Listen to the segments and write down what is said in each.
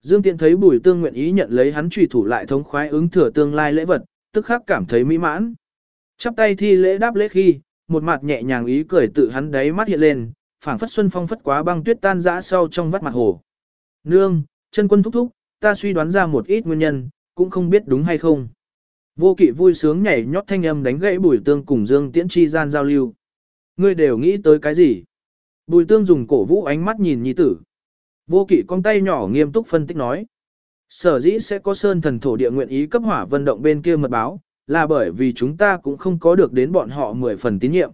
Dương Tiễn thấy Bùi Tương nguyện ý nhận lấy hắn truy thủ lại thống khoái ứng thừa tương lai lễ vật, tức khắc cảm thấy mỹ mãn. Chắp tay thi lễ đáp lễ khi, một mặt nhẹ nhàng ý cười tự hắn đáy mắt hiện lên, phảng phất xuân phong phất quá băng tuyết tan rã sau trong vắt mặt hồ. Nương, chân quân thúc thúc, ta suy đoán ra một ít nguyên nhân, cũng không biết đúng hay không. Vô kỵ vui sướng nhảy nhót thanh âm đánh gãy bùi tương cùng Dương Tiễn chi gian giao lưu. Ngươi đều nghĩ tới cái gì? Bùi tương dùng cổ vũ ánh mắt nhìn nhi tử. Vô kỵ con tay nhỏ nghiêm túc phân tích nói. Sở dĩ sẽ có sơn thần thổ địa nguyện ý cấp hỏa vận động bên kia mật báo, là bởi vì chúng ta cũng không có được đến bọn họ mười phần tín nhiệm.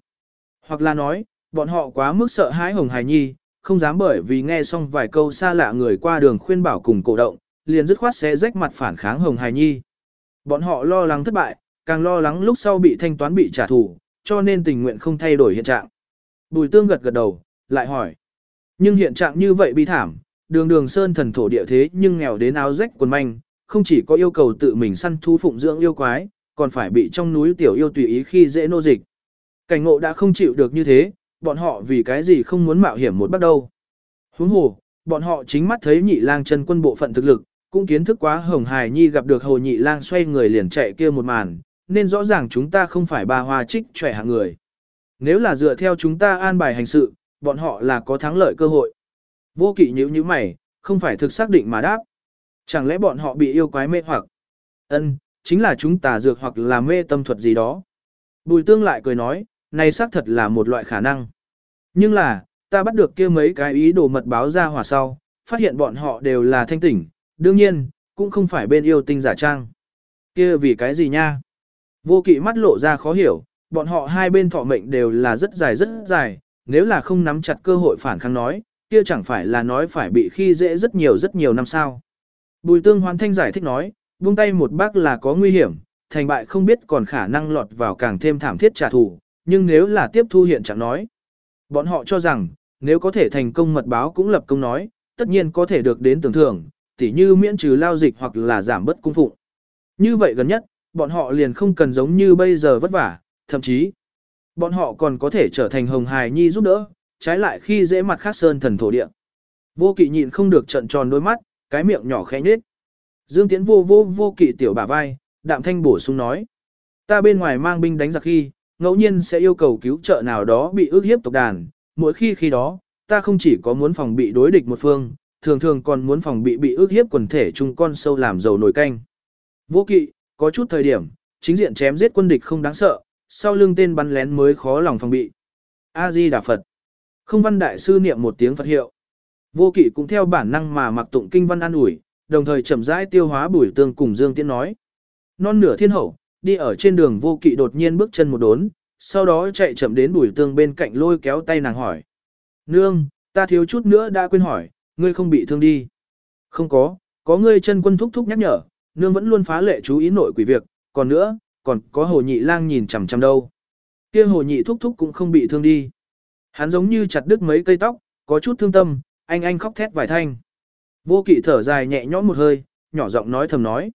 Hoặc là nói, bọn họ quá mức sợ hãi Hồng hài Nhi, không dám bởi vì nghe xong vài câu xa lạ người qua đường khuyên bảo cùng cổ động, liền dứt khoát sẽ rách mặt phản kháng Hồng hài Nhi. Bọn họ lo lắng thất bại, càng lo lắng lúc sau bị thanh toán bị trả thù, cho nên tình nguyện không thay đổi hiện trạng. Bùi tương gật gật đầu, lại hỏi. Nhưng hiện trạng như vậy bi thảm, đường đường sơn thần thổ địa thế nhưng nghèo đến áo rách quần manh, không chỉ có yêu cầu tự mình săn thú phụng dưỡng yêu quái, còn phải bị trong núi tiểu yêu tùy ý khi dễ nô dịch. Cảnh ngộ đã không chịu được như thế, bọn họ vì cái gì không muốn mạo hiểm một bắt đầu. Huống hồ, bọn họ chính mắt thấy nhị lang chân quân bộ phận thực lực, cũng kiến thức quá hồng hài nhi gặp được hồ nhị lang xoay người liền chạy kia một màn, nên rõ ràng chúng ta không phải ba hoa trích trẻ hạng người. Nếu là dựa theo chúng ta an bài hành sự, bọn họ là có thắng lợi cơ hội. Vô kỵ nhíu nhíu mày, không phải thực xác định mà đáp. Chẳng lẽ bọn họ bị yêu quái mê hoặc? Ân, chính là chúng tà dược hoặc là mê tâm thuật gì đó. Bùi tương lại cười nói, này xác thật là một loại khả năng. Nhưng là, ta bắt được kia mấy cái ý đồ mật báo ra hỏa sau, phát hiện bọn họ đều là thanh tỉnh, đương nhiên, cũng không phải bên yêu tinh giả trang. Kia vì cái gì nha? Vô kỵ mắt lộ ra khó hiểu, bọn họ hai bên thọ mệnh đều là rất dài rất dài, nếu là không nắm chặt cơ hội phản kháng nói, kia chẳng phải là nói phải bị khi dễ rất nhiều rất nhiều năm sao. Bùi tương hoàn thanh giải thích nói, buông tay một bác là có nguy hiểm, thành bại không biết còn khả năng lọt vào càng thêm thảm thiết trả thù, nhưng nếu là tiếp thu hiện trạng nói. Bọn họ cho rằng, nếu có thể thành công mật báo cũng lập công nói, tất nhiên có thể được đến tưởng thưởng, tỉ như miễn trừ lao dịch hoặc là giảm bất cung phụng. Như vậy gần nhất, bọn họ liền không cần giống như bây giờ vất vả, thậm chí, bọn họ còn có thể trở thành hồng hài nhi giúp đỡ, trái lại khi dễ mặt khác sơn thần thổ địa. Vô kỵ nhịn không được trận tròn đôi mắt, cái miệng nhỏ khẽ nhếch. Dương Tiễn vô vô vô kỵ tiểu bả vai, đạm thanh bổ sung nói. Ta bên ngoài mang binh đánh giặc khi, ngẫu nhiên sẽ yêu cầu cứu trợ nào đó bị ước hiếp tộc đàn, mỗi khi khi đó, ta không chỉ có muốn phòng bị đối địch một phương, thường thường còn muốn phòng bị bị ước hiếp quần thể chung con sâu làm dầu nổi canh. Vô kỵ, có chút thời điểm, chính diện chém giết quân địch không đáng sợ, sau lưng tên bắn lén mới khó lòng phòng bị. A-di Đà Phật. Không văn đại sư niệm một tiếng Phật hiệu. Vô kỵ cũng theo bản năng mà mặc tụng kinh văn an ủi, đồng thời chậm rãi tiêu hóa bùi tương cùng Dương Tiễn nói. Non nửa thiên hậu, đi ở trên đường vô kỵ đột nhiên bước chân một đốn, sau đó chạy chậm đến bùi tương bên cạnh lôi kéo tay nàng hỏi. Nương, ta thiếu chút nữa đã quên hỏi, ngươi không bị thương đi. Không có, có ngươi chân quân thúc thúc nhắc nhở, nương vẫn luôn phá lệ chú ý nội quỷ việc, còn nữa, còn có hồ nhị lang nhìn chằm chằm đâu. kia hồ nhị thúc thúc cũng không bị thương đi. Hắn giống như chặt đứt mấy cây tóc, có chút thương tâm, anh anh khóc thét vài thanh. Vô kỵ thở dài nhẹ nhõm một hơi, nhỏ giọng nói thầm nói.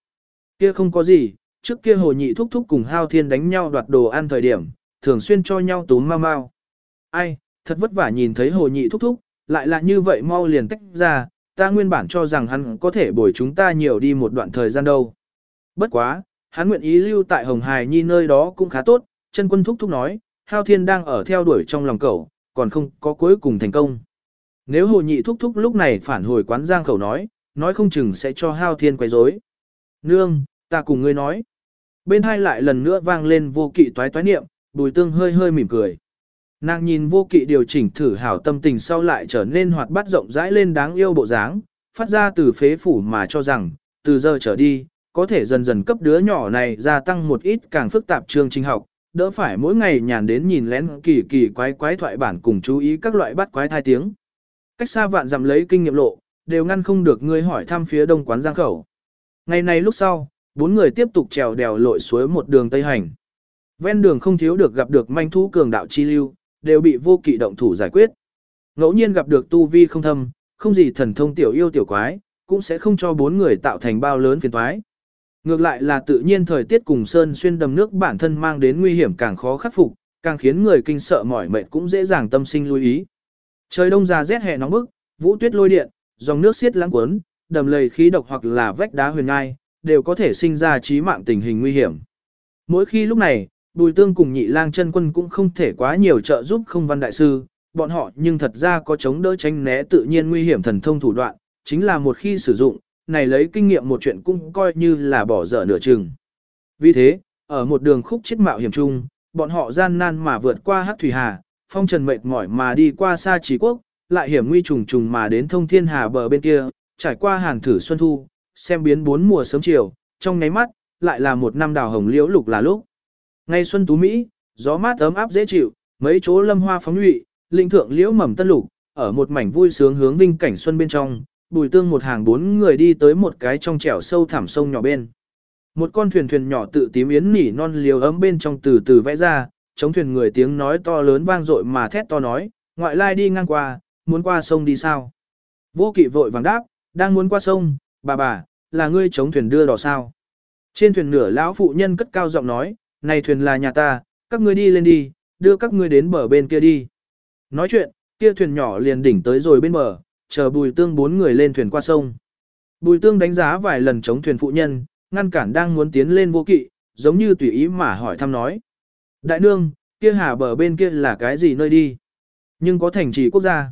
Kia không có gì, trước kia hồ nhị thúc thúc cùng hao thiên đánh nhau đoạt đồ ăn thời điểm, thường xuyên cho nhau túm mau mau. Ai, thật vất vả nhìn thấy hồ nhị thúc thúc, lại là như vậy mau liền tách ra, ta nguyên bản cho rằng hắn có thể bồi chúng ta nhiều đi một đoạn thời gian đâu. Bất quá, hắn nguyện ý lưu tại Hồng Hải Nhi nơi đó cũng khá tốt, chân quân thúc thúc nói, hao thiên đang ở theo đuổi trong lòng cậu, còn không có cuối cùng thành công. Nếu hồ nhị thúc thúc lúc này phản hồi quán giang khẩu nói, nói không chừng sẽ cho hao thiên quấy rối. Nương, ta cùng ngươi nói. Bên hai lại lần nữa vang lên vô kỵ toái toái niệm, bùi tương hơi hơi mỉm cười. Nàng nhìn vô kỵ điều chỉnh thử hảo tâm tình sau lại trở nên hoạt bát rộng rãi lên đáng yêu bộ dáng, phát ra từ phế phủ mà cho rằng, từ giờ trở đi, có thể dần dần cấp đứa nhỏ này gia tăng một ít càng phức tạp chương trình học, đỡ phải mỗi ngày nhàn đến nhìn lén kỳ kỳ quái quái thoại bản cùng chú ý các loại bắt quái thai tiếng. Cách xa vạn dặm lấy kinh nghiệm lộ, đều ngăn không được ngươi hỏi thăm phía đông quán giang khẩu. Ngày này lúc sau, bốn người tiếp tục trèo đèo lội suối một đường tây hành. Ven đường không thiếu được gặp được manh thú cường đạo chi lưu, đều bị vô kỵ động thủ giải quyết. Ngẫu nhiên gặp được tu vi không thâm, không gì thần thông tiểu yêu tiểu quái, cũng sẽ không cho bốn người tạo thành bao lớn phiền toái. Ngược lại là tự nhiên thời tiết cùng sơn xuyên đầm nước bản thân mang đến nguy hiểm càng khó khắc phục, càng khiến người kinh sợ mỏi mệt cũng dễ dàng tâm sinh lưu ý. Trời đông già rét hè nóng bức, vũ tuyết lôi điện, dòng nước xiết lãng cuốn, đầm lầy khí độc hoặc là vách đá huyền ngai, đều có thể sinh ra chí mạng tình hình nguy hiểm. Mỗi khi lúc này, Bùi Tương cùng nhị lang chân quân cũng không thể quá nhiều trợ giúp không văn đại sư, bọn họ nhưng thật ra có chống đỡ tránh né tự nhiên nguy hiểm thần thông thủ đoạn, chính là một khi sử dụng, này lấy kinh nghiệm một chuyện cũng coi như là bỏ dở nửa chừng. Vì thế, ở một đường khúc chết mạo hiểm chung, bọn họ gian nan mà vượt qua hắc thủy hà, phong trần mệt mỏi mà đi qua xa trí quốc, lại hiểm nguy trùng trùng mà đến thông thiên hà bờ bên kia, trải qua hàng thử xuân thu, xem biến bốn mùa sớm chiều, trong nháy mắt, lại là một năm đào hồng liễu lục là lúc. Ngay xuân tú Mỹ, gió mát ấm áp dễ chịu, mấy chỗ lâm hoa phóng nhụy, linh thượng liễu mầm tân lục, ở một mảnh vui sướng hướng vinh cảnh xuân bên trong, bùi tương một hàng bốn người đi tới một cái trong trẻo sâu thẳm sông nhỏ bên. Một con thuyền thuyền nhỏ tự tím yến nỉ non liều ấm bên trong từ từ vẽ ra, chống thuyền người tiếng nói to lớn vang dội mà thét to nói, ngoại lai đi ngang qua, muốn qua sông đi sao? Vô kỵ vội vàng đáp, đang muốn qua sông, bà bà, là ngươi chống thuyền đưa đò sao? Trên thuyền nửa lão phụ nhân cất cao giọng nói, này thuyền là nhà ta, các ngươi đi lên đi, đưa các ngươi đến bờ bên kia đi. Nói chuyện, kia thuyền nhỏ liền đỉnh tới rồi bên bờ, chờ bùi tương bốn người lên thuyền qua sông. Bùi tương đánh giá vài lần chống thuyền phụ nhân, ngăn cản đang muốn tiến lên vô kỵ, giống như tùy ý mà hỏi thăm nói. Đại nương, kia hà bờ bên kia là cái gì nơi đi? Nhưng có thành trì quốc gia?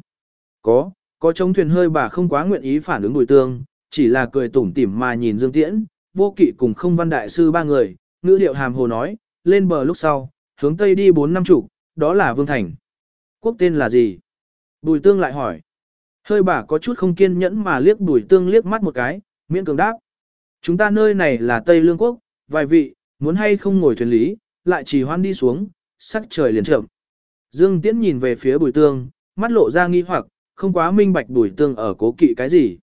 Có, có chống thuyền hơi bà không quá nguyện ý phản ứng bùi tương, chỉ là cười tủm tỉm mà nhìn Dương Tiễn, vô kỵ cùng không văn đại sư ba người, ngữ điệu hàm hồ nói, lên bờ lúc sau, hướng tây đi bốn năm chục, đó là Vương Thành. Quốc tên là gì? Bùi tương lại hỏi. Hơi bà có chút không kiên nhẫn mà liếc bùi tương liếc mắt một cái, miễn cường đáp. Chúng ta nơi này là Tây Lương Quốc, vài vị, muốn hay không ngồi thuyền lý, lại chỉ hoan đi xuống, sắc trời liền chậm. Dương Tiễn nhìn về phía bùi tương, mắt lộ ra nghi hoặc, không quá minh bạch bùi tương ở cố kỵ cái gì.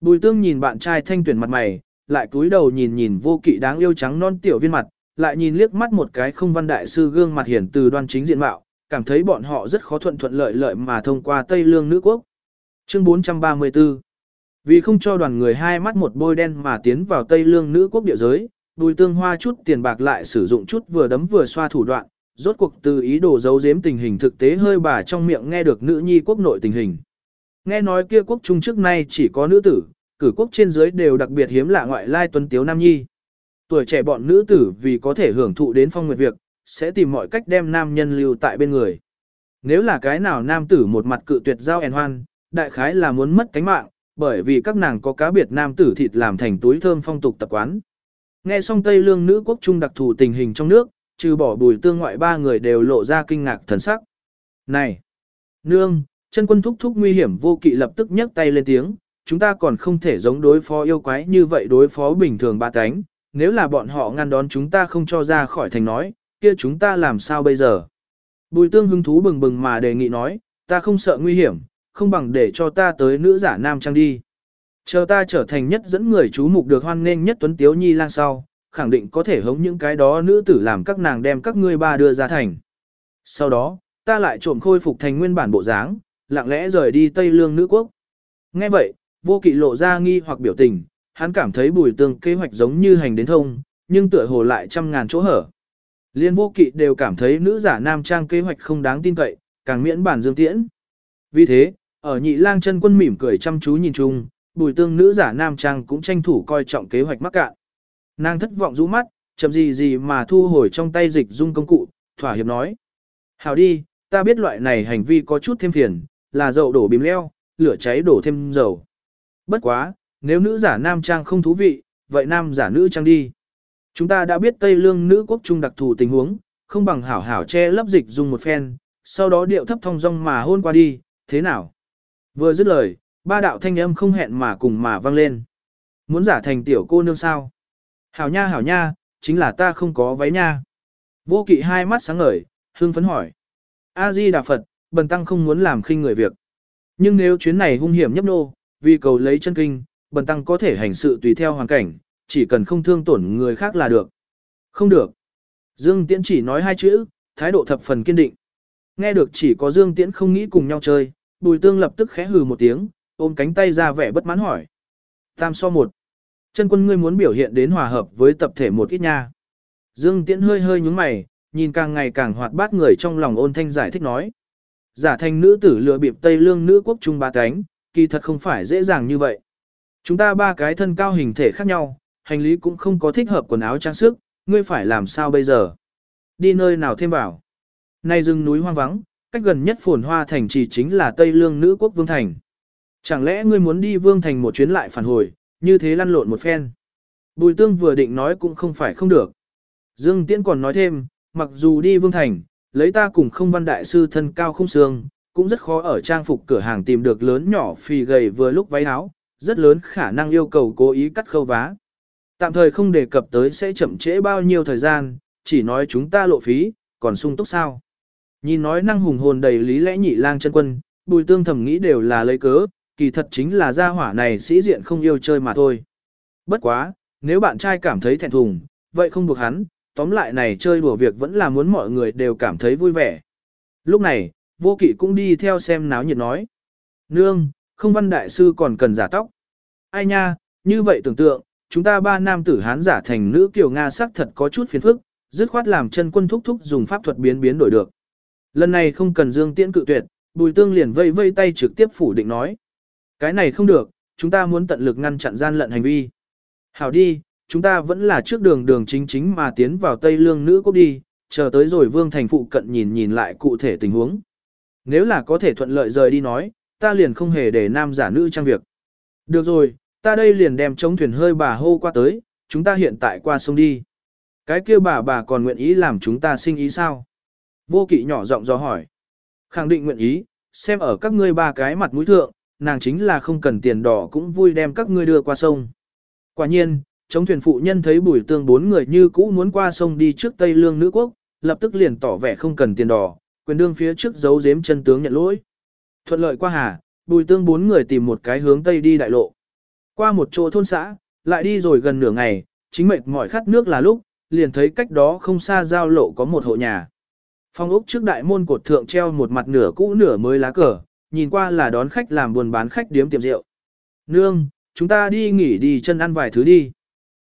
Bùi tương nhìn bạn trai thanh tuyển mặt mày, lại cúi đầu nhìn nhìn vô kỵ đáng yêu trắng non tiểu viên mặt, lại nhìn liếc mắt một cái không văn đại sư gương mặt hiển từ đoan chính diện mạo, cảm thấy bọn họ rất khó thuận thuận lợi lợi mà thông qua Tây Lương nữ quốc. Chương 434 Vì không cho đoàn người hai mắt một bôi đen mà tiến vào Tây Lương nữ quốc địa giới, bùi tương hoa chút tiền bạc lại sử dụng chút vừa đấm vừa xoa thủ đoạn, rốt cuộc từ ý đồ giấu giếm tình hình thực tế hơi bà trong miệng nghe được nữ nhi quốc nội tình hình. Nghe nói kia quốc trung trước nay chỉ có nữ tử, cử quốc trên dưới đều đặc biệt hiếm lạ ngoại lai tuấn tiếu nam nhi. Tuổi trẻ bọn nữ tử vì có thể hưởng thụ đến phong nguyệt việc, sẽ tìm mọi cách đem nam nhân lưu tại bên người. Nếu là cái nào nam tử một mặt cự tuyệt giao ẻn hoan, đại khái là muốn mất cánh mạng, bởi vì các nàng có cá biệt nam tử thịt làm thành túi thơm phong tục tập quán. Nghe xong Tây Lương nữ quốc trung đặc thù tình hình trong nước, trừ bỏ bùi tương ngoại ba người đều lộ ra kinh ngạc thần sắc. Này! Nương! Chân quân thúc thúc nguy hiểm vô kỵ lập tức nhấc tay lên tiếng, chúng ta còn không thể giống đối phó yêu quái như vậy đối phó bình thường ba cánh, nếu là bọn họ ngăn đón chúng ta không cho ra khỏi thành nói, kia chúng ta làm sao bây giờ? Bùi tương hứng thú bừng bừng mà đề nghị nói, ta không sợ nguy hiểm, không bằng để cho ta tới nữ giả nam trang đi. Chờ ta trở thành nhất dẫn người chú mục được hoan nghênh nhất tuấn tiếu nhi lang sau, khẳng định có thể hống những cái đó nữ tử làm các nàng đem các ngươi ba đưa ra thành. Sau đó, ta lại trộm khôi phục thành nguyên bản bộ dáng, lặng lẽ rời đi Tây Lương nữ quốc. Nghe vậy, vô kỵ lộ ra nghi hoặc biểu tình, hắn cảm thấy bùi tương kế hoạch giống như hành đến thông, nhưng tựa hồ lại trăm ngàn chỗ hở. Liên vô kỵ đều cảm thấy nữ giả nam trang kế hoạch không đáng tin cậy, càng miễn bản dương tiễn. Vì thế, ở nhị lang chân quân mỉm cười chăm chú nhìn chung, bùi tương nữ giả nam trang cũng tranh thủ coi trọng kế hoạch mắc cạn. Nàng thất vọng rũ mắt, chậm gì gì mà thu hồi trong tay dịch dung công cụ, thỏa hiệp nói. Hào đi, ta biết loại này hành vi có chút thêm phiền, là dậu đổ bìm leo, lửa cháy đổ thêm dầu. Bất quá, nếu nữ giả nam trang không thú vị, vậy nam giả nữ trang đi. Chúng ta đã biết Tây Lương nữ quốc trung đặc thù tình huống, không bằng hảo hảo che lấp dịch dùng một phen, sau đó điệu thấp thông dong mà hôn qua đi, thế nào? Vừa dứt lời, ba đạo thanh âm không hẹn mà cùng mà vang lên. Muốn giả thành tiểu cô nương sao? Hảo nha hảo nha, chính là ta không có váy nha. Vô kỵ hai mắt sáng ngời, hưng phấn hỏi. A-di Đà Phật, bần tăng không muốn làm khinh người việc. Nhưng nếu chuyến này hung hiểm nhấp nô, vì cầu lấy chân kinh, bần tăng có thể hành sự tùy theo hoàn cảnh, chỉ cần không thương tổn người khác là được. Không được. Dương Tiễn chỉ nói hai chữ, thái độ thập phần kiên định. Nghe được chỉ có Dương Tiễn không nghĩ cùng nhau chơi, Bùi Tương lập tức khẽ hừ một tiếng, ôm cánh tay ra vẻ bất mãn hỏi. Tam so một. Chân quân ngươi muốn biểu hiện đến hòa hợp với tập thể một ít nha. Dương Tiễn hơi hơi nhúng mày, nhìn càng ngày càng hoạt bát người trong lòng ôn thanh giải thích nói. Giả thành nữ tử lừa bịp Tây Lương nữ quốc trung ba cánh, kỳ thật không phải dễ dàng như vậy. Chúng ta ba cái thân cao hình thể khác nhau, hành lý cũng không có thích hợp quần áo trang sức, ngươi phải làm sao bây giờ? Đi nơi nào thêm vào? Nay rừng núi hoang vắng, cách gần nhất phồn hoa thành trì chính là Tây Lương nữ quốc Vương Thành. Chẳng lẽ ngươi muốn đi Vương Thành một chuyến lại phản hồi, như thế lăn lộn một phen? Bùi tương vừa định nói cũng không phải không được. Dương Tiễn còn nói thêm, mặc dù đi Vương Thành, lấy ta cùng không văn đại sư thân cao không xương, cũng rất khó ở trang phục cửa hàng tìm được lớn nhỏ phì gầy vừa lúc váy áo, rất lớn khả năng yêu cầu cố ý cắt khâu vá. Tạm thời không đề cập tới sẽ chậm trễ bao nhiêu thời gian, chỉ nói chúng ta lộ phí, còn sung túc sao. Nhìn nói năng hùng hồn đầy lý lẽ nhị lang chân quân, bùi tương thầm nghĩ đều là lấy cớ, kỳ thật chính là gia hỏa này sĩ diện không yêu chơi mà thôi. Bất quá, nếu bạn trai cảm thấy thẹn thùng, vậy không buộc hắn, tóm lại này chơi đùa việc vẫn là muốn mọi người đều cảm thấy vui vẻ. Lúc này, vô kỵ cũng đi theo xem náo nhiệt nói. Nương, không văn đại sư còn cần giả tóc. Ai nha, như vậy tưởng tượng, chúng ta ba nam tử hán giả thành nữ kiều Nga sắc thật có chút phiền phức, dứt khoát làm chân quân thúc thúc dùng pháp thuật biến biến đổi được. Lần này không cần dương tiễn cự tuyệt, bùi tương liền vây vây tay trực tiếp phủ định nói. Cái này không được, chúng ta muốn tận lực ngăn chặn gian lận hành vi. Hảo đi, chúng ta vẫn là trước đường đường chính chính mà tiến vào Tây Lương nữ quốc đi, chờ tới rồi vương thành phụ cận nhìn nhìn lại cụ thể tình huống. Nếu là có thể thuận lợi rời đi nói, ta liền không hề để nam giả nữ trang việc. Được rồi, ta đây liền đem chống thuyền hơi bà hô qua tới, chúng ta hiện tại qua sông đi. Cái kia bà bà còn nguyện ý làm chúng ta sinh ý sao? Vô kỵ nhỏ giọng do hỏi. Khẳng định nguyện ý, xem ở các ngươi ba cái mặt mũi thượng, nàng chính là không cần tiền đỏ cũng vui đem các ngươi đưa qua sông. Quả nhiên, chống thuyền phụ nhân thấy bùi tương bốn người như cũ muốn qua sông đi trước Tây Lương nữ quốc, lập tức liền tỏ vẻ không cần tiền đỏ, quyền đương phía trước giấu giếm chân tướng nhận lỗi. Thuận lợi qua hà, bùi tương bốn người tìm một cái hướng Tây đi đại lộ. Qua một chỗ thôn xã, lại đi rồi gần nửa ngày, chính mệt mỏi khát nước là lúc, liền thấy cách đó không xa giao lộ có một hộ nhà. Phong ốc trước đại môn cột thượng treo một mặt nửa cũ nửa mới lá cờ, nhìn qua là đón khách làm buồn bán khách điếm tiệm rượu. Nương, chúng ta đi nghỉ đi chân ăn vài thứ đi.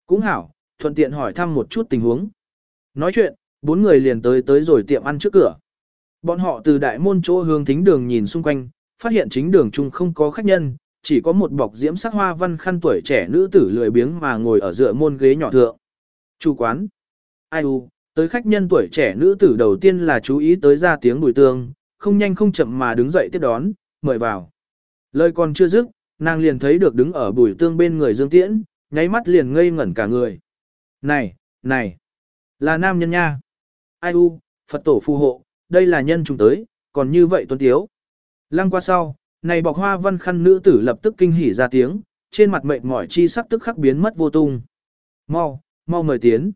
Cũng hảo, thuận tiện hỏi thăm một chút tình huống. Nói chuyện, bốn người liền tới tới rồi tiệm ăn trước cửa. Bọn họ từ đại môn chỗ hướng thính đường nhìn xung quanh, phát hiện chính đường chung không có khách nhân, chỉ có một bọc diễm sắc hoa văn khăn tuổi trẻ nữ tử lười biếng mà ngồi ở dựa môn ghế nhỏ thượng. Chủ quán. Ai u, tới khách nhân tuổi trẻ nữ tử đầu tiên là chú ý tới ra tiếng bùi tương, không nhanh không chậm mà đứng dậy tiếp đón, mời vào. Lời còn chưa dứt, nàng liền thấy được đứng ở bùi tương bên người Dương Tiễn, nháy mắt liền ngây ngẩn cả người. Này, này, là nam nhân nha. Ai u, Phật tổ phù hộ, đây là nhân chúng tới, còn như vậy tuấn tiếu. Lăng qua sau, này bọc hoa văn khăn nữ tử lập tức kinh hỉ ra tiếng, trên mặt mệt mỏi chi sắc tức khắc biến mất vô tung. Mau, mau mời tiến.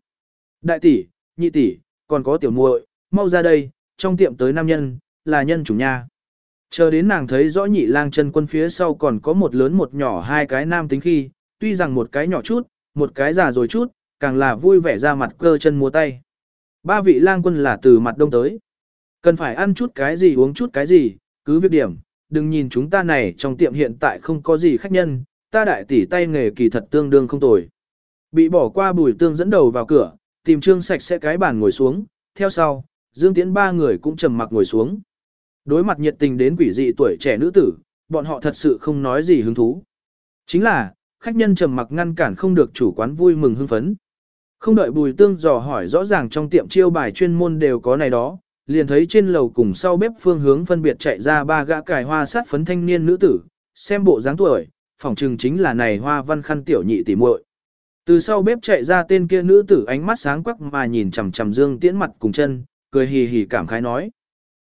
Đại tỷ, nhị tỷ, còn có tiểu muội, mau ra đây, trong tiệm tới nam nhân, là nhân chủ nha. Chờ đến nàng thấy rõ nhị lang chân quân phía sau còn có một lớn một nhỏ hai cái nam tính khi, tuy rằng một cái nhỏ chút, một cái già rồi chút, càng là vui vẻ ra mặt cơ chân múa tay. Ba vị lang quân là từ mặt đông tới. Cần phải ăn chút cái gì uống chút cái gì, cứ việc điểm, đừng nhìn chúng ta này trong tiệm hiện tại không có gì khách nhân, ta đại tỷ tay nghề kỳ thật tương đương không tồi. Bị bỏ qua bùi tương dẫn đầu vào cửa, tìm trương sạch sẽ cái bàn ngồi xuống, theo sau, Dương Tiễn ba người cũng trầm mặc ngồi xuống. Đối mặt nhiệt tình đến quỷ dị tuổi trẻ nữ tử, bọn họ thật sự không nói gì hứng thú. Chính là, khách nhân trầm mặc ngăn cản không được chủ quán vui mừng hưng phấn. Không đợi bùi tương dò hỏi rõ ràng trong tiệm chiêu bài chuyên môn đều có này đó, liền thấy trên lầu cùng sau bếp phương hướng phân biệt chạy ra ba gã cài hoa sát phấn thanh niên nữ tử, xem bộ dáng tuổi, phỏng chừng chính là này hoa văn khăn tiểu nhị tỉ muội. Từ sau bếp chạy ra tên kia nữ tử ánh mắt sáng quắc mà nhìn chằm chằm Dương Tiễn mặt cùng chân, cười hì hì cảm khái nói: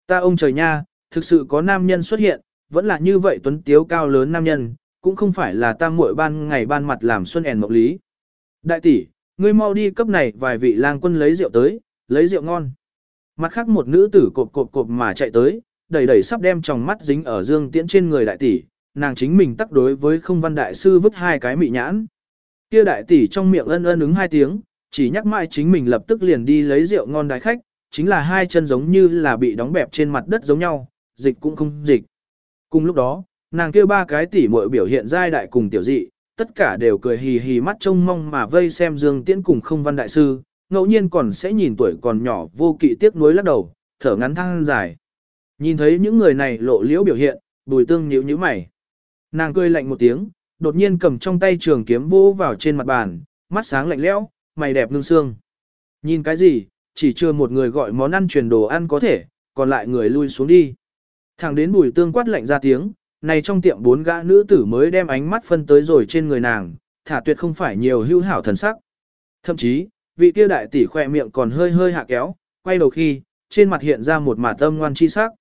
"Ta ông trời nha, thực sự có nam nhân xuất hiện, vẫn là như vậy tuấn tiếu cao lớn nam nhân, cũng không phải là ta muội ban ngày ban mặt làm xuân ẻn mộng lý. Đại tỷ, ngươi mau đi cấp này vài vị lang quân lấy rượu tới, lấy rượu ngon." Mặt khác một nữ tử cộp cộp cộp mà chạy tới, đẩy đẩy sắp đem tròng mắt dính ở Dương Tiễn trên người đại tỷ, nàng chính mình tác đối với không văn đại sư vứt hai cái mị nhãn. Kia đại tỷ trong miệng ân ân ứng hai tiếng, chỉ nhắc mãi chính mình lập tức liền đi lấy rượu ngon đái khách, chính là hai chân giống như là bị đóng bẹp trên mặt đất giống nhau, dịch cũng không dịch. Cùng lúc đó, nàng kia ba cái tỷ muội biểu hiện giai đại cùng tiểu dị, tất cả đều cười hì hì mắt trông mong mà vây xem Dương Tiễn cùng không văn đại sư, ngẫu nhiên còn sẽ nhìn tuổi còn nhỏ vô kỵ tiếc nuối lắc đầu, thở ngắn thăng dài. Nhìn thấy những người này lộ liễu biểu hiện, bùi tương nhíu nhíu mày. Nàng cười lạnh một tiếng, đột nhiên cầm trong tay trường kiếm vô vào trên mặt bàn, mắt sáng lạnh lẽo, mày đẹp ngưng xương. Nhìn cái gì, chỉ chưa một người gọi món ăn truyền đồ ăn có thể, còn lại người lui xuống đi. Thẳng đến bùi tương quát lạnh ra tiếng, này trong tiệm bốn gã nữ tử mới đem ánh mắt phân tới rồi trên người nàng, thả tuyệt không phải nhiều hưu hảo thần sắc. Thậm chí, vị kia đại tỷ khỏe miệng còn hơi hơi hạ kéo, quay đầu khi, trên mặt hiện ra một mả tâm ngoan chi sắc.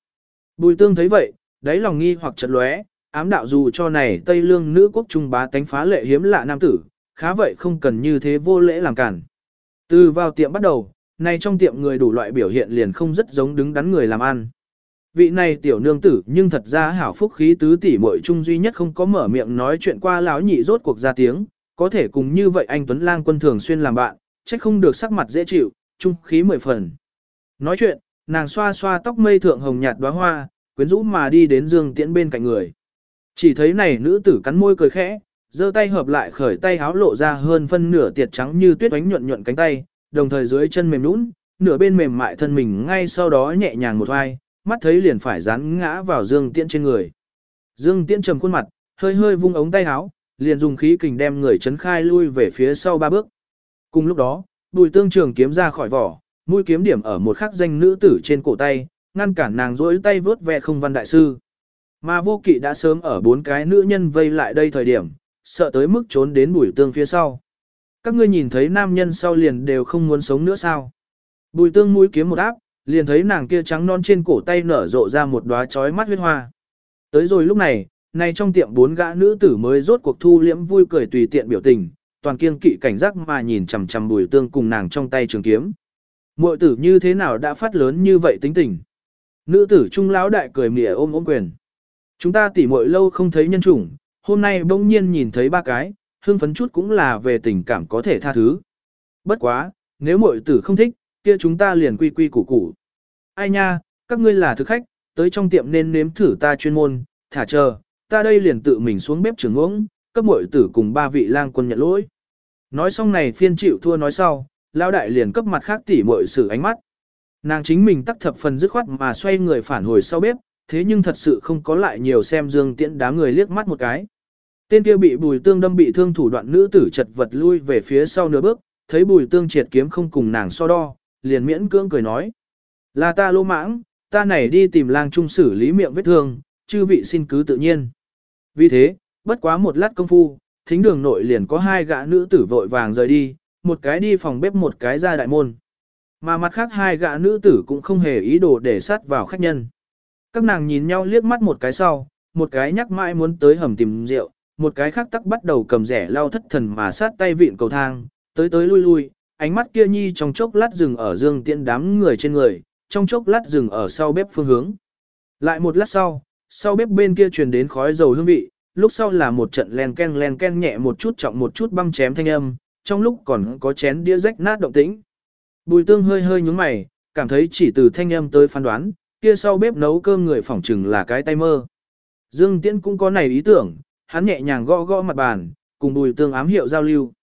Bùi tương thấy vậy, đáy lòng nghi hoặc chật lóe, ám đạo dù cho này Tây Lương nữ quốc trung bá tánh phá lệ hiếm lạ nam tử, khá vậy không cần như thế vô lễ làm cản. Từ vào tiệm bắt đầu, này trong tiệm người đủ loại biểu hiện liền không rất giống đứng đắn người làm ăn. Vị này tiểu nương tử nhưng thật ra hảo phúc khí tứ tỷ muội trung duy nhất không có mở miệng nói chuyện qua lão nhị rốt cuộc ra tiếng, có thể cùng như vậy anh Tuấn Lang quân thường xuyên làm bạn, trách không được sắc mặt dễ chịu, trung khí mười phần. Nói chuyện, nàng xoa xoa tóc mây thượng hồng nhạt đóa hoa, quyến rũ mà đi đến Dương Tiễn bên cạnh người. Chỉ thấy này nữ tử cắn môi cười khẽ, giơ tay hợp lại khởi tay háo lộ ra hơn phân nửa tiệt trắng như tuyết oánh nhuận nhuận cánh tay, đồng thời dưới chân mềm nũng, nửa bên mềm mại thân mình ngay sau đó nhẹ nhàng một vai, mắt thấy liền phải dán ngã vào Dương Tiễn trên người. Dương Tiễn trầm khuôn mặt, hơi hơi vung ống tay háo, liền dùng khí kình đem người chấn khai lui về phía sau ba bước. Cùng lúc đó, bùi tương trường kiếm ra khỏi vỏ, mũi kiếm điểm ở một khắc danh nữ tử trên cổ tay, ngăn cản nàng duỗi tay vớt ve không văn đại sư. Mà vô kỵ đã sớm ở bốn cái nữ nhân vây lại đây thời điểm, sợ tới mức trốn đến bùi tương phía sau. Các ngươi nhìn thấy nam nhân sau liền đều không muốn sống nữa sao. Bùi tương mũi kiếm một áp, liền thấy nàng kia trắng non trên cổ tay nở rộ ra một đóa chói mắt huyết hoa. Tới rồi lúc này, này trong tiệm bốn gã nữ tử mới rốt cuộc thu liễm vui cười tùy tiện biểu tình, toàn kiên kỵ cảnh giác mà nhìn chằm chằm bùi tương cùng nàng trong tay trường kiếm. Muội tử như thế nào đã phát lớn như vậy tính tình. Nữ tử trung lão đại cười mỉa ôm ôm quyền. Chúng ta tỉ muội lâu không thấy nhân chủng, hôm nay bỗng nhiên nhìn thấy ba cái, hương phấn chút cũng là về tình cảm có thể tha thứ. Bất quá, nếu muội tử không thích, kia chúng ta liền quy quy củ củ. Ai nha, các ngươi là thực khách, tới trong tiệm nên nếm thử ta chuyên môn, thả chờ, ta đây liền tự mình xuống bếp trưởng uống, cấp muội tử cùng ba vị lang quân nhận lỗi. Nói xong này phiên chịu thua nói sau, lão đại liền cấp mặt khác tỉ muội sử ánh mắt. Nàng chính mình tắc thập phần dứt khoát mà xoay người phản hồi sau bếp, thế nhưng thật sự không có lại nhiều xem dương tiễn đá người liếc mắt một cái. Tên kia bị bùi tương đâm bị thương thủ đoạn nữ tử chật vật lui về phía sau nửa bước, thấy bùi tương triệt kiếm không cùng nàng so đo, liền miễn cưỡng cười nói. Là ta lô mãng, ta này đi tìm lang trung xử lý miệng vết thương, chư vị xin cứ tự nhiên. Vì thế, bất quá một lát công phu, thính đường nội liền có hai gã nữ tử vội vàng rời đi, một cái đi phòng bếp một cái ra đại môn. Mà mặt khác hai gã nữ tử cũng không hề ý đồ để sát vào khách nhân. Các nàng nhìn nhau liếc mắt một cái sau, một cái nhắc mãi muốn tới hầm tìm rượu, một cái khác tắc bắt đầu cầm rẻ lau thất thần mà sát tay vịn cầu thang, tới tới lui lui, ánh mắt kia nhi trong chốc lát dừng ở dương tiện đám người trên người, trong chốc lát dừng ở sau bếp phương hướng. Lại một lát sau, sau bếp bên kia truyền đến khói dầu hương vị, lúc sau là một trận len ken len ken nhẹ một chút trọng một chút băng chém thanh âm, trong lúc còn có chén đĩa rách nát động tĩnh. Bùi tương hơi hơi nhúng mày, cảm thấy chỉ từ thanh âm tới phán đoán, kia sau bếp nấu cơm người phỏng chừng là cái tay mơ. Dương Tiễn cũng có này ý tưởng, hắn nhẹ nhàng gõ gõ mặt bàn, cùng bùi tương ám hiệu giao lưu.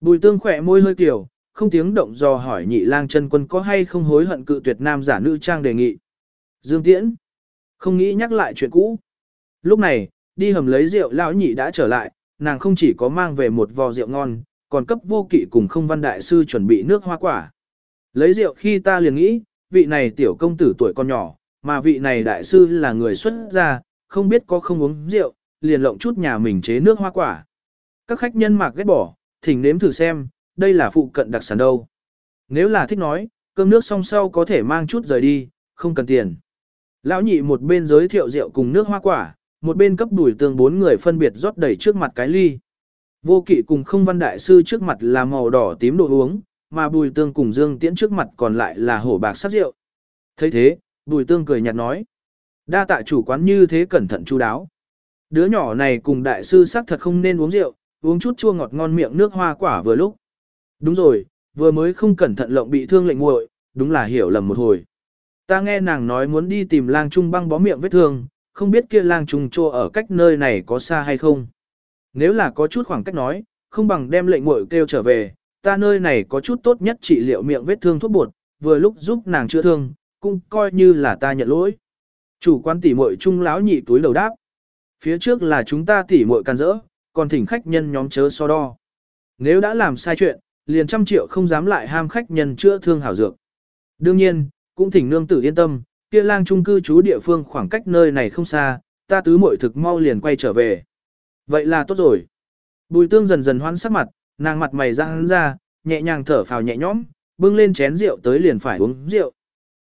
Bùi tương khỏe môi hơi kiểu, không tiếng động do hỏi nhị lang chân quân có hay không hối hận cự tuyệt nam giả nữ trang đề nghị. Dương Tiễn, không nghĩ nhắc lại chuyện cũ. Lúc này, đi hầm lấy rượu lão nhị đã trở lại, nàng không chỉ có mang về một vò rượu ngon, còn cấp vô kỵ cùng không văn đại sư chuẩn bị nước hoa quả. Lấy rượu khi ta liền nghĩ, vị này tiểu công tử tuổi còn nhỏ, mà vị này đại sư là người xuất gia, không biết có không uống rượu, liền lộng chút nhà mình chế nước hoa quả. Các khách nhân mạc ghét bỏ, thỉnh nếm thử xem, đây là phụ cận đặc sản đâu. Nếu là thích nói, cơm nước xong sau có thể mang chút rời đi, không cần tiền. Lão nhị một bên giới thiệu rượu cùng nước hoa quả, một bên cấp đuổi tương bốn người phân biệt rót đầy trước mặt cái ly. Vô kỵ cùng không văn đại sư trước mặt là màu đỏ tím đồ uống, mà bùi tương cùng dương tiễn trước mặt còn lại là hổ bạc sắc rượu. thấy thế, bùi tương cười nhạt nói. Đa tạ chủ quán như thế cẩn thận chu đáo. Đứa nhỏ này cùng đại sư xác thật không nên uống rượu, uống chút chua ngọt ngon miệng nước hoa quả vừa lúc. Đúng rồi, vừa mới không cẩn thận lộng bị thương lệnh muội, đúng là hiểu lầm một hồi. Ta nghe nàng nói muốn đi tìm lang trung băng bó miệng vết thương, không biết kia lang trung trô ở cách nơi này có xa hay không. Nếu là có chút khoảng cách nói, không bằng đem lệnh muội kêu trở về, ta nơi này có chút tốt nhất trị liệu miệng vết thương thuốc bột, vừa lúc giúp nàng chữa thương, cũng coi như là ta nhận lỗi. Chủ quan tỉ muội trung lão nhị túi đầu đáp. Phía trước là chúng ta tỉ muội can rỡ, còn thỉnh khách nhân nhóm chớ so đo. Nếu đã làm sai chuyện, liền trăm triệu không dám lại ham khách nhân chữa thương hảo dược. Đương nhiên, cũng thỉnh nương tử yên tâm, kia lang trung cư trú địa phương khoảng cách nơi này không xa, ta tứ muội thực mau liền quay trở về. Vậy là tốt rồi. Bùi tương dần dần hoan sắc mặt, nàng mặt mày răng ra, nhẹ nhàng thở phào nhẹ nhõm, bưng lên chén rượu tới liền phải uống rượu.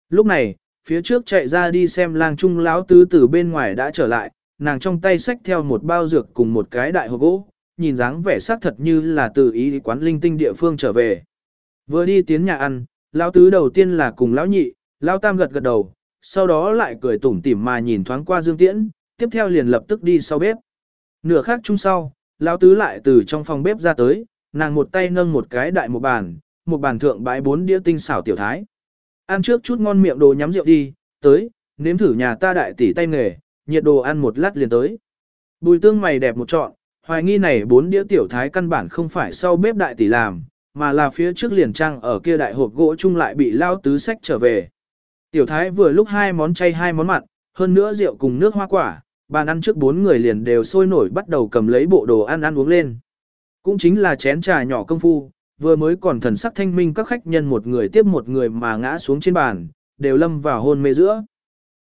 Lúc này, phía trước chạy ra đi xem lang trung lão tứ từ bên ngoài đã trở lại, nàng trong tay xách theo một bao dược cùng một cái đại hộp gỗ, nhìn dáng vẻ sắc thật như là từ ý quán linh tinh địa phương trở về. Vừa đi tiến nhà ăn, lão tứ đầu tiên là cùng lão nhị, lão tam gật gật đầu, sau đó lại cười tủm tỉm mà nhìn thoáng qua Dương Tiễn, tiếp theo liền lập tức đi sau bếp. Nửa khắc chung sau, lão tứ lại từ trong phòng bếp ra tới, nàng một tay nâng một cái đại một bàn, một bàn thượng bãi bốn đĩa tinh xảo tiểu thái. Ăn trước chút ngon miệng đồ nhắm rượu đi, tới, nếm thử nhà ta đại tỷ tay nghề, nhiệt đồ ăn một lát liền tới. Bùi tương mày đẹp một trọn, hoài nghi này bốn đĩa tiểu thái căn bản không phải sau bếp đại tỷ làm, mà là phía trước liền trang ở kia đại hộp gỗ chung lại bị lao tứ sách trở về. Tiểu thái vừa lúc hai món chay hai món mặn, hơn nữa rượu cùng nước hoa quả, bàn ăn trước bốn người liền đều sôi nổi bắt đầu cầm lấy bộ đồ ăn ăn uống lên. Cũng chính là chén trà nhỏ công phu, vừa mới còn thần sắc thanh minh các khách nhân một người tiếp một người mà ngã xuống trên bàn, đều lâm vào hôn mê giữa.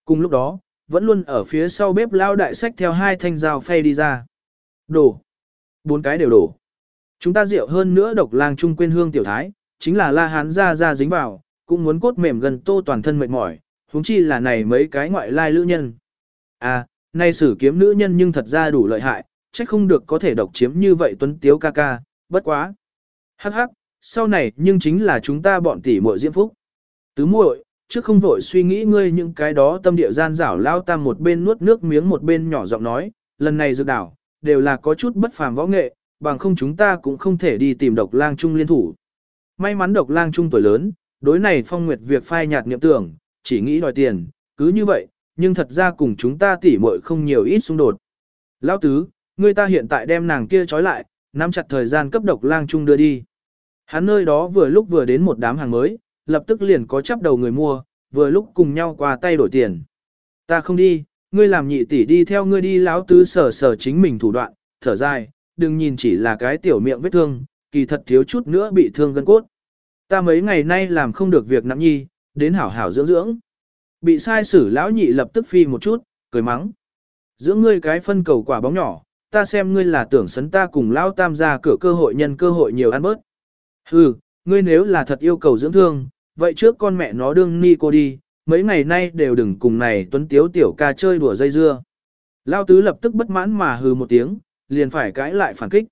Cùng lúc đó, vẫn luôn ở phía sau bếp lao đại sách theo hai thanh dao phay đi ra. Đổ. Bốn cái đều đổ. Chúng ta rượu hơn nữa độc lang trung quên hương tiểu thái, chính là la hán ra ra dính vào, cũng muốn cốt mềm gần tô toàn thân mệt mỏi, huống chi là này mấy cái ngoại lai lữ nhân. À, nay sử kiếm nữ nhân nhưng thật ra đủ lợi hại, chắc không được có thể độc chiếm như vậy tuấn tiếu ca ca, bất quá. Hắc hắc, sau này nhưng chính là chúng ta bọn tỷ muội diễm phúc. Tứ muội, trước không vội suy nghĩ ngươi những cái đó tâm địa gian rảo lao tam một bên nuốt nước miếng một bên nhỏ giọng nói, lần này dược đảo, đều là có chút bất phàm võ nghệ, bằng không chúng ta cũng không thể đi tìm độc lang trung liên thủ. May mắn độc lang trung tuổi lớn, đối này phong nguyệt việc phai nhạt niệm tưởng, chỉ nghĩ đòi tiền, cứ như vậy, nhưng thật ra cùng chúng ta tỉ muội không nhiều ít xung đột. Lão tứ, Người ta hiện tại đem nàng kia trói lại, nắm chặt thời gian cấp độc lang trung đưa đi. Hắn nơi đó vừa lúc vừa đến một đám hàng mới, lập tức liền có chấp đầu người mua, vừa lúc cùng nhau qua tay đổi tiền. Ta không đi, ngươi làm nhị tỷ đi theo ngươi đi lão tứ sở sở chính mình thủ đoạn, thở dài, đừng nhìn chỉ là cái tiểu miệng vết thương, kỳ thật thiếu chút nữa bị thương gân cốt. Ta mấy ngày nay làm không được việc nặng nhi, đến hảo hảo dưỡng dưỡng. Bị sai xử lão nhị lập tức phi một chút, cười mắng. Dưỡng ngươi cái phân cầu quả bóng nhỏ, ta xem ngươi là tưởng sấn ta cùng lão tam ra cửa cơ hội nhân cơ hội nhiều ăn bớt. Hừ, ngươi nếu là thật yêu cầu dưỡng thương, vậy trước con mẹ nó đương ni cô đi, mấy ngày nay đều đừng cùng này tuấn tiếu tiểu ca chơi đùa dây dưa. Lao tứ lập tức bất mãn mà hừ một tiếng, liền phải cãi lại phản kích.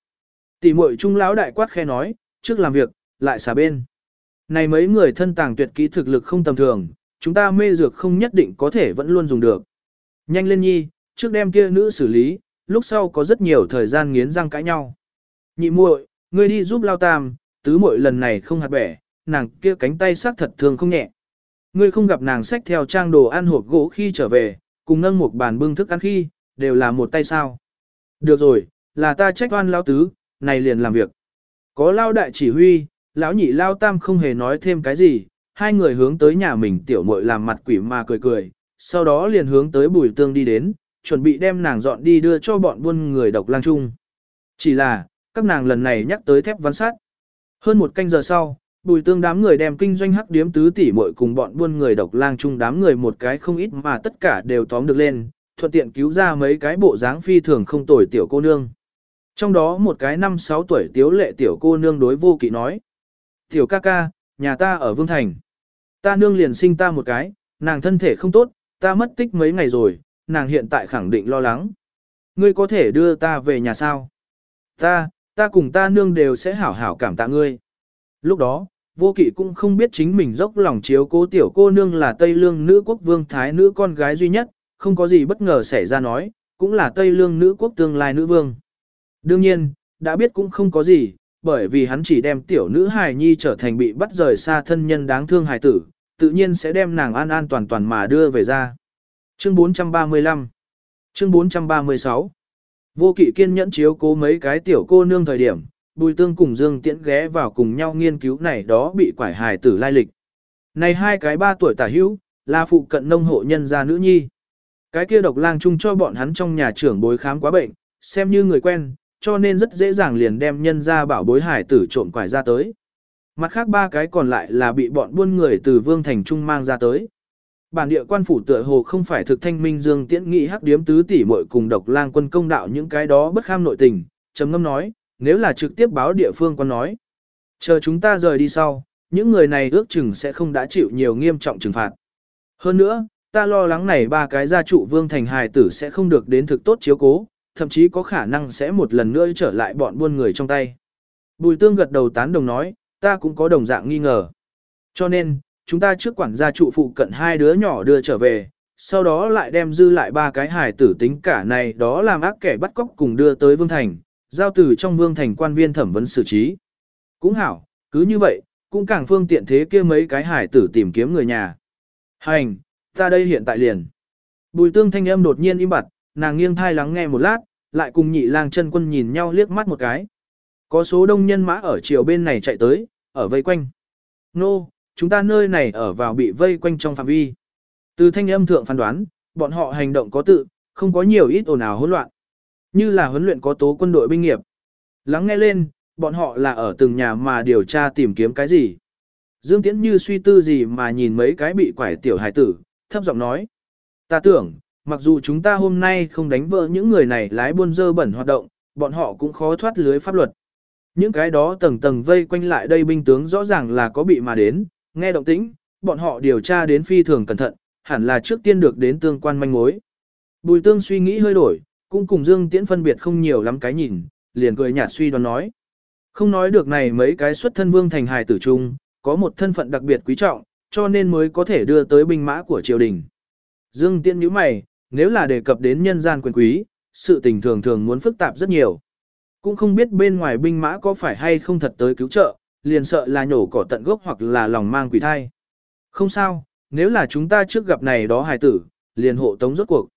Tỷ muội trung lão đại quát khe nói, trước làm việc, lại xả bên. Này mấy người thân tàng tuyệt kỹ thực lực không tầm thường, chúng ta mê dược không nhất định có thể vẫn luôn dùng được. Nhanh lên nhi, trước đem kia nữ xử lý, lúc sau có rất nhiều thời gian nghiến răng cãi nhau. Nhị muội, ngươi đi giúp lao tam, tứ muội lần này không hạt bẻ, nàng kia cánh tay xác thật thường không nhẹ. Ngươi không gặp nàng xách theo trang đồ ăn hộp gỗ khi trở về, cùng nâng một bàn bưng thức ăn khi, đều là một tay sao. Được rồi, là ta trách oan lao tứ, này liền làm việc. Có lao đại chỉ huy, lão nhị lao tam không hề nói thêm cái gì, hai người hướng tới nhà mình tiểu muội làm mặt quỷ mà cười cười, sau đó liền hướng tới bùi tương đi đến, chuẩn bị đem nàng dọn đi đưa cho bọn buôn người độc lang chung. Chỉ là, các nàng lần này nhắc tới thép văn sát. Hơn một canh giờ sau, bùi tương đám người đem kinh doanh hắc điếm tứ tỷ muội cùng bọn buôn người độc lang chung đám người một cái không ít mà tất cả đều tóm được lên, thuận tiện cứu ra mấy cái bộ dáng phi thường không tồi tiểu cô nương. Trong đó một cái năm sáu tuổi tiếu lệ tiểu cô nương đối vô kỵ nói. Tiểu ca ca, nhà ta ở Vương Thành. Ta nương liền sinh ta một cái, nàng thân thể không tốt, ta mất tích mấy ngày rồi, nàng hiện tại khẳng định lo lắng. Ngươi có thể đưa ta về nhà sao? Ta, ta cùng ta nương đều sẽ hảo hảo cảm tạ ngươi. Lúc đó, vô kỵ cũng không biết chính mình dốc lòng chiếu cố tiểu cô nương là Tây Lương nữ quốc vương thái nữ con gái duy nhất, không có gì bất ngờ xảy ra nói, cũng là Tây Lương nữ quốc tương lai nữ vương. Đương nhiên, đã biết cũng không có gì, bởi vì hắn chỉ đem tiểu nữ hài nhi trở thành bị bắt rời xa thân nhân đáng thương hài tử, tự nhiên sẽ đem nàng an an toàn toàn mà đưa về ra. Chương 435 Chương 436 Vô kỵ kiên nhẫn chiếu cố mấy cái tiểu cô nương thời điểm, Bùi Tương cùng Dương Tiễn ghé vào cùng nhau nghiên cứu này đó bị quải hài tử lai lịch. Này hai cái ba tuổi tả hữu, là phụ cận nông hộ nhân gia nữ nhi. Cái kia độc lang chung cho bọn hắn trong nhà trưởng bối khám quá bệnh, xem như người quen, cho nên rất dễ dàng liền đem nhân ra bảo bối hải tử trộm quải ra tới. Mặt khác ba cái còn lại là bị bọn buôn người từ Vương Thành Trung mang ra tới. Bản địa quan phủ tựa hồ không phải thực thanh minh dương tiễn nghị hắc điếm tứ tỷ muội cùng độc lang quân công đạo những cái đó bất kham nội tình, trầm ngâm nói, nếu là trực tiếp báo địa phương quan nói. Chờ chúng ta rời đi sau, những người này ước chừng sẽ không đã chịu nhiều nghiêm trọng trừng phạt. Hơn nữa, ta lo lắng này ba cái gia trụ vương thành hài tử sẽ không được đến thực tốt chiếu cố, thậm chí có khả năng sẽ một lần nữa trở lại bọn buôn người trong tay. Bùi tương gật đầu tán đồng nói, ta cũng có đồng dạng nghi ngờ. Cho nên, chúng ta trước quản gia trụ phụ cận hai đứa nhỏ đưa trở về, sau đó lại đem dư lại ba cái hài tử tính cả này đó làm ác kẻ bắt cóc cùng đưa tới Vương Thành, giao từ trong Vương Thành quan viên thẩm vấn xử trí. Cũng hảo, cứ như vậy, cũng càng phương tiện thế kia mấy cái hài tử tìm kiếm người nhà. Hành, ta đây hiện tại liền. Bùi tương thanh âm đột nhiên im bặt, nàng nghiêng thai lắng nghe một lát, lại cùng nhị lang chân quân nhìn nhau liếc mắt một cái. Có số đông nhân mã ở chiều bên này chạy tới, ở vây quanh. Nô, chúng ta nơi này ở vào bị vây quanh trong phạm vi. Từ thanh âm thượng phán đoán, bọn họ hành động có tự, không có nhiều ít ồn ào hỗn loạn. Như là huấn luyện có tố quân đội binh nghiệp. Lắng nghe lên, bọn họ là ở từng nhà mà điều tra tìm kiếm cái gì. Dương Tiễn như suy tư gì mà nhìn mấy cái bị quải tiểu hải tử, thấp giọng nói. Ta tưởng, mặc dù chúng ta hôm nay không đánh vỡ những người này lái buôn dơ bẩn hoạt động, bọn họ cũng khó thoát lưới pháp luật. Những cái đó tầng tầng vây quanh lại đây binh tướng rõ ràng là có bị mà đến, nghe động tĩnh, bọn họ điều tra đến phi thường cẩn thận, hẳn là trước tiên được đến tương quan manh mối. Bùi tương suy nghĩ hơi đổi, cũng cùng Dương Tiễn phân biệt không nhiều lắm cái nhìn, liền cười nhạt suy đoán nói. Không nói được này mấy cái xuất thân vương thành hài tử trung, có một thân phận đặc biệt quý trọng, cho nên mới có thể đưa tới binh mã của triều đình. Dương Tiễn nhíu mày, nếu là đề cập đến nhân gian quyền quý, sự tình thường thường muốn phức tạp rất nhiều. Cũng không biết bên ngoài binh mã có phải hay không thật tới cứu trợ, liền sợ là nhổ cỏ tận gốc hoặc là lòng mang quỷ thai. Không sao, nếu là chúng ta trước gặp này đó hài tử, liền hộ tống rốt cuộc.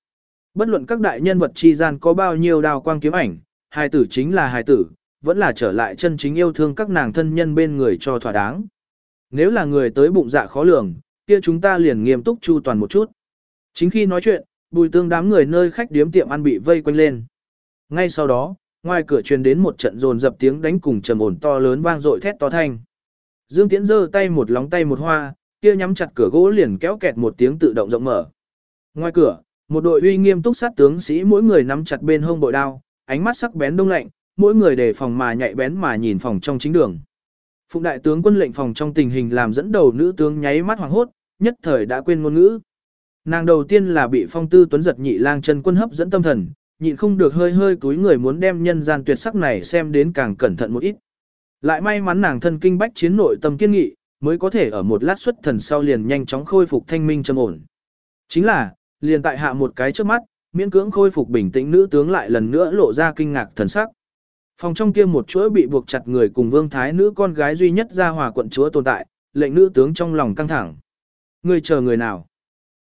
Bất luận các đại nhân vật chi gian có bao nhiêu đào quang kiếm ảnh, hài tử chính là hài tử, vẫn là trở lại chân chính yêu thương các nàng thân nhân bên người cho thỏa đáng. Nếu là người tới bụng dạ khó lường, kia chúng ta liền nghiêm túc chu toàn một chút. Chính khi nói chuyện, bùi tương đám người nơi khách điếm tiệm ăn bị vây quanh lên. Ngay sau đó, ngoài cửa truyền đến một trận rồn dập tiếng đánh cùng trầm ổn to lớn vang dội thét to thanh. Dương Tiễn giơ tay một lóng tay một hoa, kia nhắm chặt cửa gỗ liền kéo kẹt một tiếng tự động rộng mở. Ngoài cửa, một đội uy nghiêm túc sát tướng sĩ mỗi người nắm chặt bên hông bội đao, ánh mắt sắc bén đông lạnh, mỗi người đề phòng mà nhạy bén mà nhìn phòng trong chính đường. Phụng đại tướng quân lệnh phòng trong tình hình làm dẫn đầu nữ tướng nháy mắt hoàng hốt, nhất thời đã quên ngôn ngữ. Nàng đầu tiên là bị phong tư tuấn giật nhị lang chân quân hấp dẫn tâm thần, nhịn không được hơi hơi túi người muốn đem nhân gian tuyệt sắc này xem đến càng cẩn thận một ít. Lại may mắn nàng thân kinh bách chiến nội tâm kiên nghị, mới có thể ở một lát xuất thần sau liền nhanh chóng khôi phục thanh minh trầm ổn. Chính là, liền tại hạ một cái trước mắt, miễn cưỡng khôi phục bình tĩnh nữ tướng lại lần nữa lộ ra kinh ngạc thần sắc. Phòng trong kia một chuỗi bị buộc chặt người cùng vương thái nữ con gái duy nhất ra hòa quận chúa tồn tại, lệnh nữ tướng trong lòng căng thẳng. Người chờ người nào?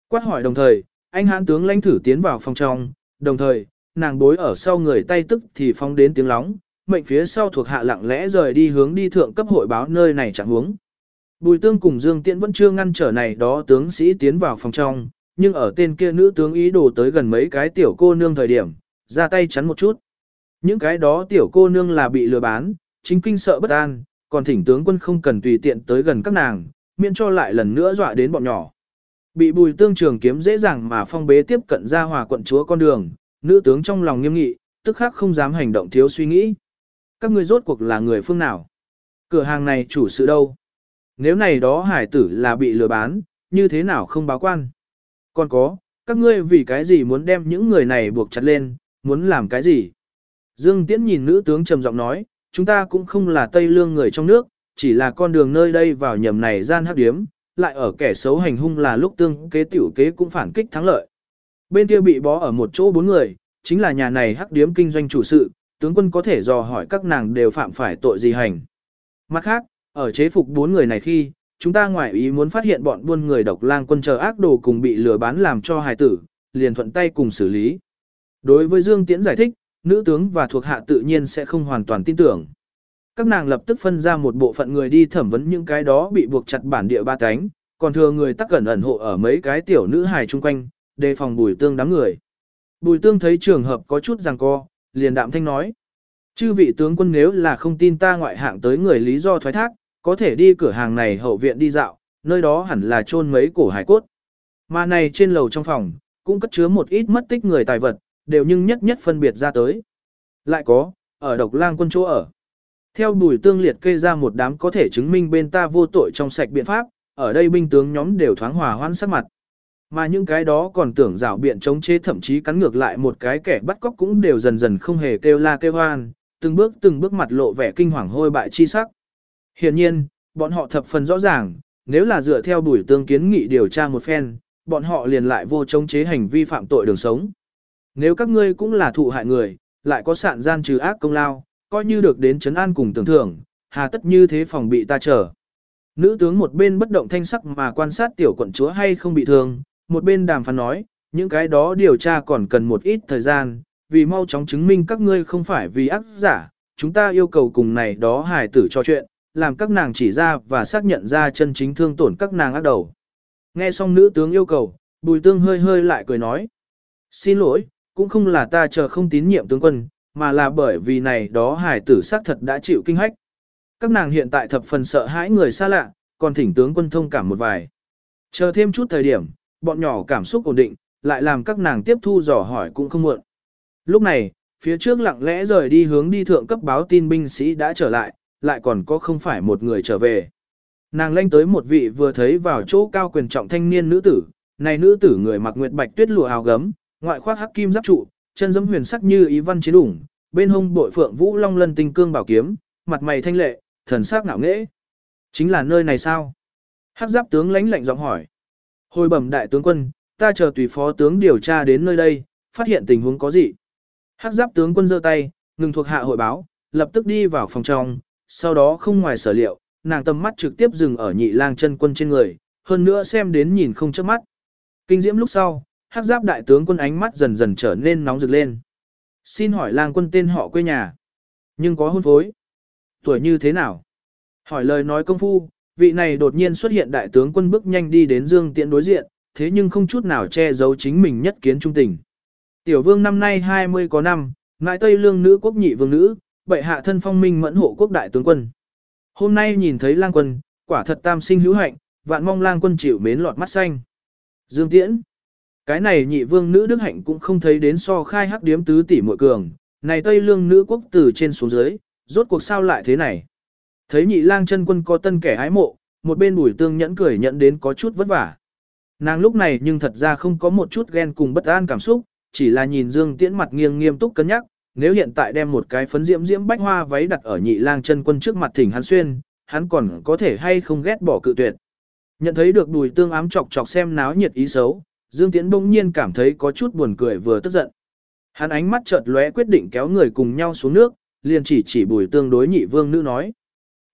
Quát hỏi đồng thời, anh hãn tướng lãnh thử tiến vào phòng trong, đồng thời, nàng bối ở sau người tay tức thì phóng đến tiếng lóng, mệnh phía sau thuộc hạ lặng lẽ rời đi hướng đi thượng cấp hội báo nơi này chẳng hướng. Bùi tương cùng Dương Tiễn vẫn chưa ngăn trở này đó tướng sĩ tiến vào phòng trong, nhưng ở tên kia nữ tướng ý đồ tới gần mấy cái tiểu cô nương thời điểm, ra tay chắn một chút. Những cái đó tiểu cô nương là bị lừa bán, chính kinh sợ bất an, còn thỉnh tướng quân không cần tùy tiện tới gần các nàng, miễn cho lại lần nữa dọa đến bọn nhỏ. Bị bùi tương trường kiếm dễ dàng mà phong bế tiếp cận ra hòa quận chúa con đường, nữ tướng trong lòng nghiêm nghị, tức khắc không dám hành động thiếu suy nghĩ. Các ngươi rốt cuộc là người phương nào? Cửa hàng này chủ sự đâu? Nếu này đó hải tử là bị lừa bán, như thế nào không báo quan? Còn có, các ngươi vì cái gì muốn đem những người này buộc chặt lên, muốn làm cái gì? Dương Tiễn nhìn nữ tướng trầm giọng nói, chúng ta cũng không là Tây Lương người trong nước, chỉ là con đường nơi đây vào nhầm này gian hấp điếm, lại ở kẻ xấu hành hung là lúc tương kế tiểu kế cũng phản kích thắng lợi. Bên kia bị bó ở một chỗ bốn người, chính là nhà này hắc điếm kinh doanh chủ sự, tướng quân có thể dò hỏi các nàng đều phạm phải tội gì hành. Mặt khác, ở chế phục bốn người này khi, chúng ta ngoại ý muốn phát hiện bọn buôn người độc lang quân chờ ác đồ cùng bị lừa bán làm cho hài tử, liền thuận tay cùng xử lý. Đối với Dương Tiễn giải thích, nữ tướng và thuộc hạ tự nhiên sẽ không hoàn toàn tin tưởng. Các nàng lập tức phân ra một bộ phận người đi thẩm vấn những cái đó bị buộc chặt bản địa ba cánh, còn thừa người tắc cẩn ẩn hộ ở mấy cái tiểu nữ hài chung quanh, đề phòng bùi tương đám người. Bùi tương thấy trường hợp có chút giằng co, liền đạm thanh nói. Chư vị tướng quân nếu là không tin ta ngoại hạng tới người lý do thoái thác, có thể đi cửa hàng này hậu viện đi dạo, nơi đó hẳn là chôn mấy cổ hải cốt. Mà này trên lầu trong phòng, cũng cất chứa một ít mất tích người tài vật, đều nhưng nhất nhất phân biệt ra tới. Lại có, ở độc lang quân chỗ ở. Theo bùi tương liệt kê ra một đám có thể chứng minh bên ta vô tội trong sạch biện pháp, ở đây binh tướng nhóm đều thoáng hòa hoãn sắc mặt. Mà những cái đó còn tưởng rảo biện chống chế thậm chí cắn ngược lại một cái kẻ bắt cóc cũng đều dần dần không hề kêu la kêu hoan, từng bước từng bước mặt lộ vẻ kinh hoàng hôi bại chi sắc. Hiển nhiên, bọn họ thập phần rõ ràng, nếu là dựa theo bùi tương kiến nghị điều tra một phen, bọn họ liền lại vô chống chế hành vi phạm tội đường sống. Nếu các ngươi cũng là thụ hại người, lại có sạn gian trừ ác công lao, coi như được đến chấn an cùng tưởng thưởng, hà tất như thế phòng bị ta chờ. Nữ tướng một bên bất động thanh sắc mà quan sát tiểu quận chúa hay không bị thương, một bên đàm phán nói, những cái đó điều tra còn cần một ít thời gian, vì mau chóng chứng minh các ngươi không phải vì ác giả, chúng ta yêu cầu cùng này đó hài tử cho chuyện, làm các nàng chỉ ra và xác nhận ra chân chính thương tổn các nàng ác đầu. Nghe xong nữ tướng yêu cầu, bùi tương hơi hơi lại cười nói. Xin lỗi, cũng không là ta chờ không tín nhiệm tướng quân, mà là bởi vì này đó hải tử xác thật đã chịu kinh hách. Các nàng hiện tại thập phần sợ hãi người xa lạ, còn thỉnh tướng quân thông cảm một vài. Chờ thêm chút thời điểm, bọn nhỏ cảm xúc ổn định, lại làm các nàng tiếp thu dò hỏi cũng không muộn. Lúc này, phía trước lặng lẽ rời đi hướng đi thượng cấp báo tin binh sĩ đã trở lại, lại còn có không phải một người trở về. Nàng lanh tới một vị vừa thấy vào chỗ cao quyền trọng thanh niên nữ tử, này nữ tử người mặc nguyệt bạch tuyết lụa áo gấm, ngoại khoác hắc kim giáp trụ, chân giống huyền sắc như ý văn chiến ủng, bên hông bội phượng vũ long lân tinh cương bảo kiếm, mặt mày thanh lệ, thần sắc ngạo nghễ. Chính là nơi này sao? Hắc giáp tướng lãnh lạnh giọng hỏi. Hồi bẩm đại tướng quân, ta chờ tùy phó tướng điều tra đến nơi đây, phát hiện tình huống có gì. Hắc giáp tướng quân giơ tay, ngừng thuộc hạ hội báo, lập tức đi vào phòng trong, sau đó không ngoài sở liệu, nàng tầm mắt trực tiếp dừng ở nhị lang chân quân trên người, hơn nữa xem đến nhìn không chớp mắt. Kinh diễm lúc sau, hắc giáp đại tướng quân ánh mắt dần dần trở nên nóng rực lên. Xin hỏi lang quân tên họ quê nhà. Nhưng có hôn phối. Tuổi như thế nào? Hỏi lời nói công phu, vị này đột nhiên xuất hiện đại tướng quân bước nhanh đi đến Dương Tiễn đối diện, thế nhưng không chút nào che giấu chính mình nhất kiến trung tình. Tiểu vương năm nay 20 có năm, ngại Tây Lương nữ quốc nhị vương nữ, bệ hạ thân phong minh mẫn hộ quốc đại tướng quân. Hôm nay nhìn thấy lang quân, quả thật tam sinh hữu hạnh, vạn mong lang quân chịu mến lọt mắt xanh. Dương Tiễn. Cái này nhị vương nữ đức hạnh cũng không thấy đến so khai hắc điếm tứ tỷ muội cường, này Tây Lương nữ quốc từ trên xuống dưới, rốt cuộc sao lại thế này. Thấy nhị lang chân quân có tân kẻ hái mộ, một bên bùi tương nhẫn cười nhận đến có chút vất vả. Nàng lúc này nhưng thật ra không có một chút ghen cùng bất an cảm xúc, chỉ là nhìn Dương Tiễn mặt nghiêng nghiêm túc cân nhắc, nếu hiện tại đem một cái phấn diễm diễm bách hoa váy đặt ở nhị lang chân quân trước mặt thỉnh hắn xuyên, hắn còn có thể hay không ghét bỏ cự tuyệt. Nhận thấy được bùi tương ám chọc chọc xem náo nhiệt ý xấu, Dương Tiễn bỗng nhiên cảm thấy có chút buồn cười vừa tức giận. Hắn ánh mắt chợt lóe quyết định kéo người cùng nhau xuống nước, liền chỉ chỉ bùi tương đối nhị vương nữ nói.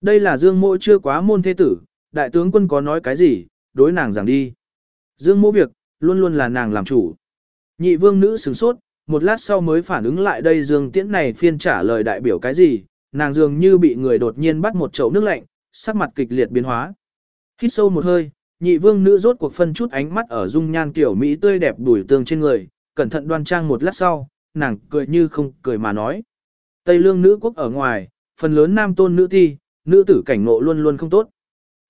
Đây là Dương mộ chưa quá môn thế tử, đại tướng quân có nói cái gì, đối nàng giảng đi. Dương mộ việc, luôn luôn là nàng làm chủ. Nhị vương nữ sửng sốt, một lát sau mới phản ứng lại đây Dương Tiễn này phiên trả lời đại biểu cái gì, nàng dường như bị người đột nhiên bắt một chậu nước lạnh, sắc mặt kịch liệt biến hóa. Hít sâu một hơi, nhị vương nữ rốt cuộc phân chút ánh mắt ở dung nhan kiểu Mỹ tươi đẹp đuổi tương trên người, cẩn thận đoan trang một lát sau, nàng cười như không cười mà nói. Tây lương nữ quốc ở ngoài, phần lớn nam tôn nữ thi, nữ tử cảnh ngộ luôn luôn không tốt.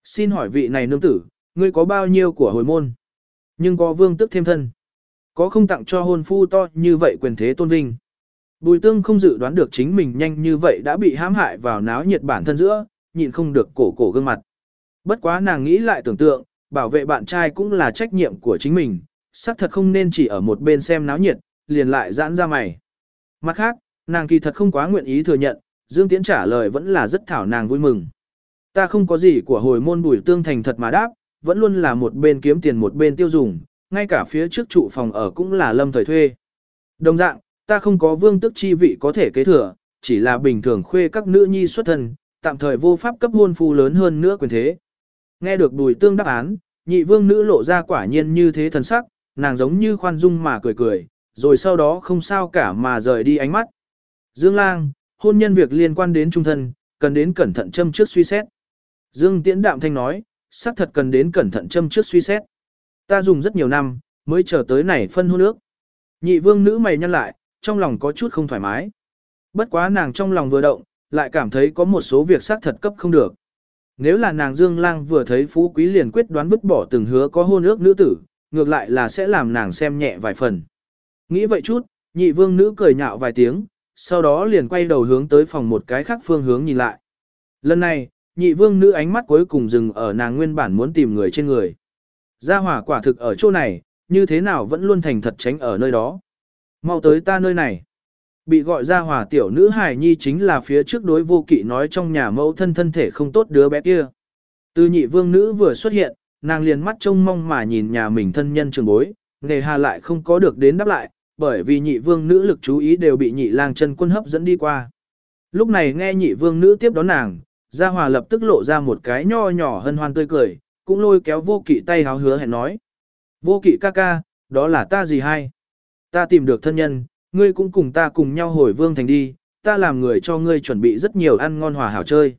Xin hỏi vị này nương tử, ngươi có bao nhiêu của hồi môn? Nhưng có vương tức thêm thân. Có không tặng cho hôn phu to như vậy quyền thế tôn vinh. Bùi tương không dự đoán được chính mình nhanh như vậy đã bị hãm hại vào náo nhiệt bản thân giữa, nhịn không được cổ cổ gương mặt. Bất quá nàng nghĩ lại tưởng tượng, bảo vệ bạn trai cũng là trách nhiệm của chính mình, xác thật không nên chỉ ở một bên xem náo nhiệt, liền lại giãn ra mày. Mặt khác, nàng kỳ thật không quá nguyện ý thừa nhận, Dương Tiễn trả lời vẫn là rất thảo nàng vui mừng. Ta không có gì của hồi môn bùi tương thành thật mà đáp, vẫn luôn là một bên kiếm tiền một bên tiêu dùng, ngay cả phía trước trụ phòng ở cũng là lâm thời thuê. Đồng dạng, ta không có vương tức chi vị có thể kế thừa, chỉ là bình thường khuê các nữ nhi xuất thân, tạm thời vô pháp cấp hôn phu lớn hơn nữa quyền thế. Nghe được bùi tương đáp án, nhị vương nữ lộ ra quả nhiên như thế thần sắc, nàng giống như khoan dung mà cười cười, rồi sau đó không sao cả mà rời đi ánh mắt. Dương lang, hôn nhân việc liên quan đến trung thân, cần đến cẩn thận châm trước suy xét. Dương tiễn đạm thanh nói, xác thật cần đến cẩn thận châm trước suy xét. Ta dùng rất nhiều năm, mới chờ tới này phân hôn nước. Nhị vương nữ mày nhăn lại, trong lòng có chút không thoải mái. Bất quá nàng trong lòng vừa động, lại cảm thấy có một số việc xác thật cấp không được. Nếu là nàng Dương Lang vừa thấy phú quý liền quyết đoán vứt bỏ từng hứa có hôn ước nữ tử, ngược lại là sẽ làm nàng xem nhẹ vài phần. Nghĩ vậy chút, nhị vương nữ cười nhạo vài tiếng, sau đó liền quay đầu hướng tới phòng một cái khác phương hướng nhìn lại. Lần này, nhị vương nữ ánh mắt cuối cùng dừng ở nàng nguyên bản muốn tìm người trên người. Gia hỏa quả thực ở chỗ này, như thế nào vẫn luôn thành thật tránh ở nơi đó. Mau tới ta nơi này. Bị gọi ra hỏa tiểu nữ hài nhi chính là phía trước đối vô kỵ nói trong nhà mẫu thân thân thể không tốt đứa bé kia. Từ nhị vương nữ vừa xuất hiện, nàng liền mắt trông mong mà nhìn nhà mình thân nhân trường bối, nề hà lại không có được đến đáp lại, bởi vì nhị vương nữ lực chú ý đều bị nhị lang chân quân hấp dẫn đi qua. Lúc này nghe nhị vương nữ tiếp đón nàng, Gia Hòa lập tức lộ ra một cái nho nhỏ hân hoan tươi cười, cũng lôi kéo vô kỵ tay háo hứa hẹn nói. Vô kỵ ca ca, đó là ta gì hay? Ta tìm được thân nhân, ngươi cũng cùng ta cùng nhau hồi vương thành đi, ta làm người cho ngươi chuẩn bị rất nhiều ăn ngon hòa hảo chơi.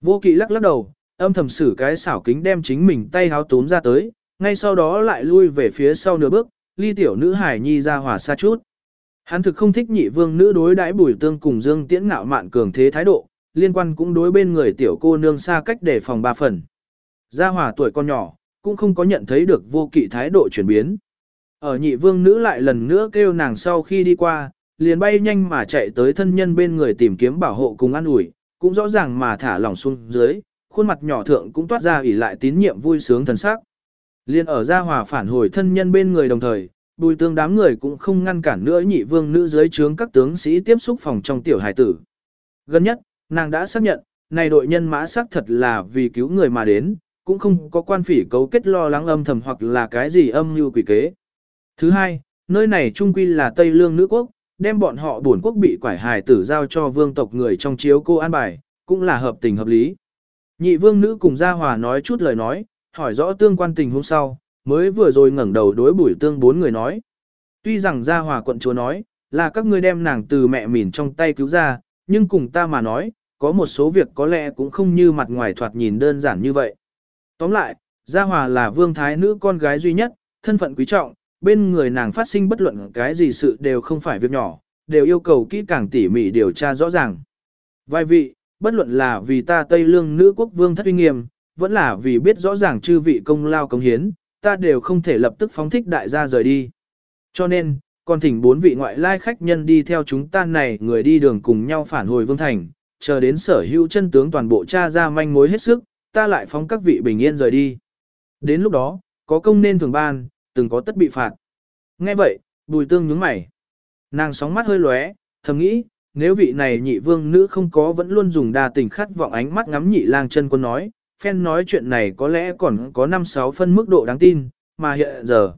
Vô kỵ lắc lắc đầu, âm thầm xử cái xảo kính đem chính mình tay háo tốn ra tới, ngay sau đó lại lui về phía sau nửa bước, ly tiểu nữ hải nhi ra hòa xa chút. Hắn thực không thích nhị vương nữ đối đãi bùi tương cùng dương tiễn ngạo mạn cường thế thái độ, liên quan cũng đối bên người tiểu cô nương xa cách để phòng ba phần. Gia hòa tuổi con nhỏ, cũng không có nhận thấy được vô kỵ thái độ chuyển biến. Ở nhị vương nữ lại lần nữa kêu nàng sau khi đi qua, liền bay nhanh mà chạy tới thân nhân bên người tìm kiếm bảo hộ cùng an ủi, cũng rõ ràng mà thả lỏng xuống dưới, khuôn mặt nhỏ thượng cũng toát ra ủy lại tín nhiệm vui sướng thần sắc. Liên ở gia hòa phản hồi thân nhân bên người đồng thời, bùi tương đám người cũng không ngăn cản nữa nhị vương nữ dưới trướng các tướng sĩ tiếp xúc phòng trong tiểu hải tử. Gần nhất, nàng đã xác nhận, này đội nhân mã xác thật là vì cứu người mà đến, cũng không có quan phỉ cấu kết lo lắng âm thầm hoặc là cái gì âm mưu quỷ kế. Thứ hai, nơi này trung quy là Tây Lương nữ quốc, đem bọn họ buồn quốc bị quải hài tử giao cho vương tộc người trong chiếu cô an bài, cũng là hợp tình hợp lý. Nhị vương nữ cùng Gia Hòa nói chút lời nói, hỏi rõ tương quan tình hôm sau, mới vừa rồi ngẩng đầu đối bùi tương bốn người nói. Tuy rằng Gia Hòa quận chúa nói, là các ngươi đem nàng từ mẹ mìn trong tay cứu ra, nhưng cùng ta mà nói, có một số việc có lẽ cũng không như mặt ngoài thoạt nhìn đơn giản như vậy. Tóm lại, Gia Hòa là vương thái nữ con gái duy nhất, thân phận quý trọng, bên người nàng phát sinh bất luận cái gì sự đều không phải việc nhỏ, đều yêu cầu kỹ càng tỉ mỉ điều tra rõ ràng. Vài vị, bất luận là vì ta Tây Lương nữ quốc vương thất uy nghiêm, vẫn là vì biết rõ ràng chư vị công lao công hiến, ta đều không thể lập tức phóng thích đại gia rời đi. Cho nên, còn thỉnh bốn vị ngoại lai khách nhân đi theo chúng ta này người đi đường cùng nhau phản hồi vương thành, chờ đến sở hữu chân tướng toàn bộ cha ra manh mối hết sức, ta lại phóng các vị bình yên rời đi. Đến lúc đó, có công nên thường ban, từng có tất bị phạt. Nghe vậy, bùi tương nhướng mày. Nàng sóng mắt hơi lóe, thầm nghĩ, nếu vị này nhị vương nữ không có vẫn luôn dùng đa tình khát vọng ánh mắt ngắm nhị lang chân quân nói, phen nói chuyện này có lẽ còn có 5-6 phân mức độ đáng tin, mà hiện giờ.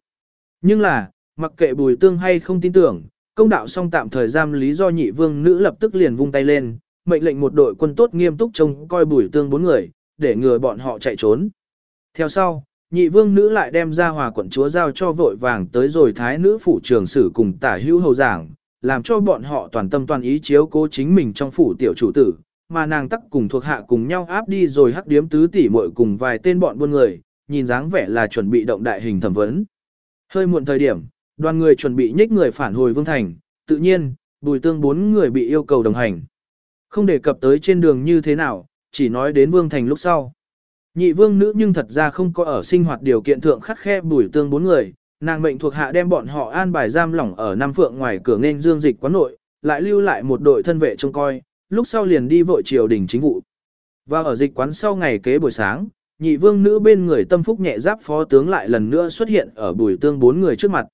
Nhưng là, mặc kệ bùi tương hay không tin tưởng, công đạo xong tạm thời giam lý do nhị vương nữ lập tức liền vung tay lên, mệnh lệnh một đội quân tốt nghiêm túc trông coi bùi tương bốn người, để ngừa bọn họ chạy trốn. Theo sau, nhị vương nữ lại đem ra hòa quận chúa giao cho vội vàng tới rồi thái nữ phủ trường sử cùng tả hữu hầu giảng, làm cho bọn họ toàn tâm toàn ý chiếu cố chính mình trong phủ tiểu chủ tử, mà nàng tắc cùng thuộc hạ cùng nhau áp đi rồi hắc điếm tứ tỷ muội cùng vài tên bọn buôn người, nhìn dáng vẻ là chuẩn bị động đại hình thẩm vấn. Hơi muộn thời điểm, đoàn người chuẩn bị nhích người phản hồi vương thành, tự nhiên, bùi tương bốn người bị yêu cầu đồng hành. Không đề cập tới trên đường như thế nào, chỉ nói đến vương thành lúc sau. Nhị vương nữ nhưng thật ra không có ở sinh hoạt điều kiện thượng khắc khe bùi tương bốn người, nàng mệnh thuộc hạ đem bọn họ an bài giam lỏng ở Nam Phượng ngoài cửa nên dương dịch quán nội, lại lưu lại một đội thân vệ trông coi, lúc sau liền đi vội triều đình chính vụ. Và ở dịch quán sau ngày kế buổi sáng, nhị vương nữ bên người tâm phúc nhẹ giáp phó tướng lại lần nữa xuất hiện ở bùi tương bốn người trước mặt.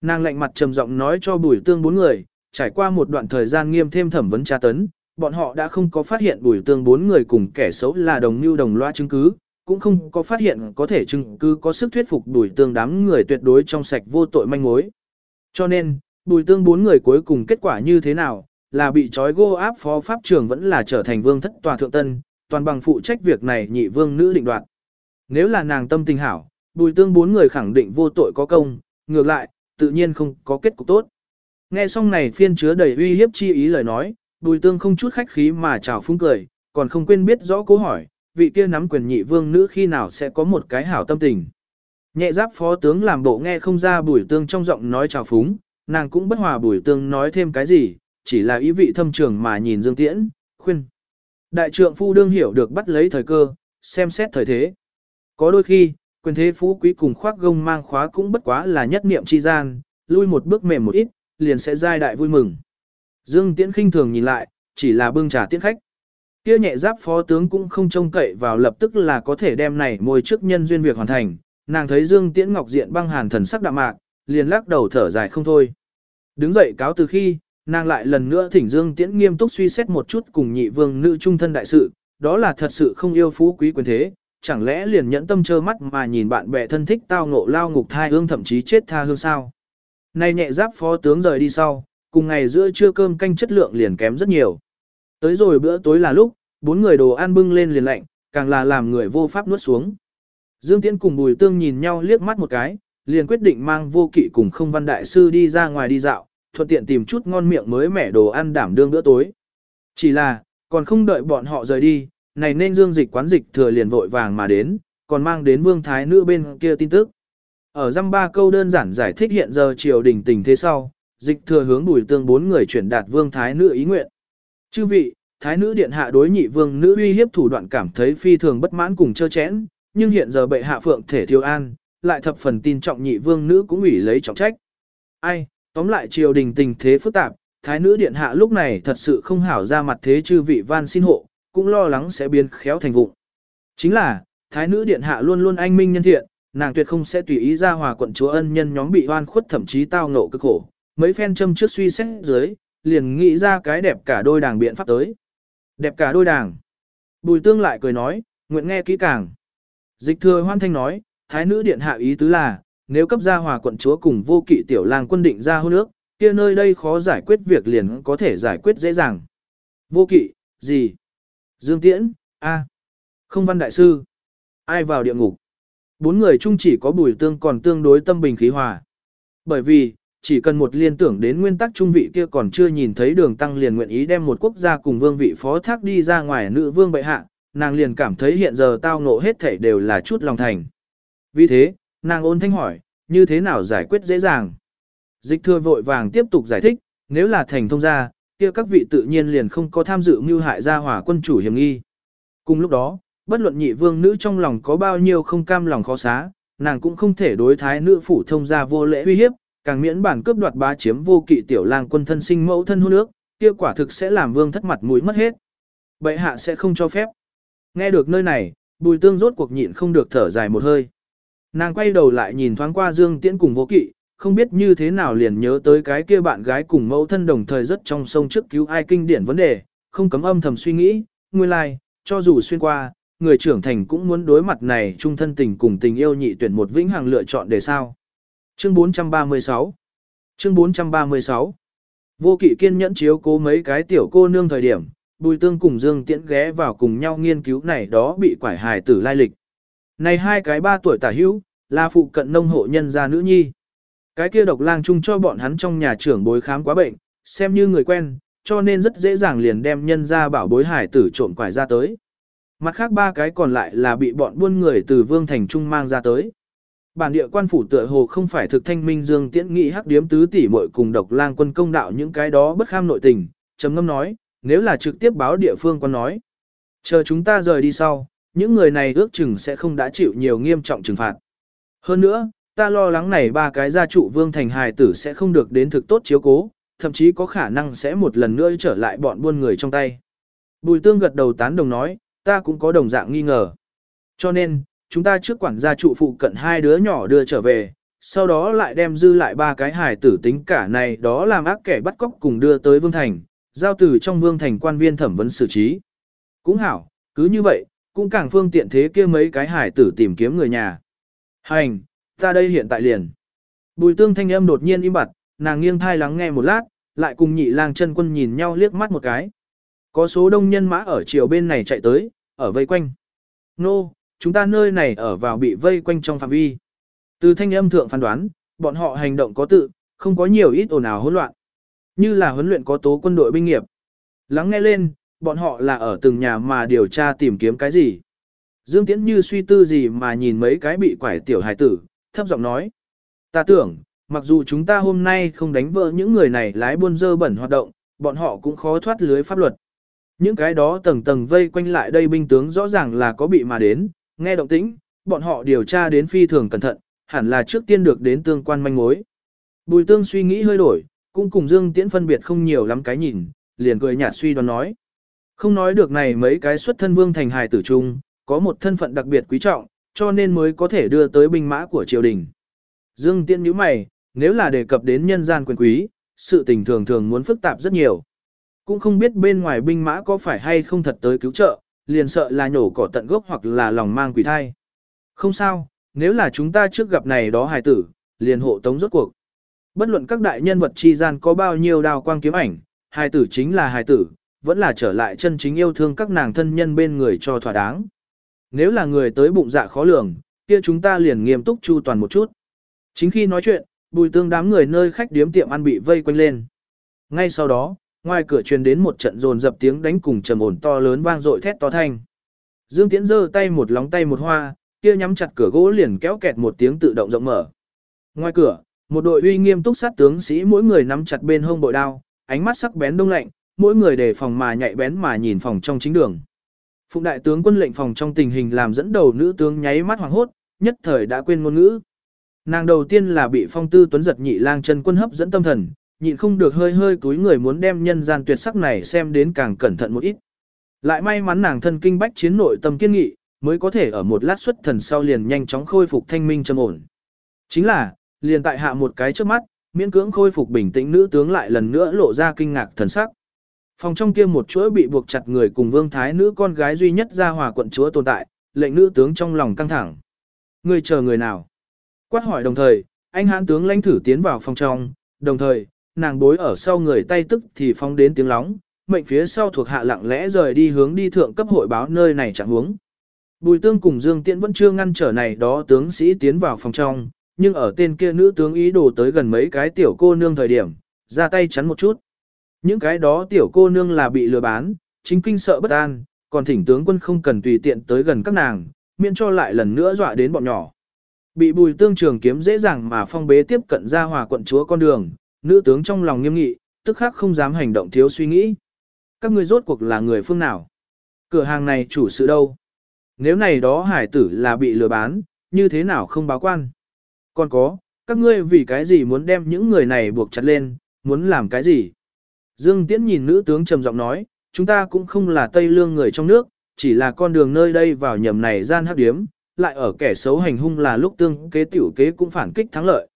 Nàng lạnh mặt trầm giọng nói cho bùi tương bốn người, trải qua một đoạn thời gian nghiêm thêm thẩm vấn tra tấn, bọn họ đã không có phát hiện bùi tương bốn người cùng kẻ xấu là đồng mưu đồng loa chứng cứ, cũng không có phát hiện có thể chứng cứ có sức thuyết phục bùi tương đám người tuyệt đối trong sạch vô tội manh mối. Cho nên, bùi tương bốn người cuối cùng kết quả như thế nào, là bị trói gô áp phó pháp trường vẫn là trở thành vương thất tòa thượng tân, toàn bằng phụ trách việc này nhị vương nữ định đoạt. Nếu là nàng tâm tình hảo, bùi tương bốn người khẳng định vô tội có công, ngược lại, tự nhiên không có kết cục tốt. Nghe xong này phiên chứa đầy uy hiếp chi ý lời nói, bùi tương không chút khách khí mà chào phúng cười, còn không quên biết rõ câu hỏi, vị kia nắm quyền nhị vương nữ khi nào sẽ có một cái hảo tâm tình. Nhẹ giáp phó tướng làm bộ nghe không ra bùi tương trong giọng nói chào phúng, nàng cũng bất hòa bùi tương nói thêm cái gì, chỉ là ý vị thâm trường mà nhìn Dương Tiễn, khuyên. Đại trượng phu đương hiểu được bắt lấy thời cơ, xem xét thời thế. Có đôi khi, quyền thế phú quý cùng khoác gông mang khóa cũng bất quá là nhất niệm chi gian, lui một bước mềm một ít, liền sẽ giai đại vui mừng. Dương Tiễn khinh thường nhìn lại, chỉ là bưng trà tiễn khách. Kia nhẹ giáp phó tướng cũng không trông cậy vào lập tức là có thể đem này môi trước nhân duyên việc hoàn thành, nàng thấy Dương Tiễn Ngọc diện băng hàn thần sắc đạm mạc, liền lắc đầu thở dài không thôi. Đứng dậy cáo từ khi, nàng lại lần nữa thỉnh Dương Tiễn nghiêm túc suy xét một chút cùng nhị vương nữ trung thân đại sự, đó là thật sự không yêu phú quý quyền thế, chẳng lẽ liền nhẫn tâm trơ mắt mà nhìn bạn bè thân thích tao ngộ lao ngục thai hương thậm chí chết tha hương sao. Nay nhẹ giáp phó tướng rời đi sau, cùng ngày giữa trưa cơm canh chất lượng liền kém rất nhiều. Tới rồi bữa tối là lúc, bốn người đồ ăn bưng lên liền lạnh, càng là làm người vô pháp nuốt xuống. Dương Tiễn cùng Bùi Tương nhìn nhau liếc mắt một cái, liền quyết định mang vô kỵ cùng không văn đại sư đi ra ngoài đi dạo, thuận tiện tìm chút ngon miệng mới mẻ đồ ăn đảm đương bữa tối. Chỉ là, còn không đợi bọn họ rời đi, này nên dương dịch quán dịch thừa liền vội vàng mà đến, còn mang đến vương thái nữ bên kia tin tức. Ở dăm ba câu đơn giản giải thích hiện giờ triều đình tình thế sau, dịch thừa hướng bùi tương bốn người chuyển đạt vương thái nữ ý nguyện. Chư vị, thái nữ điện hạ đối nhị vương nữ uy hiếp thủ đoạn cảm thấy phi thường bất mãn cùng chơ chẽn, nhưng hiện giờ bệ hạ phượng thể thiếu an, lại thập phần tin trọng nhị vương nữ cũng ủy lấy trọng trách. Ai, tóm lại triều đình tình thế phức tạp, thái nữ điện hạ lúc này thật sự không hảo ra mặt thế chư vị van xin hộ, cũng lo lắng sẽ biến khéo thành vụng. Chính là, thái nữ điện hạ luôn luôn anh minh nhân thiện, nàng tuyệt không sẽ tùy ý ra hòa quận chúa ân nhân nhóm bị oan khuất thậm chí tao ngộ cực khổ. Mấy phen châm trước suy xét dưới, liền nghĩ ra cái đẹp cả đôi đảng biện pháp tới. Đẹp cả đôi đảng. Bùi tương lại cười nói, nguyện nghe kỹ càng. Dịch thừa hoan thanh nói, thái nữ điện hạ ý tứ là, nếu cấp gia hòa quận chúa cùng vô kỵ tiểu lang quân định ra hôn nước, kia nơi đây khó giải quyết việc liền có thể giải quyết dễ dàng. Vô kỵ, gì? Dương Tiễn, A. Không văn đại sư. Ai vào địa ngục? Bốn người chung chỉ có bùi tương còn tương đối tâm bình khí hòa. Bởi vì, chỉ cần một liên tưởng đến nguyên tắc trung vị kia còn chưa nhìn thấy đường tăng liền nguyện ý đem một quốc gia cùng vương vị phó thác đi ra ngoài nữ vương bệ hạ, nàng liền cảm thấy hiện giờ tao ngộ hết thể đều là chút lòng thành. Vì thế, nàng ôn thanh hỏi, như thế nào giải quyết dễ dàng? Dịch thừa vội vàng tiếp tục giải thích, nếu là thành thông gia, kia các vị tự nhiên liền không có tham dự mưu hại gia hỏa quân chủ hiểm nghi. Cùng lúc đó, bất luận nhị vương nữ trong lòng có bao nhiêu không cam lòng khó xá, nàng cũng không thể đối thái nữ phủ thông gia vô lễ uy hiếp, càng miễn bản cướp đoạt bá chiếm vô kỵ tiểu lang quân thân sinh mẫu thân hôn nước, kia quả thực sẽ làm vương thất mặt mũi mất hết. Bệ hạ sẽ không cho phép. Nghe được nơi này, bùi tương rốt cuộc nhịn không được thở dài một hơi. Nàng quay đầu lại nhìn thoáng qua Dương Tiễn cùng vô kỵ, không biết như thế nào liền nhớ tới cái kia bạn gái cùng mẫu thân đồng thời rất trong sông trước cứu ai kinh điển vấn đề, không cấm âm thầm suy nghĩ, nguyên lai, like, cho dù xuyên qua, người trưởng thành cũng muốn đối mặt này trung thân tình cùng tình yêu nhị tuyển một vĩnh hằng lựa chọn để sao. Chương 436 Chương 436 Vô kỵ kiên nhẫn chiếu cố mấy cái tiểu cô nương thời điểm, Bùi Tương cùng Dương Tiễn ghé vào cùng nhau nghiên cứu này đó bị quải hài tử lai lịch. Này hai cái ba tuổi tả hữu, là phụ cận nông hộ nhân gia nữ nhi. Cái kia độc lang chung cho bọn hắn trong nhà trưởng bối khám quá bệnh, xem như người quen, cho nên rất dễ dàng liền đem nhân ra bảo bối hải tử trộn quải ra tới. Mặt khác ba cái còn lại là bị bọn buôn người từ Vương Thành Trung mang ra tới. Bản địa quan phủ tựa hồ không phải thực thanh minh dương tiễn nghị hắc điếm tứ tỷ muội cùng độc lang quân công đạo những cái đó bất kham nội tình, trầm ngâm nói, nếu là trực tiếp báo địa phương quan nói. Chờ chúng ta rời đi sau, những người này ước chừng sẽ không đã chịu nhiều nghiêm trọng trừng phạt. Hơn nữa, ta lo lắng này ba cái gia trụ vương thành hài tử sẽ không được đến thực tốt chiếu cố, thậm chí có khả năng sẽ một lần nữa trở lại bọn buôn người trong tay. Bùi tương gật đầu tán đồng nói, ta cũng có đồng dạng nghi ngờ. Cho nên, chúng ta trước quản gia trụ phụ cận hai đứa nhỏ đưa trở về, sau đó lại đem dư lại ba cái hài tử tính cả này đó làm ác kẻ bắt cóc cùng đưa tới vương thành, giao tử trong vương thành quan viên thẩm vấn xử trí. Cũng hảo, cứ như vậy, cũng càng phương tiện thế kia mấy cái hải tử tìm kiếm người nhà. Hành, ta đây hiện tại liền. Bùi tương thanh âm đột nhiên im bặt, nàng nghiêng thai lắng nghe một lát, lại cùng nhị lang chân quân nhìn nhau liếc mắt một cái. Có số đông nhân mã ở chiều bên này chạy tới, ở vây quanh. Nô, chúng ta nơi này ở vào bị vây quanh trong phạm vi. Từ thanh âm thượng phán đoán, bọn họ hành động có tự, không có nhiều ít ồn ào hỗn loạn. Như là huấn luyện có tố quân đội binh nghiệp. Lắng nghe lên, bọn họ là ở từng nhà mà điều tra tìm kiếm cái gì. Dương Tiễn như suy tư gì mà nhìn mấy cái bị quải tiểu hài tử, thấp giọng nói. Ta tưởng, mặc dù chúng ta hôm nay không đánh vỡ những người này lái buôn dơ bẩn hoạt động, bọn họ cũng khó thoát lưới pháp luật. Những cái đó tầng tầng vây quanh lại đây binh tướng rõ ràng là có bị mà đến, nghe động tĩnh, bọn họ điều tra đến phi thường cẩn thận, hẳn là trước tiên được đến tương quan manh mối. Bùi tương suy nghĩ hơi đổi, cũng cùng Dương Tiễn phân biệt không nhiều lắm cái nhìn, liền cười nhạt suy đoán nói. Không nói được này mấy cái xuất thân vương thành hài tử trung, có một thân phận đặc biệt quý trọng, cho nên mới có thể đưa tới binh mã của triều đình. Dương Tiễn nhíu mày, nếu là đề cập đến nhân gian quyền quý, sự tình thường thường muốn phức tạp rất nhiều. Cũng không biết bên ngoài binh mã có phải hay không thật tới cứu trợ, liền sợ là nhổ cỏ tận gốc hoặc là lòng mang quỷ thai. Không sao, nếu là chúng ta trước gặp này đó hài tử, liền hộ tống rốt cuộc. Bất luận các đại nhân vật chi gian có bao nhiêu đào quang kiếm ảnh, hài tử chính là hài tử, vẫn là trở lại chân chính yêu thương các nàng thân nhân bên người cho thỏa đáng. Nếu là người tới bụng dạ khó lường, kia chúng ta liền nghiêm túc chu toàn một chút. Chính khi nói chuyện, bùi tương đám người nơi khách điếm tiệm ăn bị vây quanh lên. Ngay sau đó, ngoài cửa truyền đến một trận rồn dập tiếng đánh cùng trầm ổn to lớn vang dội thét to thanh. Dương Tiễn giơ tay một lóng tay một hoa, kia nhắm chặt cửa gỗ liền kéo kẹt một tiếng tự động rộng mở. Ngoài cửa, một đội uy nghiêm túc sát tướng sĩ mỗi người nắm chặt bên hông bội đao, ánh mắt sắc bén đông lạnh, mỗi người đề phòng mà nhạy bén mà nhìn phòng trong chính đường. Phụng đại tướng quân lệnh phòng trong tình hình làm dẫn đầu nữ tướng nháy mắt hoảng hốt, nhất thời đã quên ngôn ngữ. Nàng đầu tiên là bị phong tư tuấn giật nhị lang chân quân hấp dẫn tâm thần, nhịn không được hơi hơi túi người muốn đem nhân gian tuyệt sắc này xem đến càng cẩn thận một ít. Lại may mắn nàng thân kinh bách chiến nội tâm kiên nghị, mới có thể ở một lát xuất thần sau liền nhanh chóng khôi phục thanh minh trầm ổn. Chính là, liền tại hạ một cái trước mắt, miễn cưỡng khôi phục bình tĩnh nữ tướng lại lần nữa lộ ra kinh ngạc thần sắc. Phòng trong kia một chuỗi bị buộc chặt người cùng vương thái nữ con gái duy nhất ra hòa quận chúa tồn tại, lệnh nữ tướng trong lòng căng thẳng. Người chờ người nào? Quát hỏi đồng thời, anh hãn tướng lãnh thử tiến vào phòng trong, đồng thời, nàng bối ở sau người tay tức thì phóng đến tiếng lóng, mệnh phía sau thuộc hạ lặng lẽ rời đi hướng đi thượng cấp hội báo nơi này chẳng huống. Bùi tương cùng Dương Tiễn vẫn chưa ngăn trở này đó tướng sĩ tiến vào phòng trong, nhưng ở tên kia nữ tướng ý đồ tới gần mấy cái tiểu cô nương thời điểm, ra tay chắn một chút. Những cái đó tiểu cô nương là bị lừa bán, chính kinh sợ bất an, còn thỉnh tướng quân không cần tùy tiện tới gần các nàng, miễn cho lại lần nữa dọa đến bọn nhỏ. Bị bùi tương trường kiếm dễ dàng mà phong bế tiếp cận ra hòa quận chúa con đường, nữ tướng trong lòng nghiêm nghị, tức khắc không dám hành động thiếu suy nghĩ. Các ngươi rốt cuộc là người phương nào? Cửa hàng này chủ sự đâu? Nếu này đó hải tử là bị lừa bán, như thế nào không báo quan? Còn có, các ngươi vì cái gì muốn đem những người này buộc chặt lên, muốn làm cái gì? Dương Tiễn nhìn nữ tướng trầm giọng nói, chúng ta cũng không là Tây Lương người trong nước, chỉ là con đường nơi đây vào nhầm này gian hấp điếm, lại ở kẻ xấu hành hung là lúc tương kế tiểu kế cũng phản kích thắng lợi.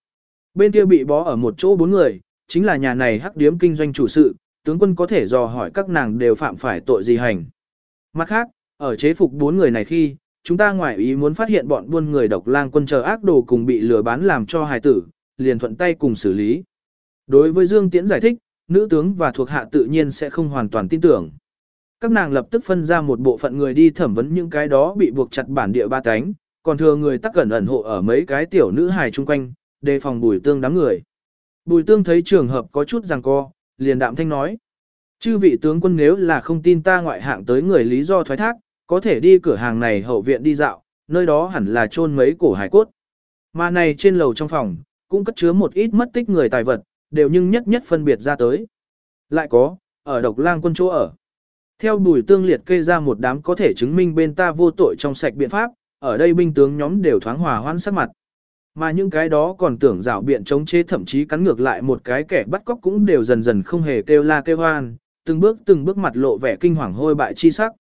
Bên kia bị bó ở một chỗ bốn người, chính là nhà này hắc điếm kinh doanh chủ sự, tướng quân có thể dò hỏi các nàng đều phạm phải tội gì hành. Mặt khác, ở chế phục bốn người này khi, chúng ta ngoại ý muốn phát hiện bọn buôn người độc lang quân chờ ác đồ cùng bị lừa bán làm cho hài tử, liền thuận tay cùng xử lý. Đối với Dương Tiễn giải thích, nữ tướng và thuộc hạ tự nhiên sẽ không hoàn toàn tin tưởng. Các nàng lập tức phân ra một bộ phận người đi thẩm vấn những cái đó bị buộc chặt bản địa ba cánh, còn thừa người tắc cẩn ẩn hộ ở mấy cái tiểu nữ hài chung quanh, đề phòng bùi tương đám người. Bùi tương thấy trường hợp có chút rằng co, liền đạm thanh nói. Chư vị tướng quân nếu là không tin ta ngoại hạng tới người lý do thoái thác, có thể đi cửa hàng này hậu viện đi dạo, nơi đó hẳn là chôn mấy cổ hải cốt. Mà này trên lầu trong phòng, cũng cất chứa một ít mất tích người tài vật, đều nhưng nhất nhất phân biệt ra tới. Lại có, ở độc lang quân chỗ ở. Theo bùi tương liệt kê ra một đám có thể chứng minh bên ta vô tội trong sạch biện pháp, ở đây binh tướng nhóm đều thoáng hòa hoan sắc mặt. Mà những cái đó còn tưởng rảo biện chống chế thậm chí cắn ngược lại một cái kẻ bắt cóc cũng đều dần dần không hề kêu la kêu hoan, từng bước từng bước mặt lộ vẻ kinh hoàng hôi bại chi sắc.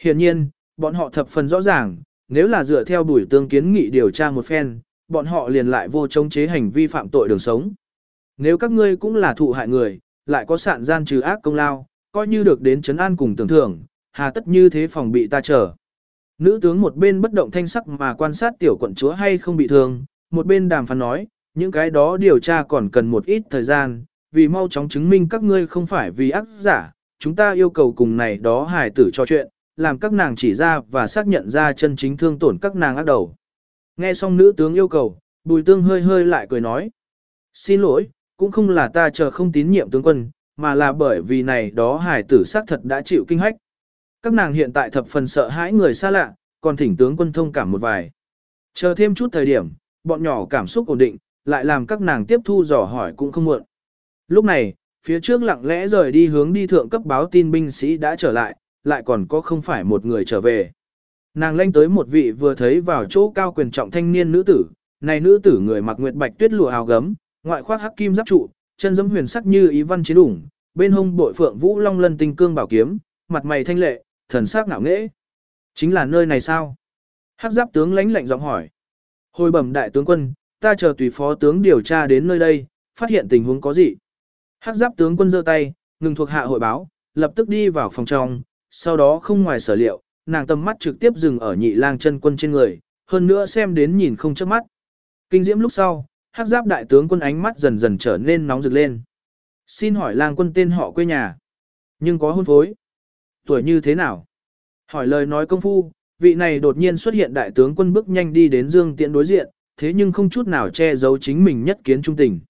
Hiển nhiên, bọn họ thập phần rõ ràng, nếu là dựa theo bùi tương kiến nghị điều tra một phen, bọn họ liền lại vô chống chế hành vi phạm tội đường sống. Nếu các ngươi cũng là thụ hại người, lại có sạn gian trừ ác công lao, coi như được đến chấn an cùng tưởng thưởng, hà tất như thế phòng bị ta chờ. Nữ tướng một bên bất động thanh sắc mà quan sát tiểu quận chúa hay không bị thương, một bên đàm phán nói, những cái đó điều tra còn cần một ít thời gian, vì mau chóng chứng minh các ngươi không phải vì ác giả, chúng ta yêu cầu cùng này đó hài tử cho chuyện, làm các nàng chỉ ra và xác nhận ra chân chính thương tổn các nàng ác đầu. Nghe xong nữ tướng yêu cầu, bùi tương hơi hơi lại cười nói. Xin lỗi, cũng không là ta chờ không tín nhiệm tướng quân, mà là bởi vì này đó hải tử xác thật đã chịu kinh hách. Các nàng hiện tại thập phần sợ hãi người xa lạ, còn thỉnh tướng quân thông cảm một vài. Chờ thêm chút thời điểm, bọn nhỏ cảm xúc ổn định, lại làm các nàng tiếp thu dò hỏi cũng không muộn. Lúc này, Phía trước lặng lẽ rời đi hướng đi thượng cấp báo tin binh sĩ đã trở lại, lại còn có không phải một người trở về. Nàng lanh tới một vị vừa thấy vào chỗ cao quyền trọng thanh niên nữ tử, này nữ tử người mặc nguyệt bạch tuyết lụa áo gấm, ngoại khoác hắc kim giáp trụ, chân giẫm huyền sắc như ý văn chiến ủng, bên hông bội phượng vũ long lân tinh cương bảo kiếm, mặt mày thanh lệ, thần sắc ngạo nghễ. Chính là nơi này sao? Hắc giáp tướng lãnh lạnh giọng hỏi. Hồi bẩm đại tướng quân, ta chờ tùy phó tướng điều tra đến nơi đây, phát hiện tình huống có gì. Hắc giáp tướng quân giơ tay, ngừng thuộc hạ hội báo, lập tức đi vào phòng trong, sau đó không ngoài sở liệu, nàng tầm mắt trực tiếp dừng ở nhị lang chân quân trên người, hơn nữa xem đến nhìn không chớp mắt. Kinh diễm lúc sau, hắc giáp đại tướng quân ánh mắt dần dần trở nên nóng rực lên. Xin hỏi lang quân tên họ quê nhà. Nhưng có hôn phối. Tuổi như thế nào? Hỏi lời nói công phu, vị này đột nhiên xuất hiện đại tướng quân bước nhanh đi đến Dương Tiễn đối diện, thế nhưng không chút nào che giấu chính mình nhất kiến trung tình.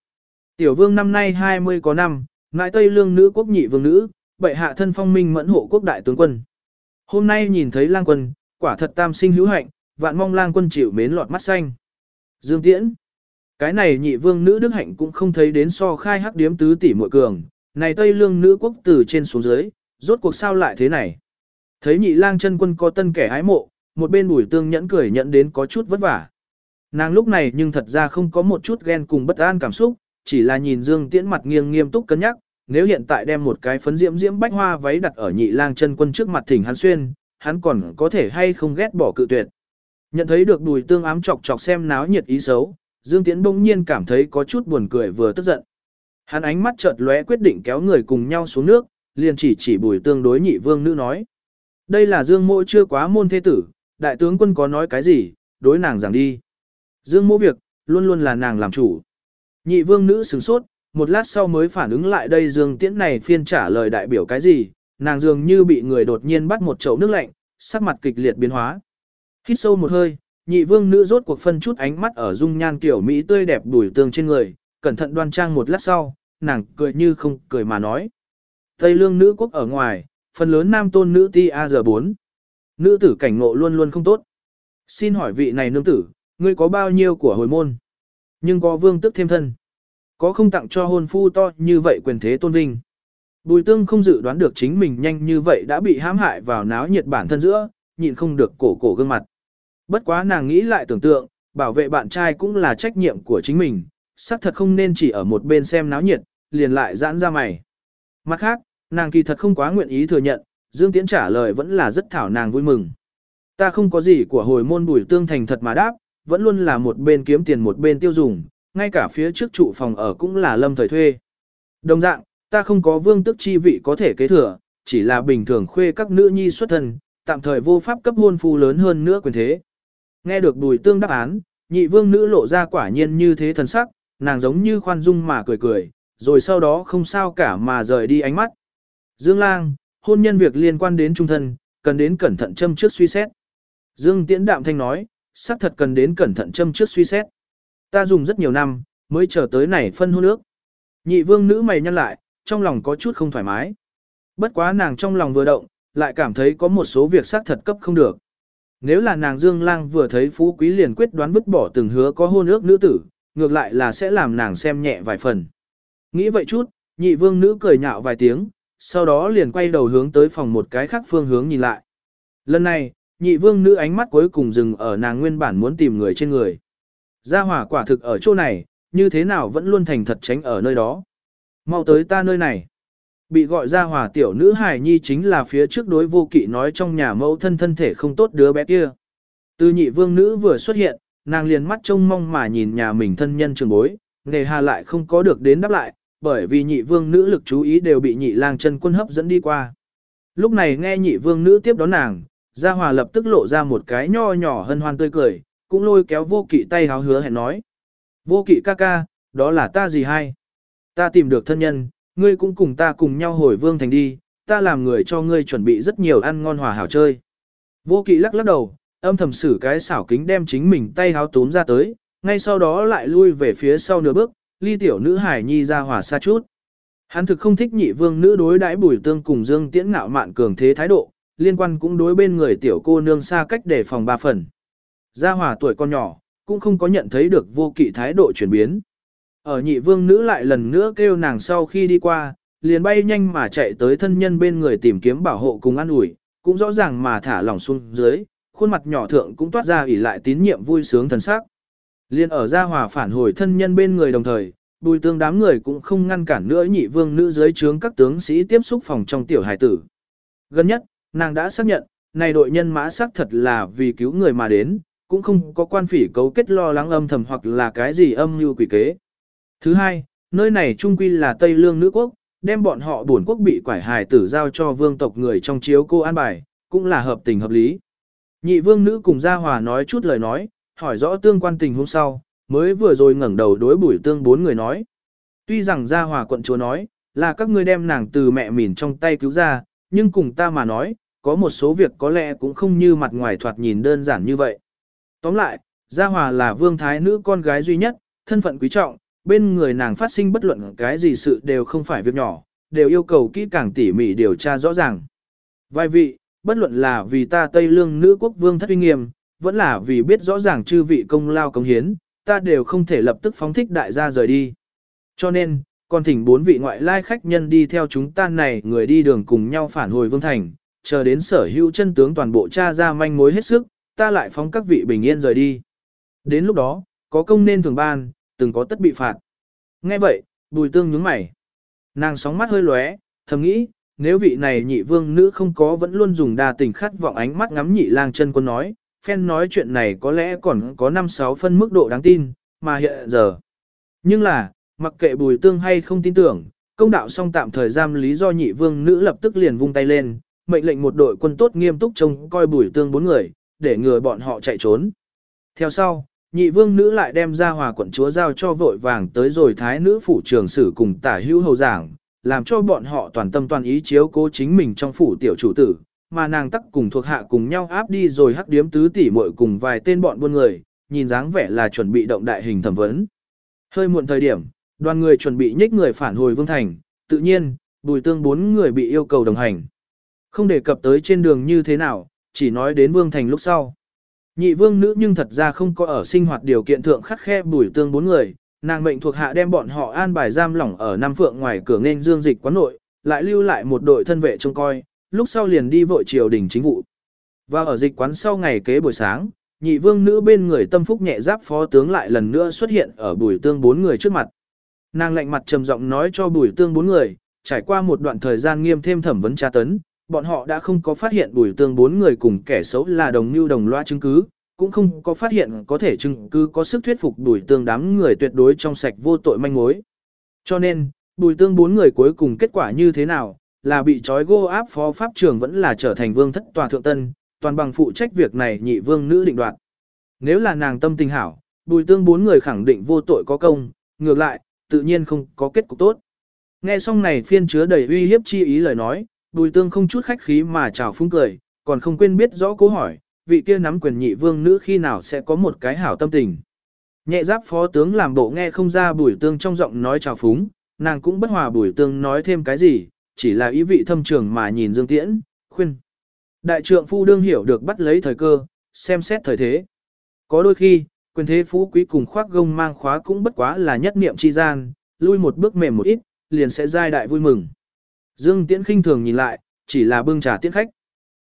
Tiểu vương năm nay 20 có năm, ngại Tây Lương nữ quốc nhị vương nữ, bệ hạ thân phong minh mẫn hộ quốc đại tướng quân. Hôm nay nhìn thấy lang quân, quả thật tam sinh hữu hạnh, vạn mong lang quân chịu mến lọt mắt xanh. Dương Tiễn. Cái này nhị vương nữ đức hạnh cũng không thấy đến so khai hắc điếm tứ tỷ muội cường, này Tây Lương nữ quốc từ trên xuống dưới, rốt cuộc sao lại thế này. Thấy nhị lang chân quân có tân kẻ hái mộ, một bên bùi tương nhẫn cười nhận đến có chút vất vả. Nàng lúc này nhưng thật ra không có một chút ghen cùng bất an cảm xúc, chỉ là nhìn Dương Tiễn mặt nghiêng nghiêm túc cân nhắc, nếu hiện tại đem một cái phấn diễm diễm bách hoa váy đặt ở nhị lang chân quân trước mặt thỉnh hắn xuyên, hắn còn có thể hay không ghét bỏ cự tuyệt. Nhận thấy được bùi tương ám chọc chọc xem náo nhiệt ý xấu, Dương Tiễn bỗng nhiên cảm thấy có chút buồn cười vừa tức giận. Hắn ánh mắt chợt lóe quyết định kéo người cùng nhau xuống nước, liền chỉ chỉ bùi tương đối nhị vương nữ nói. Đây là Dương mộ chưa quá môn thế tử, đại tướng quân có nói cái gì, đối nàng giảng đi. Dương mộ việc, luôn luôn là nàng làm chủ. Nhị vương nữ sửng sốt, một lát sau mới phản ứng lại đây Dương Tiễn này phiên trả lời đại biểu cái gì, nàng dường như bị người đột nhiên bắt một chậu nước lạnh, sắc mặt kịch liệt biến hóa. Hít sâu một hơi, nhị vương nữ rốt cuộc phân chút ánh mắt ở dung nhan kiểu Mỹ tươi đẹp đùi tương trên người, cẩn thận đoan trang một lát sau, nàng cười như không cười mà nói. Tây lương nữ quốc ở ngoài, phần lớn nam tôn nữ ti a giờ 4 Nữ tử cảnh ngộ luôn luôn không tốt. Xin hỏi vị này nương tử, ngươi có bao nhiêu của hồi môn? Nhưng có vương tức thêm thân. Có không tặng cho hôn phu to như vậy quyền thế tôn vinh. Bùi tương không dự đoán được chính mình nhanh như vậy đã bị hãm hại vào náo nhiệt bản thân giữa, nhịn không được cổ cổ gương mặt. Bất quá nàng nghĩ lại tưởng tượng, bảo vệ bạn trai cũng là trách nhiệm của chính mình, xác thật không nên chỉ ở một bên xem náo nhiệt, liền lại giãn ra mày. Mặt khác, nàng kỳ thật không quá nguyện ý thừa nhận, Dương Tiễn trả lời vẫn là rất thảo nàng vui mừng. Ta không có gì của hồi môn bùi tương thành thật mà đáp, vẫn luôn là một bên kiếm tiền một bên tiêu dùng, ngay cả phía trước trụ phòng ở cũng là lâm thời thuê. Đồng dạng, ta không có vương tức chi vị có thể kế thừa, chỉ là bình thường khuê các nữ nhi xuất thân, tạm thời vô pháp cấp hôn phu lớn hơn nữa quyền thế. Nghe được bùi tương đáp án, nhị vương nữ lộ ra quả nhiên như thế thần sắc, nàng giống như khoan dung mà cười cười, rồi sau đó không sao cả mà rời đi ánh mắt. Dương lang, hôn nhân việc liên quan đến trung thân, cần đến cẩn thận châm trước suy xét. Dương tiễn đạm thanh nói, xác thật cần đến cẩn thận châm trước suy xét. Ta dùng rất nhiều năm, mới chờ tới này phân hôn nước. Nhị vương nữ mày nhăn lại, trong lòng có chút không thoải mái. Bất quá nàng trong lòng vừa động, lại cảm thấy có một số việc xác thật cấp không được. Nếu là nàng Dương Lang vừa thấy phú quý liền quyết đoán vứt bỏ từng hứa có hôn ước nữ tử, ngược lại là sẽ làm nàng xem nhẹ vài phần. Nghĩ vậy chút, nhị vương nữ cười nhạo vài tiếng, sau đó liền quay đầu hướng tới phòng một cái khác phương hướng nhìn lại. Lần này, nhị vương nữ ánh mắt cuối cùng dừng ở nàng nguyên bản muốn tìm người trên người. Gia hỏa quả thực ở chỗ này, như thế nào vẫn luôn thành thật tránh ở nơi đó. Mau tới ta nơi này. Bị gọi ra hòa tiểu nữ hài nhi chính là phía trước đối vô kỵ nói trong nhà mẫu thân thân thể không tốt đứa bé kia. Từ nhị vương nữ vừa xuất hiện, nàng liền mắt trông mong mà nhìn nhà mình thân nhân trường bối, nề hà lại không có được đến đáp lại, bởi vì nhị vương nữ lực chú ý đều bị nhị lang chân quân hấp dẫn đi qua. Lúc này nghe nhị vương nữ tiếp đón nàng, gia hòa lập tức lộ ra một cái nho nhỏ hân hoan tươi cười, cũng lôi kéo vô kỵ tay háo hứa hẹn nói. Vô kỵ ca ca, đó là ta gì hay? Ta tìm được thân nhân, ngươi cũng cùng ta cùng nhau hồi vương thành đi, ta làm người cho ngươi chuẩn bị rất nhiều ăn ngon hòa hảo chơi. Vô kỵ lắc lắc đầu, âm thầm sử cái xảo kính đem chính mình tay háo tốn ra tới, ngay sau đó lại lui về phía sau nửa bước, ly tiểu nữ hải nhi ra hòa xa chút. Hắn thực không thích nhị vương nữ đối đãi bùi tương cùng dương tiễn ngạo mạn cường thế thái độ, liên quan cũng đối bên người tiểu cô nương xa cách để phòng ba phần. Gia hòa tuổi con nhỏ, cũng không có nhận thấy được vô kỵ thái độ chuyển biến. Ở nhị vương nữ lại lần nữa kêu nàng sau khi đi qua, liền bay nhanh mà chạy tới thân nhân bên người tìm kiếm bảo hộ cùng an ủi, cũng rõ ràng mà thả lỏng xuống dưới, khuôn mặt nhỏ thượng cũng toát ra ỉ lại tín nhiệm vui sướng thần sắc. Liên ở gia hòa phản hồi thân nhân bên người đồng thời, bùi tương đám người cũng không ngăn cản nữa nhị vương nữ dưới trướng các tướng sĩ tiếp xúc phòng trong tiểu hải tử. Gần nhất, nàng đã xác nhận, này đội nhân mã xác thật là vì cứu người mà đến, cũng không có quan phỉ cấu kết lo lắng âm thầm hoặc là cái gì âm mưu quỷ kế. Thứ hai, nơi này trung quy là Tây Lương nữ quốc, đem bọn họ buồn quốc bị quải hài tử giao cho vương tộc người trong chiếu cô an bài, cũng là hợp tình hợp lý. Nhị vương nữ cùng Gia Hòa nói chút lời nói, hỏi rõ tương quan tình hôm sau, mới vừa rồi ngẩng đầu đối bùi tương bốn người nói. Tuy rằng Gia Hòa quận chúa nói, là các ngươi đem nàng từ mẹ mìn trong tay cứu ra, nhưng cùng ta mà nói, có một số việc có lẽ cũng không như mặt ngoài thoạt nhìn đơn giản như vậy. Tóm lại, Gia Hòa là vương thái nữ con gái duy nhất, thân phận quý trọng, bên người nàng phát sinh bất luận cái gì sự đều không phải việc nhỏ, đều yêu cầu kỹ càng tỉ mỉ điều tra rõ ràng. Vài vị, bất luận là vì ta Tây Lương nữ quốc vương thất uy nghiêm, vẫn là vì biết rõ ràng chư vị công lao công hiến, ta đều không thể lập tức phóng thích đại gia rời đi. Cho nên, còn thỉnh bốn vị ngoại lai khách nhân đi theo chúng ta này người đi đường cùng nhau phản hồi vương thành, chờ đến sở hữu chân tướng toàn bộ cha ra manh mối hết sức, ta lại phóng các vị bình yên rời đi. Đến lúc đó, có công nên thường ban, từng có tất bị phạt. Nghe vậy, bùi tương nhướng mày. Nàng sóng mắt hơi lóe, thầm nghĩ, nếu vị này nhị vương nữ không có vẫn luôn dùng đa tình khát vọng ánh mắt ngắm nhị lang chân quân nói, phen nói chuyện này có lẽ còn có 5-6 phân mức độ đáng tin, mà hiện giờ. Nhưng là, mặc kệ bùi tương hay không tin tưởng, công đạo xong tạm thời giam lý do nhị vương nữ lập tức liền vung tay lên, mệnh lệnh một đội quân tốt nghiêm túc trông coi bùi tương bốn người, để ngừa bọn họ chạy trốn. Theo sau, nhị vương nữ lại đem ra hòa quận chúa giao cho vội vàng tới rồi thái nữ phủ trường sử cùng tả hữu hầu giảng, làm cho bọn họ toàn tâm toàn ý chiếu cố chính mình trong phủ tiểu chủ tử, mà nàng tắc cùng thuộc hạ cùng nhau áp đi rồi hắc điếm tứ tỷ muội cùng vài tên bọn buôn người, nhìn dáng vẻ là chuẩn bị động đại hình thẩm vấn. Hơi muộn thời điểm, đoàn người chuẩn bị nhích người phản hồi vương thành, tự nhiên, bùi tương bốn người bị yêu cầu đồng hành. Không đề cập tới trên đường như thế nào, chỉ nói đến vương thành lúc sau. Nhị vương nữ nhưng thật ra không có ở sinh hoạt điều kiện thượng khắc khe bùi tương bốn người, nàng mệnh thuộc hạ đem bọn họ an bài giam lỏng ở Nam Phượng ngoài cửa nên dương dịch quán nội, lại lưu lại một đội thân vệ trông coi, lúc sau liền đi vội triều đình chính vụ. Và ở dịch quán sau ngày kế buổi sáng, nhị vương nữ bên người tâm phúc nhẹ giáp phó tướng lại lần nữa xuất hiện ở bùi tương bốn người trước mặt. Nàng lạnh mặt trầm giọng nói cho bùi tương bốn người, trải qua một đoạn thời gian nghiêm thêm thẩm vấn tra tấn, bọn họ đã không có phát hiện bùi tương bốn người cùng kẻ xấu là đồng mưu đồng loa chứng cứ, cũng không có phát hiện có thể chứng cứ có sức thuyết phục bùi tương đám người tuyệt đối trong sạch vô tội manh mối. Cho nên, bùi tương bốn người cuối cùng kết quả như thế nào, là bị trói gô áp phó pháp trường vẫn là trở thành vương thất tòa thượng tân, toàn bằng phụ trách việc này nhị vương nữ định đoạt. Nếu là nàng tâm tình hảo, bùi tương bốn người khẳng định vô tội có công, ngược lại, tự nhiên không có kết cục tốt. Nghe xong này phiên chứa đầy uy hiếp chi ý lời nói, bùi tương không chút khách khí mà chào phúng cười, còn không quên biết rõ câu hỏi, vị kia nắm quyền nhị vương nữ khi nào sẽ có một cái hảo tâm tình. Nhẹ giáp phó tướng làm bộ nghe không ra bùi tương trong giọng nói chào phúng, nàng cũng bất hòa bùi tương nói thêm cái gì, chỉ là ý vị thâm trường mà nhìn Dương Tiễn, khuyên. Đại trượng phu đương hiểu được bắt lấy thời cơ, xem xét thời thế. Có đôi khi, quyền thế phú quý cùng khoác gông mang khóa cũng bất quá là nhất niệm chi gian, lui một bước mềm một ít, liền sẽ giai đại vui mừng. Dương Tiễn khinh thường nhìn lại, chỉ là bưng trà tiễn khách.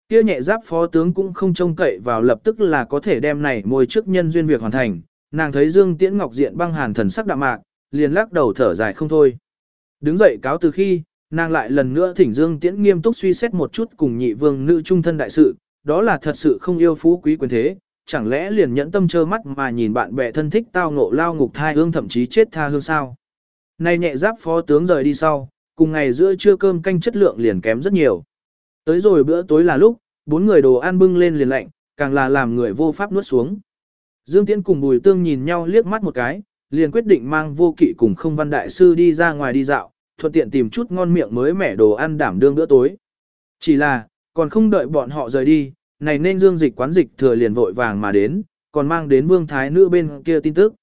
Kia nhẹ giáp phó tướng cũng không trông cậy vào lập tức là có thể đem này môi trước nhân duyên việc hoàn thành, nàng thấy Dương Tiễn Ngọc diện băng hàn thần sắc đạm mạc, liền lắc đầu thở dài không thôi. Đứng dậy cáo từ khi, nàng lại lần nữa thỉnh Dương Tiễn nghiêm túc suy xét một chút cùng nhị vương nữ trung thân đại sự, đó là thật sự không yêu phú quý quyền thế, chẳng lẽ liền nhẫn tâm trơ mắt mà nhìn bạn bè thân thích tao ngộ lao ngục thai hương thậm chí chết tha hương sao. Nay nhẹ giáp phó tướng rời đi sau, cùng ngày giữa trưa cơm canh chất lượng liền kém rất nhiều. Tới rồi bữa tối là lúc, bốn người đồ ăn bưng lên liền lạnh, càng là làm người vô pháp nuốt xuống. Dương Tiễn cùng Bùi Tương nhìn nhau liếc mắt một cái, liền quyết định mang vô kỵ cùng không văn đại sư đi ra ngoài đi dạo, thuận tiện tìm chút ngon miệng mới mẻ đồ ăn đảm đương bữa tối. Chỉ là, còn không đợi bọn họ rời đi, này nên dương dịch quán dịch thừa liền vội vàng mà đến, còn mang đến vương thái nữ bên kia tin tức.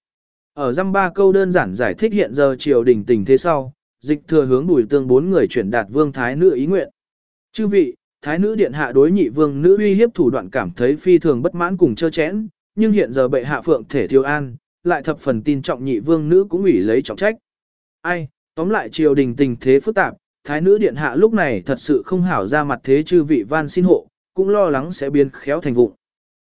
Ở dăm ba câu đơn giản giải thích hiện giờ triều đình tình thế sau, dịch thừa hướng bùi tương bốn người chuyển đạt vương thái nữ ý nguyện. Chư vị, thái nữ điện hạ đối nhị vương nữ uy hiếp thủ đoạn cảm thấy phi thường bất mãn cùng chơ chẽn, nhưng hiện giờ bệ hạ phượng thể thiếu an, lại thập phần tin trọng nhị vương nữ cũng ủy lấy trọng trách. Ai, tóm lại triều đình tình thế phức tạp, thái nữ điện hạ lúc này thật sự không hảo ra mặt thế chư vị van xin hộ, cũng lo lắng sẽ biến khéo thành vụng.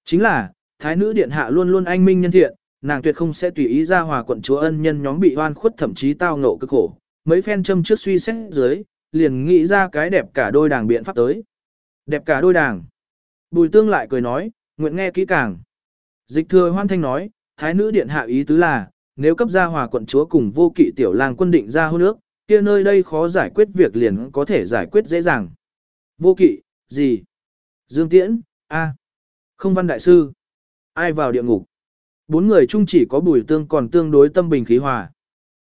Chính là, thái nữ điện hạ luôn luôn anh minh nhân thiện, nàng tuyệt không sẽ tùy ý ra hòa quận chúa ân nhân nhóm bị oan khuất thậm chí tao ngộ cực khổ. Mấy phen châm trước suy xét dưới, liền nghĩ ra cái đẹp cả đôi đảng biện pháp tới. Đẹp cả đôi đảng Bùi tương lại cười nói, nguyện nghe kỹ càng. Dịch thừa hoan thanh nói, thái nữ điện hạ ý tứ là, nếu cấp gia hòa quận chúa cùng vô kỵ tiểu lang quân định ra hôn nước kia nơi đây khó giải quyết việc liền có thể giải quyết dễ dàng. Vô kỵ, gì? Dương Tiễn, a, Không văn đại sư. Ai vào địa ngục? Bốn người chung chỉ có bùi tương còn tương đối tâm bình khí hòa.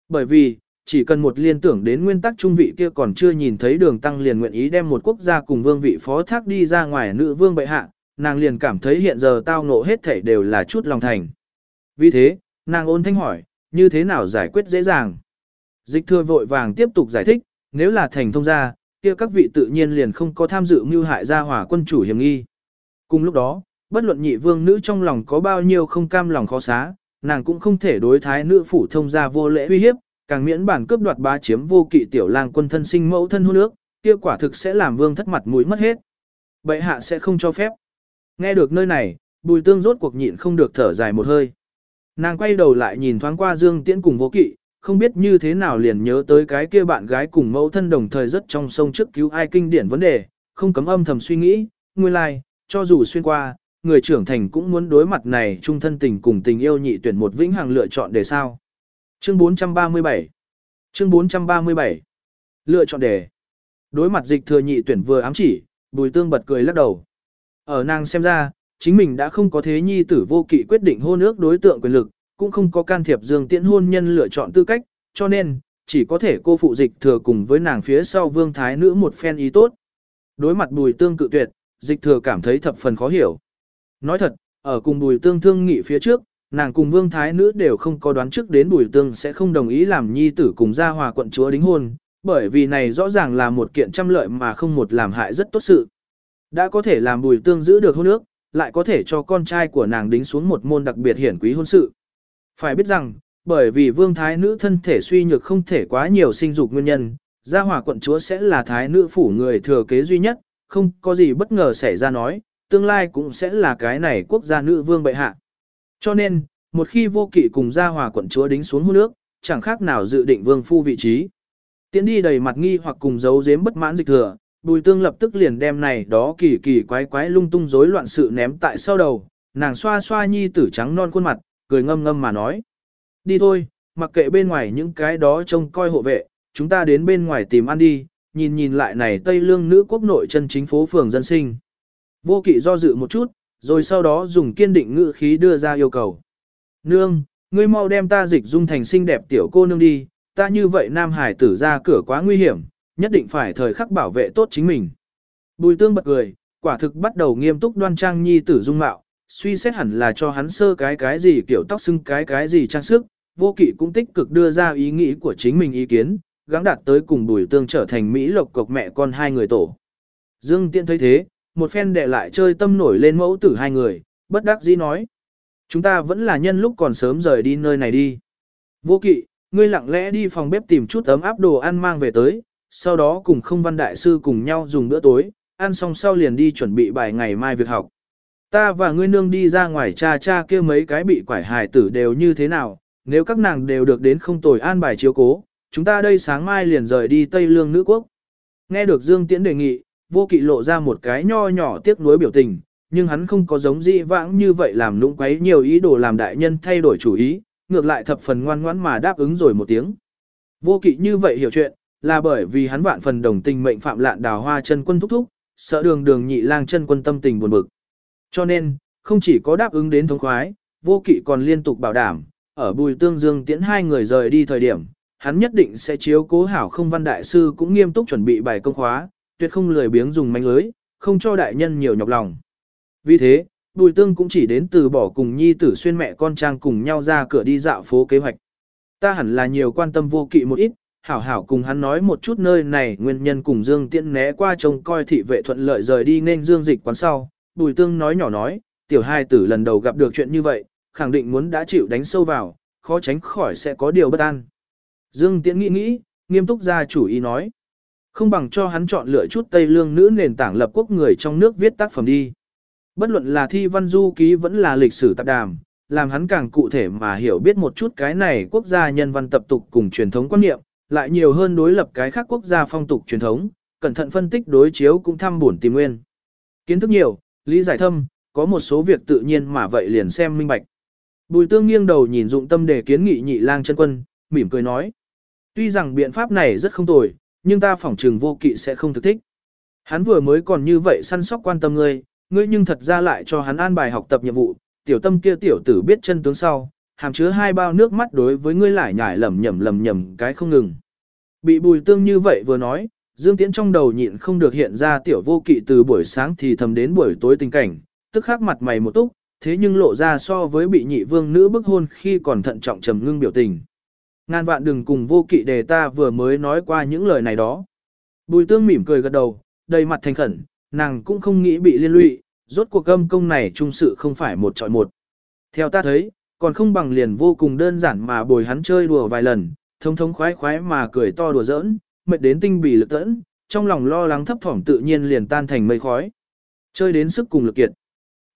Bởi vì, chỉ cần một liên tưởng đến nguyên tắc trung vị kia còn chưa nhìn thấy đường tăng liền nguyện ý đem một quốc gia cùng vương vị phó thác đi ra ngoài nữ vương bệ hạ, nàng liền cảm thấy hiện giờ tao ngộ hết thảy đều là chút lòng thành. Vì thế, nàng ôn thanh hỏi, như thế nào giải quyết dễ dàng? Dịch thừa vội vàng tiếp tục giải thích, nếu là thành thông gia, kia các vị tự nhiên liền không có tham dự mưu hại gia hỏa quân chủ hiểm nghi. Cùng lúc đó, bất luận nhị vương nữ trong lòng có bao nhiêu không cam lòng khó xá, nàng cũng không thể đối thái nữ phủ thông gia vô lễ uy hiếp, càng miễn bản cướp đoạt bá chiếm vô kỵ tiểu lang quân thân sinh mẫu thân hôn nước, kia quả thực sẽ làm vương thất mặt mũi mất hết. Bệ hạ sẽ không cho phép. Nghe được nơi này, bùi tương rốt cuộc nhịn không được thở dài một hơi. Nàng quay đầu lại nhìn thoáng qua Dương Tiễn cùng vô kỵ, không biết như thế nào liền nhớ tới cái kia bạn gái cùng mẫu thân đồng thời rất trong sông trước cứu ai kinh điển vấn đề, không cấm âm thầm suy nghĩ, nguyên lai, like, cho dù xuyên qua, người trưởng thành cũng muốn đối mặt này trung thân tình cùng tình yêu nhị tuyển một vĩnh hằng lựa chọn để sao. Chương 437 Chương 437 Lựa chọn đề Đối mặt dịch thừa nhị tuyển vừa ám chỉ, bùi tương bật cười lắc đầu. Ở nàng xem ra, chính mình đã không có thế nhi tử vô kỵ quyết định hôn ước đối tượng quyền lực, cũng không có can thiệp dương tiễn hôn nhân lựa chọn tư cách, cho nên, chỉ có thể cô phụ dịch thừa cùng với nàng phía sau vương thái nữ một phen ý tốt. Đối mặt bùi tương cự tuyệt, dịch thừa cảm thấy thập phần khó hiểu. Nói thật, ở cùng bùi tương thương nghị phía trước, nàng cùng vương thái nữ đều không có đoán trước đến bùi tương sẽ không đồng ý làm nhi tử cùng gia hòa quận chúa đính hôn, bởi vì này rõ ràng là một kiện trăm lợi mà không một làm hại rất tốt sự. Đã có thể làm bùi tương giữ được hôn ước, lại có thể cho con trai của nàng đính xuống một môn đặc biệt hiển quý hôn sự. Phải biết rằng, bởi vì vương thái nữ thân thể suy nhược không thể quá nhiều sinh dục nguyên nhân, gia hòa quận chúa sẽ là thái nữ phủ người thừa kế duy nhất, không có gì bất ngờ xảy ra nói, tương lai cũng sẽ là cái này quốc gia nữ vương bệ hạ. Cho nên, một khi vô kỵ cùng gia hòa quận chúa đính xuống hôn nước, chẳng khác nào dự định vương phu vị trí. Tiến đi đầy mặt nghi hoặc cùng giấu giếm bất mãn dịch thừa, bùi tương lập tức liền đem này đó kỳ kỳ quái quái lung tung rối loạn sự ném tại sau đầu, nàng xoa xoa nhi tử trắng non khuôn mặt, cười ngâm ngâm mà nói. Đi thôi, mặc kệ bên ngoài những cái đó trông coi hộ vệ, chúng ta đến bên ngoài tìm ăn đi, nhìn nhìn lại này Tây Lương nữ quốc nội chân chính phố phường dân sinh. Vô kỵ do dự một chút, rồi sau đó dùng kiên định ngữ khí đưa ra yêu cầu. Nương, ngươi mau đem ta dịch dung thành xinh đẹp tiểu cô nương đi, ta như vậy nam hải tử ra cửa quá nguy hiểm, nhất định phải thời khắc bảo vệ tốt chính mình. Bùi tương bật cười, quả thực bắt đầu nghiêm túc đoan trang nhi tử dung mạo, suy xét hẳn là cho hắn sơ cái cái gì kiểu tóc xưng cái cái gì trang sức, vô kỵ cũng tích cực đưa ra ý nghĩ của chính mình ý kiến, gắng đạt tới cùng bùi tương trở thành Mỹ lộc cộc mẹ con hai người tổ. Dương Tiễn thấy thế, một phen để lại chơi tâm nổi lên mẫu tử hai người, bất đắc dĩ nói. Chúng ta vẫn là nhân lúc còn sớm rời đi nơi này đi. Vô kỵ, ngươi lặng lẽ đi phòng bếp tìm chút ấm áp đồ ăn mang về tới, sau đó cùng không văn đại sư cùng nhau dùng bữa tối, ăn xong sau liền đi chuẩn bị bài ngày mai việc học. Ta và ngươi nương đi ra ngoài cha cha kia mấy cái bị quải hài tử đều như thế nào, nếu các nàng đều được đến không tồi an bài chiếu cố, chúng ta đây sáng mai liền rời đi Tây Lương nữ quốc. Nghe được Dương Tiễn đề nghị, vô kỵ lộ ra một cái nho nhỏ tiếc nuối biểu tình, nhưng hắn không có giống dĩ vãng như vậy làm lũng quấy nhiều ý đồ làm đại nhân thay đổi chủ ý, ngược lại thập phần ngoan ngoãn mà đáp ứng rồi một tiếng. Vô kỵ như vậy hiểu chuyện, là bởi vì hắn vạn phần đồng tình mệnh phạm lạn đào hoa chân quân thúc thúc, sợ đường đường nhị lang chân quân tâm tình buồn bực. Cho nên, không chỉ có đáp ứng đến thống khoái, vô kỵ còn liên tục bảo đảm, ở bùi tương dương tiễn hai người rời đi thời điểm, hắn nhất định sẽ chiếu cố hảo không văn đại sư cũng nghiêm túc chuẩn bị bài công khóa, tuyệt không lười biếng dùng manh lưới, không cho đại nhân nhiều nhọc lòng. Vì thế, bùi tương cũng chỉ đến từ bỏ cùng nhi tử xuyên mẹ con trang cùng nhau ra cửa đi dạo phố kế hoạch. Ta hẳn là nhiều quan tâm vô kỵ một ít, hảo hảo cùng hắn nói một chút nơi này nguyên nhân cùng Dương Tiễn né qua trông coi thị vệ thuận lợi rời đi nên Dương dịch quán sau, Bùi Tương nói nhỏ nói, tiểu hai tử lần đầu gặp được chuyện như vậy, khẳng định muốn đã chịu đánh sâu vào, khó tránh khỏi sẽ có điều bất an. Dương Tiễn nghĩ nghĩ, nghiêm túc ra chủ ý nói không bằng cho hắn chọn lựa chút Tây Lương nữ nền tảng lập quốc người trong nước viết tác phẩm đi. Bất luận là thi văn du ký vẫn là lịch sử tạp đàm, làm hắn càng cụ thể mà hiểu biết một chút cái này quốc gia nhân văn tập tục cùng truyền thống quan niệm, lại nhiều hơn đối lập cái khác quốc gia phong tục truyền thống, cẩn thận phân tích đối chiếu cũng thăm buồn tìm nguyên. Kiến thức nhiều, lý giải thâm, có một số việc tự nhiên mà vậy liền xem minh bạch. Bùi tương nghiêng đầu nhìn dụng tâm để kiến nghị nhị lang chân quân, mỉm cười nói. Tuy rằng biện pháp này rất không tồi, nhưng ta phỏng trừng vô kỵ sẽ không thực thích. Hắn vừa mới còn như vậy săn sóc quan tâm ngươi, ngươi nhưng thật ra lại cho hắn an bài học tập nhiệm vụ, tiểu tâm kia tiểu tử biết chân tướng sau, hàm chứa hai bao nước mắt đối với ngươi lại nhải lầm nhầm lầm nhầm cái không ngừng. Bị bùi tương như vậy vừa nói, Dương Tiễn trong đầu nhịn không được hiện ra tiểu vô kỵ từ buổi sáng thì thầm đến buổi tối tình cảnh, tức khắc mặt mày một túc, thế nhưng lộ ra so với bị nhị vương nữ bức hôn khi còn thận trọng trầm ngưng biểu tình. Ngàn vạn đừng cùng vô kỵ đề ta vừa mới nói qua những lời này đó. Bùi tương mỉm cười gật đầu, đầy mặt thành khẩn, nàng cũng không nghĩ bị liên lụy, rốt cuộc âm công này trung sự không phải một trọi một. Theo ta thấy, còn không bằng liền vô cùng đơn giản mà bồi hắn chơi đùa vài lần, thông thống khoái khoái mà cười to đùa giỡn, mệt đến tinh bì lực tẫn, trong lòng lo lắng thấp thỏm tự nhiên liền tan thành mây khói. Chơi đến sức cùng lực kiệt.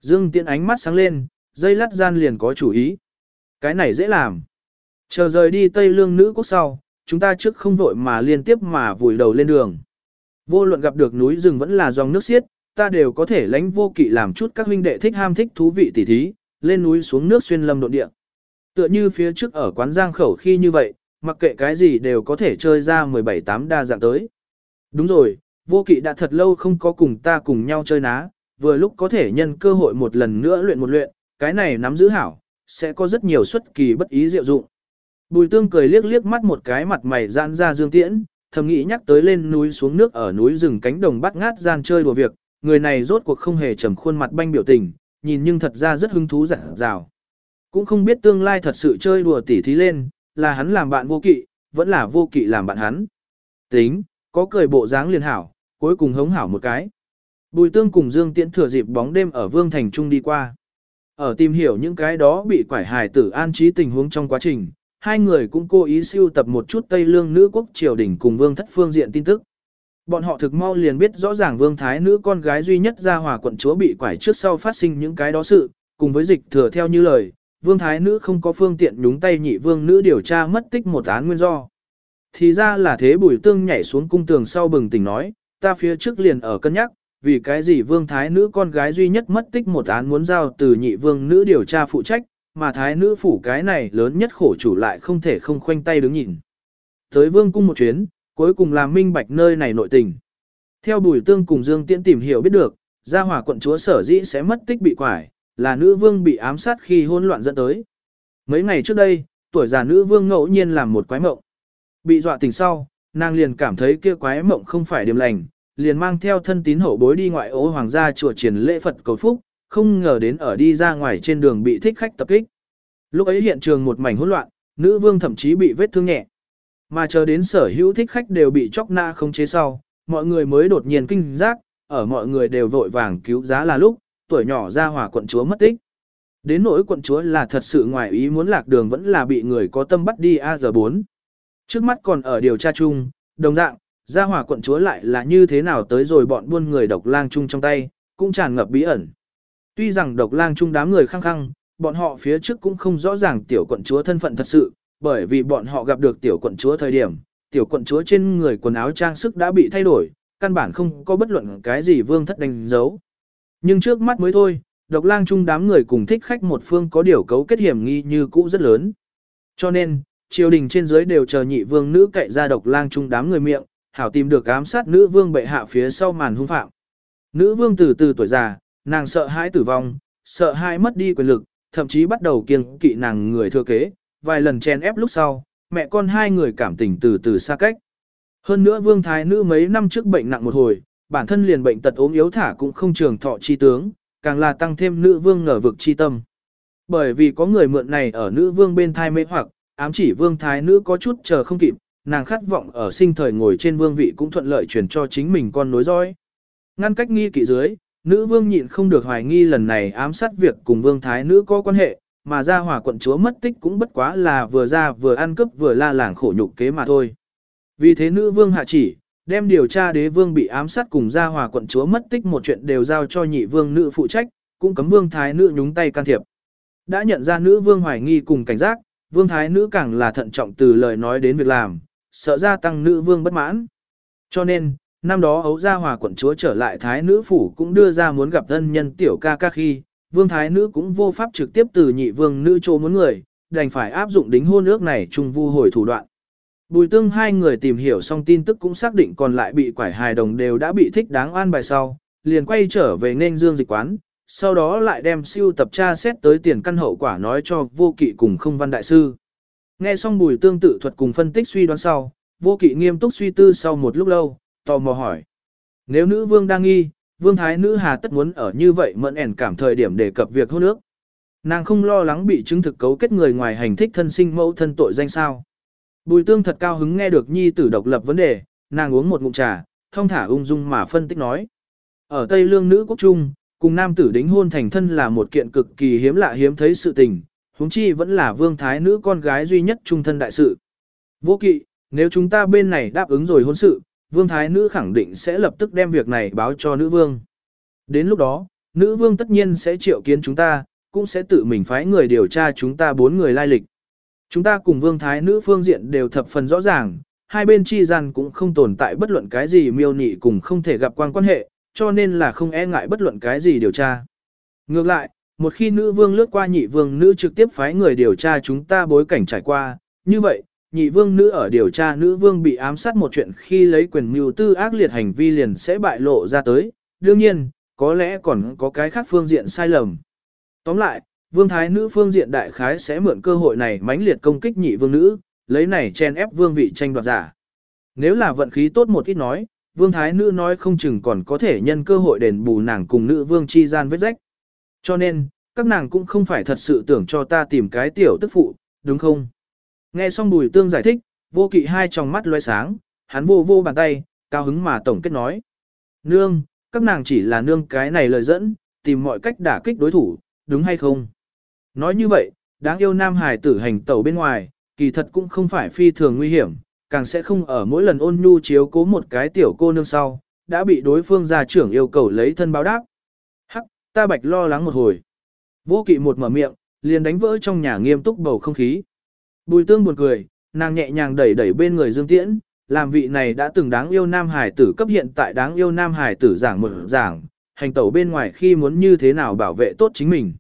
Dương Tiễn ánh mắt sáng lên, dây lát gian liền có chủ ý. Cái này dễ làm. Chờ rời đi Tây Lương nữ quốc sau, chúng ta trước không vội mà liên tiếp mà vùi đầu lên đường. Vô luận gặp được núi rừng vẫn là dòng nước xiết, ta đều có thể lánh vô kỵ làm chút các huynh đệ thích ham thích thú vị tỉ thí, lên núi xuống nước xuyên lâm độ địa. Tựa như phía trước ở quán giang khẩu khi như vậy, mặc kệ cái gì đều có thể chơi ra 17-8 đa dạng tới. Đúng rồi, vô kỵ đã thật lâu không có cùng ta cùng nhau chơi ná, vừa lúc có thể nhân cơ hội một lần nữa luyện một luyện, cái này nắm giữ hảo, sẽ có rất nhiều xuất kỳ bất ý diệu dụng. Bùi tương cười liếc liếc mắt một cái mặt mày giãn ra dương tiễn, thầm nghĩ nhắc tới lên núi xuống nước ở núi rừng cánh đồng bắt ngát gian chơi đùa việc, người này rốt cuộc không hề trầm khuôn mặt banh biểu tình, nhìn nhưng thật ra rất hứng thú dặn dào. Cũng không biết tương lai thật sự chơi đùa tỉ thí lên, là hắn làm bạn vô kỵ, vẫn là vô kỵ làm bạn hắn. Tính, có cười bộ dáng liền hảo, cuối cùng hống hảo một cái. Bùi tương cùng Dương Tiễn thừa dịp bóng đêm ở Vương Thành Trung đi qua. Ở tìm hiểu những cái đó bị quải hài tử an trí tình huống trong quá trình, hai người cũng cố ý siêu tập một chút Tây Lương nữ quốc triều đình cùng Vương Thất Phương diện tin tức. Bọn họ thực mau liền biết rõ ràng Vương Thái nữ con gái duy nhất ra hòa quận chúa bị quải trước sau phát sinh những cái đó sự, cùng với dịch thừa theo như lời, Vương Thái nữ không có phương tiện nhúng tay nhị vương nữ điều tra mất tích một án nguyên do. Thì ra là thế bùi tương nhảy xuống cung tường sau bừng tỉnh nói, ta phía trước liền ở cân nhắc, vì cái gì vương thái nữ con gái duy nhất mất tích một án muốn giao từ nhị vương nữ điều tra phụ trách, mà thái nữ phủ cái này lớn nhất khổ chủ lại không thể không khoanh tay đứng nhìn. Tới vương cung một chuyến, cuối cùng làm minh bạch nơi này nội tình. Theo bùi tương cùng Dương Tiễn tìm hiểu biết được, gia hỏa quận chúa sở dĩ sẽ mất tích bị quải, là nữ vương bị ám sát khi hỗn loạn dẫn tới. Mấy ngày trước đây, tuổi già nữ vương ngẫu nhiên làm một quái mộng. Bị dọa tỉnh sau, nàng liền cảm thấy kia quái mộng không phải điểm lành, liền mang theo thân tín hậu bối đi ngoại ố hoàng gia chùa triển lễ Phật cầu phúc, không ngờ đến ở đi ra ngoài trên đường bị thích khách tập kích. Lúc ấy hiện trường một mảnh hỗn loạn, nữ vương thậm chí bị vết thương nhẹ. Mà chờ đến sở hữu thích khách đều bị chóc na không chế sau, mọi người mới đột nhiên kinh giác, ở mọi người đều vội vàng cứu giá là lúc, tuổi nhỏ ra hỏa quận chúa mất tích. Đến nỗi quận chúa là thật sự ngoài ý muốn lạc đường vẫn là bị người có tâm bắt đi AG4. Trước mắt còn ở điều tra chung, đồng dạng, gia hỏa quận chúa lại là như thế nào tới rồi bọn buôn người độc lang chung trong tay, cũng tràn ngập bí ẩn. Tuy rằng độc lang chung đám người khăng khăng, bọn họ phía trước cũng không rõ ràng tiểu quận chúa thân phận thật sự, bởi vì bọn họ gặp được tiểu quận chúa thời điểm, tiểu quận chúa trên người quần áo trang sức đã bị thay đổi, căn bản không có bất luận cái gì vương thất đánh dấu. Nhưng trước mắt mới thôi, độc lang chung đám người cùng thích khách một phương có điều cấu kết hiểm nghi như cũ rất lớn. Cho nên, triều đình trên dưới đều chờ nhị vương nữ cậy ra độc lang chung đám người miệng, hảo tìm được ám sát nữ vương bệ hạ phía sau màn hung phạm. Nữ vương từ từ tuổi già, nàng sợ hãi tử vong, sợ hãi mất đi quyền lực, thậm chí bắt đầu kiêng kỵ nàng người thừa kế, vài lần chen ép lúc sau, mẹ con hai người cảm tình từ từ xa cách. Hơn nữa vương thái nữ mấy năm trước bệnh nặng một hồi, bản thân liền bệnh tật ốm yếu thả cũng không trường thọ chi tướng, càng là tăng thêm nữ vương ngờ vực chi tâm. Bởi vì có người mượn này ở nữ vương bên thai mê hoặc, ám chỉ vương thái nữ có chút chờ không kịp, nàng khát vọng ở sinh thời ngồi trên vương vị cũng thuận lợi truyền cho chính mình con nối dõi. Ngăn cách nghi kỵ dưới, nữ vương nhịn không được hoài nghi lần này ám sát việc cùng vương thái nữ có quan hệ, mà ra hỏa quận chúa mất tích cũng bất quá là vừa ra vừa ăn cướp vừa la làng khổ nhục kế mà thôi. Vì thế nữ vương hạ chỉ, đem điều tra đế vương bị ám sát cùng gia hòa quận chúa mất tích một chuyện đều giao cho nhị vương nữ phụ trách, cũng cấm vương thái nữ nhúng tay can thiệp. Đã nhận ra nữ vương hoài nghi cùng cảnh giác, vương thái nữ càng là thận trọng từ lời nói đến việc làm, sợ gia tăng nữ vương bất mãn. Cho nên, năm đó ấu gia hòa quận chúa trở lại thái nữ phủ cũng đưa ra muốn gặp thân nhân tiểu ca ca khi, vương thái nữ cũng vô pháp trực tiếp từ nhị vương nữ chỗ muốn người, đành phải áp dụng đính hôn ước này chung vu hồi thủ đoạn. Bùi tương hai người tìm hiểu xong tin tức cũng xác định còn lại bị quải hài đồng đều đã bị thích đáng an bài sau, liền quay trở về nên dương dịch quán, sau đó lại đem siêu tập tra xét tới tiền căn hậu quả nói cho vô kỵ cùng không văn đại sư. Nghe xong bùi tương tự thuật cùng phân tích suy đoán sau, vô kỵ nghiêm túc suy tư sau một lúc lâu, tò mò hỏi. Nếu nữ vương đang nghi, vương thái nữ hà tất muốn ở như vậy mẫn ẻn cảm thời điểm đề cập việc hôn nước. Nàng không lo lắng bị chứng thực cấu kết người ngoài hành thích thân sinh mẫu thân tội danh sao. Bùi tương thật cao hứng nghe được nhi tử độc lập vấn đề, nàng uống một ngụm trà, thông thả ung dung mà phân tích nói. Ở Tây Lương nữ quốc trung, cùng nam tử đính hôn thành thân là một kiện cực kỳ hiếm lạ hiếm thấy sự tình, huống chi vẫn là vương thái nữ con gái duy nhất trung thân đại sự. Vô kỵ, nếu chúng ta bên này đáp ứng rồi hôn sự, vương thái nữ khẳng định sẽ lập tức đem việc này báo cho nữ vương. Đến lúc đó, nữ vương tất nhiên sẽ triệu kiến chúng ta, cũng sẽ tự mình phái người điều tra chúng ta bốn người lai lịch. Chúng ta cùng vương thái nữ phương diện đều thập phần rõ ràng, hai bên chi gian cũng không tồn tại bất luận cái gì miêu nị cùng không thể gặp quan quan hệ, cho nên là không e ngại bất luận cái gì điều tra. Ngược lại, một khi nữ vương lướt qua nhị vương nữ trực tiếp phái người điều tra chúng ta bối cảnh trải qua, như vậy, nhị vương nữ ở điều tra nữ vương bị ám sát một chuyện khi lấy quyền mưu tư ác liệt hành vi liền sẽ bại lộ ra tới, đương nhiên, có lẽ còn có cái khác phương diện sai lầm. Tóm lại, vương thái nữ phương diện đại khái sẽ mượn cơ hội này mãnh liệt công kích nhị vương nữ, lấy này chen ép vương vị tranh đoạt giả. Nếu là vận khí tốt một ít nói, vương thái nữ nói không chừng còn có thể nhân cơ hội đền bù nàng cùng nữ vương chi gian vết rách. Cho nên, các nàng cũng không phải thật sự tưởng cho ta tìm cái tiểu tức phụ, đúng không? Nghe xong bùi tương giải thích, vô kỵ hai tròng mắt loe sáng, hắn vô vô bàn tay, cao hứng mà tổng kết nói. Nương, các nàng chỉ là nương cái này lời dẫn, tìm mọi cách đả kích đối thủ, đúng hay không? Nói như vậy, đáng yêu nam hải tử hành tẩu bên ngoài, kỳ thật cũng không phải phi thường nguy hiểm, càng sẽ không ở mỗi lần ôn nhu chiếu cố một cái tiểu cô nương sau, đã bị đối phương gia trưởng yêu cầu lấy thân báo đáp. Hắc, ta bạch lo lắng một hồi. Vô kỵ một mở miệng, liền đánh vỡ trong nhà nghiêm túc bầu không khí. Bùi tương buồn cười, nàng nhẹ nhàng đẩy đẩy bên người Dương Tiễn, làm vị này đã từng đáng yêu nam hải tử cấp hiện tại đáng yêu nam hải tử giảng một giảng, hành tẩu bên ngoài khi muốn như thế nào bảo vệ tốt chính mình.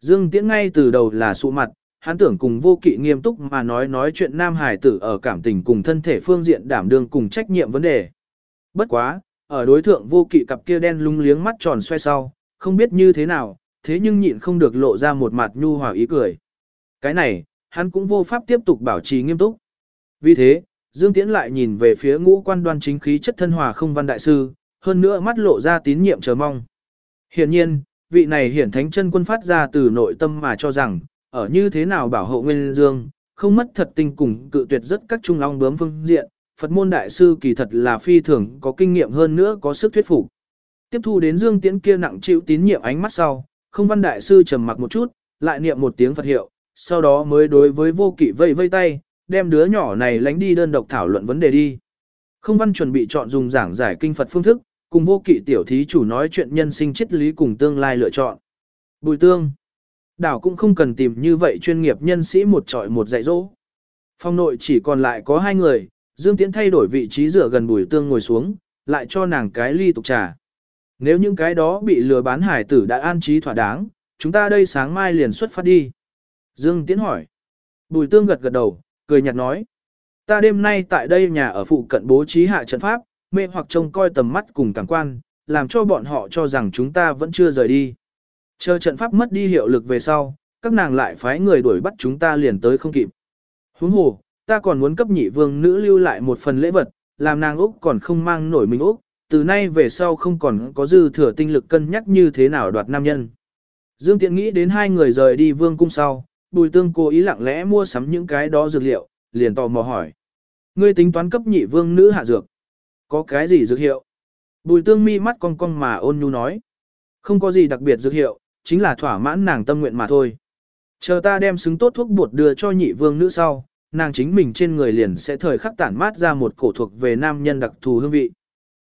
Dương Tiễn ngay từ đầu là sụ mặt, hắn tưởng cùng vô kỵ nghiêm túc mà nói nói chuyện nam hải tử ở cảm tình cùng thân thể phương diện đảm đương cùng trách nhiệm vấn đề. Bất quá, ở đối thượng vô kỵ cặp kia đen lung liếng mắt tròn xoay sau, không biết như thế nào, thế nhưng nhịn không được lộ ra một mặt nhu hòa ý cười. Cái này, hắn cũng vô pháp tiếp tục bảo trì nghiêm túc. Vì thế, Dương Tiễn lại nhìn về phía ngũ quan đoan chính khí chất thân hòa không văn đại sư, hơn nữa mắt lộ ra tín nhiệm chờ mong. Hiện nhiên, vị này hiển thánh chân quân phát ra từ nội tâm mà cho rằng, ở như thế nào bảo hộ nguyên dương, không mất thật tinh cùng cự tuyệt rất các trung long bướm phương diện, Phật môn đại sư kỳ thật là phi thường có kinh nghiệm hơn nữa có sức thuyết phục. Tiếp thu đến Dương Tiễn kia nặng chịu tín nhiệm ánh mắt sau, không văn đại sư trầm mặc một chút, lại niệm một tiếng Phật hiệu, sau đó mới đối với vô kỵ vây vây tay, đem đứa nhỏ này lánh đi đơn độc thảo luận vấn đề đi. Không văn chuẩn bị chọn dùng giảng giải kinh Phật phương thức, cùng vô kỵ tiểu thí chủ nói chuyện nhân sinh triết lý cùng tương lai lựa chọn. Bùi tương. Đảo cũng không cần tìm như vậy chuyên nghiệp nhân sĩ một trọi một dạy dỗ. Phong nội chỉ còn lại có hai người, Dương Tiễn thay đổi vị trí rửa gần bùi tương ngồi xuống, lại cho nàng cái ly tục trà. Nếu những cái đó bị lừa bán hải tử đã an trí thỏa đáng, chúng ta đây sáng mai liền xuất phát đi. Dương Tiễn hỏi. Bùi tương gật gật đầu, cười nhạt nói. Ta đêm nay tại đây nhà ở phụ cận bố trí hạ trận pháp, mê hoặc trông coi tầm mắt cùng cảm quan, làm cho bọn họ cho rằng chúng ta vẫn chưa rời đi. Chờ trận pháp mất đi hiệu lực về sau, các nàng lại phái người đuổi bắt chúng ta liền tới không kịp. Huống hồ, ta còn muốn cấp nhị vương nữ lưu lại một phần lễ vật, làm nàng Úc còn không mang nổi mình Úc, từ nay về sau không còn có dư thừa tinh lực cân nhắc như thế nào đoạt nam nhân. Dương Tiện nghĩ đến hai người rời đi vương cung sau, bùi tương cố ý lặng lẽ mua sắm những cái đó dược liệu, liền tò mò hỏi. Ngươi tính toán cấp nhị vương nữ hạ dược. Có cái gì dược hiệu? Bùi tương mi mắt cong cong mà ôn nhu nói. Không có gì đặc biệt dược hiệu, chính là thỏa mãn nàng tâm nguyện mà thôi. Chờ ta đem xứng tốt thuốc bột đưa cho nhị vương nữ sau, nàng chính mình trên người liền sẽ thời khắc tản mát ra một cổ thuộc về nam nhân đặc thù hương vị.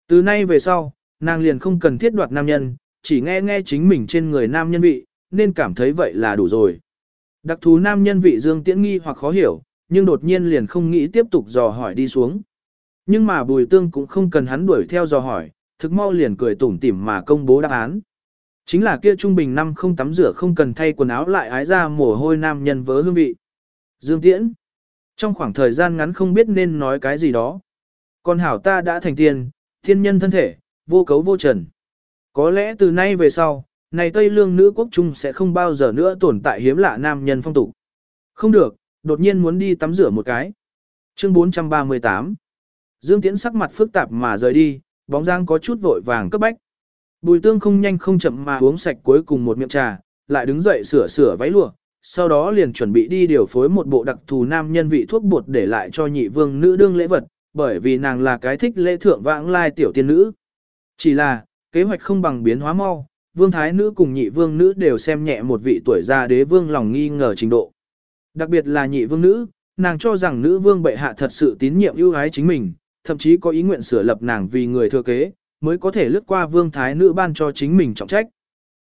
Từ nay về sau, nàng liền không cần thiết đoạt nam nhân, chỉ nghe nghe chính mình trên người nam nhân vị, nên cảm thấy vậy là đủ rồi. Đặc thù nam nhân vị Dương Tiễn nghi hoặc khó hiểu, nhưng đột nhiên liền không nghĩ tiếp tục dò hỏi đi xuống. Nhưng mà Bùi Tương cũng không cần hắn đuổi theo dò hỏi, thực mau liền cười tủm tỉm mà công bố đáp án. Chính là kia trung bình năm không tắm rửa không cần thay quần áo lại ái ra mồ hôi nam nhân vớ hương vị. Dương Tiễn. Trong khoảng thời gian ngắn không biết nên nói cái gì đó. Còn hảo ta đã thành tiên, thiên nhân thân thể, vô cấu vô trần. Có lẽ từ nay về sau, này Tây Lương nữ quốc trung sẽ không bao giờ nữa tồn tại hiếm lạ nam nhân phong tục. Không được, đột nhiên muốn đi tắm rửa một cái. Chương 438 Dương Tiễn sắc mặt phức tạp mà rời đi, bóng dáng có chút vội vàng cấp bách. Bùi tương không nhanh không chậm mà uống sạch cuối cùng một miệng trà, lại đứng dậy sửa sửa váy lụa, sau đó liền chuẩn bị đi điều phối một bộ đặc thù nam nhân vị thuốc bột để lại cho nhị vương nữ đương lễ vật, bởi vì nàng là cái thích lễ thượng vãng lai tiểu tiên nữ. Chỉ là, kế hoạch không bằng biến hóa mau, vương thái nữ cùng nhị vương nữ đều xem nhẹ một vị tuổi già đế vương lòng nghi ngờ trình độ. Đặc biệt là nhị vương nữ, nàng cho rằng nữ vương bệ hạ thật sự tín nhiệm ưu ái chính mình, thậm chí có ý nguyện sửa lập nàng vì người thừa kế, mới có thể lướt qua vương thái nữ ban cho chính mình trọng trách.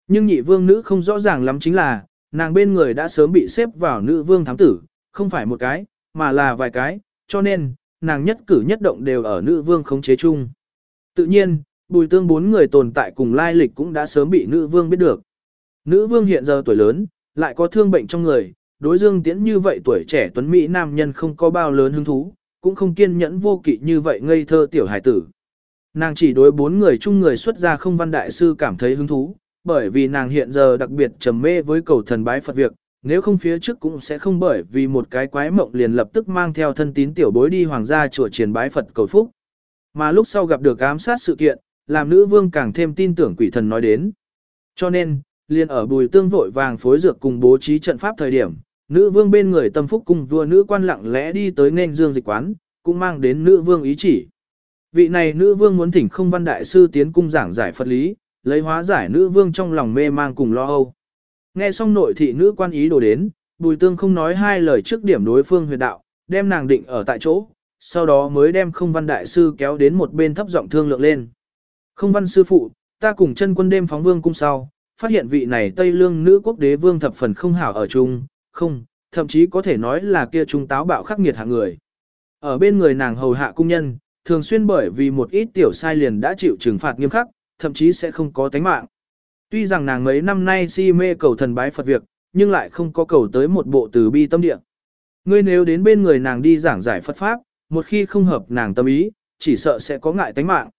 Nhưng nhị vương nữ không rõ ràng lắm chính là, nàng bên người đã sớm bị xếp vào nữ vương thám tử, không phải một cái, mà là vài cái, cho nên, nàng nhất cử nhất động đều ở nữ vương khống chế chung. Tự nhiên, bùi tương bốn người tồn tại cùng lai lịch cũng đã sớm bị nữ vương biết được. Nữ vương hiện giờ tuổi lớn, lại có thương bệnh trong người, đối dương tiễn như vậy tuổi trẻ tuấn Mỹ nam nhân không có bao lớn hứng thú, cũng không kiên nhẫn vô kỵ như vậy ngây thơ tiểu hải tử. Nàng chỉ đối bốn người chung người xuất gia không văn đại sư cảm thấy hứng thú, bởi vì nàng hiện giờ đặc biệt trầm mê với cầu thần bái Phật việc, nếu không phía trước cũng sẽ không bởi vì một cái quái mộng liền lập tức mang theo thân tín tiểu bối đi hoàng gia chùa triển bái Phật cầu phúc. Mà lúc sau gặp được ám sát sự kiện, làm nữ vương càng thêm tin tưởng quỷ thần nói đến. Cho nên, liền ở bùi tương vội vàng phối dược cùng bố trí trận pháp thời điểm, nữ vương bên người tâm phúc cùng vua nữ quan lặng lẽ đi tới nên dương dịch quán, cũng mang đến nữ vương ý chỉ. Vị này nữ vương muốn thỉnh không văn đại sư tiến cung giảng giải Phật lý, lấy hóa giải nữ vương trong lòng mê mang cùng lo âu. Nghe xong nội thị nữ quan ý đồ đến, bùi tương không nói hai lời trước điểm đối phương huyệt đạo, đem nàng định ở tại chỗ, sau đó mới đem không văn đại sư kéo đến một bên thấp giọng thương lượng lên. Không văn sư phụ, ta cùng chân quân đêm phóng vương cung sau, phát hiện vị này Tây Lương nữ quốc đế vương thập phần không hảo ở chung, không, thậm chí có thể nói là kia trung táo bạo khắc nghiệt hạng người. Ở bên người nàng hầu hạ cung nhân, thường xuyên bởi vì một ít tiểu sai liền đã chịu trừng phạt nghiêm khắc, thậm chí sẽ không có tánh mạng. Tuy rằng nàng mấy năm nay si mê cầu thần bái Phật việc, nhưng lại không có cầu tới một bộ từ bi tâm địa. Ngươi nếu đến bên người nàng đi giảng giải Phật Pháp, một khi không hợp nàng tâm ý, chỉ sợ sẽ có ngại tánh mạng.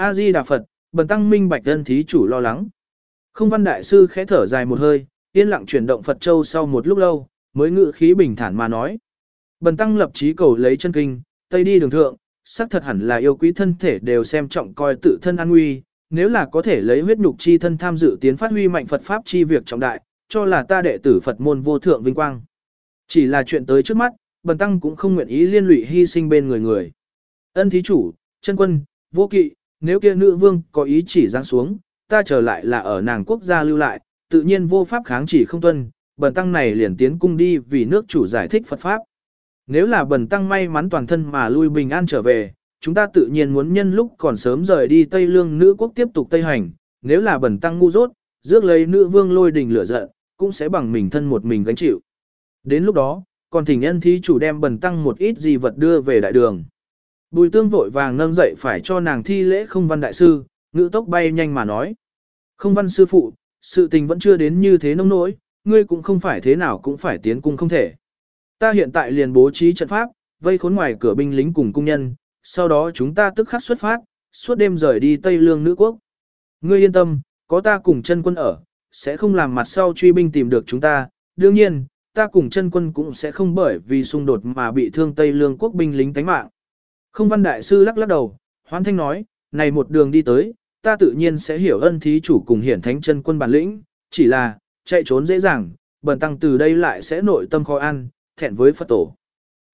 A-di Đà Phật, bần tăng minh bạch thân thí chủ lo lắng. Không văn đại sư khẽ thở dài một hơi, yên lặng chuyển động Phật Châu sau một lúc lâu, mới ngự khí bình thản mà nói. Bần tăng lập chí cầu lấy chân kinh, tây đi đường thượng, xác thật hẳn là yêu quý thân thể đều xem trọng coi tự thân an nguy, nếu là có thể lấy huyết nhục chi thân tham dự tiến phát huy mạnh Phật Pháp chi việc trọng đại, cho là ta đệ tử Phật môn vô thượng vinh quang. Chỉ là chuyện tới trước mắt, bần tăng cũng không nguyện ý liên lụy hy sinh bên người người. Ân thí chủ, chân quân, vô kỵ, nếu kia nữ vương có ý chỉ giáng xuống, ta trở lại là ở nàng quốc gia lưu lại, tự nhiên vô pháp kháng chỉ không tuân, bần tăng này liền tiến cung đi vì nước chủ giải thích Phật Pháp. Nếu là bần tăng may mắn toàn thân mà lui bình an trở về, chúng ta tự nhiên muốn nhân lúc còn sớm rời đi Tây Lương nữ quốc tiếp tục Tây hành, nếu là bần tăng ngu dốt, rước lấy nữ vương lôi đình lửa giận, cũng sẽ bằng mình thân một mình gánh chịu. Đến lúc đó, còn thỉnh nhân thí chủ đem bần tăng một ít gì vật đưa về đại đường. Bùi tương vội vàng nâng dậy phải cho nàng thi lễ không văn đại sư, ngữ tốc bay nhanh mà nói. Không văn sư phụ, sự tình vẫn chưa đến như thế nông nỗi, ngươi cũng không phải thế nào cũng phải tiến cung không thể. Ta hiện tại liền bố trí trận pháp, vây khốn ngoài cửa binh lính cùng cung nhân, sau đó chúng ta tức khắc xuất phát, suốt đêm rời đi Tây Lương nữ quốc. Ngươi yên tâm, có ta cùng chân quân ở, sẽ không làm mặt sau truy binh tìm được chúng ta, đương nhiên, ta cùng chân quân cũng sẽ không bởi vì xung đột mà bị thương Tây Lương quốc binh lính tánh mạng. Không văn đại sư lắc lắc đầu, hoan thanh nói, này một đường đi tới, ta tự nhiên sẽ hiểu ân thí chủ cùng hiển thánh chân quân bản lĩnh, chỉ là, chạy trốn dễ dàng, bần tăng từ đây lại sẽ nội tâm khó ăn, thẹn với Phật tổ.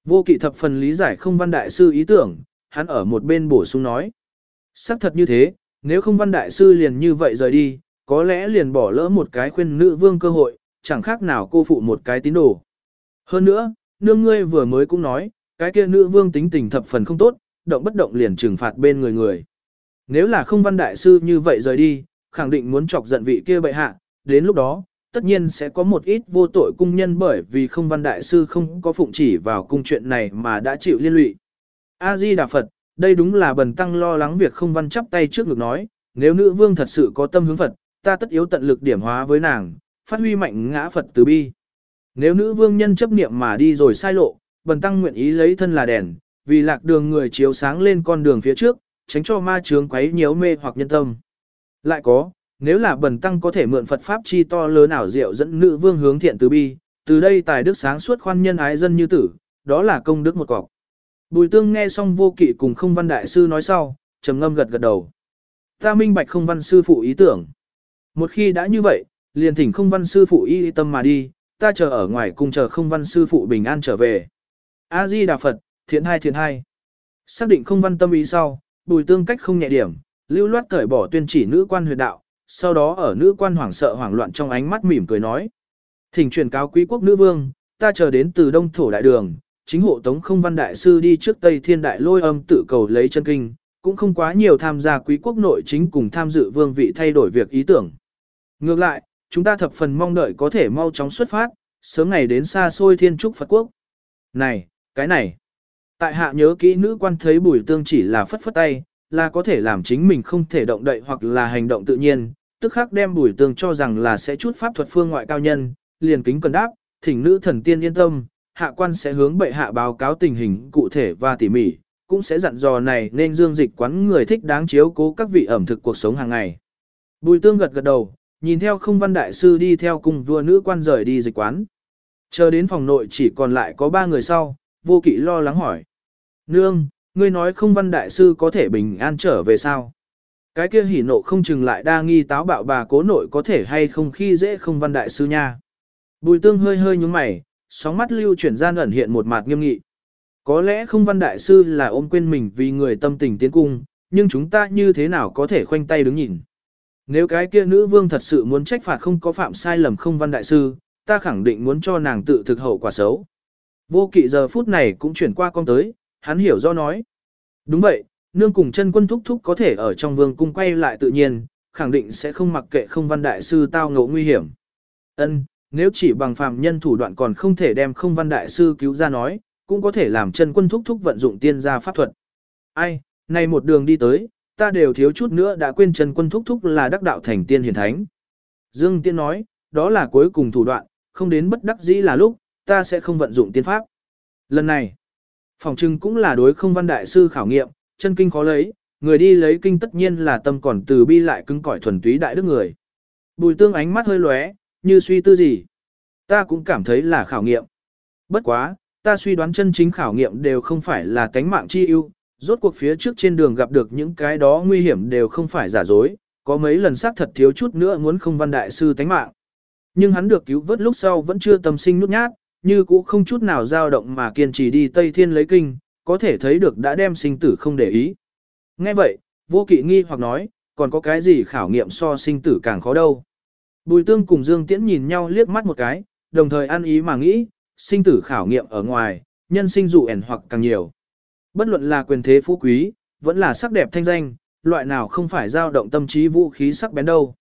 Vô kỵ thập phần lý giải không văn đại sư ý tưởng, hắn ở một bên bổ sung nói. xác thật như thế, nếu không văn đại sư liền như vậy rời đi, có lẽ liền bỏ lỡ một cái khuyên nữ vương cơ hội, chẳng khác nào cô phụ một cái tín đồ. Hơn nữa, nương ngươi vừa mới cũng nói, cái kia nữ vương tính tình thập phần không tốt, động bất động liền trừng phạt bên người người. Nếu là không văn đại sư như vậy rời đi, khẳng định muốn chọc giận vị kia bệ hạ, đến lúc đó, tất nhiên sẽ có một ít vô tội cung nhân bởi vì không văn đại sư không có phụng chỉ vào cung chuyện này mà đã chịu liên lụy. A-di Đà Phật, đây đúng là bần tăng lo lắng việc không văn chắp tay trước ngực nói, nếu nữ vương thật sự có tâm hướng Phật, ta tất yếu tận lực điểm hóa với nàng, phát huy mạnh ngã Phật từ bi. Nếu nữ vương nhân chấp niệm mà đi rồi sai lộ, bần tăng nguyện ý lấy thân là đèn, vì lạc đường người chiếu sáng lên con đường phía trước, tránh cho ma chướng quấy nhiễu mê hoặc nhân tâm. Lại có, nếu là bần tăng có thể mượn Phật pháp chi to lớn ảo diệu dẫn nữ vương hướng thiện từ bi, từ đây tài đức sáng suốt khoan nhân ái dân như tử, đó là công đức một cọc. Bùi tương nghe xong vô kỵ cùng không văn đại sư nói sau, trầm ngâm gật gật đầu. Ta minh bạch không văn sư phụ ý tưởng. Một khi đã như vậy, liền thỉnh không văn sư phụ y tâm mà đi, ta chờ ở ngoài cùng chờ không văn sư phụ bình an trở về. A-di Đà Phật, thiện hai thiện hai. Xác định không văn tâm ý sau, bùi tương cách không nhẹ điểm, lưu loát cởi bỏ tuyên chỉ nữ quan huyệt đạo, sau đó ở nữ quan hoảng sợ hoảng loạn trong ánh mắt mỉm cười nói. Thỉnh truyền cáo quý quốc nữ vương, ta chờ đến từ đông thổ đại đường, chính hộ tống không văn đại sư đi trước Tây Thiên Đại lôi âm tự cầu lấy chân kinh, cũng không quá nhiều tham gia quý quốc nội chính cùng tham dự vương vị thay đổi việc ý tưởng. Ngược lại, chúng ta thập phần mong đợi có thể mau chóng xuất phát, sớm ngày đến xa xôi thiên trúc Phật quốc. Này, cái này. Tại hạ nhớ kỹ nữ quan thấy bùi tương chỉ là phất phất tay, là có thể làm chính mình không thể động đậy hoặc là hành động tự nhiên, tức khắc đem bùi tương cho rằng là sẽ chút pháp thuật phương ngoại cao nhân, liền kính cần đáp, thỉnh nữ thần tiên yên tâm, hạ quan sẽ hướng bệ hạ báo cáo tình hình cụ thể và tỉ mỉ, cũng sẽ dặn dò này nên dương dịch quán người thích đáng chiếu cố các vị ẩm thực cuộc sống hàng ngày. Bùi tương gật gật đầu, nhìn theo không văn đại sư đi theo cùng vua nữ quan rời đi dịch quán. Chờ đến phòng nội chỉ còn lại có ba người sau, vô kỵ lo lắng hỏi. Nương, ngươi nói không văn đại sư có thể bình an trở về sao? Cái kia hỉ nộ không chừng lại đa nghi táo bạo bà cố nội có thể hay không khi dễ không văn đại sư nha. Bùi tương hơi hơi nhúng mày, sóng mắt lưu chuyển gian ẩn hiện một mặt nghiêm nghị. Có lẽ không văn đại sư là ôm quên mình vì người tâm tình tiến cung, nhưng chúng ta như thế nào có thể khoanh tay đứng nhìn. Nếu cái kia nữ vương thật sự muốn trách phạt không có phạm sai lầm không văn đại sư, ta khẳng định muốn cho nàng tự thực hậu quả xấu. Vô kỵ giờ phút này cũng chuyển qua con tới, hắn hiểu do nói. Đúng vậy, nương cùng chân quân thúc thúc có thể ở trong vương cung quay lại tự nhiên, khẳng định sẽ không mặc kệ không văn đại sư tao ngộ nguy hiểm. Ân, nếu chỉ bằng phàm nhân thủ đoạn còn không thể đem không văn đại sư cứu ra nói, cũng có thể làm chân quân thúc thúc vận dụng tiên gia pháp thuật. Ai, này một đường đi tới, ta đều thiếu chút nữa đã quên chân quân thúc thúc là đắc đạo thành tiên hiền thánh. Dương Tiên nói, đó là cuối cùng thủ đoạn, không đến bất đắc dĩ là lúc, ta sẽ không vận dụng tiên pháp. Lần này, phòng trưng cũng là đối không văn đại sư khảo nghiệm, chân kinh khó lấy, người đi lấy kinh tất nhiên là tâm còn từ bi lại cứng cỏi thuần túy đại đức người. Bùi tương ánh mắt hơi lóe, như suy tư gì. Ta cũng cảm thấy là khảo nghiệm. Bất quá, ta suy đoán chân chính khảo nghiệm đều không phải là tánh mạng chi ưu, rốt cuộc phía trước trên đường gặp được những cái đó nguy hiểm đều không phải giả dối, có mấy lần xác thật thiếu chút nữa muốn không văn đại sư tánh mạng. Nhưng hắn được cứu vớt lúc sau vẫn chưa tâm sinh nút nhát, như cũ không chút nào dao động mà kiên trì đi Tây Thiên lấy kinh, có thể thấy được đã đem sinh tử không để ý. Nghe vậy, vô kỵ nghi hoặc nói, còn có cái gì khảo nghiệm so sinh tử càng khó đâu. Bùi tương cùng Dương Tiễn nhìn nhau liếc mắt một cái, đồng thời ăn ý mà nghĩ, sinh tử khảo nghiệm ở ngoài, nhân sinh dụ ẻn hoặc càng nhiều. Bất luận là quyền thế phú quý, vẫn là sắc đẹp thanh danh, loại nào không phải dao động tâm trí vũ khí sắc bén đâu.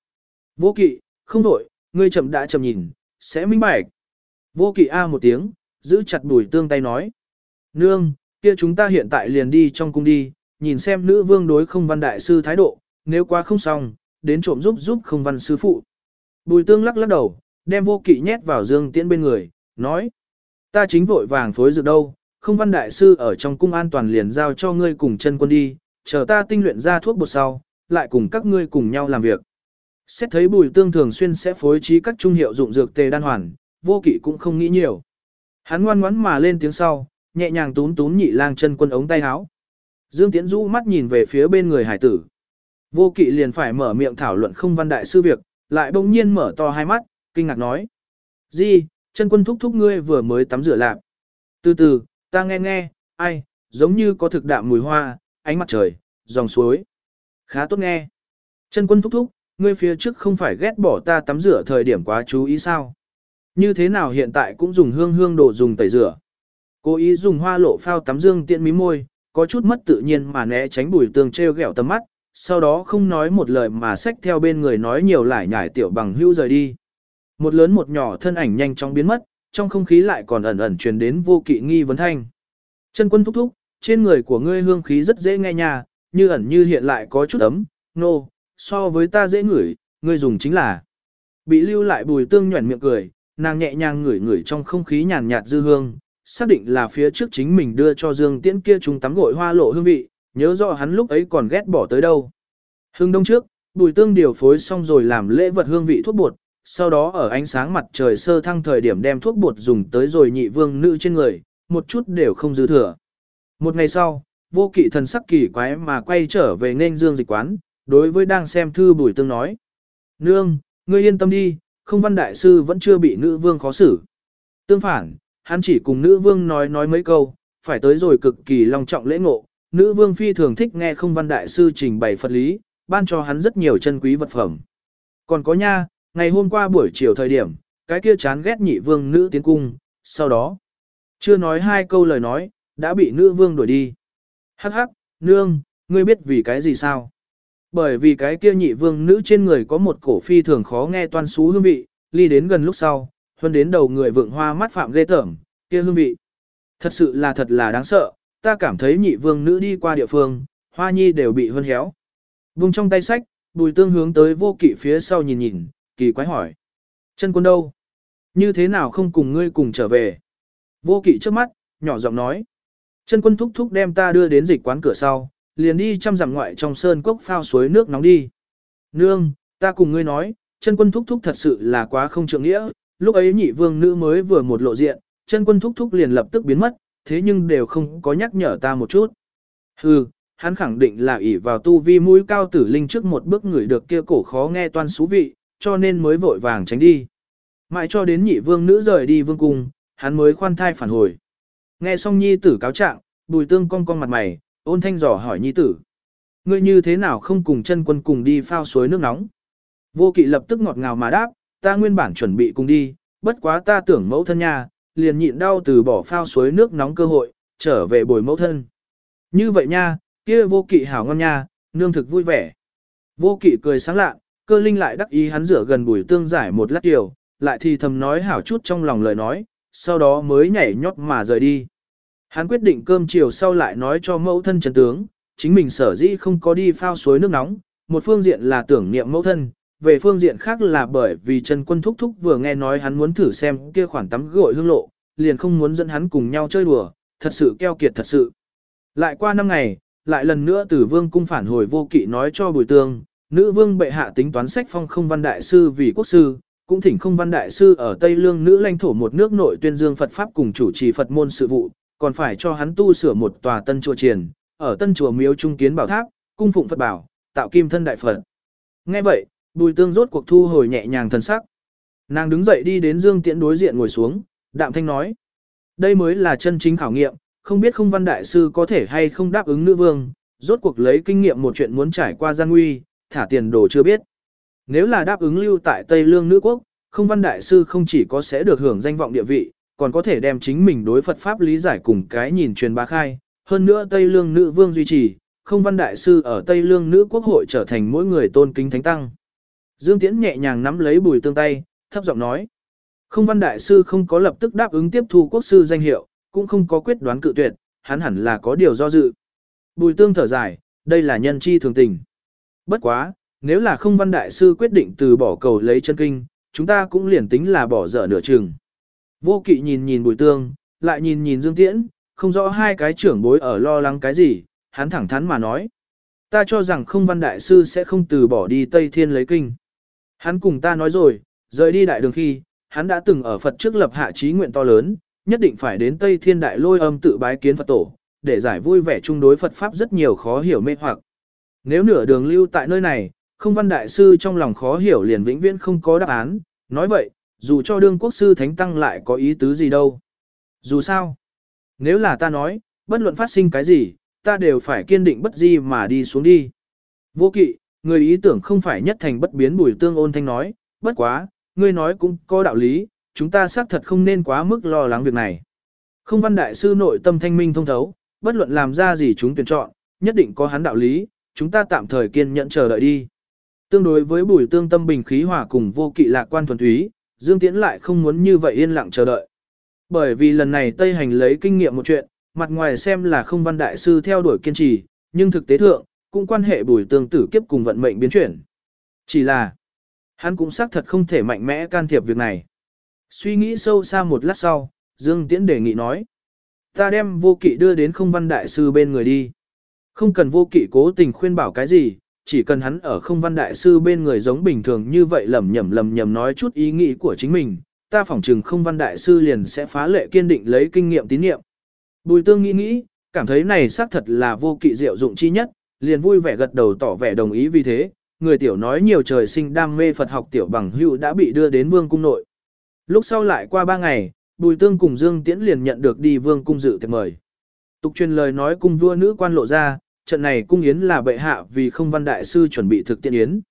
Vô kỵ, không đổi, ngươi chậm đã chậm nhìn, sẽ minh bạch. Vô kỵ A một tiếng, giữ chặt bùi tương tay nói. Nương, kia chúng ta hiện tại liền đi trong cung đi, nhìn xem nữ vương đối không văn đại sư thái độ, nếu quá không xong, đến trộm giúp giúp không văn sư phụ. Bùi tương lắc lắc đầu, đem vô kỵ nhét vào dương tiễn bên người, nói. Ta chính vội vàng phối dược đâu, không văn đại sư ở trong cung an toàn liền giao cho ngươi cùng chân quân đi, chờ ta tinh luyện ra thuốc bột sau, lại cùng các ngươi cùng nhau làm việc. Xét thấy bùi tương thường xuyên sẽ phối trí các trung hiệu dụng dược tề đan hoàn, vô kỵ cũng không nghĩ nhiều. Hắn ngoan ngoãn mà lên tiếng sau, nhẹ nhàng tún tún nhị lang chân quân ống tay áo. Dương Tiễn rũ mắt nhìn về phía bên người hải tử. Vô kỵ liền phải mở miệng thảo luận không văn đại sư việc, lại bỗng nhiên mở to hai mắt, kinh ngạc nói. Di, chân quân thúc thúc ngươi vừa mới tắm rửa lạp. Từ từ, ta nghe nghe, ai, giống như có thực đạm mùi hoa, ánh mặt trời, dòng suối. Khá tốt nghe. Chân quân thúc thúc, ngươi phía trước không phải ghét bỏ ta tắm rửa thời điểm quá chú ý sao? Như thế nào hiện tại cũng dùng hương hương đồ dùng tẩy rửa? Cố ý dùng hoa lộ phao tắm dương tiện mí môi, có chút mất tự nhiên mà né tránh bùi tường treo gẹo tầm mắt, sau đó không nói một lời mà xách theo bên người nói nhiều lại nhải tiểu bằng hữu rời đi. Một lớn một nhỏ thân ảnh nhanh chóng biến mất, trong không khí lại còn ẩn ẩn truyền đến vô kỵ nghi vấn thanh. Chân quân thúc thúc, trên người của ngươi hương khí rất dễ nghe nhà, như ẩn như hiện lại có chút ấm, nô, no, so với ta dễ ngửi, ngươi dùng chính là. Bị lưu lại bùi tương nhuẩn miệng cười, nàng nhẹ nhàng ngửi ngửi trong không khí nhàn nhạt dư hương, xác định là phía trước chính mình đưa cho Dương Tiễn kia chúng tắm gội hoa lộ hương vị, nhớ rõ hắn lúc ấy còn ghét bỏ tới đâu. Hương đông trước, bùi tương điều phối xong rồi làm lễ vật hương vị thuốc bột, sau đó ở ánh sáng mặt trời sơ thăng thời điểm đem thuốc bột dùng tới rồi nhị vương nữ trên người, một chút đều không dư thừa. Một ngày sau, vô kỵ thần sắc kỳ quái mà quay trở về nên dương dịch quán, đối với đang xem thư bùi tương nói. Nương, ngươi yên tâm đi, không văn đại sư vẫn chưa bị nữ vương khó xử. Tương phản, hắn chỉ cùng nữ vương nói nói mấy câu, phải tới rồi cực kỳ long trọng lễ ngộ. Nữ vương phi thường thích nghe không văn đại sư trình bày Phật lý, ban cho hắn rất nhiều chân quý vật phẩm. Còn có nha, ngày hôm qua buổi chiều thời điểm, cái kia chán ghét nhị vương nữ tiến cung, sau đó, chưa nói hai câu lời nói, đã bị nữ vương đuổi đi. Hắc hắc, nương, ngươi biết vì cái gì sao? Bởi vì cái kia nhị vương nữ trên người có một cổ phi thường khó nghe toan xú hương vị, ly đến gần lúc sau, hơn đến đầu người vượng hoa mắt phạm ghê tởm, kia hương vị. Thật sự là thật là đáng sợ, ta cảm thấy nhị vương nữ đi qua địa phương, hoa nhi đều bị hơn héo. Vùng trong tay sách, bùi tương hướng tới vô kỵ phía sau nhìn nhìn, kỳ quái hỏi. Chân quân đâu? Như thế nào không cùng ngươi cùng trở về? Vô kỵ trước mắt, nhỏ giọng nói. Chân quân thúc thúc đem ta đưa đến dịch quán cửa sau, liền đi chăm dặm ngoại trong sơn cốc phao suối nước nóng đi. Nương, ta cùng ngươi nói, chân quân thúc thúc thật sự là quá không trượng nghĩa, lúc ấy nhị vương nữ mới vừa một lộ diện, chân quân thúc thúc liền lập tức biến mất, thế nhưng đều không có nhắc nhở ta một chút. Hừ, hắn khẳng định là ỷ vào tu vi mũi cao tử linh trước một bước người được kia cổ khó nghe toan xú vị, cho nên mới vội vàng tránh đi. Mãi cho đến nhị vương nữ rời đi vương cung, hắn mới khoan thai phản hồi. Nghe xong nhi tử cáo trạng, bùi tương cong cong mặt mày, ôn thanh dò hỏi nhi tử. Ngươi như thế nào không cùng chân quân cùng đi phao suối nước nóng? Vô kỵ lập tức ngọt ngào mà đáp, ta nguyên bản chuẩn bị cùng đi, bất quá ta tưởng mẫu thân nhà liền nhịn đau từ bỏ phao suối nước nóng cơ hội, trở về bồi mẫu thân. Như vậy nha, kia vô kỵ hảo ngon nha, nương thực vui vẻ. Vô kỵ cười sáng lạ, cơ linh lại đắc ý hắn rửa gần bùi tương giải một lát điều, lại thì thầm nói hảo chút trong lòng lời nói, sau đó mới nhảy nhót mà rời đi. Hắn quyết định cơm chiều sau lại nói cho mẫu thân trần tướng, chính mình sở dĩ không có đi phao suối nước nóng, một phương diện là tưởng niệm mẫu thân, về phương diện khác là bởi vì Trần Quân Thúc Thúc vừa nghe nói hắn muốn thử xem kia khoản tắm gội hương lộ, liền không muốn dẫn hắn cùng nhau chơi đùa, thật sự keo kiệt thật sự. Lại qua năm ngày, lại lần nữa tử vương cung phản hồi vô kỵ nói cho bùi tương, nữ vương bệ hạ tính toán sách phong không văn đại sư vì quốc sư, cũng thỉnh không văn đại sư ở Tây Lương nữ lãnh thổ một nước nội tuyên dương Phật Pháp cùng chủ trì Phật môn sự vụ, còn phải cho hắn tu sửa một tòa tân chùa triền, ở tân chùa miếu trung kiến bảo tháp, cung phụng Phật bảo, tạo kim thân đại Phật. Nghe vậy, bùi tương rốt cuộc thu hồi nhẹ nhàng thần sắc. Nàng đứng dậy đi đến Dương Tiễn đối diện ngồi xuống, đạm thanh nói. Đây mới là chân chính khảo nghiệm, không biết không văn đại sư có thể hay không đáp ứng nữ vương, rốt cuộc lấy kinh nghiệm một chuyện muốn trải qua gian nguy, thả tiền đồ chưa biết. Nếu là đáp ứng lưu tại Tây Lương nữ quốc, không văn đại sư không chỉ có sẽ được hưởng danh vọng địa vị, còn có thể đem chính mình đối Phật Pháp lý giải cùng cái nhìn truyền bá khai. Hơn nữa Tây Lương nữ vương duy trì, không văn đại sư ở Tây Lương nữ quốc hội trở thành mỗi người tôn kính thánh tăng. Dương Tiễn nhẹ nhàng nắm lấy bùi tương tay, thấp giọng nói. Không văn đại sư không có lập tức đáp ứng tiếp thu quốc sư danh hiệu, cũng không có quyết đoán cự tuyệt, hắn hẳn là có điều do dự. Bùi tương thở dài, đây là nhân chi thường tình. Bất quá, nếu là không văn đại sư quyết định từ bỏ cầu lấy chân kinh, chúng ta cũng liền tính là bỏ dở nửa chừng. Vô kỵ nhìn nhìn bùi tương, lại nhìn nhìn Dương Tiễn, không rõ hai cái trưởng bối ở lo lắng cái gì, hắn thẳng thắn mà nói. Ta cho rằng không văn đại sư sẽ không từ bỏ đi Tây Thiên lấy kinh. Hắn cùng ta nói rồi, rời đi đại đường khi, hắn đã từng ở Phật trước lập hạ trí nguyện to lớn, nhất định phải đến Tây Thiên đại lôi âm tự bái kiến Phật tổ, để giải vui vẻ chung đối Phật Pháp rất nhiều khó hiểu mê hoặc. Nếu nửa đường lưu tại nơi này, không văn đại sư trong lòng khó hiểu liền vĩnh viễn không có đáp án, nói vậy, dù cho đương quốc sư thánh tăng lại có ý tứ gì đâu. Dù sao, nếu là ta nói, bất luận phát sinh cái gì, ta đều phải kiên định bất di mà đi xuống đi. Vô kỵ, người ý tưởng không phải nhất thành bất biến bùi tương ôn thanh nói, bất quá, ngươi nói cũng có đạo lý, chúng ta xác thật không nên quá mức lo lắng việc này. Không văn đại sư nội tâm thanh minh thông thấu, bất luận làm ra gì chúng tuyển chọn, nhất định có hắn đạo lý, chúng ta tạm thời kiên nhẫn chờ đợi đi. Tương đối với bùi tương tâm bình khí hòa cùng vô kỵ lạc quan thuần túy, Dương Tiễn lại không muốn như vậy yên lặng chờ đợi. Bởi vì lần này Tây Hành lấy kinh nghiệm một chuyện, mặt ngoài xem là không văn đại sư theo đuổi kiên trì, nhưng thực tế thượng, cũng quan hệ bùi tương tử kiếp cùng vận mệnh biến chuyển. Chỉ là, hắn cũng xác thật không thể mạnh mẽ can thiệp việc này. Suy nghĩ sâu xa một lát sau, Dương Tiễn đề nghị nói. Ta đem vô kỵ đưa đến không văn đại sư bên người đi. Không cần vô kỵ cố tình khuyên bảo cái gì, chỉ cần hắn ở không văn đại sư bên người giống bình thường như vậy lầm nhầm lầm nhầm nói chút ý nghĩ của chính mình, ta phỏng chừng không văn đại sư liền sẽ phá lệ kiên định lấy kinh nghiệm tín nhiệm. Bùi tương nghĩ nghĩ, cảm thấy này xác thật là vô kỵ diệu dụng chi nhất, liền vui vẻ gật đầu tỏ vẻ đồng ý vì thế, người tiểu nói nhiều trời sinh đam mê Phật học tiểu bằng hữu đã bị đưa đến vương cung nội. Lúc sau lại qua ba ngày, Bùi Tương cùng Dương Tiễn liền nhận được đi vương cung dự thiệp mời. Tục truyền lời nói cung vua nữ quan lộ ra, trận này cung yến là bệ hạ vì không văn đại sư chuẩn bị thực tiễn yến.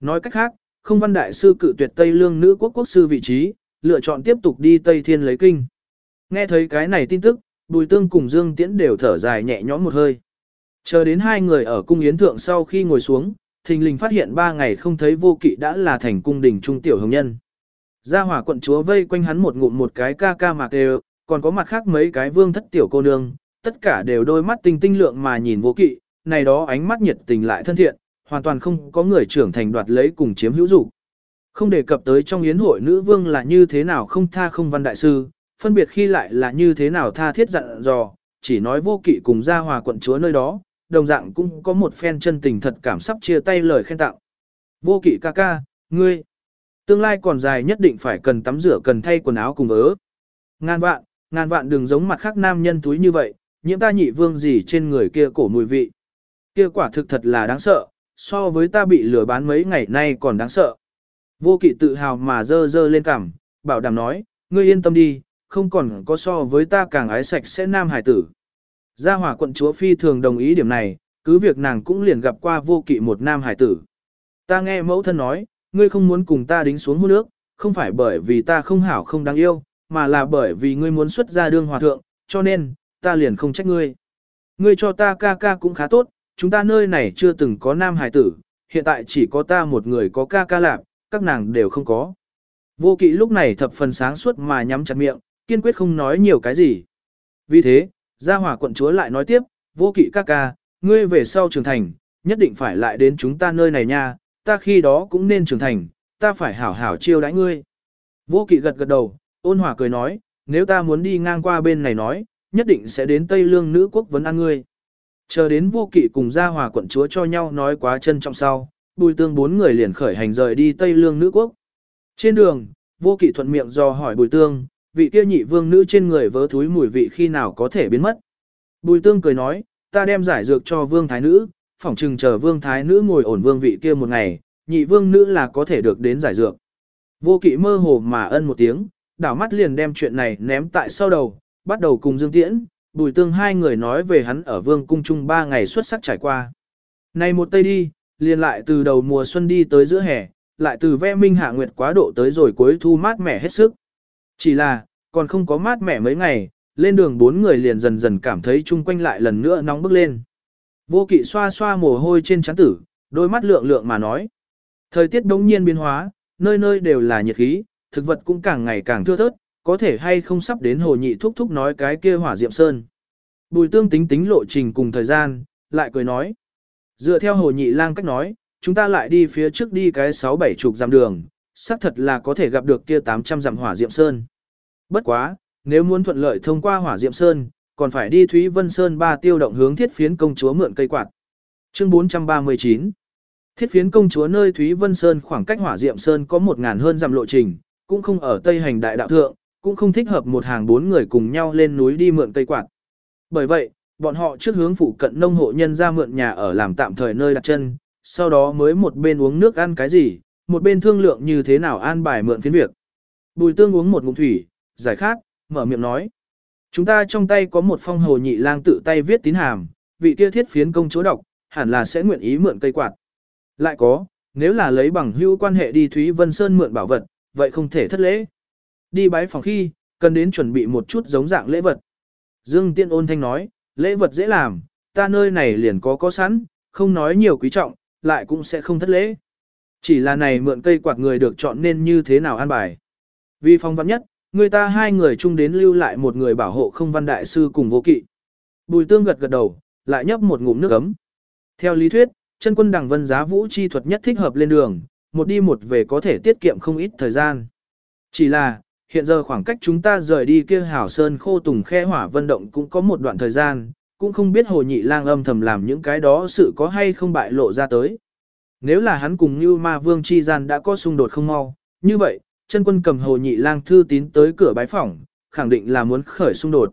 Nói cách khác, không văn đại sư cự tuyệt Tây Lương nữ quốc quốc sư vị trí, lựa chọn tiếp tục đi Tây Thiên lấy kinh. Nghe thấy cái này tin tức, Bùi Tương cùng Dương Tiễn đều thở dài nhẹ nhõm một hơi. Chờ đến hai người ở cung yến thượng sau khi ngồi xuống, thình lình phát hiện ba ngày không thấy vô kỵ đã là thành cung đình trung tiểu hồng nhân. Gia hỏa quận chúa vây quanh hắn một ngụm một cái ca ca mạc đều, còn có mặt khác mấy cái vương thất tiểu cô nương, tất cả đều đôi mắt tinh tinh lượng mà nhìn vô kỵ, này đó ánh mắt nhiệt tình lại thân thiện, hoàn toàn không có người trưởng thành đoạt lấy cùng chiếm hữu dục. Không đề cập tới trong yến hội nữ vương là như thế nào không tha không văn đại sư, phân biệt khi lại là như thế nào tha thiết dặn dò, chỉ nói vô kỵ cùng gia hòa quận chúa nơi đó, đồng dạng cũng có một phen chân tình thật cảm sắp chia tay lời khen tặng. Vô kỵ ca ca, ngươi, tương lai còn dài nhất định phải cần tắm rửa cần thay quần áo cùng ớ Ngàn vạn, ngàn vạn đừng giống mặt khác nam nhân túi như vậy, nhiễm ta nhị vương gì trên người kia cổ mùi vị. Kia quả thực thật là đáng sợ, so với ta bị lừa bán mấy ngày nay còn đáng sợ. Vô kỵ tự hào mà dơ dơ lên cằm, bảo đảm nói, ngươi yên tâm đi, không còn có so với ta càng ái sạch sẽ nam hải tử. Gia hỏa quận chúa phi thường đồng ý điểm này, cứ việc nàng cũng liền gặp qua vô kỵ một nam hải tử. Ta nghe mẫu thân nói, ngươi không muốn cùng ta đính xuống hôn nước, không phải bởi vì ta không hảo không đáng yêu, mà là bởi vì ngươi muốn xuất ra đương hòa thượng, cho nên, ta liền không trách ngươi. Ngươi cho ta ca ca cũng khá tốt, chúng ta nơi này chưa từng có nam hải tử, hiện tại chỉ có ta một người có ca ca lạp, các nàng đều không có. Vô kỵ lúc này thập phần sáng suốt mà nhắm chặt miệng, kiên quyết không nói nhiều cái gì. Vì thế, gia hỏa quận chúa lại nói tiếp, vô kỵ ca ca, ngươi về sau trưởng thành, nhất định phải lại đến chúng ta nơi này nha, ta khi đó cũng nên trưởng thành, ta phải hảo hảo chiêu đãi ngươi. Vô kỵ gật gật đầu, ôn hòa cười nói, nếu ta muốn đi ngang qua bên này nói, nhất định sẽ đến Tây Lương nữ quốc vấn an ngươi. Chờ đến vô kỵ cùng gia hòa quận chúa cho nhau nói quá chân trọng sau, bùi tương bốn người liền khởi hành rời đi Tây Lương nữ quốc. Trên đường, vô kỵ thuận miệng do hỏi bùi tương, vị kia nhị vương nữ trên người vớ thúi mùi vị khi nào có thể biến mất. Bùi tương cười nói, ta đem giải dược cho vương thái nữ, phỏng chừng chờ vương thái nữ ngồi ổn vương vị kia một ngày, nhị vương nữ là có thể được đến giải dược. Vô kỵ mơ hồ mà ân một tiếng, đảo mắt liền đem chuyện này ném tại sau đầu, bắt đầu cùng Dương Tiễn, bùi tương hai người nói về hắn ở vương cung Trung ba ngày xuất sắc trải qua. Này một tây đi, liền lại từ đầu mùa xuân đi tới giữa hè, lại từ ve minh hạ nguyệt quá độ tới rồi cuối thu mát mẻ hết sức. Chỉ là, còn không có mát mẻ mấy ngày, lên đường bốn người liền dần dần cảm thấy chung quanh lại lần nữa nóng bức lên. Vô kỵ xoa xoa mồ hôi trên trán tử, đôi mắt lượng lượng mà nói. Thời tiết đống nhiên biến hóa, nơi nơi đều là nhiệt khí, thực vật cũng càng ngày càng thưa thớt, có thể hay không sắp đến hồ nhị thúc thúc nói cái kia hỏa diệm sơn. Bùi tương tính tính lộ trình cùng thời gian, lại cười nói. Dựa theo hồ nhị lang cách nói, chúng ta lại đi phía trước đi cái sáu bảy chục dặm đường, xác thật là có thể gặp được kia 800 dặm hỏa diệm sơn. Bất quá, nếu muốn thuận lợi thông qua hỏa diệm sơn, còn phải đi Thúy Vân Sơn ba tiêu động hướng thiết phiến công chúa mượn cây quạt. Chương 439 Thiết phiến công chúa nơi Thúy Vân Sơn khoảng cách hỏa diệm Sơn có một ngàn hơn dặm lộ trình, cũng không ở Tây Hành Đại Đạo Thượng, cũng không thích hợp một hàng bốn người cùng nhau lên núi đi mượn cây quạt. Bởi vậy, bọn họ trước hướng phụ cận nông hộ nhân ra mượn nhà ở làm tạm thời nơi đặt chân, sau đó mới một bên uống nước ăn cái gì, một bên thương lượng như thế nào an bài mượn phiến việc. Bùi tương uống một ngụm thủy, giải khát, mở miệng nói. Chúng ta trong tay có một phong hồ nhị lang tự tay viết tín hàm, vị kia thiết phiến công chúa đọc, hẳn là sẽ nguyện ý mượn cây quạt. Lại có, nếu là lấy bằng hữu quan hệ đi Thúy Vân Sơn mượn bảo vật, vậy không thể thất lễ. Đi bái phòng khi, cần đến chuẩn bị một chút giống dạng lễ vật. Dương Tiên ôn thanh nói, lễ vật dễ làm, ta nơi này liền có có sẵn, không nói nhiều quý trọng, lại cũng sẽ không thất lễ. Chỉ là này mượn cây quạt người được chọn nên như thế nào an bài. Vì phong văn nhất, người ta hai người chung đến lưu lại một người bảo hộ không văn đại sư cùng vô kỵ. Bùi tương gật gật đầu, lại nhấp một ngụm nước ấm. Theo lý thuyết, chân quân đằng vân giá vũ chi thuật nhất thích hợp lên đường, một đi một về có thể tiết kiệm không ít thời gian. Chỉ là, hiện giờ khoảng cách chúng ta rời đi kia hảo sơn khô tùng khe hỏa vận động cũng có một đoạn thời gian, cũng không biết hồ nhị lang âm thầm làm những cái đó sự có hay không bại lộ ra tới. Nếu là hắn cùng như ma vương chi gian đã có xung đột không mau, như vậy, chân quân cầm hồ nhị lang thư tín tới cửa bái phỏng, khẳng định là muốn khởi xung đột.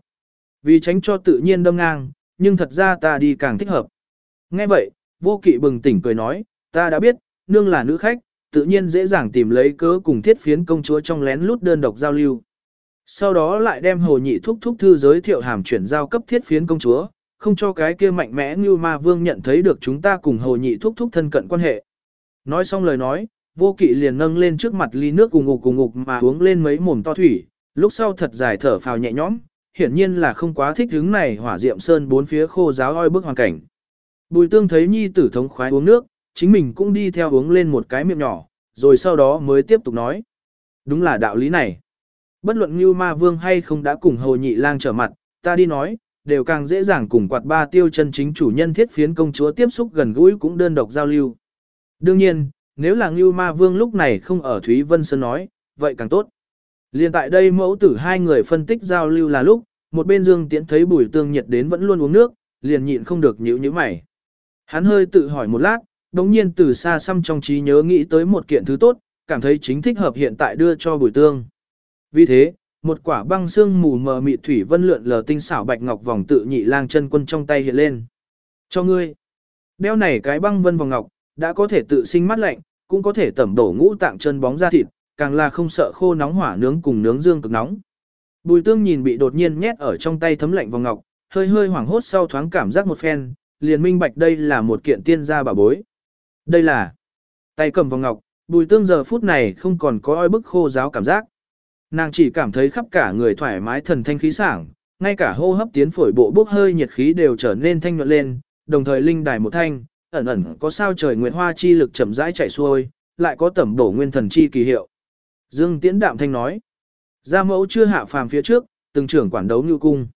Vì tránh cho tự nhiên đâm ngang, nhưng thật ra ta đi càng thích hợp. Nghe vậy, vô kỵ bừng tỉnh cười nói, ta đã biết, nương là nữ khách, tự nhiên dễ dàng tìm lấy cớ cùng thiết phiến công chúa trong lén lút đơn độc giao lưu. Sau đó lại đem hồ nhị thúc thúc thư giới thiệu hàm chuyển giao cấp thiết phiến công chúa, không cho cái kia mạnh mẽ như ma vương nhận thấy được chúng ta cùng hồ nhị thúc thúc thân cận quan hệ. Nói xong lời nói, vô kỵ liền nâng lên trước mặt ly nước cùng ngục cùng ngục mà uống lên mấy mồm to thủy, lúc sau thật dài thở phào nhẹ nhõm, hiển nhiên là không quá thích hứng này hỏa diệm sơn bốn phía khô giáo oi bức hoàn cảnh. Bùi tương thấy nhi tử thống khoái uống nước, chính mình cũng đi theo uống lên một cái miệng nhỏ, rồi sau đó mới tiếp tục nói. Đúng là đạo lý này. Bất luận như ma vương hay không đã cùng hồ nhị lang trở mặt, ta đi nói, đều càng dễ dàng cùng quạt ba tiêu chân chính chủ nhân thiết phiến công chúa tiếp xúc gần gũi cũng đơn độc giao lưu. Đương nhiên, nếu là Ngưu Ma Vương lúc này không ở Thúy Vân Sơn nói, vậy càng tốt. Liên tại đây mẫu tử hai người phân tích giao lưu là lúc, một bên Dương Tiễn thấy bùi tương nhiệt đến vẫn luôn uống nước, liền nhịn không được nhíu nhíu mày. Hắn hơi tự hỏi một lát, đống nhiên từ xa xăm trong trí nhớ nghĩ tới một kiện thứ tốt, cảm thấy chính thích hợp hiện tại đưa cho bùi tương. Vì thế, một quả băng xương mù mờ mị thủy vân lượn lờ tinh xảo bạch ngọc vòng tự nhị lang chân quân trong tay hiện lên. Cho ngươi. Đeo này cái băng vân vòng ngọc, đã có thể tự sinh mắt lạnh, cũng có thể tẩm đổ ngũ tạng chân bóng ra thịt, càng là không sợ khô nóng hỏa nướng cùng nướng dương cực nóng. Bùi tương nhìn bị đột nhiên nhét ở trong tay thấm lạnh vòng ngọc, hơi hơi hoảng hốt sau thoáng cảm giác một phen, liền minh bạch đây là một kiện tiên gia bảo bối. Đây là tay cầm vòng ngọc, bùi tương giờ phút này không còn có oi bức khô giáo cảm giác. Nàng chỉ cảm thấy khắp cả người thoải mái thần thanh khí sảng, ngay cả hô hấp tiến phổi bộ bốc hơi nhiệt khí đều trở nên thanh nhuận lên, đồng thời linh đài một thanh, ẩn ẩn có sao trời nguyệt hoa chi lực chậm rãi chảy xuôi, lại có tẩm bổ nguyên thần chi kỳ hiệu. Dương Tiễn đạm thanh nói, gia mẫu chưa hạ phàm phía trước, từng trưởng quản đấu như cung.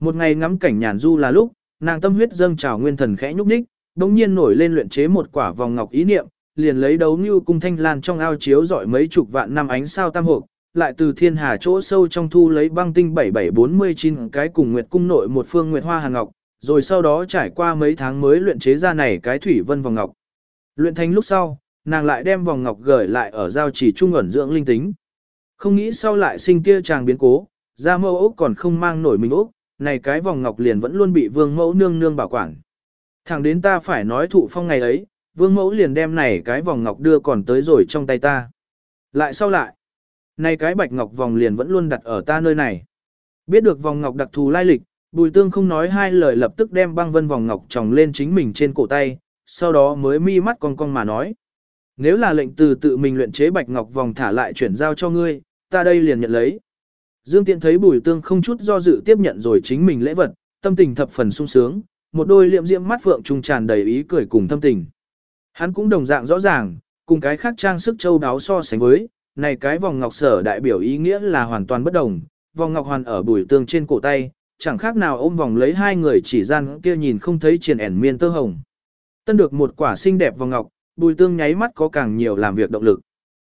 Một ngày ngắm cảnh nhàn du là lúc, nàng tâm huyết dâng trào nguyên thần khẽ nhúc nhích, đống nhiên nổi lên luyện chế một quả vòng ngọc ý niệm, liền lấy đấu như cung thanh lan trong ao chiếu dọi mấy chục vạn năm ánh sao tam hộp, lại từ thiên hà chỗ sâu trong thu lấy băng tinh 7749 cái cùng nguyệt cung nội một phương nguyệt hoa hàng ngọc, rồi sau đó trải qua mấy tháng mới luyện chế ra này cái thủy vân vòng ngọc. Luyện thành lúc sau, nàng lại đem vòng ngọc gửi lại ở giao chỉ trung ẩn dưỡng linh tính. Không nghĩ sau lại sinh kia chàng biến cố, ra mẫu ốc còn không mang nổi mình ốc, này cái vòng ngọc liền vẫn luôn bị vương mẫu nương nương bảo quản. Thẳng đến ta phải nói thụ phong ngày ấy, vương mẫu liền đem này cái vòng ngọc đưa còn tới rồi trong tay ta. Lại sau lại, này cái bạch ngọc vòng liền vẫn luôn đặt ở ta nơi này. Biết được vòng ngọc đặc thù lai lịch, Bùi tương không nói hai lời lập tức đem băng vân vòng ngọc tròng lên chính mình trên cổ tay, sau đó mới mi mắt con con mà nói. Nếu là lệnh từ tự mình luyện chế bạch ngọc vòng thả lại chuyển giao cho ngươi, ta đây liền nhận lấy. Dương Tiện thấy bùi tương không chút do dự tiếp nhận rồi chính mình lễ vật, tâm tình thập phần sung sướng, một đôi liệm diễm mắt phượng trung tràn đầy ý cười cùng tâm tình. Hắn cũng đồng dạng rõ ràng, cùng cái khác trang sức châu đáo so sánh với, này cái vòng ngọc sở đại biểu ý nghĩa là hoàn toàn bất đồng, vòng ngọc hoàn ở bùi tương trên cổ tay, chẳng khác nào ôm vòng lấy hai người chỉ gian kia nhìn không thấy triển ẻn miên tơ hồng. Tân được một quả xinh đẹp vòng ngọc, bùi tương nháy mắt có càng nhiều làm việc động lực.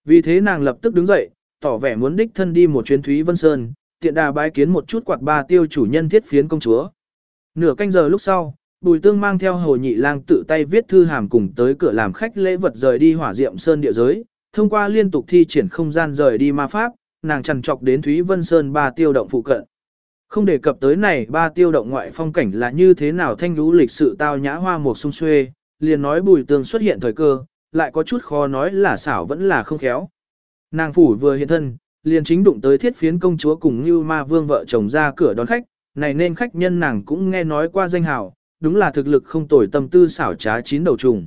Vì thế nàng lập tức đứng dậy, tỏ vẻ muốn đích thân đi một chuyến Thúy Vân Sơn, tiện đà bái kiến một chút quạt ba tiêu chủ nhân thiết phiến công chúa. Nửa canh giờ lúc sau, bùi tương mang theo hồ nhị lang tự tay viết thư hàm cùng tới cửa làm khách lễ vật rời đi hỏa diệm sơn địa giới, thông qua liên tục thi triển không gian rời đi ma pháp, nàng trằn trọc đến Thúy Vân Sơn ba tiêu động phụ cận. Không đề cập tới này ba tiêu động ngoại phong cảnh là như thế nào thanh lũ lịch sự tao nhã hoa một sung xuê, liền nói bùi tương xuất hiện thời cơ, lại có chút khó nói là xảo vẫn là không khéo. Nàng phủ vừa hiện thân, liền chính đụng tới thiết phiến công chúa cùng như ma vương vợ chồng ra cửa đón khách, này nên khách nhân nàng cũng nghe nói qua danh hào, đúng là thực lực không tồi tâm tư xảo trá chín đầu trùng.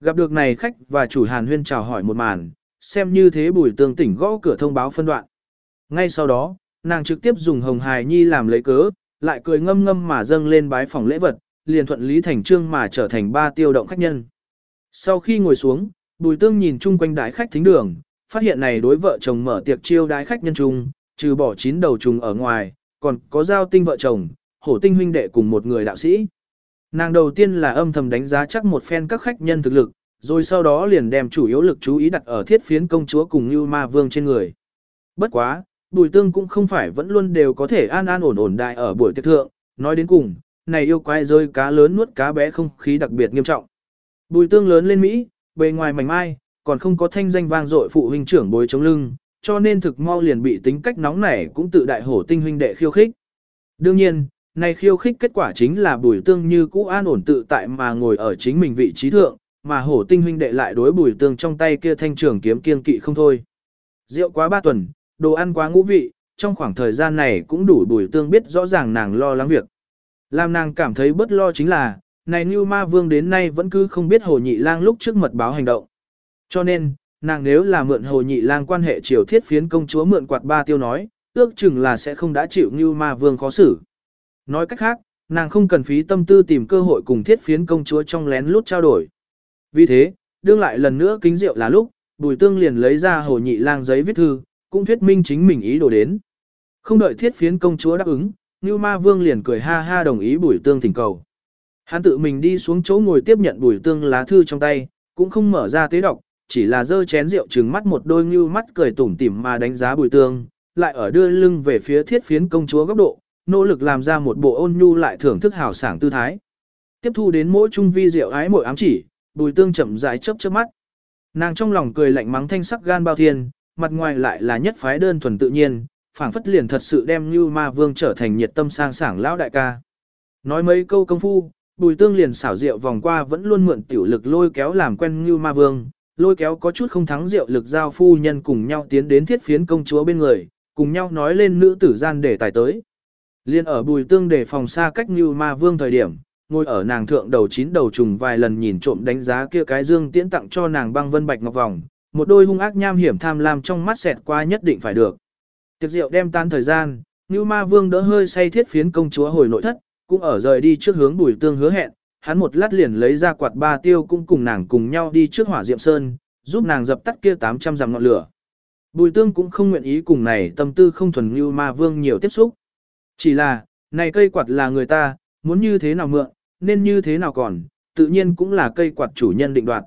Gặp được này khách và chủ hàn huyên chào hỏi một màn, xem như thế bùi tường tỉnh gõ cửa thông báo phân đoạn. Ngay sau đó, nàng trực tiếp dùng hồng hài nhi làm lấy cớ, lại cười ngâm ngâm mà dâng lên bái phòng lễ vật, liền thuận lý thành trương mà trở thành ba tiêu động khách nhân. Sau khi ngồi xuống, Bùi Tương nhìn chung quanh đái khách thính đường, phát hiện này đối vợ chồng mở tiệc chiêu đái khách nhân chung, trừ bỏ chín đầu trùng ở ngoài, còn có giao tinh vợ chồng, hổ tinh huynh đệ cùng một người đạo sĩ. Nàng đầu tiên là âm thầm đánh giá chắc một phen các khách nhân thực lực, rồi sau đó liền đem chủ yếu lực chú ý đặt ở thiết phiến công chúa cùng như ma vương trên người. Bất quá, bùi tương cũng không phải vẫn luôn đều có thể an an ổn ổn đại ở buổi tiệc thượng, nói đến cùng, này yêu quái rơi cá lớn nuốt cá bé không khí đặc biệt nghiêm trọng. Bùi tương lớn lên Mỹ, bề ngoài mảnh mai, còn không có thanh danh vang dội phụ huynh trưởng bối chống lưng, cho nên thực mau liền bị tính cách nóng nảy cũng tự đại hổ tinh huynh đệ khiêu khích. Đương nhiên, này khiêu khích kết quả chính là bùi tương như cũ an ổn tự tại mà ngồi ở chính mình vị trí thượng, mà hổ tinh huynh đệ lại đối bùi tương trong tay kia thanh trường kiếm kiên kỵ không thôi. Rượu quá ba tuần, đồ ăn quá ngũ vị, trong khoảng thời gian này cũng đủ bùi tương biết rõ ràng nàng lo lắng việc. Làm nàng cảm thấy bất lo chính là, này như ma vương đến nay vẫn cứ không biết hồ nhị lang lúc trước mật báo hành động. Cho nên, nàng nếu là mượn hồ nhị lang quan hệ triều thiết phiến công chúa mượn quạt ba tiêu nói, ước chừng là sẽ không đã chịu như ma vương khó xử. Nói cách khác, nàng không cần phí tâm tư tìm cơ hội cùng thiết phiến công chúa trong lén lút trao đổi. Vì thế, đương lại lần nữa kính rượu là lúc, bùi tương liền lấy ra hồ nhị lang giấy viết thư, cũng thuyết minh chính mình ý đồ đến. Không đợi thiết phiến công chúa đáp ứng, như ma vương liền cười ha ha đồng ý bùi tương thỉnh cầu. Hắn tự mình đi xuống chỗ ngồi tiếp nhận bùi tương lá thư trong tay, cũng không mở ra tế đọc, chỉ là dơ chén rượu trừng mắt một đôi như mắt cười tủm tỉm mà đánh giá bùi tương, lại ở đưa lưng về phía thiết phiến công chúa góc độ, nỗ lực làm ra một bộ ôn nhu lại thưởng thức hào sảng tư thái. Tiếp thu đến mỗi trung vi rượu ái mỗi ám chỉ, bùi tương chậm rãi chớp chớp mắt. Nàng trong lòng cười lạnh mắng thanh sắc gan bao thiên, mặt ngoài lại là nhất phái đơn thuần tự nhiên, phảng phất liền thật sự đem như ma vương trở thành nhiệt tâm sang sảng lão đại ca. Nói mấy câu công phu, bùi tương liền xảo rượu vòng qua vẫn luôn mượn tiểu lực lôi kéo làm quen như ma vương, lôi kéo có chút không thắng rượu lực giao phu nhân cùng nhau tiến đến thiết phiến công chúa bên người, cùng nhau nói lên nữ tử gian để tài tới. Liên ở bùi tương để phòng xa cách như ma vương thời điểm, ngồi ở nàng thượng đầu chín đầu trùng vài lần nhìn trộm đánh giá kia cái dương tiễn tặng cho nàng băng vân bạch ngọc vòng, một đôi hung ác nham hiểm tham lam trong mắt xẹt qua nhất định phải được. Tiệc rượu đem tan thời gian, như ma vương đỡ hơi say thiết phiến công chúa hồi nội thất, cũng ở rời đi trước hướng bùi tương hứa hẹn, hắn một lát liền lấy ra quạt ba tiêu cũng cùng nàng cùng nhau đi trước hỏa diệm sơn, giúp nàng dập tắt kia 800 dặm ngọn lửa. Bùi tương cũng không nguyện ý cùng này tâm tư không thuần như ma vương nhiều tiếp xúc. Chỉ là, này cây quạt là người ta, muốn như thế nào mượn, nên như thế nào còn, tự nhiên cũng là cây quạt chủ nhân định đoạt.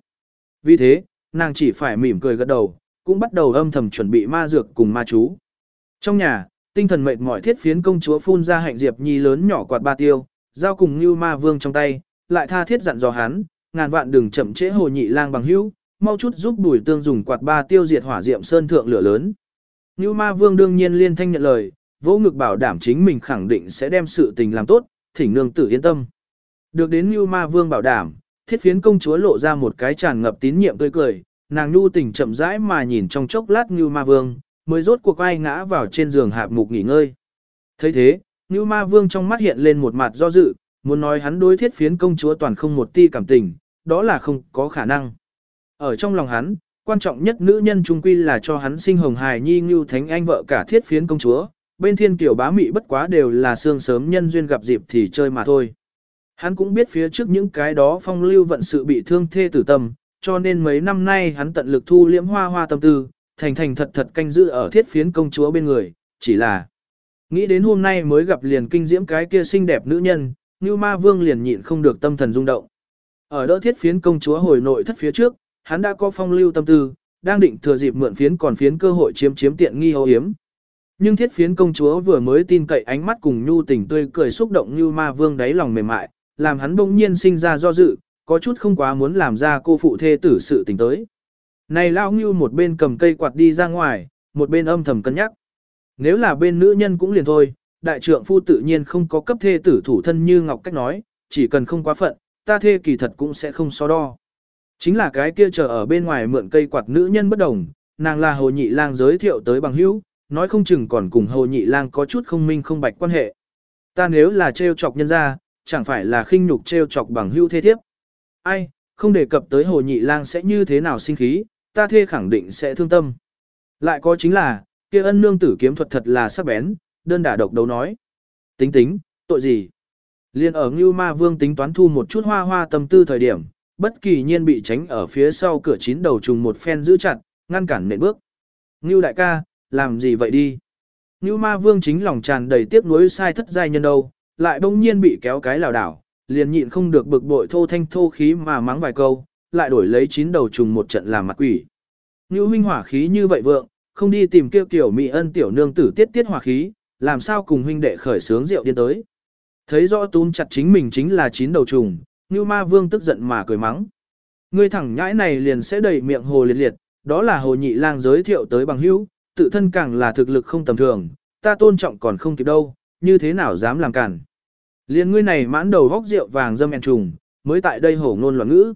Vì thế, nàng chỉ phải mỉm cười gật đầu, cũng bắt đầu âm thầm chuẩn bị ma dược cùng ma chú. Trong nhà, tinh thần mệt mỏi thiết phiến công chúa phun ra hạnh diệp nhi lớn nhỏ quạt ba tiêu, giao cùng như ma vương trong tay, lại tha thiết dặn dò hắn, ngàn vạn đừng chậm trễ hồ nhị lang bằng hữu, mau chút giúp bùi tương dùng quạt ba tiêu diệt hỏa diệm sơn thượng lửa lớn. Như ma vương đương nhiên liên thanh nhận lời, vỗ ngực bảo đảm chính mình khẳng định sẽ đem sự tình làm tốt, thỉnh nương tử yên tâm. Được đến Như ma vương bảo đảm, thiết phiến công chúa lộ ra một cái tràn ngập tín nhiệm tươi cười, nàng nhu tình chậm rãi mà nhìn trong chốc lát Như ma vương, mới rốt cuộc ai ngã vào trên giường hạp mục nghỉ ngơi. thấy thế, Như ma vương trong mắt hiện lên một mặt do dự, muốn nói hắn đối thiết phiến công chúa toàn không một ti cảm tình, đó là không có khả năng. Ở trong lòng hắn, quan trọng nhất nữ nhân trung quy là cho hắn sinh hồng hài nhi như thánh anh vợ cả thiết phiến công chúa, bên thiên kiểu bá mị bất quá đều là xương sớm nhân duyên gặp dịp thì chơi mà thôi. Hắn cũng biết phía trước những cái đó phong lưu vận sự bị thương thê tử tâm, cho nên mấy năm nay hắn tận lực thu liễm hoa hoa tâm tư, thành thành thật thật canh giữ ở thiết phiến công chúa bên người, chỉ là nghĩ đến hôm nay mới gặp liền kinh diễm cái kia xinh đẹp nữ nhân, Ngưu ma vương liền nhịn không được tâm thần rung động. Ở đỡ thiết phiến công chúa hồi nội thất phía trước, hắn đã có phong lưu tâm tư, đang định thừa dịp mượn phiến còn phiến cơ hội chiếm chiếm tiện nghi hô hiếm. Nhưng thiết phiến công chúa vừa mới tin cậy ánh mắt cùng nhu tình tươi cười xúc động Ngưu ma vương đáy lòng mềm mại, làm hắn bỗng nhiên sinh ra do dự, có chút không quá muốn làm ra cô phụ thê tử sự tình tới. Này lão Ngưu một bên cầm cây quạt đi ra ngoài, một bên âm thầm cân nhắc. Nếu là bên nữ nhân cũng liền thôi, đại trượng phu tự nhiên không có cấp thê tử thủ thân như ngọc cách nói, chỉ cần không quá phận, ta thê kỳ thật cũng sẽ không so đo. Chính là cái kia chờ ở bên ngoài mượn cây quạt nữ nhân bất đồng, nàng là hồ nhị lang giới thiệu tới bằng hữu, nói không chừng còn cùng hồ nhị lang có chút không minh không bạch quan hệ. Ta nếu là trêu chọc nhân ra, chẳng phải là khinh nhục trêu chọc bằng hữu thế thiếp. Ai, không đề cập tới hồ nhị lang sẽ như thế nào sinh khí, ta thê khẳng định sẽ thương tâm. Lại có chính là, kia ân nương tử kiếm thuật thật là sắc bén, đơn đả độc đấu nói. Tính tính, Tội gì? Liên ở Ngưu Ma Vương tính toán thu một chút hoa hoa tâm tư thời điểm, bất kỳ nhiên bị tránh ở phía sau cửa chín đầu trùng một phen giữ chặt, ngăn cản nệm bước. Ngưu đại ca, làm gì vậy đi? Ngưu Ma Vương chính lòng tràn đầy tiếc nuối sai thất giai nhân đâu, lại bỗng nhiên bị kéo cái lảo đảo, liền nhịn không được bực bội thô thanh thô khí mà mắng vài câu, lại đổi lấy chín đầu trùng một trận làm mặt quỷ. Ngưu huynh hỏa khí như vậy vượng, không đi tìm kêu kiểu mỹ ân tiểu nương tử tiết tiết hỏa khí, làm sao cùng huynh đệ khởi sướng rượu điên tới. Thấy rõ túm chặt chính mình chính là chín đầu trùng, Ngưu Ma Vương tức giận mà cười mắng. Ngươi thẳng nhãi này liền sẽ đầy miệng hồ liệt liệt, đó là hồ nhị lang giới thiệu tới bằng hữu, tự thân càng là thực lực không tầm thường, ta tôn trọng còn không kịp đâu, như thế nào dám làm cản. Liên ngươi này mãn đầu góc rượu vàng dâm en trùng, mới tại đây hổ ngôn loạn ngữ.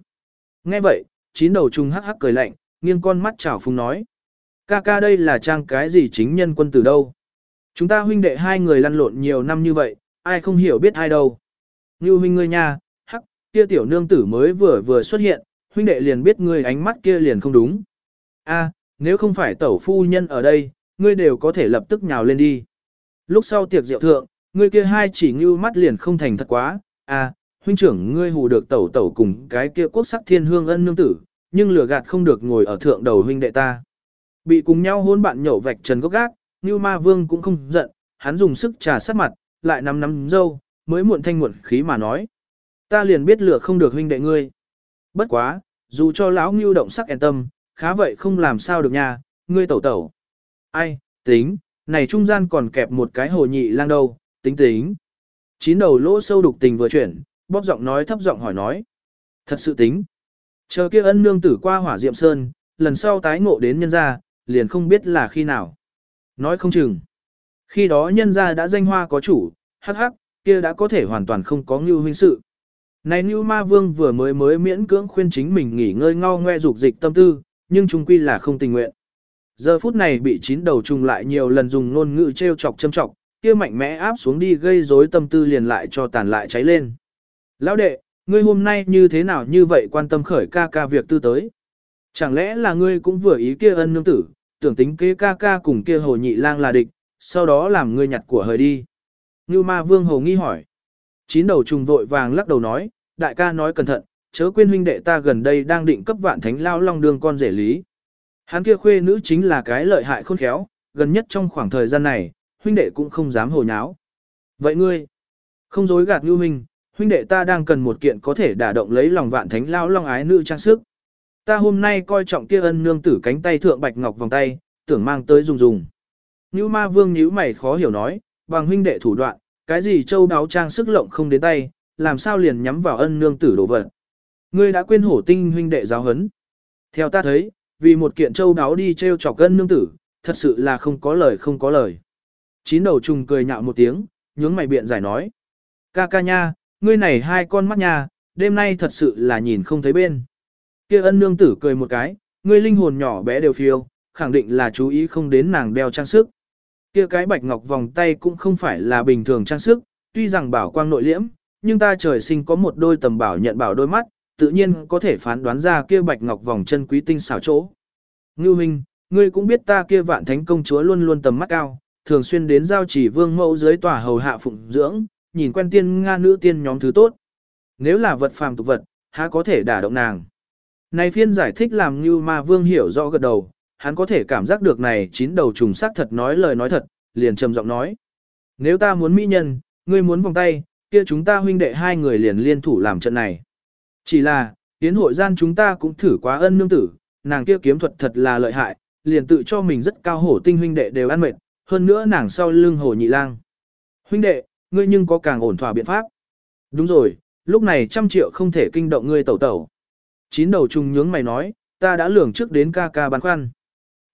Nghe vậy, chín đầu trùng hắc hắc cười lạnh, nghiêng con mắt chảo phung nói. Ca ca đây là trang cái gì chính nhân quân từ đâu? Chúng ta huynh đệ hai người lăn lộn nhiều năm như vậy, ai không hiểu biết ai đâu. Như huynh ngươi nha, hắc, kia tiểu nương tử mới vừa vừa xuất hiện, huynh đệ liền biết ngươi ánh mắt kia liền không đúng. A, nếu không phải tẩu phu nhân ở đây, ngươi đều có thể lập tức nhào lên đi. Lúc sau tiệc rượu thượng, ngươi kia hai chỉ như mắt liền không thành thật quá, a, huynh trưởng ngươi hù được tẩu tẩu cùng cái kia quốc sắc thiên hương ân nương tử, nhưng lừa gạt không được ngồi ở thượng đầu huynh đệ ta. Bị cùng nhau hôn bạn nhậu vạch trần gốc gác, như ma vương cũng không giận, hắn dùng sức trà sát mặt, lại nắm nắm dâu, mới muộn thanh muộn khí mà nói. Ta liền biết lửa không được huynh đệ ngươi. Bất quá, dù cho lão ngưu động sắc yên tâm, khá vậy không làm sao được nha, ngươi tẩu tẩu. Ai, tính, này trung gian còn kẹp một cái hồ nhị lang đâu, tính tính. Chín đầu lỗ sâu đục tình vừa chuyển, bóp giọng nói thấp giọng hỏi nói. Thật sự tính. Chờ kia ân nương tử qua hỏa diệm sơn, lần sau tái ngộ đến nhân gia, liền không biết là khi nào. Nói không chừng. Khi đó nhân gia đã danh hoa có chủ, hắc hắc, kia đã có thể hoàn toàn không có ngưu huynh sự. Này Ngưu Ma Vương vừa mới mới miễn cưỡng khuyên chính mình nghỉ ngơi ngao ngoe dục dịch tâm tư, nhưng chung quy là không tình nguyện. Giờ phút này bị chín đầu trùng lại nhiều lần dùng ngôn ngữ trêu chọc châm chọc, kia mạnh mẽ áp xuống đi gây rối tâm tư liền lại cho tàn lại cháy lên. Lão đệ, ngươi hôm nay như thế nào như vậy quan tâm khởi ca ca việc tư tới? Chẳng lẽ là ngươi cũng vừa ý kia ân nương tử, tưởng tính kế ca ca cùng kia hồ nhị lang là địch, sau đó làm ngươi nhặt của hời đi. Ngưu ma vương hồ nghi hỏi. Chín đầu trùng vội vàng lắc đầu nói, đại ca nói cẩn thận, chớ quên huynh đệ ta gần đây đang định cấp vạn thánh lao long đường con rể lý. Hắn kia khuê nữ chính là cái lợi hại khôn khéo, gần nhất trong khoảng thời gian này, huynh đệ cũng không dám hồ nháo. Vậy ngươi, không dối gạt như huynh, huynh đệ ta đang cần một kiện có thể đả động lấy lòng vạn thánh lao long ái nữ trang sức. Ta hôm nay coi trọng kia ân nương tử cánh tay thượng bạch ngọc vòng tay, tưởng mang tới dùng dùng. Như ma vương nhíu mày khó hiểu nói, bằng huynh đệ thủ đoạn, cái gì châu đáo trang sức lộng không đến tay, làm sao liền nhắm vào ân nương tử đổ vật. Ngươi đã quên hổ tinh huynh đệ giáo hấn. Theo ta thấy, vì một kiện châu đáo đi treo chọc ân nương tử, thật sự là không có lời không có lời. Chín đầu trùng cười nhạo một tiếng, nhướng mày biện giải nói. Ca ca nha, ngươi này hai con mắt nha, đêm nay thật sự là nhìn không thấy bên. Kia ân nương tử cười một cái, ngươi linh hồn nhỏ bé đều phiêu, khẳng định là chú ý không đến nàng đeo trang sức. Kia cái bạch ngọc vòng tay cũng không phải là bình thường trang sức, tuy rằng bảo quang nội liễm, nhưng ta trời sinh có một đôi tầm bảo nhận bảo đôi mắt, tự nhiên có thể phán đoán ra kia bạch ngọc vòng chân quý tinh xảo chỗ. Ngưu Minh, ngươi cũng biết ta kia vạn thánh công chúa luôn luôn tầm mắt cao, thường xuyên đến giao chỉ vương mẫu dưới tòa hầu hạ phụng dưỡng, nhìn quen tiên nga nữ tiên nhóm thứ tốt. Nếu là vật phàm tục vật, há có thể đả động nàng. Này phiên giải thích làm như ma vương hiểu rõ gật đầu, hắn có thể cảm giác được này chín đầu trùng sắc thật nói lời nói thật, liền trầm giọng nói. Nếu ta muốn mỹ nhân, ngươi muốn vòng tay, kia chúng ta huynh đệ hai người liền liên thủ làm trận này. Chỉ là, tiến hội gian chúng ta cũng thử quá ân nương tử, nàng kia kiếm thuật thật là lợi hại, liền tự cho mình rất cao hổ tinh huynh đệ đều ăn mệt, hơn nữa nàng sau lưng hổ nhị lang. Huynh đệ, ngươi nhưng có càng ổn thỏa biện pháp. Đúng rồi, lúc này trăm triệu không thể kinh động ngươi tẩu tẩu. Chín đầu trùng nhướng mày nói, ta đã lường trước đến ca ca băn khoăn.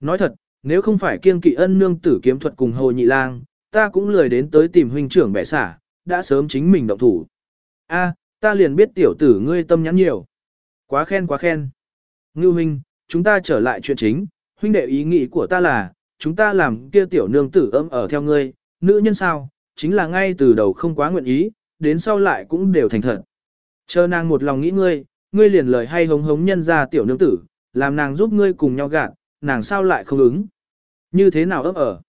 Nói thật, nếu không phải kiên kỵ ân nương tử kiếm thuật cùng hồ nhị lang, ta cũng lười đến tới tìm huynh trưởng bẻ xả, đã sớm chính mình động thủ. A, ta liền biết tiểu tử ngươi tâm nhắn nhiều. Quá khen quá khen. Ngưu huynh, chúng ta trở lại chuyện chính, huynh đệ ý nghĩ của ta là, chúng ta làm kia tiểu nương tử ấm ở theo ngươi, nữ nhân sao, chính là ngay từ đầu không quá nguyện ý, đến sau lại cũng đều thành thật. Chờ nàng một lòng nghĩ ngươi, ngươi liền lời hay hống hống nhân ra tiểu nương tử, làm nàng giúp ngươi cùng nhau gạt, nàng sao lại không ứng. Như thế nào ấp ở?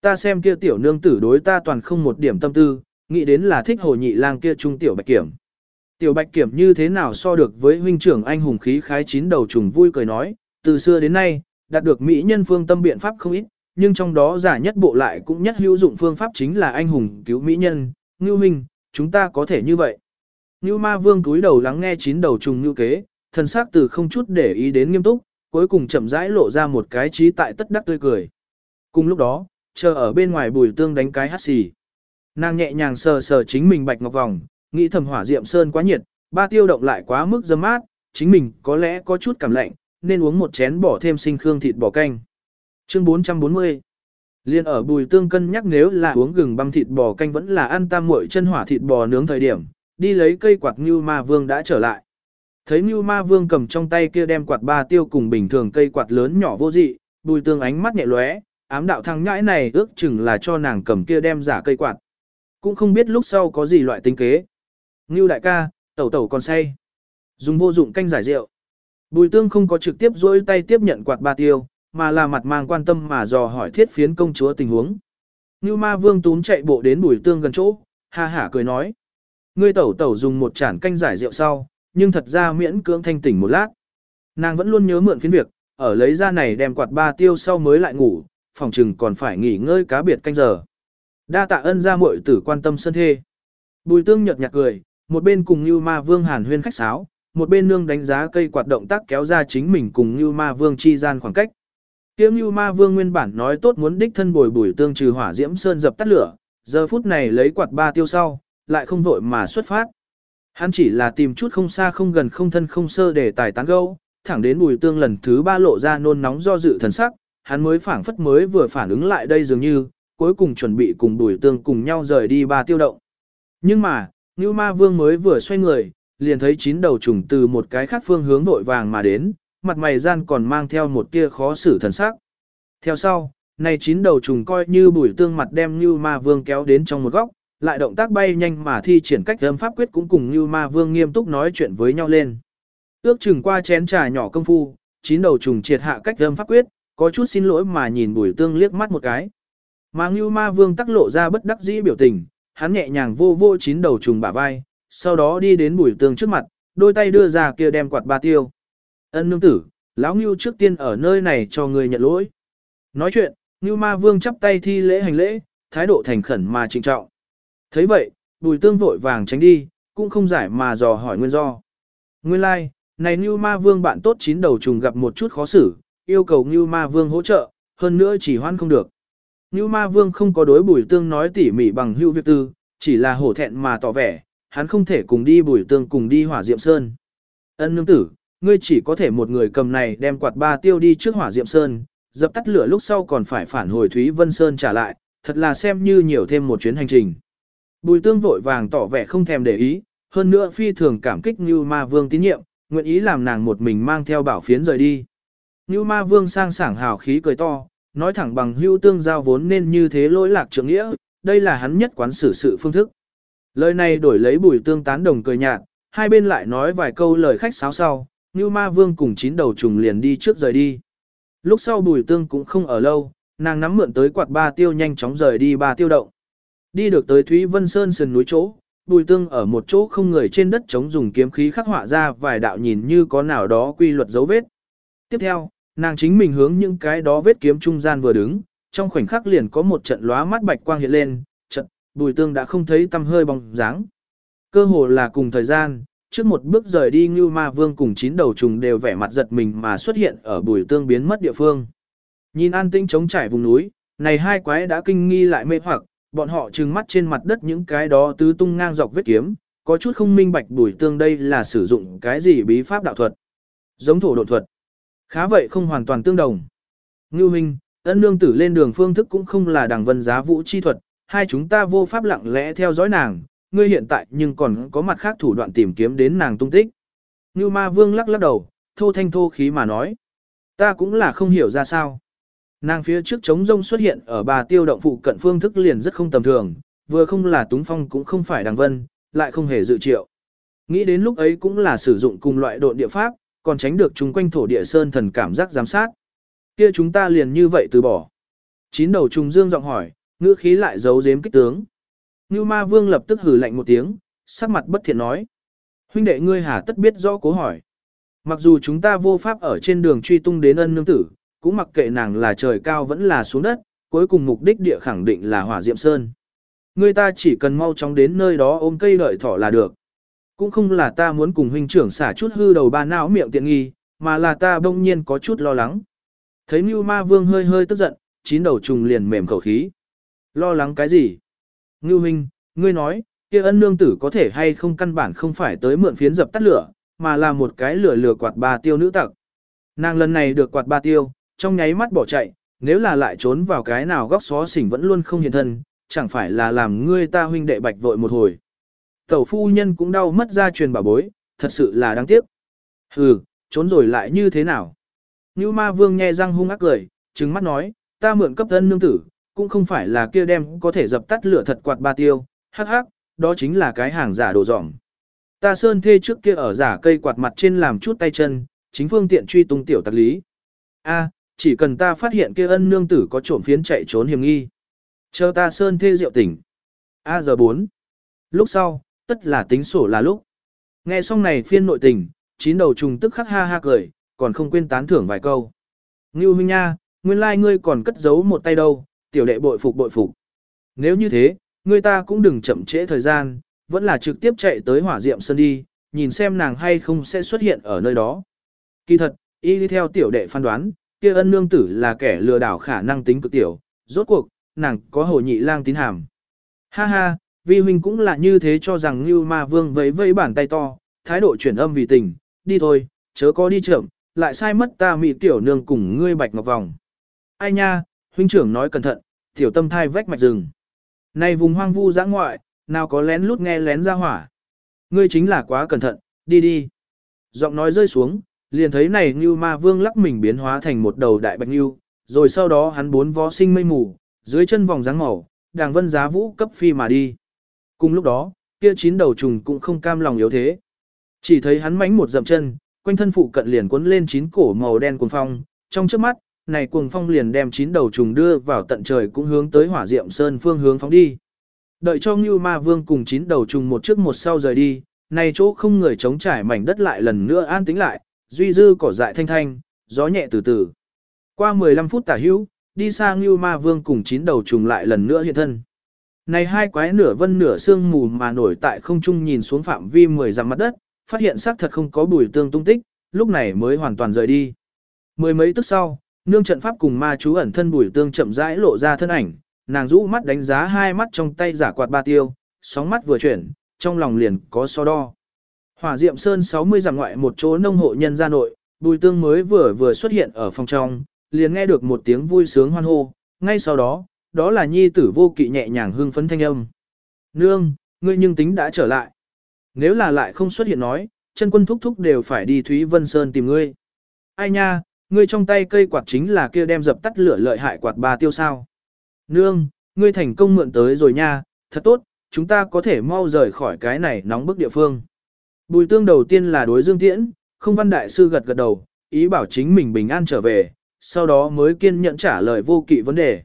Ta xem kia tiểu nương tử đối ta toàn không một điểm tâm tư, nghĩ đến là thích hồ nhị lang kia trung tiểu bạch kiểm. Tiểu bạch kiểm như thế nào so được với huynh trưởng anh hùng khí khái chín đầu trùng vui cười nói, từ xưa đến nay, đạt được mỹ nhân phương tâm biện pháp không ít, nhưng trong đó giả nhất bộ lại cũng nhất hữu dụng phương pháp chính là anh hùng cứu mỹ nhân, ngưu minh, chúng ta có thể như vậy. Ngưu ma vương túi đầu lắng nghe chín đầu trùng ngưu kế, thần sắc từ không chút để ý đến nghiêm túc, cuối cùng chậm rãi lộ ra một cái trí tại tất đắc tươi cười. Cùng lúc đó, chờ ở bên ngoài bùi tương đánh cái hát xì. Nàng nhẹ nhàng sờ sờ chính mình bạch ngọc vòng, nghĩ thầm hỏa diệm sơn quá nhiệt, ba tiêu động lại quá mức dâm mát, chính mình có lẽ có chút cảm lạnh, nên uống một chén bỏ thêm sinh khương thịt bò canh. Chương 440 Liên ở bùi tương cân nhắc nếu là uống gừng băm thịt bò canh vẫn là ăn tam muội chân hỏa thịt bò nướng thời điểm, đi lấy cây quạt như ma vương đã trở lại. Thấy như ma vương cầm trong tay kia đem quạt ba tiêu cùng bình thường cây quạt lớn nhỏ vô dị, bùi tương ánh mắt nhẹ lóe, ám đạo thằng nhãi này ước chừng là cho nàng cầm kia đem giả cây quạt. Cũng không biết lúc sau có gì loại tính kế. Ngưu đại ca, tẩu tẩu còn say. Dùng vô dụng canh giải rượu. Bùi tương không có trực tiếp dối tay tiếp nhận quạt ba tiêu, mà là mặt mang quan tâm mà dò hỏi thiết phiến công chúa tình huống. Ngưu ma vương tún chạy bộ đến bùi tương gần chỗ, ha hả cười nói. Ngươi tẩu tẩu dùng một chản canh giải rượu sau, nhưng thật ra miễn cưỡng thanh tỉnh một lát. Nàng vẫn luôn nhớ mượn phiến việc, ở lấy ra này đem quạt ba tiêu sau mới lại ngủ, phòng trừng còn phải nghỉ ngơi cá biệt canh giờ. Đa tạ ân ra muội tử quan tâm sân thê. Bùi tương nhật nhạt cười, một bên cùng Như Ma Vương hàn huyên khách sáo, một bên nương đánh giá cây quạt động tác kéo ra chính mình cùng Như Ma Vương chi gian khoảng cách. Kiếm Như Ma Vương nguyên bản nói tốt muốn đích thân bồi bùi tương trừ hỏa diễm sơn dập tắt lửa, giờ phút này lấy quạt ba tiêu sau, lại không vội mà xuất phát. Hắn chỉ là tìm chút không xa không gần không thân không sơ để tài tán gẫu, thẳng đến bùi tương lần thứ ba lộ ra nôn nóng do dự thần sắc, hắn mới phảng phất mới vừa phản ứng lại đây dường như, cuối cùng chuẩn bị cùng bùi tương cùng nhau rời đi ba tiêu động. Nhưng mà, Ngưu Ma Vương mới vừa xoay người, liền thấy chín đầu trùng từ một cái khác phương hướng vội vàng mà đến, mặt mày gian còn mang theo một tia khó xử thần sắc. Theo sau, này chín đầu trùng coi như bùi tương mặt đem Ngưu Ma Vương kéo đến trong một góc, lại động tác bay nhanh mà thi triển cách âm pháp quyết cũng cùng như Ma Vương nghiêm túc nói chuyện với nhau lên. Ước chừng qua chén trà nhỏ công phu, chín đầu trùng triệt hạ cách âm pháp quyết, có chút xin lỗi mà nhìn bùi tương liếc mắt một cái. Mà như Ma Vương tắc lộ ra bất đắc dĩ biểu tình, hắn nhẹ nhàng vô vô chín đầu trùng bả vai, sau đó đi đến bùi tương trước mặt, đôi tay đưa ra kia đem quạt ba tiêu. Ân nương tử, lão Ngưu trước tiên ở nơi này cho người nhận lỗi. Nói chuyện, Ngưu Ma Vương chắp tay thi lễ hành lễ, thái độ thành khẩn mà trịnh trọng thấy vậy, bùi tương vội vàng tránh đi, cũng không giải mà dò hỏi nguyên do. Nguyên lai, like, này Ngưu Ma Vương bạn tốt chín đầu trùng gặp một chút khó xử, yêu cầu Ngưu Ma Vương hỗ trợ, hơn nữa chỉ hoan không được. Ngưu Ma Vương không có đối bùi tương nói tỉ mỉ bằng hữu việc tư, chỉ là hổ thẹn mà tỏ vẻ, hắn không thể cùng đi bùi tương cùng đi hỏa diệm sơn. Ân nương tử, ngươi chỉ có thể một người cầm này đem quạt ba tiêu đi trước hỏa diệm sơn, dập tắt lửa lúc sau còn phải phản hồi Thúy Vân Sơn trả lại, thật là xem như nhiều thêm một chuyến hành trình. Bùi tương vội vàng tỏ vẻ không thèm để ý, hơn nữa phi thường cảm kích như Ma Vương tín nhiệm, nguyện ý làm nàng một mình mang theo bảo phiến rời đi. Như Ma Vương sang sảng hào khí cười to, nói thẳng bằng hưu tương giao vốn nên như thế lỗi lạc trưởng nghĩa, đây là hắn nhất quán xử sự phương thức. Lời này đổi lấy bùi tương tán đồng cười nhạt, hai bên lại nói vài câu lời khách sáo sau, như Ma Vương cùng chín đầu trùng liền đi trước rời đi. Lúc sau bùi tương cũng không ở lâu, nàng nắm mượn tới quạt ba tiêu nhanh chóng rời đi ba tiêu động. Đi được tới Thúy Vân Sơn sườn núi chỗ, bùi tương ở một chỗ không người trên đất chống dùng kiếm khí khắc họa ra vài đạo nhìn như có nào đó quy luật dấu vết. Tiếp theo, Nàng chính mình hướng những cái đó vết kiếm trung gian vừa đứng, trong khoảnh khắc liền có một trận lóa mắt bạch quang hiện lên, trận, bùi tương đã không thấy tâm hơi bóng dáng. Cơ hồ là cùng thời gian, trước một bước rời đi Ngưu ma vương cùng chín đầu trùng đều vẻ mặt giật mình mà xuất hiện ở bùi tương biến mất địa phương. Nhìn an tĩnh trống trải vùng núi, này hai quái đã kinh nghi lại mê hoặc, bọn họ trừng mắt trên mặt đất những cái đó tứ tung ngang dọc vết kiếm, có chút không minh bạch bùi tương đây là sử dụng cái gì bí pháp đạo thuật. Giống thổ độ thuật. Khá vậy không hoàn toàn tương đồng. Ngưu Minh, ân nương tử lên đường phương thức cũng không là đằng vân giá vũ chi thuật, hai chúng ta vô pháp lặng lẽ theo dõi nàng, ngươi hiện tại nhưng còn có mặt khác thủ đoạn tìm kiếm đến nàng tung tích. Ngưu ma vương lắc lắc đầu, thô thanh thô khí mà nói. Ta cũng là không hiểu ra sao. Nàng phía trước trống rông xuất hiện ở bà tiêu động phụ cận phương thức liền rất không tầm thường, vừa không là túng phong cũng không phải đằng vân, lại không hề dự triệu. Nghĩ đến lúc ấy cũng là sử dụng cùng loại độn địa pháp, còn tránh được chúng quanh thổ địa sơn thần cảm giác giám sát. Kia chúng ta liền như vậy từ bỏ. Chín đầu trùng dương giọng hỏi, ngữ khí lại giấu giếm kích tướng. Ngưu ma vương lập tức hử lạnh một tiếng, sắc mặt bất thiện nói. Huynh đệ ngươi hà tất biết rõ cố hỏi. Mặc dù chúng ta vô pháp ở trên đường truy tung đến ân nương tử, cũng mặc kệ nàng là trời cao vẫn là xuống đất, cuối cùng mục đích địa khẳng định là hỏa diệm sơn. Người ta chỉ cần mau chóng đến nơi đó ôm cây đợi thỏ là được. Cũng không là ta muốn cùng huynh trưởng xả chút hư đầu ba não miệng tiện nghi, mà là ta bỗng nhiên có chút lo lắng. Thấy Ngưu Ma Vương hơi hơi tức giận, chín đầu trùng liền mềm khẩu khí. Lo lắng cái gì? Ngưu huynh, ngươi nói, kia ân nương tử có thể hay không căn bản không phải tới mượn phiến dập tắt lửa, mà là một cái lửa lửa quạt ba tiêu nữ tặc. Nàng lần này được quạt ba tiêu, trong nháy mắt bỏ chạy, nếu là lại trốn vào cái nào góc xó xỉnh vẫn luôn không hiện thân, chẳng phải là làm ngươi ta huynh đệ bạch vội một hồi. Tẩu phu nhân cũng đau mất ra truyền bà bối, thật sự là đáng tiếc. Hừ, trốn rồi lại như thế nào? Như ma vương nghe răng hung ác cười, trừng mắt nói, ta mượn cấp thân nương tử, cũng không phải là kia đem có thể dập tắt lửa thật quạt ba tiêu, hắc hắc, đó chính là cái hàng giả đồ dỏng. Ta sơn thê trước kia ở giả cây quạt mặt trên làm chút tay chân, chính phương tiện truy tung tiểu tặc lý. A, chỉ cần ta phát hiện kia ân nương tử có trộm phiến chạy trốn hiểm nghi. Chờ ta sơn thê rượu tỉnh. A giờ 4. Lúc sau, tất là tính sổ là lúc. Nghe xong này phiên nội tình, chín đầu trùng tức khắc ha ha cười, còn không quên tán thưởng vài câu. Ngưu Minh Nha, nguyên lai like ngươi còn cất giấu một tay đâu, tiểu đệ bội phục bội phục. Nếu như thế, ngươi ta cũng đừng chậm trễ thời gian, vẫn là trực tiếp chạy tới hỏa diệm sơn đi, nhìn xem nàng hay không sẽ xuất hiện ở nơi đó. Kỳ thật, y đi theo tiểu đệ phán đoán, kia ân nương tử là kẻ lừa đảo khả năng tính cực tiểu, rốt cuộc, nàng có hồ nhị lang tín hàm. Ha ha, vi huynh cũng là như thế cho rằng như ma vương vẫy vẫy bàn tay to, thái độ chuyển âm vì tình, đi thôi, chớ có đi chậm, lại sai mất ta mị tiểu nương cùng ngươi bạch ngọc vòng. Ai nha, huynh trưởng nói cẩn thận, tiểu tâm thai vách mạch rừng. Này vùng hoang vu giã ngoại, nào có lén lút nghe lén ra hỏa. Ngươi chính là quá cẩn thận, đi đi. Giọng nói rơi xuống, liền thấy này như ma vương lắc mình biến hóa thành một đầu đại bạch như, rồi sau đó hắn bốn vó sinh mây mù, dưới chân vòng dáng màu, đàng vân giá vũ cấp phi mà đi. Cùng lúc đó, kia chín đầu trùng cũng không cam lòng yếu thế. Chỉ thấy hắn mánh một dậm chân, quanh thân phụ cận liền cuốn lên chín cổ màu đen cuồng phong, trong trước mắt, này cuồng phong liền đem chín đầu trùng đưa vào tận trời cũng hướng tới hỏa diệm sơn phương hướng phóng đi. Đợi cho Ngưu Ma Vương cùng chín đầu trùng một trước một sau rời đi, này chỗ không người chống trải mảnh đất lại lần nữa an tĩnh lại, duy dư cỏ dại thanh thanh, gió nhẹ từ từ. Qua 15 phút tả hữu, đi sang Ngưu Ma Vương cùng chín đầu trùng lại lần nữa hiện thân. Này hai quái nửa vân nửa sương mù mà nổi tại không trung nhìn xuống phạm vi 10 dặm mặt đất, phát hiện xác thật không có bùi tương tung tích, lúc này mới hoàn toàn rời đi. Mười mấy tức sau, nương trận pháp cùng ma chú ẩn thân bùi tương chậm rãi lộ ra thân ảnh, nàng rũ mắt đánh giá hai mắt trong tay giả quạt ba tiêu, sóng mắt vừa chuyển, trong lòng liền có so đo. Hỏa Diệm Sơn 60 dặm ngoại một chỗ nông hộ nhân gia nội, Bùi Tương mới vừa vừa xuất hiện ở phòng trong, liền nghe được một tiếng vui sướng hoan hô, ngay sau đó, đó là nhi tử vô kỵ nhẹ nhàng hưng phấn thanh âm. Nương, ngươi nhưng tính đã trở lại. Nếu là lại không xuất hiện nói, chân quân thúc thúc đều phải đi Thúy Vân Sơn tìm ngươi. Ai nha, ngươi trong tay cây quạt chính là kia đem dập tắt lửa lợi hại quạt ba tiêu sao. Nương, ngươi thành công mượn tới rồi nha, thật tốt, chúng ta có thể mau rời khỏi cái này nóng bức địa phương. Bùi tương đầu tiên là đối dương tiễn, không văn đại sư gật gật đầu, ý bảo chính mình bình an trở về, sau đó mới kiên nhẫn trả lời vô kỵ vấn đề.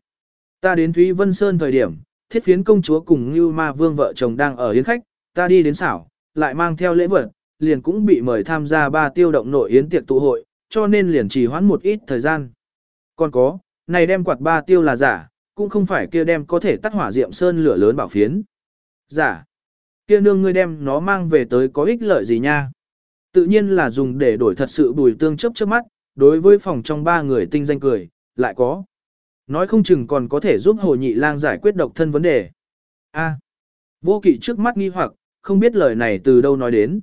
Ta đến Thúy Vân Sơn thời điểm, thiết phiến công chúa cùng như ma vương vợ chồng đang ở yến khách, ta đi đến xảo, lại mang theo lễ vật, liền cũng bị mời tham gia ba tiêu động nội yến tiệc tụ hội, cho nên liền trì hoãn một ít thời gian. Còn có, này đem quạt ba tiêu là giả, cũng không phải kia đem có thể tắt hỏa diệm sơn lửa lớn bảo phiến. Giả. Kia nương ngươi đem nó mang về tới có ích lợi gì nha? Tự nhiên là dùng để đổi thật sự bùi tương chấp trước mắt, đối với phòng trong ba người tinh danh cười, lại có. Nói không chừng còn có thể giúp hồ nhị lang giải quyết độc thân vấn đề. A. vô kỵ trước mắt nghi hoặc, không biết lời này từ đâu nói đến.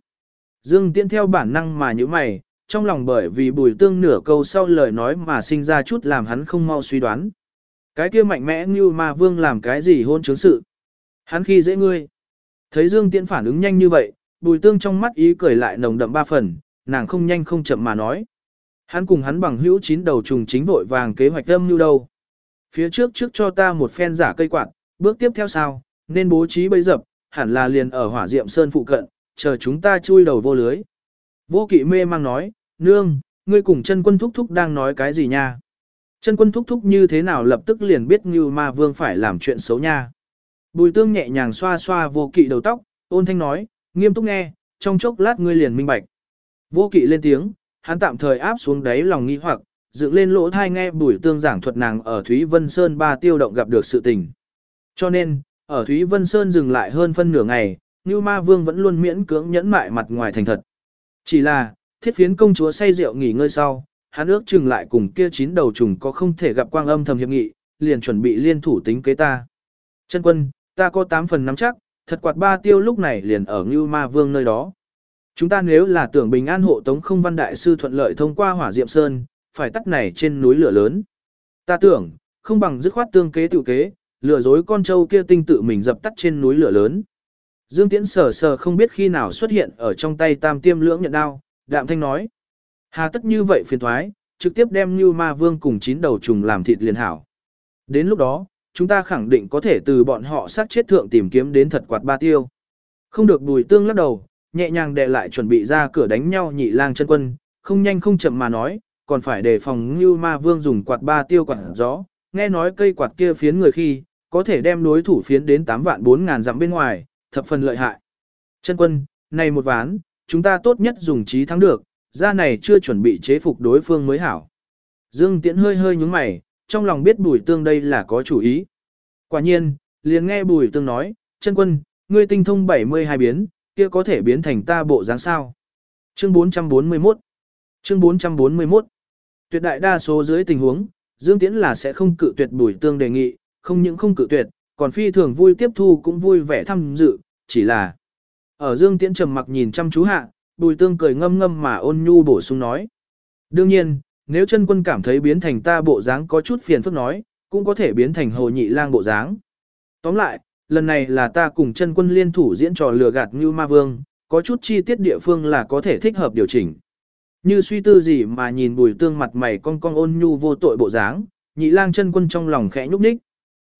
Dương Tiễn theo bản năng mà như mày, trong lòng bởi vì bùi tương nửa câu sau lời nói mà sinh ra chút làm hắn không mau suy đoán. Cái kia mạnh mẽ như ma vương làm cái gì hôn chứng sự. Hắn khi dễ ngươi. Thấy Dương Tiễn phản ứng nhanh như vậy, bùi tương trong mắt ý cười lại nồng đậm ba phần, nàng không nhanh không chậm mà nói. Hắn cùng hắn bằng hữu chín đầu trùng chính vội vàng kế hoạch âm như đâu. Phía trước trước cho ta một phen giả cây quạt, bước tiếp theo sao, nên bố trí bấy dập, hẳn là liền ở hỏa diệm sơn phụ cận, chờ chúng ta chui đầu vô lưới. Vô kỵ mê mang nói, nương, ngươi cùng chân quân thúc thúc đang nói cái gì nha? Chân quân thúc thúc như thế nào lập tức liền biết như ma vương phải làm chuyện xấu nha? Bùi tương nhẹ nhàng xoa xoa vô kỵ đầu tóc, ôn thanh nói, nghiêm túc nghe, trong chốc lát ngươi liền minh bạch. Vô kỵ lên tiếng, hắn tạm thời áp xuống đáy lòng nghi hoặc, dựng lên lỗ thai nghe bùi tương giảng thuật nàng ở Thúy Vân Sơn ba tiêu động gặp được sự tình. Cho nên, ở Thúy Vân Sơn dừng lại hơn phân nửa ngày, như Ma Vương vẫn luôn miễn cưỡng nhẫn mại mặt ngoài thành thật. Chỉ là, thiết phiến công chúa say rượu nghỉ ngơi sau, hắn ước chừng lại cùng kia chín đầu trùng có không thể gặp quang âm thầm hiệp nghị, liền chuẩn bị liên thủ tính kế ta. Chân quân, ta có 8 phần nắm chắc, thật quạt ba tiêu lúc này liền ở Ngưu Ma Vương nơi đó. Chúng ta nếu là tưởng bình an hộ tống không văn đại sư thuận lợi thông qua hỏa diệm sơn, phải tắt này trên núi lửa lớn. Ta tưởng, không bằng dứt khoát tương kế tự kế, lừa dối con trâu kia tinh tự mình dập tắt trên núi lửa lớn. Dương Tiễn sờ sờ không biết khi nào xuất hiện ở trong tay tam tiêm lưỡng nhận đao, đạm thanh nói. Hà tất như vậy phiền thoái, trực tiếp đem như ma vương cùng chín đầu trùng làm thịt liền hảo. Đến lúc đó, chúng ta khẳng định có thể từ bọn họ sát chết thượng tìm kiếm đến thật quạt ba tiêu. Không được bùi tương lắc đầu, nhẹ nhàng đệ lại chuẩn bị ra cửa đánh nhau nhị lang chân quân, không nhanh không chậm mà nói, còn phải đề phòng như ma vương dùng quạt ba tiêu quạt gió, nghe nói cây quạt kia phiến người khi, có thể đem đối thủ phiến đến 8 vạn 4 ngàn dặm bên ngoài, thập phần lợi hại. Chân quân, này một ván, chúng ta tốt nhất dùng trí thắng được, ra này chưa chuẩn bị chế phục đối phương mới hảo. Dương Tiễn hơi hơi nhúng mày, trong lòng biết bùi tương đây là có chủ ý. Quả nhiên, liền nghe bùi tương nói, chân quân, ngươi tinh thông 72 biến, kia có thể biến thành ta bộ dáng sao. Chương 441 Chương 441 Tuyệt đại đa số dưới tình huống, Dương Tiễn là sẽ không cự tuyệt bùi tương đề nghị, không những không cự tuyệt, còn phi thường vui tiếp thu cũng vui vẻ tham dự, chỉ là ở Dương Tiễn trầm mặc nhìn chăm chú hạ, bùi tương cười ngâm ngâm mà ôn nhu bổ sung nói. Đương nhiên, nếu chân quân cảm thấy biến thành ta bộ dáng có chút phiền phức nói, cũng có thể biến thành hồ nhị lang bộ dáng. Tóm lại, lần này là ta cùng chân quân liên thủ diễn trò lừa gạt như ma vương, có chút chi tiết địa phương là có thể thích hợp điều chỉnh. Như suy tư gì mà nhìn bùi tương mặt mày con con ôn nhu vô tội bộ dáng, nhị lang chân quân trong lòng khẽ nhúc nhích.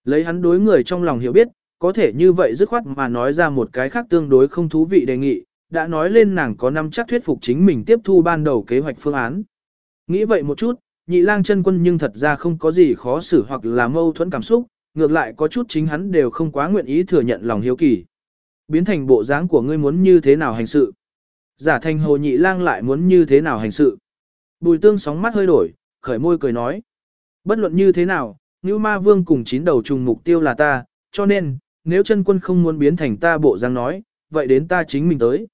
Lấy hắn đối người trong lòng hiểu biết, có thể như vậy dứt khoát mà nói ra một cái khác tương đối không thú vị đề nghị, đã nói lên nàng có năm chắc thuyết phục chính mình tiếp thu ban đầu kế hoạch phương án. Nghĩ vậy một chút, nhị lang chân quân nhưng thật ra không có gì khó xử hoặc là mâu thuẫn cảm xúc, ngược lại có chút chính hắn đều không quá nguyện ý thừa nhận lòng hiếu kỳ. Biến thành bộ dáng của ngươi muốn như thế nào hành sự. Giả thành hồ nhị lang lại muốn như thế nào hành sự. Bùi tương sóng mắt hơi đổi, khởi môi cười nói. Bất luận như thế nào, Ngưu Ma Vương cùng chín đầu trùng mục tiêu là ta, cho nên, nếu chân quân không muốn biến thành ta bộ dáng nói, vậy đến ta chính mình tới.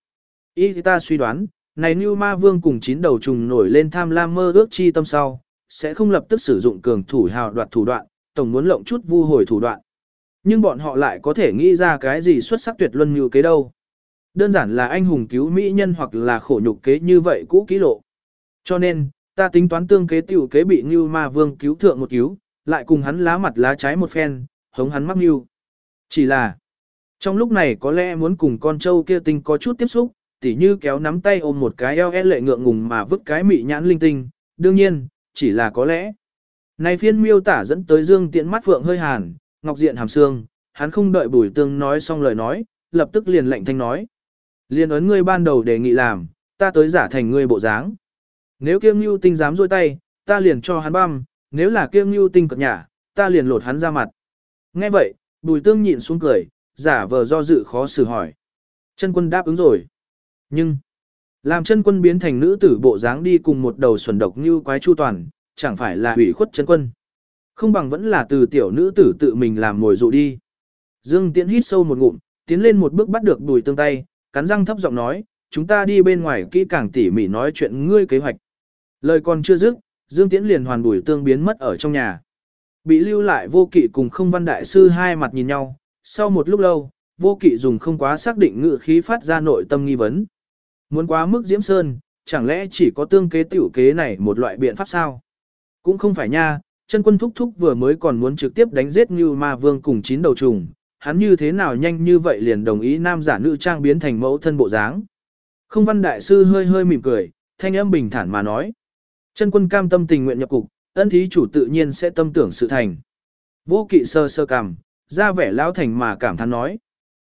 Ý thì ta suy đoán, này như Ma Vương cùng chín đầu trùng nổi lên tham lam mơ ước chi tâm sau, sẽ không lập tức sử dụng cường thủ hào đoạt thủ đoạn, tổng muốn lộng chút vu hồi thủ đoạn. Nhưng bọn họ lại có thể nghĩ ra cái gì xuất sắc tuyệt luân như kế đâu. Đơn giản là anh hùng cứu mỹ nhân hoặc là khổ nhục kế như vậy cũ kỹ lộ. Cho nên, ta tính toán tương kế tiểu kế bị Ngưu Ma Vương cứu thượng một cứu, lại cùng hắn lá mặt lá trái một phen, hống hắn mắc Ngưu. Chỉ là, trong lúc này có lẽ muốn cùng con trâu kia tinh có chút tiếp xúc, tỉ như kéo nắm tay ôm một cái eo e lệ ngượng ngùng mà vứt cái mị nhãn linh tinh, đương nhiên, chỉ là có lẽ. Này phiên miêu tả dẫn tới Dương Tiễn mắt phượng hơi hàn, ngọc diện hàm xương, hắn không đợi Bùi Tương nói xong lời nói, lập tức liền lệnh thanh nói. Liên ấn ngươi ban đầu đề nghị làm, ta tới giả thành ngươi bộ dáng. Nếu kiêm Nưu Tinh dám rôi tay, ta liền cho hắn băm, nếu là kiêm Nưu Tinh cật nhả, ta liền lột hắn ra mặt. Nghe vậy, Bùi Tương nhịn xuống cười, giả vờ do dự khó xử hỏi. Chân quân đáp ứng rồi. Nhưng, làm chân quân biến thành nữ tử bộ dáng đi cùng một đầu xuẩn độc như quái chu toàn, chẳng phải là hủy khuất chân quân. Không bằng vẫn là từ tiểu nữ tử tự mình làm ngồi dụ đi. Dương Tiễn hít sâu một ngụm, tiến lên một bước bắt được đùi tương tay, cắn răng thấp giọng nói, chúng ta đi bên ngoài kỹ càng tỉ mỉ nói chuyện ngươi kế hoạch. Lời còn chưa dứt, Dương Tiễn liền hoàn đùi tương biến mất ở trong nhà. Bị lưu lại vô kỵ cùng không văn đại sư hai mặt nhìn nhau, sau một lúc lâu, vô kỵ dùng không quá xác định ngự khí phát ra nội tâm nghi vấn. Muốn quá mức diễm sơn, chẳng lẽ chỉ có tương kế tiểu kế này một loại biện pháp sao? Cũng không phải nha, chân quân thúc thúc vừa mới còn muốn trực tiếp đánh giết như ma vương cùng chín đầu trùng, hắn như thế nào nhanh như vậy liền đồng ý nam giả nữ trang biến thành mẫu thân bộ dáng. Không văn đại sư hơi hơi mỉm cười, thanh âm bình thản mà nói. Chân quân cam tâm tình nguyện nhập cục, ân thí chủ tự nhiên sẽ tâm tưởng sự thành. Vô kỵ sơ sơ cằm, ra vẻ lão thành mà cảm thán nói.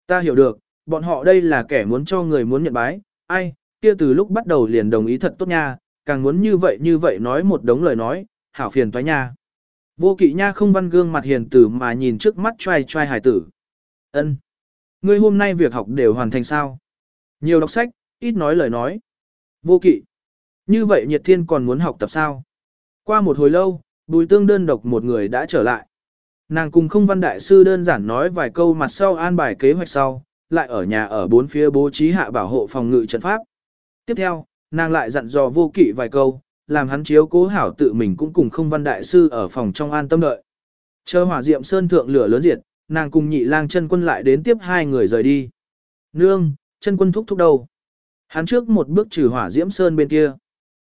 Ta hiểu được, bọn họ đây là kẻ muốn cho người muốn nhận bái, ai, kia từ lúc bắt đầu liền đồng ý thật tốt nha, càng muốn như vậy như vậy nói một đống lời nói, hảo phiền toái nha. Vô kỵ nha không văn gương mặt hiền tử mà nhìn trước mắt trai trai hải tử. Ân. Ngươi hôm nay việc học đều hoàn thành sao? Nhiều đọc sách, ít nói lời nói. Vô kỵ. Như vậy nhiệt thiên còn muốn học tập sao? Qua một hồi lâu, bùi tương đơn độc một người đã trở lại. Nàng cùng không văn đại sư đơn giản nói vài câu mặt sau an bài kế hoạch sau, lại ở nhà ở bốn phía bố trí hạ bảo hộ phòng ngự trận pháp. Tiếp theo, nàng lại dặn dò vô kỵ vài câu, làm hắn chiếu cố hảo tự mình cũng cùng không văn đại sư ở phòng trong an tâm đợi. Chờ hỏa diệm sơn thượng lửa lớn diệt, nàng cùng nhị lang chân quân lại đến tiếp hai người rời đi. Nương, chân quân thúc thúc đầu. Hắn trước một bước trừ hỏa diễm sơn bên kia.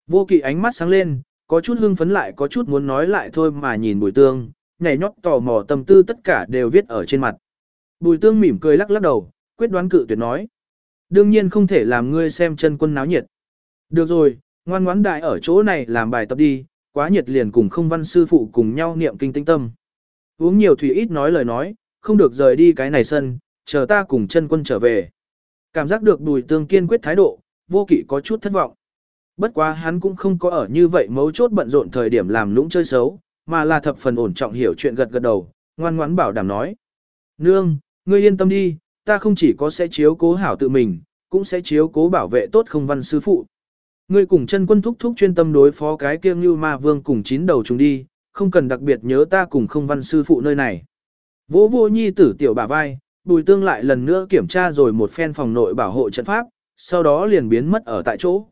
Vô kỵ ánh mắt sáng lên, có chút hưng phấn lại có chút muốn nói lại thôi mà nhìn bùi tương, nhảy nhót tò mò tâm tư tất cả đều viết ở trên mặt. Bùi tương mỉm cười lắc lắc đầu, quyết đoán cự tuyệt nói. Đương nhiên không thể làm ngươi xem chân quân náo nhiệt. Được rồi, ngoan ngoãn đại ở chỗ này làm bài tập đi, quá nhiệt liền cùng không văn sư phụ cùng nhau niệm kinh tinh tâm. Uống nhiều thủy ít nói lời nói, không được rời đi cái này sân, chờ ta cùng chân quân trở về. Cảm giác được bùi tương kiên quyết thái độ, vô kỵ có chút thất vọng. Bất quá hắn cũng không có ở như vậy mấu chốt bận rộn thời điểm làm lũng chơi xấu, mà là thập phần ổn trọng hiểu chuyện gật gật đầu, ngoan ngoãn bảo đảm nói. Nương, ngươi yên tâm đi, ta không chỉ có sẽ chiếu cố hảo tự mình, cũng sẽ chiếu cố bảo vệ tốt không văn sư phụ. Ngươi cùng chân quân thúc thúc chuyên tâm đối phó cái kiêng như ma vương cùng chín đầu chúng đi, không cần đặc biệt nhớ ta cùng không văn sư phụ nơi này. Vô vô nhi tử tiểu bà vai, bùi tương lại lần nữa kiểm tra rồi một phen phòng nội bảo hộ trận pháp, sau đó liền biến mất ở tại chỗ.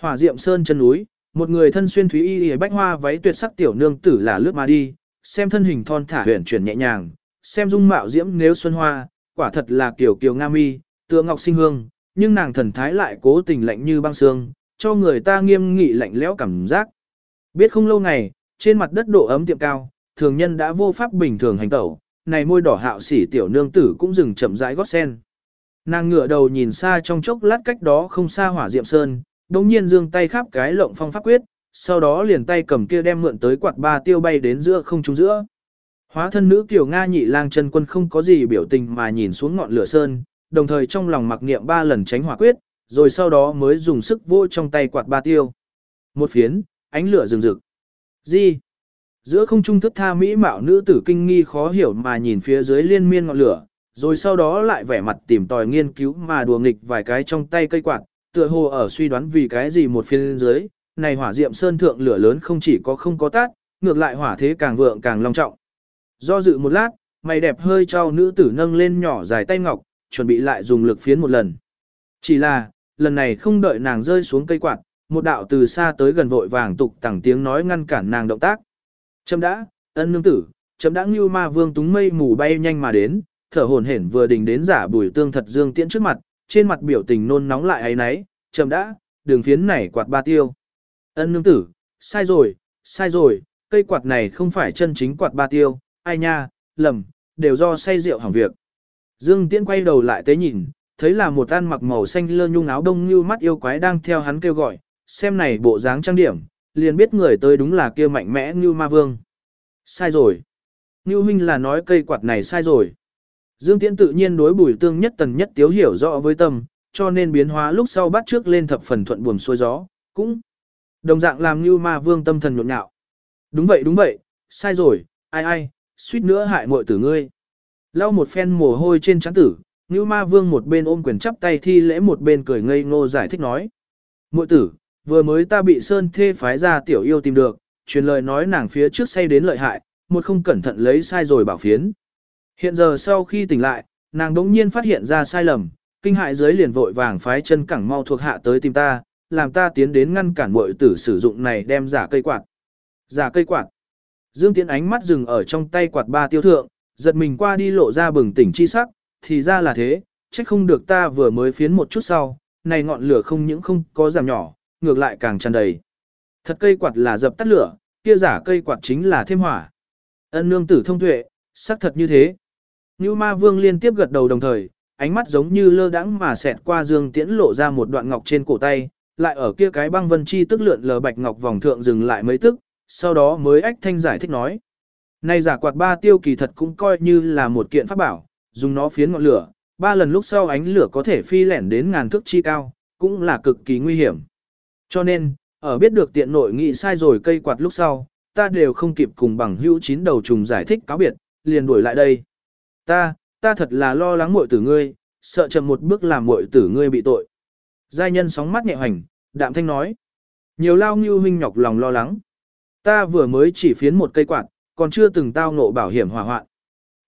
Hỏa diệm sơn chân núi, một người thân xuyên thúy y y bách hoa váy tuyệt sắc tiểu nương tử là lướt mà đi, xem thân hình thon thả huyền chuyển nhẹ nhàng, xem dung mạo diễm nếu xuân hoa, quả thật là kiểu kiều nga mi, tựa ngọc sinh hương, nhưng nàng thần thái lại cố tình lạnh như băng xương, cho người ta nghiêm nghị lạnh lẽo cảm giác. Biết không lâu ngày, trên mặt đất độ ấm tiệm cao, thường nhân đã vô pháp bình thường hành tẩu, này môi đỏ hạo xỉ tiểu nương tử cũng dừng chậm rãi gót sen. Nàng ngửa đầu nhìn xa trong chốc lát cách đó không xa hỏa diệm sơn, đồng nhiên dương tay khắp cái lộng phong pháp quyết, sau đó liền tay cầm kia đem mượn tới quạt ba tiêu bay đến giữa không trung giữa. Hóa thân nữ kiểu Nga nhị lang chân quân không có gì biểu tình mà nhìn xuống ngọn lửa sơn, đồng thời trong lòng mặc niệm ba lần tránh hỏa quyết, rồi sau đó mới dùng sức vô trong tay quạt ba tiêu. Một phiến, ánh lửa rừng rực. Gì? Giữa không trung thức tha mỹ mạo nữ tử kinh nghi khó hiểu mà nhìn phía dưới liên miên ngọn lửa, rồi sau đó lại vẻ mặt tìm tòi nghiên cứu mà đùa nghịch vài cái trong tay cây quạt, tựa hồ ở suy đoán vì cái gì một phiên dưới, này hỏa diệm sơn thượng lửa lớn không chỉ có không có tát, ngược lại hỏa thế càng vượng càng long trọng. Do dự một lát, mày đẹp hơi trao nữ tử nâng lên nhỏ dài tay ngọc, chuẩn bị lại dùng lực phiến một lần. Chỉ là, lần này không đợi nàng rơi xuống cây quạt, một đạo từ xa tới gần vội vàng tục tẳng tiếng nói ngăn cản nàng động tác. Chấm đã, ân nương tử, chấm đã như ma vương túng mây mù bay nhanh mà đến, thở hổn hển vừa đình đến giả bùi tương thật dương tiễn trước mặt, trên mặt biểu tình nôn nóng lại ấy nấy, chấm đã, đường phiến này quạt ba tiêu. Ân nương tử, sai rồi, sai rồi, cây quạt này không phải chân chính quạt ba tiêu, ai nha, lầm, đều do say rượu hỏng việc. Dương Tiễn quay đầu lại tế nhìn, thấy là một ăn mặc màu xanh lơ nhung áo đông như mắt yêu quái đang theo hắn kêu gọi, xem này bộ dáng trang điểm, liền biết người tới đúng là kia mạnh mẽ như ma vương. Sai rồi. Như huynh là nói cây quạt này sai rồi. Dương Tiễn tự nhiên đối bùi tương nhất tần nhất tiếu hiểu rõ với tâm, cho nên biến hóa lúc sau bắt trước lên thập phần thuận buồm xuôi gió, cũng đồng dạng làm như ma vương tâm thần nhộn nhạo. Đúng vậy đúng vậy, sai rồi, ai ai, suýt nữa hại muội tử ngươi. Lau một phen mồ hôi trên trán tử, như ma vương một bên ôm quyền chắp tay thi lễ một bên cười ngây ngô giải thích nói. Muội tử, vừa mới ta bị Sơn Thê phái ra tiểu yêu tìm được, truyền lời nói nàng phía trước say đến lợi hại, một không cẩn thận lấy sai rồi bảo phiến. Hiện giờ sau khi tỉnh lại, nàng đống nhiên phát hiện ra sai lầm, kinh hại dưới liền vội vàng phái chân cẳng mau thuộc hạ tới tìm ta, làm ta tiến đến ngăn cản muội tử sử dụng này đem giả cây quạt. Giả cây quạt. Dương Tiễn ánh mắt dừng ở trong tay quạt ba tiêu thượng, giật mình qua đi lộ ra bừng tỉnh chi sắc, thì ra là thế, trách không được ta vừa mới phiến một chút sau, này ngọn lửa không những không có giảm nhỏ, ngược lại càng tràn đầy. Thật cây quạt là dập tắt lửa, kia giả cây quạt chính là thêm hỏa. Ân nương tử thông tuệ, xác thật như thế. Như ma vương liên tiếp gật đầu đồng thời, ánh mắt giống như lơ đãng mà xẹt qua dương tiễn lộ ra một đoạn ngọc trên cổ tay, lại ở kia cái băng vân chi tức lượn lờ bạch ngọc vòng thượng dừng lại mấy tức, sau đó mới ách thanh giải thích nói. Này giả quạt ba tiêu kỳ thật cũng coi như là một kiện pháp bảo, dùng nó phiến ngọn lửa, ba lần lúc sau ánh lửa có thể phi lẻn đến ngàn thước chi cao, cũng là cực kỳ nguy hiểm. Cho nên, ở biết được tiện nội nghị sai rồi cây quạt lúc sau, ta đều không kịp cùng bằng hữu chín đầu trùng giải thích cáo biệt, liền đuổi lại đây. Ta, ta thật là lo lắng muội tử ngươi, sợ chậm một bước làm muội tử ngươi bị tội. Giai nhân sóng mắt nhẹ hoành, đạm thanh nói. Nhiều lao ngưu huynh nhọc lòng lo lắng. Ta vừa mới chỉ phiến một cây quạt, còn chưa từng tao ngộ bảo hiểm hỏa hoạn.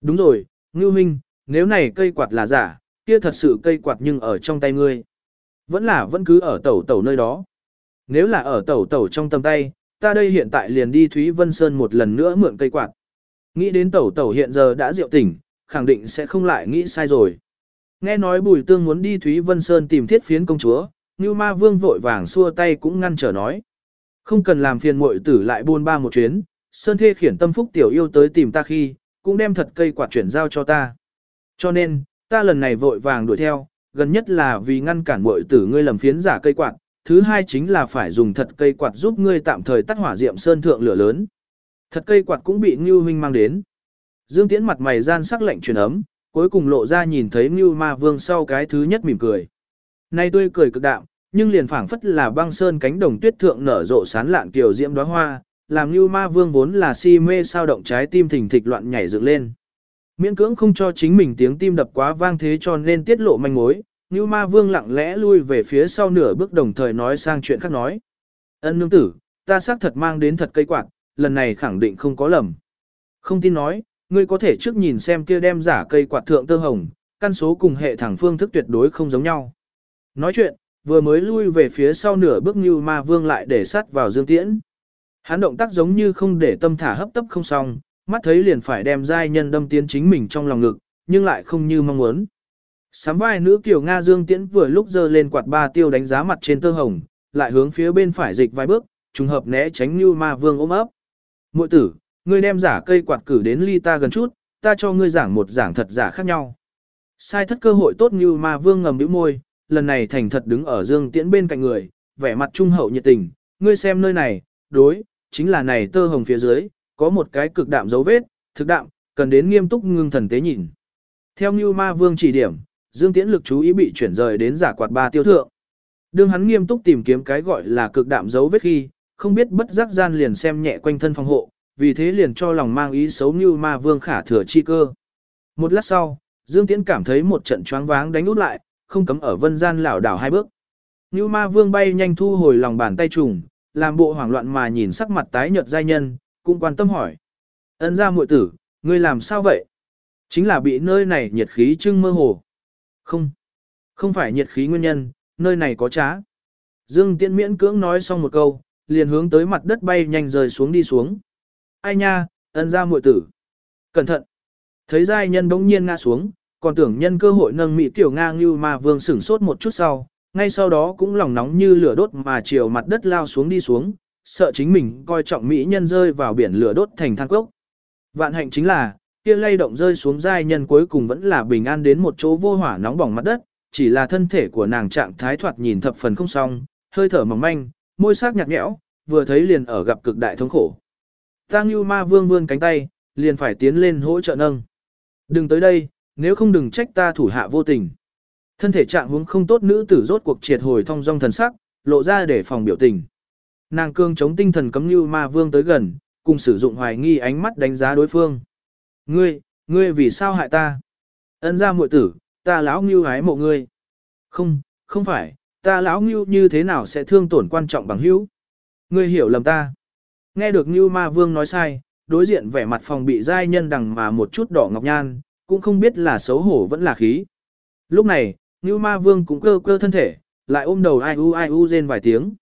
Đúng rồi, ngưu minh, nếu này cây quạt là giả, kia thật sự cây quạt nhưng ở trong tay ngươi. Vẫn là vẫn cứ ở tẩu tẩu nơi đó. Nếu là ở tẩu tẩu trong tầm tay, ta đây hiện tại liền đi Thúy Vân Sơn một lần nữa mượn cây quạt. Nghĩ đến tẩu tẩu hiện giờ đã rượu tỉnh, khẳng định sẽ không lại nghĩ sai rồi. Nghe nói Bùi Tương muốn đi Thúy Vân Sơn tìm thiết phiến công chúa, Ngưu Ma Vương vội vàng xua tay cũng ngăn trở nói. Không cần làm phiền muội tử lại buôn ba một chuyến, Sơn Thê khiển tâm phúc tiểu yêu tới tìm ta khi, cũng đem thật cây quạt chuyển giao cho ta. Cho nên, ta lần này vội vàng đuổi theo, gần nhất là vì ngăn cản muội tử ngươi lầm phiến giả cây quạt, thứ hai chính là phải dùng thật cây quạt giúp ngươi tạm thời tắt hỏa diệm sơn thượng lửa lớn. Thật cây quạt cũng bị Ngưu huynh mang đến. Dương Tiễn mặt mày gian sắc lạnh truyền ấm, cuối cùng lộ ra nhìn thấy Ngưu Ma Vương sau cái thứ nhất mỉm cười. Nay tươi cười cực đạm, nhưng liền phảng phất là băng sơn cánh đồng tuyết thượng nở rộ sán lạn kiều diễm đóa hoa, làm Ngưu Ma Vương vốn là si mê sao động trái tim thình thịch loạn nhảy dựng lên. Miễn cưỡng không cho chính mình tiếng tim đập quá vang thế cho nên tiết lộ manh mối, Ngưu Ma Vương lặng lẽ lui về phía sau nửa bước đồng thời nói sang chuyện khác nói. Ân nương tử, ta xác thật mang đến thật cây quạt, lần này khẳng định không có lầm. Không tin nói, ngươi có thể trước nhìn xem kia đem giả cây quạt thượng tơ hồng, căn số cùng hệ thẳng phương thức tuyệt đối không giống nhau. Nói chuyện, vừa mới lui về phía sau nửa bước như ma vương lại để sát vào dương tiễn. Hắn động tác giống như không để tâm thả hấp tấp không xong, mắt thấy liền phải đem giai nhân đâm tiến chính mình trong lòng ngực, nhưng lại không như mong muốn. Sám vai nữ kiểu Nga Dương Tiễn vừa lúc giơ lên quạt ba tiêu đánh giá mặt trên tơ hồng, lại hướng phía bên phải dịch vài bước, trùng hợp né tránh như ma vương ôm ấp. Muội tử, ngươi đem giả cây quạt cử đến ly ta gần chút, ta cho ngươi giảng một giảng thật giả khác nhau. Sai thất cơ hội tốt như ma vương ngầm bĩu môi, lần này thành thật đứng ở Dương Tiễn bên cạnh người, vẻ mặt trung hậu nhiệt tình, ngươi xem nơi này, đối, chính là này tơ hồng phía dưới, có một cái cực đạm dấu vết, thực đạm, cần đến nghiêm túc ngưng thần tế nhìn. Theo như ma vương chỉ điểm, Dương Tiễn lực chú ý bị chuyển rời đến giả quạt ba tiêu thượng. Đương hắn nghiêm túc tìm kiếm cái gọi là cực đạm dấu vết khi, không biết bất giác gian liền xem nhẹ quanh thân phòng hộ, vì thế liền cho lòng mang ý xấu như ma vương khả thừa chi cơ. Một lát sau, Dương Tiễn cảm thấy một trận choáng váng đánh út lại, không cấm ở vân gian lảo đảo hai bước. Như ma vương bay nhanh thu hồi lòng bàn tay trùng, làm bộ hoảng loạn mà nhìn sắc mặt tái nhợt giai nhân, cũng quan tâm hỏi. Ấn ra muội tử, ngươi làm sao vậy? Chính là bị nơi này nhiệt khí trưng mơ hồ. Không, không phải nhiệt khí nguyên nhân, nơi này có trá. Dương Tiễn miễn cưỡng nói xong một câu, liền hướng tới mặt đất bay nhanh rời xuống đi xuống. Ai nha, ân ra muội tử. Cẩn thận. Thấy giai nhân bỗng nhiên ngã xuống, còn tưởng nhân cơ hội nâng mỹ tiểu nga như ma vương sửng sốt một chút sau, ngay sau đó cũng lòng nóng như lửa đốt mà chiều mặt đất lao xuống đi xuống, sợ chính mình coi trọng mỹ nhân rơi vào biển lửa đốt thành than cốc. Vạn hạnh chính là, kia lay động rơi xuống giai nhân cuối cùng vẫn là bình an đến một chỗ vô hỏa nóng bỏng mặt đất, chỉ là thân thể của nàng trạng thái thoạt nhìn thập phần không xong, hơi thở mỏng manh, môi sắc nhạt nhẽo, vừa thấy liền ở gặp cực đại thống khổ. Tang Lưu Ma Vương vươn cánh tay, liền phải tiến lên hỗ trợ nâng. Đừng tới đây, nếu không đừng trách ta thủ hạ vô tình. Thân thể trạng huống không tốt nữ tử rốt cuộc triệt hồi thông dong thần sắc, lộ ra để phòng biểu tình. Nàng cương chống tinh thần cấm như Ma Vương tới gần, cùng sử dụng hoài nghi ánh mắt đánh giá đối phương. Ngươi, ngươi vì sao hại ta? Ân ra muội tử, ta lão Ngưu hái mộ ngươi. Không, không phải, ta lão Ngưu như thế nào sẽ thương tổn quan trọng bằng hữu? Ngươi hiểu lầm ta. Nghe được Ngưu Ma Vương nói sai, đối diện vẻ mặt phòng bị giai nhân đằng mà một chút đỏ ngọc nhan, cũng không biết là xấu hổ vẫn là khí. Lúc này, Ngưu Ma Vương cũng cơ cơ thân thể, lại ôm đầu ai u ai u rên vài tiếng.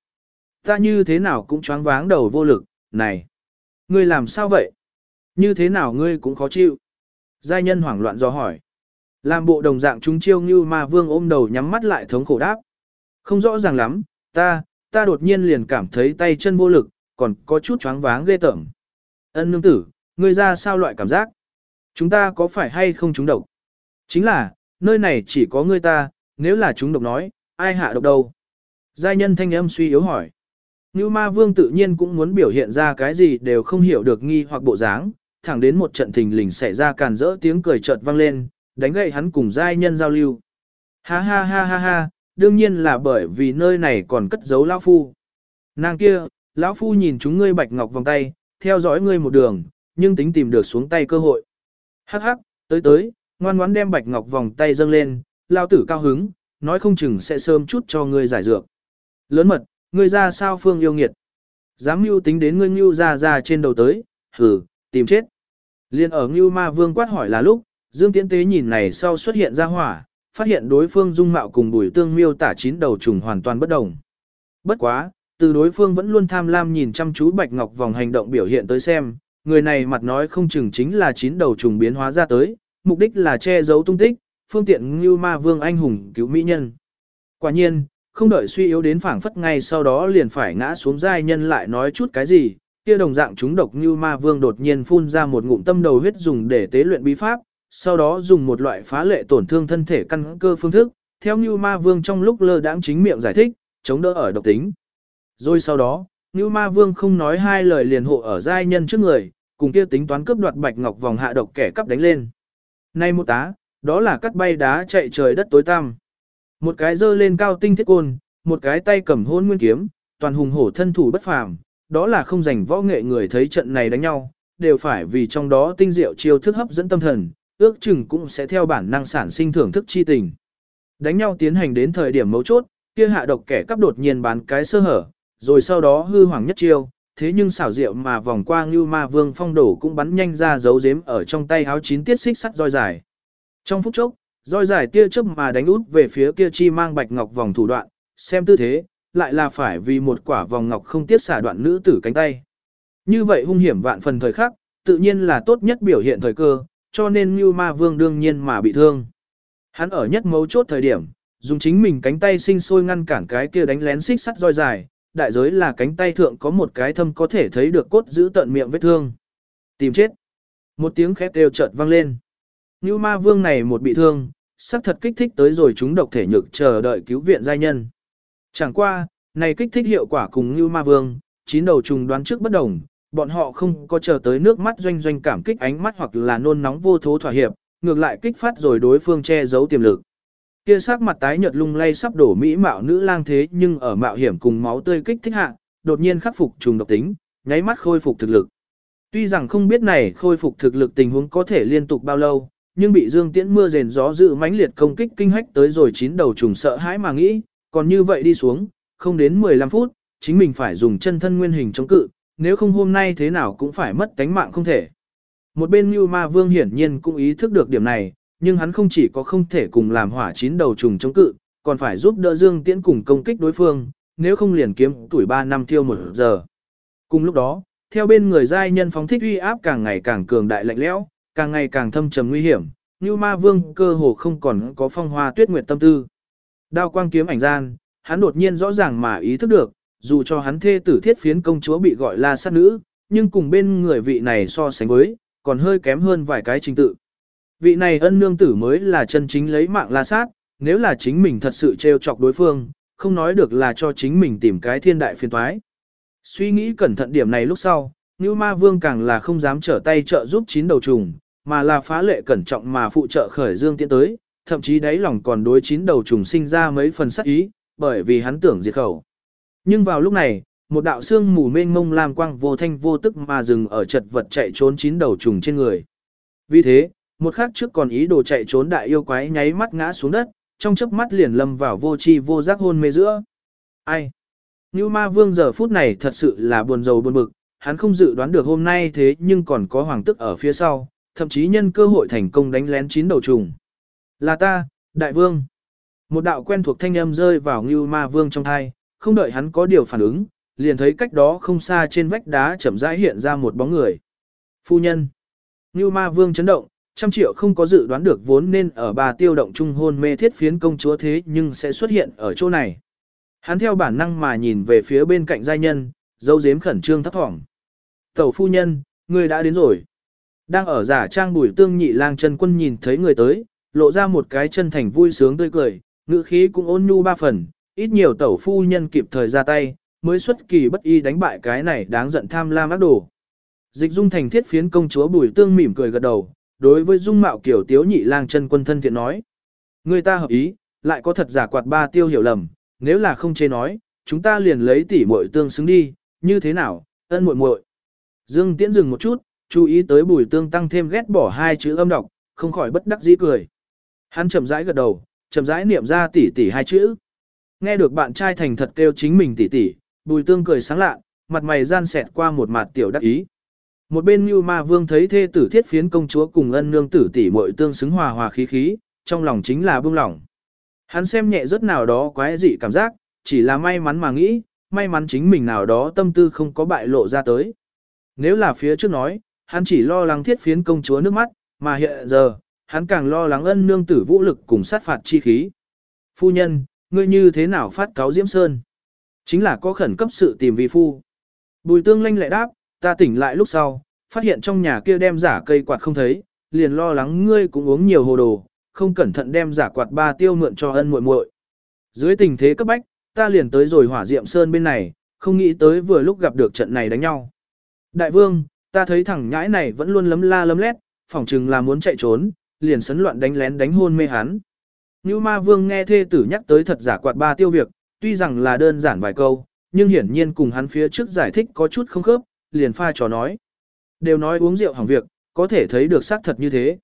Ta như thế nào cũng choáng váng đầu vô lực, này. Ngươi làm sao vậy? Như thế nào ngươi cũng khó chịu? Giai nhân hoảng loạn do hỏi. Làm bộ đồng dạng chúng chiêu Ngưu ma vương ôm đầu nhắm mắt lại thống khổ đáp. Không rõ ràng lắm, ta, ta đột nhiên liền cảm thấy tay chân vô lực, còn có chút choáng váng ghê tởm. Ân nương tử, ngươi ra sao loại cảm giác? Chúng ta có phải hay không trúng độc? Chính là, nơi này chỉ có ngươi ta, nếu là chúng độc nói, ai hạ độc đâu? Giai nhân thanh âm suy yếu hỏi. Như ma vương tự nhiên cũng muốn biểu hiện ra cái gì đều không hiểu được nghi hoặc bộ dáng, thẳng đến một trận thình lình xảy ra càn rỡ tiếng cười chợt vang lên, đánh gậy hắn cùng giai nhân giao lưu. Ha ha ha ha ha, đương nhiên là bởi vì nơi này còn cất giấu lão phu. Nàng kia, lão phu nhìn chúng ngươi bạch ngọc vòng tay, theo dõi ngươi một đường, nhưng tính tìm được xuống tay cơ hội. Hắc hắc, tới tới, ngoan ngoãn đem bạch ngọc vòng tay dâng lên, lao tử cao hứng, nói không chừng sẽ sớm chút cho ngươi giải dược. Lớn mật, ngươi ra sao phương yêu nghiệt. Dám mưu tính đến ngươi mưu ra ra trên đầu tới, hử, tìm chết. Liên ở Ngưu Ma Vương quát hỏi là lúc, Dương Tiễn Tế nhìn này sau xuất hiện ra hỏa, phát hiện đối phương dung mạo cùng bùi tương miêu tả chín đầu trùng hoàn toàn bất đồng. Bất quá, từ đối phương vẫn luôn tham lam nhìn chăm chú Bạch Ngọc vòng hành động biểu hiện tới xem, người này mặt nói không chừng chính là chín đầu trùng biến hóa ra tới, mục đích là che giấu tung tích, phương tiện như Ma Vương anh hùng cứu mỹ nhân. Quả nhiên, không đợi suy yếu đến phảng phất ngay sau đó liền phải ngã xuống giai nhân lại nói chút cái gì, kia đồng dạng chúng độc như Ma Vương đột nhiên phun ra một ngụm tâm đầu huyết dùng để tế luyện bí pháp, sau đó dùng một loại phá lệ tổn thương thân thể căn cơ phương thức, theo như Ma Vương trong lúc lơ đãng chính miệng giải thích, chống đỡ ở độc tính. Rồi sau đó, như Ma Vương không nói hai lời liền hộ ở giai nhân trước người, cùng kia tính toán cướp đoạt bạch ngọc vòng hạ độc kẻ cắp đánh lên. Nay một tá, đó là cắt bay đá chạy trời đất tối tăm. Một cái giơ lên cao tinh thiết côn, một cái tay cầm hôn nguyên kiếm, toàn hùng hổ thân thủ bất phàm, đó là không dành võ nghệ người thấy trận này đánh nhau, đều phải vì trong đó tinh diệu chiêu thức hấp dẫn tâm thần, ước chừng cũng sẽ theo bản năng sản sinh thưởng thức chi tình. Đánh nhau tiến hành đến thời điểm mấu chốt, kia hạ độc kẻ cắp đột nhiên bán cái sơ hở, rồi sau đó hư hoàng nhất chiêu, thế nhưng xảo diệu mà vòng qua Ngưu ma vương phong đổ cũng bắn nhanh ra dấu dếm ở trong tay áo chín tiết xích sắt roi dài. Trong phút chốc, roi dài tia chớp mà đánh út về phía kia chi mang bạch ngọc vòng thủ đoạn, xem tư thế, lại là phải vì một quả vòng ngọc không tiết xả đoạn nữ tử cánh tay. Như vậy hung hiểm vạn phần thời khắc, tự nhiên là tốt nhất biểu hiện thời cơ, cho nên Ngưu Ma Vương đương nhiên mà bị thương. Hắn ở nhất mấu chốt thời điểm, dùng chính mình cánh tay sinh sôi ngăn cản cái kia đánh lén xích sắt roi dài, đại giới là cánh tay thượng có một cái thâm có thể thấy được cốt giữ tận miệng vết thương. Tìm chết. Một tiếng khét đều chợt vang lên. Như Ma Vương này một bị thương, sắc thật kích thích tới rồi chúng độc thể nhược chờ đợi cứu viện giai nhân. Chẳng qua, này kích thích hiệu quả cùng Như Ma Vương, chín đầu trùng đoán trước bất đồng, bọn họ không có chờ tới nước mắt doanh doanh cảm kích ánh mắt hoặc là nôn nóng vô thố thỏa hiệp, ngược lại kích phát rồi đối phương che giấu tiềm lực. Kia sắc mặt tái nhợt lung lay sắp đổ mỹ mạo nữ lang thế nhưng ở mạo hiểm cùng máu tươi kích thích hạ, đột nhiên khắc phục trùng độc tính, nháy mắt khôi phục thực lực. Tuy rằng không biết này khôi phục thực lực tình huống có thể liên tục bao lâu, nhưng bị Dương Tiễn mưa rền gió dữ mãnh liệt công kích kinh hách tới rồi chín đầu trùng sợ hãi mà nghĩ, còn như vậy đi xuống, không đến 15 phút, chính mình phải dùng chân thân nguyên hình chống cự, nếu không hôm nay thế nào cũng phải mất tánh mạng không thể. Một bên Như Ma Vương hiển nhiên cũng ý thức được điểm này, nhưng hắn không chỉ có không thể cùng làm hỏa chín đầu trùng chống cự, còn phải giúp đỡ Dương Tiễn cùng công kích đối phương, nếu không liền kiếm tuổi 3 năm tiêu một giờ. Cùng lúc đó, theo bên người giai nhân phóng thích uy áp càng ngày càng cường đại lạnh lẽo, càng ngày càng thâm trầm nguy hiểm, Như Ma Vương cơ hồ không còn có phong hoa tuyết nguyệt tâm tư. Đao quang kiếm ảnh gian, hắn đột nhiên rõ ràng mà ý thức được, dù cho hắn thê tử thiết phiến công chúa bị gọi là sát nữ, nhưng cùng bên người vị này so sánh với, còn hơi kém hơn vài cái trình tự. Vị này ân nương tử mới là chân chính lấy mạng la sát, nếu là chính mình thật sự trêu chọc đối phương, không nói được là cho chính mình tìm cái thiên đại phiền toái. Suy nghĩ cẩn thận điểm này lúc sau, Như Ma Vương càng là không dám trở tay trợ giúp chín đầu trùng, mà là phá lệ cẩn trọng mà phụ trợ khởi dương tiến tới, thậm chí đáy lòng còn đối chín đầu trùng sinh ra mấy phần sắc ý, bởi vì hắn tưởng diệt khẩu. Nhưng vào lúc này, một đạo xương mù mênh mông lam quang vô thanh vô tức mà dừng ở chật vật chạy trốn chín đầu trùng trên người. Vì thế, một khắc trước còn ý đồ chạy trốn đại yêu quái nháy mắt ngã xuống đất, trong chớp mắt liền lâm vào vô chi vô giác hôn mê giữa. Ai? Như ma vương giờ phút này thật sự là buồn rầu buồn bực, hắn không dự đoán được hôm nay thế nhưng còn có hoàng tức ở phía sau, thậm chí nhân cơ hội thành công đánh lén chín đầu trùng. Là ta, đại vương. Một đạo quen thuộc thanh âm rơi vào Ngưu Ma Vương trong thai, không đợi hắn có điều phản ứng, liền thấy cách đó không xa trên vách đá chậm rãi hiện ra một bóng người. Phu nhân. Ngưu Ma Vương chấn động, trăm triệu không có dự đoán được vốn nên ở bà tiêu động trung hôn mê thiết phiến công chúa thế nhưng sẽ xuất hiện ở chỗ này. Hắn theo bản năng mà nhìn về phía bên cạnh giai nhân, dâu dếm khẩn trương thấp thỏm. Tẩu phu nhân, người đã đến rồi. Đang ở giả trang bùi tương nhị lang chân quân nhìn thấy người tới, lộ ra một cái chân thành vui sướng tươi cười, ngữ khí cũng ôn nhu ba phần, ít nhiều tẩu phu nhân kịp thời ra tay, mới xuất kỳ bất y đánh bại cái này đáng giận tham lam ác đồ. Dịch dung thành thiết phiến công chúa bùi tương mỉm cười gật đầu, đối với dung mạo kiểu tiếu nhị lang chân quân thân thiện nói. Người ta hợp ý, lại có thật giả quạt ba tiêu hiểu lầm, nếu là không chê nói, chúng ta liền lấy tỉ muội tương xứng đi, như thế nào, ân muội muội. Dương Tiễn dừng một chút, chú ý tới bùi tương tăng thêm ghét bỏ hai chữ âm đọc, không khỏi bất đắc dĩ cười. Hắn chậm rãi gật đầu, chậm rãi niệm ra tỷ tỷ hai chữ. Nghe được bạn trai thành thật kêu chính mình tỷ tỷ, Bùi Tương cười sáng lạ, mặt mày gian xẹt qua một mặt tiểu đắc ý. Một bên Như Ma Vương thấy thê tử thiết phiến công chúa cùng ân nương tử tỷ muội tương xứng hòa hòa khí khí, trong lòng chính là bưng lòng. Hắn xem nhẹ rất nào đó quái dị cảm giác, chỉ là may mắn mà nghĩ, may mắn chính mình nào đó tâm tư không có bại lộ ra tới. Nếu là phía trước nói, hắn chỉ lo lắng thiết phiến công chúa nước mắt, mà hiện giờ, hắn càng lo lắng ân nương tử vũ lực cùng sát phạt chi khí. Phu nhân, ngươi như thế nào phát cáo Diễm Sơn? Chính là có khẩn cấp sự tìm vi phu. Bùi tương lanh lại đáp, ta tỉnh lại lúc sau, phát hiện trong nhà kia đem giả cây quạt không thấy, liền lo lắng ngươi cũng uống nhiều hồ đồ, không cẩn thận đem giả quạt ba tiêu mượn cho ân muội muội. Dưới tình thế cấp bách, ta liền tới rồi hỏa diệm sơn bên này, không nghĩ tới vừa lúc gặp được trận này đánh nhau. Đại vương, ta thấy thằng nhãi này vẫn luôn lấm la lấm lét, phỏng chừng là muốn chạy trốn, liền sấn loạn đánh lén đánh hôn mê hắn. Như ma vương nghe thê tử nhắc tới thật giả quạt ba tiêu việc, tuy rằng là đơn giản vài câu, nhưng hiển nhiên cùng hắn phía trước giải thích có chút không khớp, liền pha trò nói. Đều nói uống rượu hỏng việc, có thể thấy được xác thật như thế.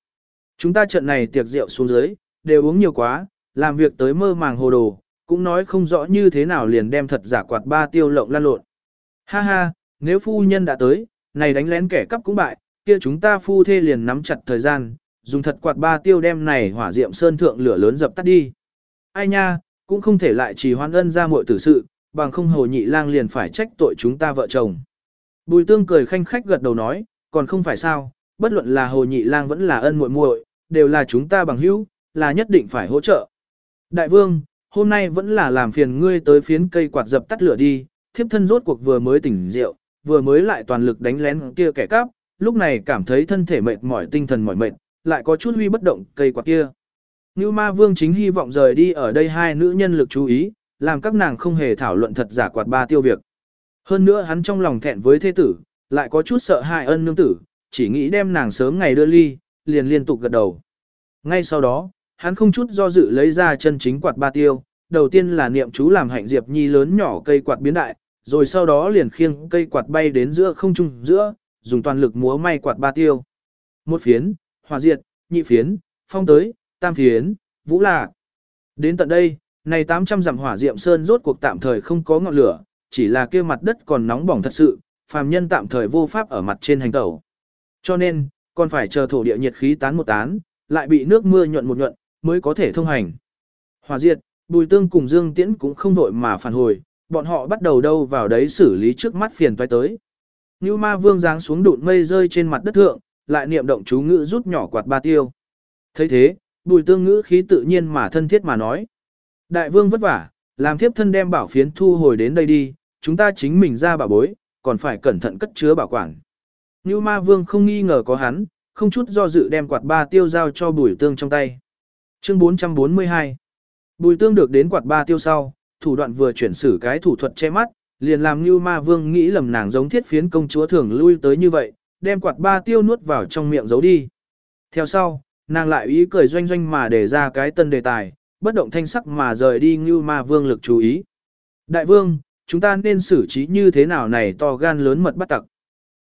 Chúng ta trận này tiệc rượu xuống dưới, đều uống nhiều quá, làm việc tới mơ màng hồ đồ, cũng nói không rõ như thế nào liền đem thật giả quạt ba tiêu lộng lan lộn. Ha ha, nếu phu nhân đã tới, này đánh lén kẻ cắp cũng bại, kia chúng ta phu thê liền nắm chặt thời gian, dùng thật quạt ba tiêu đem này hỏa diệm sơn thượng lửa lớn dập tắt đi. Ai nha, cũng không thể lại chỉ hoan ân ra muội tử sự, bằng không hồ nhị lang liền phải trách tội chúng ta vợ chồng. Bùi tương cười khanh khách gật đầu nói, còn không phải sao, bất luận là hồ nhị lang vẫn là ân muội muội, đều là chúng ta bằng hữu, là nhất định phải hỗ trợ. Đại vương, hôm nay vẫn là làm phiền ngươi tới phiến cây quạt dập tắt lửa đi, thiếp thân rốt cuộc vừa mới tỉnh rượu, vừa mới lại toàn lực đánh lén kia kẻ cắp, lúc này cảm thấy thân thể mệt mỏi tinh thần mỏi mệt, lại có chút huy bất động cây quạt kia. Như ma vương chính hy vọng rời đi ở đây hai nữ nhân lực chú ý, làm các nàng không hề thảo luận thật giả quạt ba tiêu việc. Hơn nữa hắn trong lòng thẹn với thế tử, lại có chút sợ hại ân nương tử, chỉ nghĩ đem nàng sớm ngày đưa ly, liền liên tục gật đầu. Ngay sau đó, hắn không chút do dự lấy ra chân chính quạt ba tiêu, đầu tiên là niệm chú làm hạnh diệp nhi lớn nhỏ cây quạt biến đại, rồi sau đó liền khiêng cây quạt bay đến giữa không trung giữa, dùng toàn lực múa may quạt ba tiêu. Một phiến, hỏa diệt, nhị phiến, phong tới, tam phiến, vũ lạc. Đến tận đây, này 800 dặm hỏa diệm sơn rốt cuộc tạm thời không có ngọn lửa, chỉ là kia mặt đất còn nóng bỏng thật sự, phàm nhân tạm thời vô pháp ở mặt trên hành tẩu. Cho nên, còn phải chờ thổ địa nhiệt khí tán một tán, lại bị nước mưa nhuận một nhuận, mới có thể thông hành. Hòa diệt, Bùi Tương cùng Dương Tiễn cũng không vội mà phản hồi, bọn họ bắt đầu đâu vào đấy xử lý trước mắt phiền toái tới. Như ma vương giáng xuống đụn mây rơi trên mặt đất thượng, lại niệm động chú ngữ rút nhỏ quạt ba tiêu. thấy thế, bùi tương ngữ khí tự nhiên mà thân thiết mà nói. Đại vương vất vả, làm thiếp thân đem bảo phiến thu hồi đến đây đi, chúng ta chính mình ra bảo bối, còn phải cẩn thận cất chứa bảo quản. Như ma vương không nghi ngờ có hắn, không chút do dự đem quạt ba tiêu giao cho bùi tương trong tay. Chương 442 Bùi tương được đến quạt ba tiêu sau, thủ đoạn vừa chuyển xử cái thủ thuật che mắt, liền làm như ma vương nghĩ lầm nàng giống thiết phiến công chúa thường lui tới như vậy, đem quạt ba tiêu nuốt vào trong miệng giấu đi. Theo sau, nàng lại ý cười doanh doanh mà để ra cái tân đề tài, bất động thanh sắc mà rời đi như ma vương lực chú ý. Đại vương, chúng ta nên xử trí như thế nào này to gan lớn mật bắt tặc.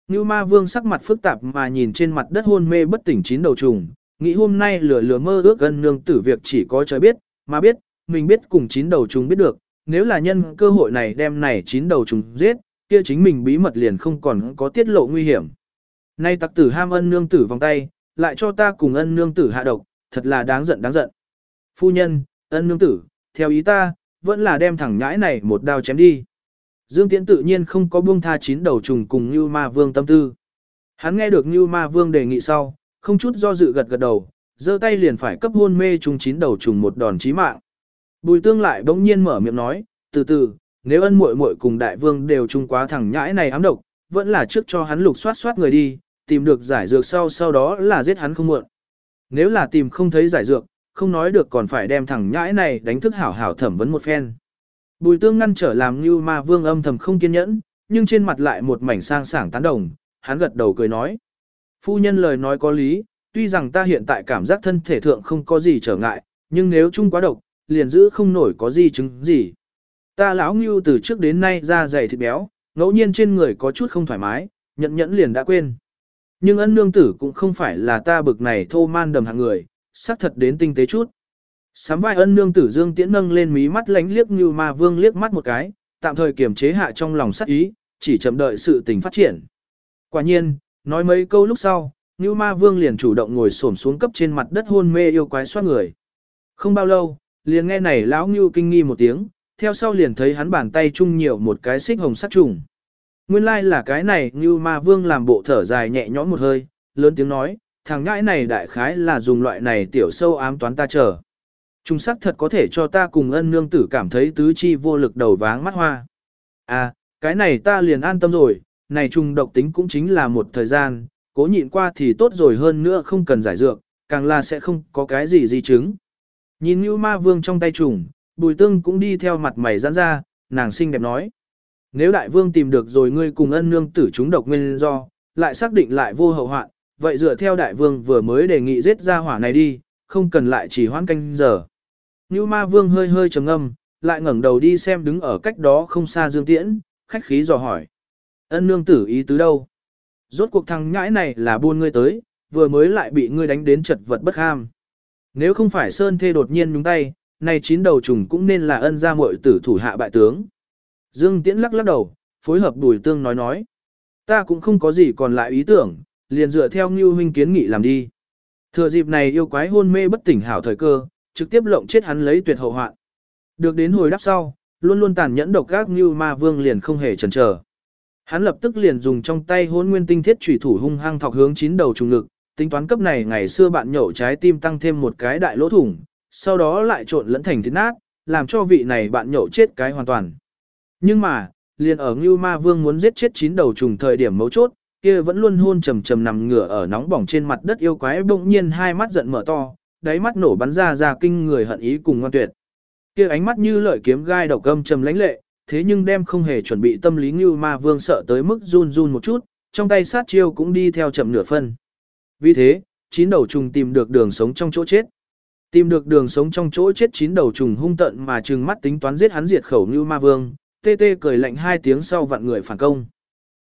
Như ma vương sắc mặt phức tạp mà nhìn trên mặt đất hôn mê bất tỉnh chín đầu trùng, nghĩ hôm nay lửa lửa mơ ước gần nương tử việc chỉ có trời biết, mà biết, mình biết cùng chín đầu trùng biết được, nếu là nhân cơ hội này đem này chín đầu trùng giết, kia chính mình bí mật liền không còn có tiết lộ nguy hiểm. Nay tặc tử ham ân nương tử vòng tay, lại cho ta cùng ân nương tử hạ độc, thật là đáng giận đáng giận. Phu nhân, ân nương tử, theo ý ta, vẫn là đem thẳng nhãi này một đao chém đi. Dương Tiễn tự nhiên không có buông tha chín đầu trùng cùng Như Ma Vương tâm tư. Hắn nghe được Như Ma Vương đề nghị sau, không chút do dự gật gật đầu, giơ tay liền phải cấp hôn mê trùng chín đầu trùng một đòn chí mạng. Bùi tương lại bỗng nhiên mở miệng nói, từ từ, nếu ân muội muội cùng đại vương đều chung quá thẳng nhãi này ám độc, vẫn là trước cho hắn lục soát soát người đi, tìm được giải dược sau sau đó là giết hắn không muộn. Nếu là tìm không thấy giải dược, không nói được còn phải đem thẳng nhãi này đánh thức hảo hảo thẩm vấn một phen. Bùi tương ngăn trở làm như ma vương âm thầm không kiên nhẫn, nhưng trên mặt lại một mảnh sang sảng tán đồng, hắn gật đầu cười nói. Phu nhân lời nói có lý, tuy rằng ta hiện tại cảm giác thân thể thượng không có gì trở ngại, nhưng nếu chung quá độc, liền giữ không nổi có gì chứng gì. Ta lão ngưu từ trước đến nay ra dày thịt béo, ngẫu nhiên trên người có chút không thoải mái, nhận nhẫn liền đã quên. Nhưng ân nương tử cũng không phải là ta bực này thô man đầm hạng người, xác thật đến tinh tế chút. Sám vai ân nương tử dương tiễn nâng lên mí mắt lánh liếc như ma vương liếc mắt một cái, tạm thời kiềm chế hạ trong lòng sắc ý, chỉ chậm đợi sự tình phát triển. Quả nhiên, nói mấy câu lúc sau, như ma vương liền chủ động ngồi xổm xuống cấp trên mặt đất hôn mê yêu quái xoát người. Không bao lâu, liền nghe này lão như kinh nghi một tiếng, theo sau liền thấy hắn bàn tay chung nhiều một cái xích hồng sắc trùng. Nguyên lai like là cái này như ma vương làm bộ thở dài nhẹ nhõm một hơi, lớn tiếng nói, thằng ngãi này đại khái là dùng loại này tiểu sâu ám toán ta chờ. Trung sắc thật có thể cho ta cùng ân nương tử cảm thấy tứ chi vô lực đầu váng mắt hoa. À, cái này ta liền an tâm rồi, này trùng độc tính cũng chính là một thời gian, cố nhịn qua thì tốt rồi hơn nữa không cần giải dược, càng là sẽ không có cái gì di chứng. Nhìn như ma vương trong tay trùng, bùi tương cũng đi theo mặt mày giãn ra, nàng xinh đẹp nói. Nếu đại vương tìm được rồi ngươi cùng ân nương tử chúng độc nguyên do, lại xác định lại vô hậu hoạn, vậy dựa theo đại vương vừa mới đề nghị giết ra hỏa này đi, không cần lại chỉ hoãn canh giờ. Như ma vương hơi hơi trầm ngâm, lại ngẩng đầu đi xem đứng ở cách đó không xa Dương Tiễn, khách khí dò hỏi. Ân nương tử ý tứ đâu? Rốt cuộc thằng nhãi này là buôn ngươi tới, vừa mới lại bị ngươi đánh đến chật vật bất ham. Nếu không phải Sơn Thê đột nhiên nhúng tay, này chín đầu trùng cũng nên là ân gia muội tử thủ hạ bại tướng. Dương Tiễn lắc lắc đầu, phối hợp đùi tương nói nói. Ta cũng không có gì còn lại ý tưởng, liền dựa theo Ngưu huynh kiến nghị làm đi. Thừa dịp này yêu quái hôn mê bất tỉnh hảo thời cơ, trực tiếp lộng chết hắn lấy tuyệt hậu hoạn. Được đến hồi đáp sau, luôn luôn tàn nhẫn độc gác như ma vương liền không hề chần chờ. Hắn lập tức liền dùng trong tay hôn nguyên tinh thiết chủy thủ hung hăng thọc hướng chín đầu trùng lực, tính toán cấp này ngày xưa bạn nhậu trái tim tăng thêm một cái đại lỗ thủng, sau đó lại trộn lẫn thành thịt nát, làm cho vị này bạn nhậu chết cái hoàn toàn. Nhưng mà, liền ở Ngưu Ma Vương muốn giết chết chín đầu trùng thời điểm mấu chốt, kia vẫn luôn hôn trầm trầm nằm ngửa ở nóng bỏng trên mặt đất yêu quái bỗng nhiên hai mắt giận mở to, đáy mắt nổ bắn ra ra kinh người hận ý cùng ngoan tuyệt. Kia ánh mắt như lợi kiếm gai độc âm trầm lãnh lệ, thế nhưng đem không hề chuẩn bị tâm lý như ma vương sợ tới mức run run một chút, trong tay sát chiêu cũng đi theo chậm nửa phân. Vì thế, chín đầu trùng tìm được đường sống trong chỗ chết. Tìm được đường sống trong chỗ chết chín đầu trùng hung tận mà trừng mắt tính toán giết hắn diệt khẩu như ma vương, tê tê cười lạnh hai tiếng sau vặn người phản công.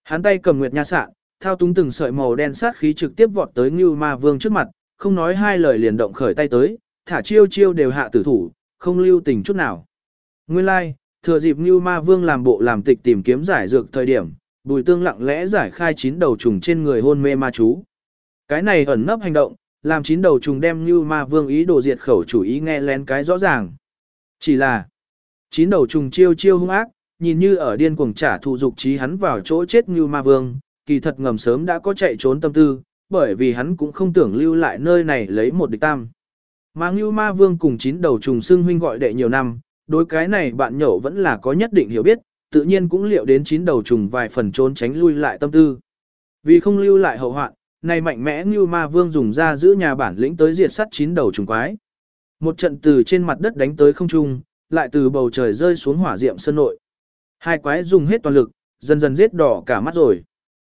Hắn tay cầm nguyệt nha sạn, thao túng từng sợi màu đen sát khí trực tiếp vọt tới như ma vương trước mặt, không nói hai lời liền động khởi tay tới, thả chiêu chiêu đều hạ tử thủ, không lưu tình chút nào. Nguyên lai, like, thừa dịp Như Ma Vương làm bộ làm tịch tìm kiếm giải dược thời điểm, Bùi Tương lặng lẽ giải khai chín đầu trùng trên người hôn mê ma chú. Cái này ẩn nấp hành động, làm chín đầu trùng đem Như Ma Vương ý đồ diệt khẩu chủ ý nghe lén cái rõ ràng. Chỉ là, chín đầu trùng chiêu chiêu hung ác, nhìn như ở điên cuồng trả thù dục trí hắn vào chỗ chết Như Ma Vương, kỳ thật ngầm sớm đã có chạy trốn tâm tư, bởi vì hắn cũng không tưởng lưu lại nơi này lấy một địch tam. Mà Ngưu Ma Vương cùng chín đầu trùng xưng huynh gọi đệ nhiều năm, đối cái này bạn nhậu vẫn là có nhất định hiểu biết, tự nhiên cũng liệu đến chín đầu trùng vài phần trốn tránh lui lại tâm tư. Vì không lưu lại hậu hoạn, này mạnh mẽ Ngưu Ma Vương dùng ra giữ nhà bản lĩnh tới diệt sát chín đầu trùng quái. Một trận từ trên mặt đất đánh tới không trung, lại từ bầu trời rơi xuống hỏa diệm sân nội. Hai quái dùng hết toàn lực, dần dần giết đỏ cả mắt rồi.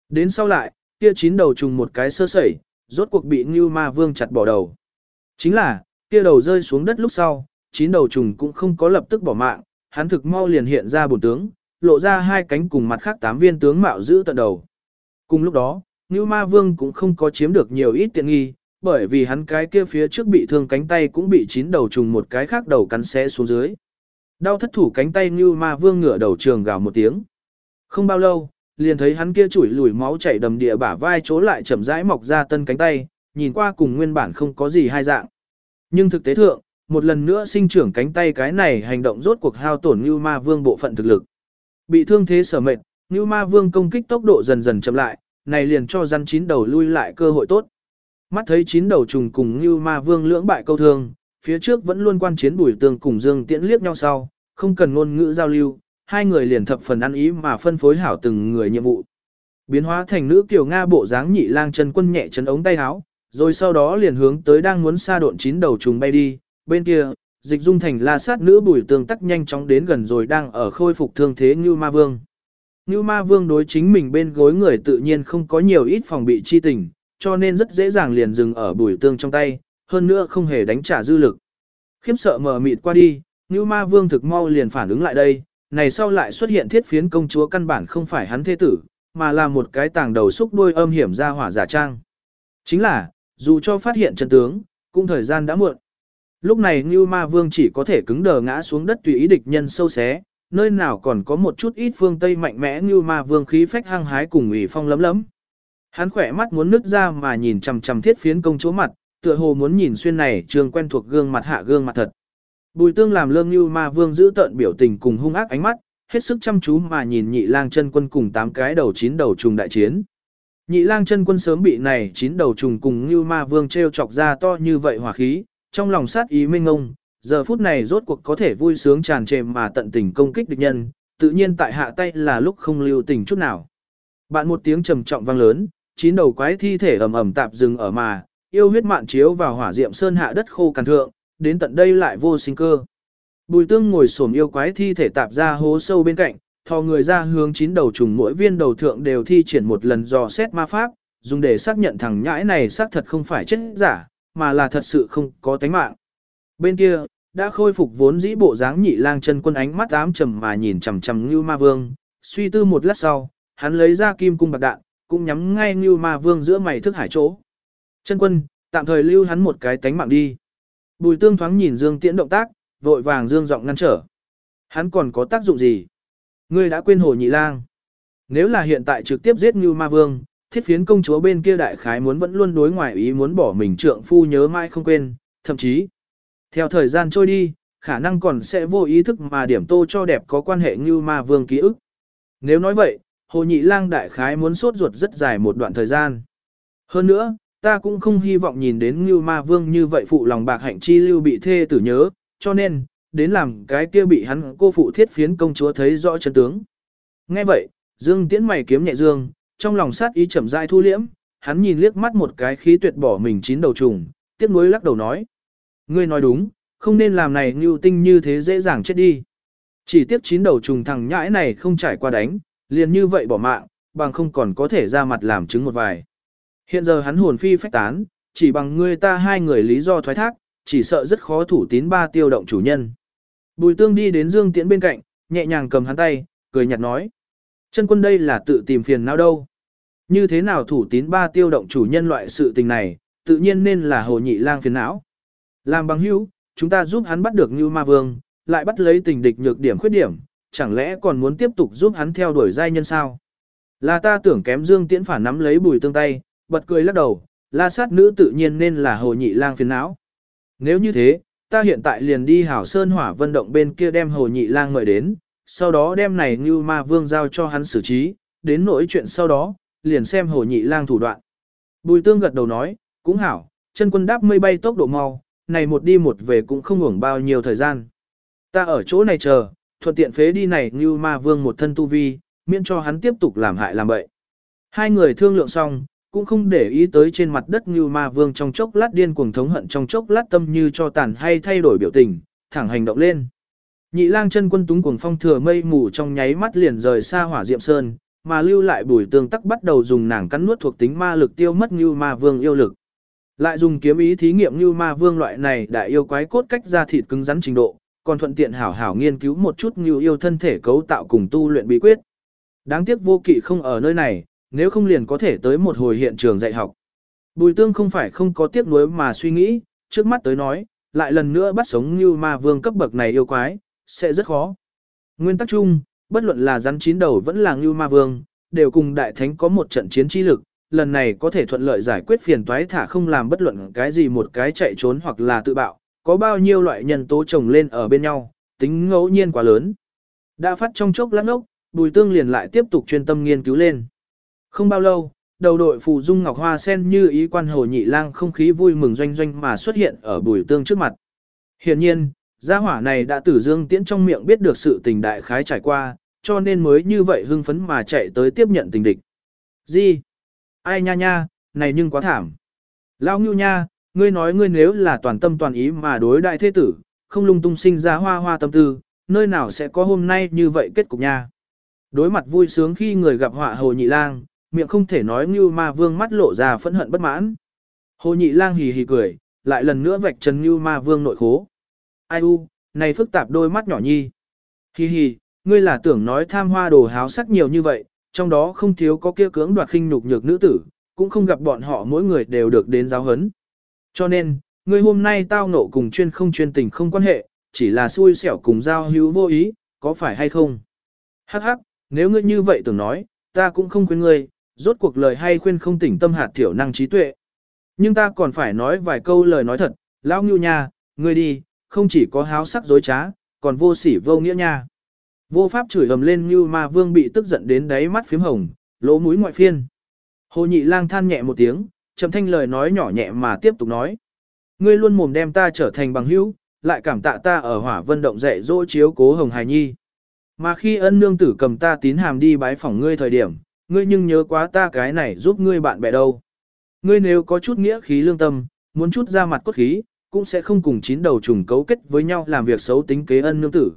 Đến sau lại, kia chín đầu trùng một cái sơ sẩy, rốt cuộc bị Ngưu Ma Vương chặt bỏ đầu. Chính là, kia đầu rơi xuống đất lúc sau, chín đầu trùng cũng không có lập tức bỏ mạng, hắn thực mau liền hiện ra bổn tướng, lộ ra hai cánh cùng mặt khác tám viên tướng mạo giữ tận đầu. Cùng lúc đó, Ngưu Ma Vương cũng không có chiếm được nhiều ít tiện nghi, bởi vì hắn cái kia phía trước bị thương cánh tay cũng bị chín đầu trùng một cái khác đầu cắn xé xuống dưới. Đau thất thủ cánh tay Ngưu Ma Vương ngửa đầu trường gào một tiếng. Không bao lâu, liền thấy hắn kia chủi lùi máu chảy đầm địa bả vai chỗ lại chậm rãi mọc ra tân cánh tay, nhìn qua cùng nguyên bản không có gì hai dạng. Nhưng thực tế thượng, một lần nữa sinh trưởng cánh tay cái này hành động rốt cuộc hao tổn Như Ma Vương bộ phận thực lực. Bị thương thế sở mệt, Như Ma Vương công kích tốc độ dần dần chậm lại, này liền cho rắn chín đầu lui lại cơ hội tốt. Mắt thấy chín đầu trùng cùng Như Ma Vương lưỡng bại câu thương, phía trước vẫn luôn quan chiến bùi tường cùng Dương Tiễn liếc nhau sau, không cần ngôn ngữ giao lưu, hai người liền thập phần ăn ý mà phân phối hảo từng người nhiệm vụ. Biến hóa thành nữ kiều Nga bộ dáng nhị lang chân quân nhẹ chân ống tay áo, rồi sau đó liền hướng tới đang muốn xa độn chín đầu trùng bay đi, bên kia, dịch dung thành la sát nữ bùi tương tắc nhanh chóng đến gần rồi đang ở khôi phục thương thế như ma vương. Như ma vương đối chính mình bên gối người tự nhiên không có nhiều ít phòng bị chi tình, cho nên rất dễ dàng liền dừng ở bùi tương trong tay, hơn nữa không hề đánh trả dư lực. Khiếp sợ mờ mịt qua đi, Như ma vương thực mau liền phản ứng lại đây, này sau lại xuất hiện thiết phiến công chúa căn bản không phải hắn thế tử, mà là một cái tàng đầu xúc đuôi âm hiểm ra hỏa giả trang. Chính là, dù cho phát hiện chân tướng, cũng thời gian đã muộn. Lúc này Ngưu Ma Vương chỉ có thể cứng đờ ngã xuống đất tùy ý địch nhân sâu xé, nơi nào còn có một chút ít phương Tây mạnh mẽ Ngưu Ma Vương khí phách hăng hái cùng ủy phong lấm lấm. Hắn khỏe mắt muốn nứt ra mà nhìn chằm chằm thiết phiến công chúa mặt, tựa hồ muốn nhìn xuyên này trường quen thuộc gương mặt hạ gương mặt thật. Bùi tương làm lương như Ma Vương giữ tận biểu tình cùng hung ác ánh mắt, hết sức chăm chú mà nhìn nhị lang chân quân cùng tám cái đầu chín đầu trùng đại chiến. Nhị lang chân quân sớm bị này chín đầu trùng cùng như Ma Vương treo chọc ra to như vậy hỏa khí, trong lòng sát ý minh ngông, giờ phút này rốt cuộc có thể vui sướng tràn trề mà tận tình công kích địch nhân, tự nhiên tại hạ tay là lúc không lưu tình chút nào. Bạn một tiếng trầm trọng vang lớn, chín đầu quái thi thể ầm ầm tạp dừng ở mà, yêu huyết mạn chiếu vào hỏa diệm sơn hạ đất khô cằn thượng, đến tận đây lại vô sinh cơ. Bùi tương ngồi xổm yêu quái thi thể tạp ra hố sâu bên cạnh, thò người ra hướng chín đầu trùng mỗi viên đầu thượng đều thi triển một lần dò xét ma pháp, dùng để xác nhận thằng nhãi này xác thật không phải chết giả, mà là thật sự không có tánh mạng. Bên kia, đã khôi phục vốn dĩ bộ dáng nhị lang chân quân ánh mắt ám trầm mà nhìn chằm chằm Ngưu Ma Vương, suy tư một lát sau, hắn lấy ra kim cung bạc đạn, cũng nhắm ngay Ngưu Ma Vương giữa mày thức hải chỗ. Chân quân, tạm thời lưu hắn một cái tánh mạng đi. Bùi tương thoáng nhìn Dương Tiễn động tác, vội vàng Dương giọng ngăn trở. Hắn còn có tác dụng gì? Ngươi đã quên hồ nhị lang. Nếu là hiện tại trực tiếp giết Ngưu Ma Vương, thiết phiến công chúa bên kia đại khái muốn vẫn luôn đối ngoại ý muốn bỏ mình trượng phu nhớ mãi không quên, thậm chí. Theo thời gian trôi đi, khả năng còn sẽ vô ý thức mà điểm tô cho đẹp có quan hệ như ma vương ký ức. Nếu nói vậy, hồ nhị lang đại khái muốn sốt ruột rất dài một đoạn thời gian. Hơn nữa, ta cũng không hy vọng nhìn đến Ngưu ma vương như vậy phụ lòng bạc hạnh chi lưu bị thê tử nhớ, cho nên, đến làm cái kia bị hắn cô phụ thiết phiến công chúa thấy rõ chân tướng. Nghe vậy, Dương Tiễn mày kiếm nhẹ dương, trong lòng sát ý chậm rãi thu liễm, hắn nhìn liếc mắt một cái khí tuyệt bỏ mình chín đầu trùng, tiếc nuối lắc đầu nói. Ngươi nói đúng, không nên làm này Ngưu tinh như thế dễ dàng chết đi. Chỉ tiếc chín đầu trùng thằng nhãi này không trải qua đánh, liền như vậy bỏ mạng, bằng không còn có thể ra mặt làm chứng một vài. Hiện giờ hắn hồn phi phách tán, chỉ bằng ngươi ta hai người lý do thoái thác, chỉ sợ rất khó thủ tín ba tiêu động chủ nhân. Bùi tương đi đến Dương Tiễn bên cạnh, nhẹ nhàng cầm hắn tay, cười nhạt nói. Chân quân đây là tự tìm phiền não đâu. Như thế nào thủ tín ba tiêu động chủ nhân loại sự tình này, tự nhiên nên là hồ nhị lang phiền não. Làm bằng hữu, chúng ta giúp hắn bắt được như ma vương, lại bắt lấy tình địch nhược điểm khuyết điểm, chẳng lẽ còn muốn tiếp tục giúp hắn theo đuổi giai nhân sao? Là ta tưởng kém dương tiễn phản nắm lấy bùi tương tay, bật cười lắc đầu, la sát nữ tự nhiên nên là hồ nhị lang phiền não. Nếu như thế, ta hiện tại liền đi hảo sơn hỏa vận động bên kia đem hồ nhị lang mời đến, sau đó đem này như ma vương giao cho hắn xử trí, đến nỗi chuyện sau đó, liền xem hồ nhị lang thủ đoạn. Bùi tương gật đầu nói, cũng hảo, chân quân đáp mây bay tốc độ mau, này một đi một về cũng không hưởng bao nhiêu thời gian. Ta ở chỗ này chờ, thuận tiện phế đi này như ma vương một thân tu vi, miễn cho hắn tiếp tục làm hại làm bậy. Hai người thương lượng xong, cũng không để ý tới trên mặt đất như ma vương trong chốc lát điên cuồng thống hận trong chốc lát tâm như cho tàn hay thay đổi biểu tình, thẳng hành động lên. Nhị lang chân quân túng cuồng phong thừa mây mù trong nháy mắt liền rời xa hỏa diệm sơn, mà lưu lại bùi tương tắc bắt đầu dùng nàng cắn nuốt thuộc tính ma lực tiêu mất như ma vương yêu lực. Lại dùng kiếm ý thí nghiệm như ma vương loại này đại yêu quái cốt cách ra thịt cứng rắn trình độ, còn thuận tiện hảo hảo nghiên cứu một chút như yêu thân thể cấu tạo cùng tu luyện bí quyết. Đáng tiếc vô kỵ không ở nơi này, nếu không liền có thể tới một hồi hiện trường dạy học. Bùi tương không phải không có tiếc nuối mà suy nghĩ, trước mắt tới nói, lại lần nữa bắt sống như ma vương cấp bậc này yêu quái, sẽ rất khó. Nguyên tắc chung, bất luận là rắn chín đầu vẫn là như ma vương, đều cùng đại thánh có một trận chiến chi lực, lần này có thể thuận lợi giải quyết phiền toái thả không làm bất luận cái gì một cái chạy trốn hoặc là tự bạo, có bao nhiêu loại nhân tố chồng lên ở bên nhau, tính ngẫu nhiên quá lớn. Đã phát trong chốc lát ốc, Bùi Tương liền lại tiếp tục chuyên tâm nghiên cứu lên. Không bao lâu, đầu đội phù dung ngọc hoa sen như ý quan hồ nhị lang không khí vui mừng doanh doanh mà xuất hiện ở Bùi Tương trước mặt. Hiển nhiên, gia hỏa này đã tử dương tiễn trong miệng biết được sự tình đại khái trải qua, cho nên mới như vậy hưng phấn mà chạy tới tiếp nhận tình địch. Gì? ai nha nha, này nhưng quá thảm. Lao ngưu nha, ngươi nói ngươi nếu là toàn tâm toàn ý mà đối đại thế tử, không lung tung sinh ra hoa hoa tâm tư, nơi nào sẽ có hôm nay như vậy kết cục nha. Đối mặt vui sướng khi người gặp họa hồ nhị lang, miệng không thể nói như ma vương mắt lộ ra phẫn hận bất mãn. Hồ nhị lang hì hì cười, lại lần nữa vạch trần như ma vương nội khố. Ai u, này phức tạp đôi mắt nhỏ nhi. Hì hì, ngươi là tưởng nói tham hoa đồ háo sắc nhiều như vậy, trong đó không thiếu có kia cưỡng đoạt khinh nhục nhược nữ tử, cũng không gặp bọn họ mỗi người đều được đến giáo hấn Cho nên, ngươi hôm nay tao nộ cùng chuyên không chuyên tình không quan hệ, chỉ là xui xẻo cùng giao hữu vô ý, có phải hay không? Hắc hắc, nếu ngươi như vậy tưởng nói, ta cũng không khuyên ngươi, rốt cuộc lời hay khuyên không tỉnh tâm hạt thiểu năng trí tuệ. Nhưng ta còn phải nói vài câu lời nói thật, lão ngưu nha, ngươi đi, không chỉ có háo sắc dối trá, còn vô sỉ vô nghĩa nha. Vô pháp chửi ầm lên như ma vương bị tức giận đến đáy mắt phím hồng, lỗ mũi ngoại phiên. Hồ nhị lang than nhẹ một tiếng, trầm thanh lời nói nhỏ nhẹ mà tiếp tục nói. Ngươi luôn mồm đem ta trở thành bằng hữu, lại cảm tạ ta ở hỏa vân động dạy dỗ chiếu cố hồng hài nhi. Mà khi ân nương tử cầm ta tín hàm đi bái phỏng ngươi thời điểm, ngươi nhưng nhớ quá ta cái này giúp ngươi bạn bè đâu. Ngươi nếu có chút nghĩa khí lương tâm, muốn chút ra mặt cốt khí, cũng sẽ không cùng chín đầu trùng cấu kết với nhau làm việc xấu tính kế ân nương tử.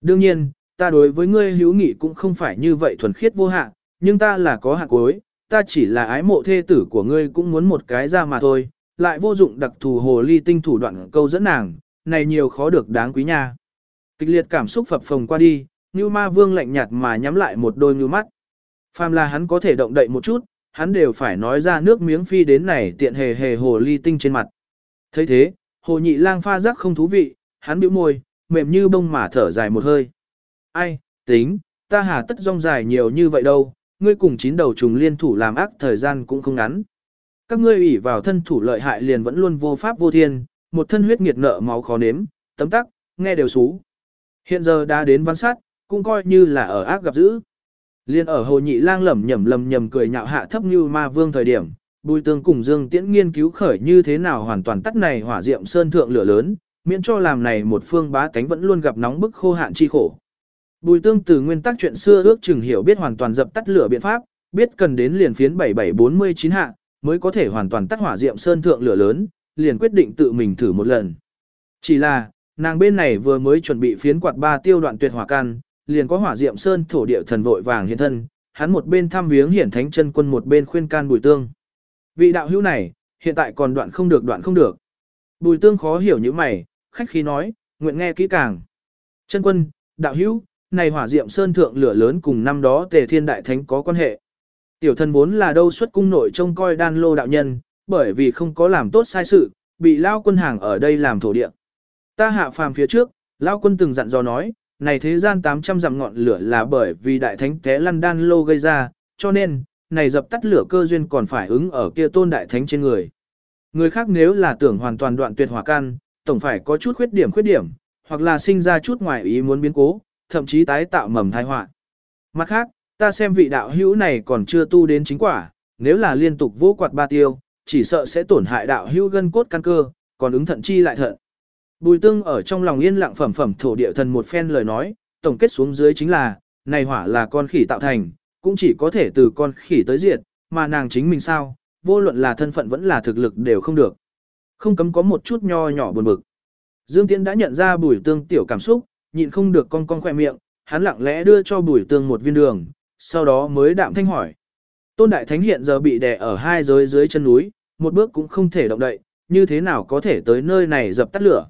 Đương nhiên, ta đối với ngươi hữu nghị cũng không phải như vậy thuần khiết vô hạn, nhưng ta là có hạ cuối, ta chỉ là ái mộ thê tử của ngươi cũng muốn một cái ra mà thôi, lại vô dụng đặc thù hồ ly tinh thủ đoạn câu dẫn nàng, này nhiều khó được đáng quý nha. Kịch liệt cảm xúc phập phồng qua đi, Như Ma Vương lạnh nhạt mà nhắm lại một đôi như mắt. Phàm là hắn có thể động đậy một chút, hắn đều phải nói ra nước miếng phi đến này tiện hề hề hồ ly tinh trên mặt. thấy thế, hồ nhị lang pha rắc không thú vị, hắn bĩu môi, mềm như bông mà thở dài một hơi. Ai, tính, ta hà tất rong dài nhiều như vậy đâu, ngươi cùng chín đầu trùng liên thủ làm ác thời gian cũng không ngắn. Các ngươi ủy vào thân thủ lợi hại liền vẫn luôn vô pháp vô thiên, một thân huyết nghiệt nợ máu khó nếm, tấm tắc, nghe đều xú. Hiện giờ đã đến văn sát, cũng coi như là ở ác gặp dữ. Liên ở hồ nhị lang lẩm nhẩm lầm nhầm cười nhạo hạ thấp như ma vương thời điểm, bùi tương cùng dương tiễn nghiên cứu khởi như thế nào hoàn toàn tắt này hỏa diệm sơn thượng lửa lớn, miễn cho làm này một phương bá cánh vẫn luôn gặp nóng bức khô hạn chi khổ. Bùi tương từ nguyên tắc chuyện xưa ước chừng hiểu biết hoàn toàn dập tắt lửa biện pháp, biết cần đến liền phiến 7749 hạ, mới có thể hoàn toàn tắt hỏa diệm sơn thượng lửa lớn, liền quyết định tự mình thử một lần. Chỉ là, nàng bên này vừa mới chuẩn bị phiến quạt ba tiêu đoạn tuyệt hỏa can, liền có hỏa diệm sơn thổ địa thần vội vàng hiện thân, hắn một bên thăm viếng hiển thánh chân quân một bên khuyên can bùi tương. Vị đạo hữu này, hiện tại còn đoạn không được đoạn không được. Bùi tương khó hiểu như mày, khách khí nói, nguyện nghe kỹ càng. Chân quân, đạo hữu, này hỏa diệm sơn thượng lửa lớn cùng năm đó tề thiên đại thánh có quan hệ. Tiểu thần vốn là đâu xuất cung nội trông coi đan lô đạo nhân, bởi vì không có làm tốt sai sự, bị lao quân hàng ở đây làm thổ địa. Ta hạ phàm phía trước, lao quân từng dặn dò nói, này thế gian 800 dặm ngọn lửa là bởi vì đại thánh té lăn đan lô gây ra, cho nên, này dập tắt lửa cơ duyên còn phải ứng ở kia tôn đại thánh trên người. Người khác nếu là tưởng hoàn toàn đoạn tuyệt hỏa can, tổng phải có chút khuyết điểm khuyết điểm, hoặc là sinh ra chút ngoài ý muốn biến cố, thậm chí tái tạo mầm thai họa. Mặt khác, ta xem vị đạo hữu này còn chưa tu đến chính quả, nếu là liên tục vô quạt ba tiêu, chỉ sợ sẽ tổn hại đạo hữu gân cốt căn cơ, còn ứng thận chi lại thận. Bùi tương ở trong lòng yên lặng phẩm phẩm thổ địa thần một phen lời nói, tổng kết xuống dưới chính là, này hỏa là con khỉ tạo thành, cũng chỉ có thể từ con khỉ tới diệt, mà nàng chính mình sao, vô luận là thân phận vẫn là thực lực đều không được. Không cấm có một chút nho nhỏ buồn bực. Dương Tiễn đã nhận ra bùi tương tiểu cảm xúc, nhịn không được con con khỏe miệng, hắn lặng lẽ đưa cho bùi tương một viên đường, sau đó mới đạm thanh hỏi. Tôn Đại Thánh hiện giờ bị đè ở hai giới dưới chân núi, một bước cũng không thể động đậy, như thế nào có thể tới nơi này dập tắt lửa.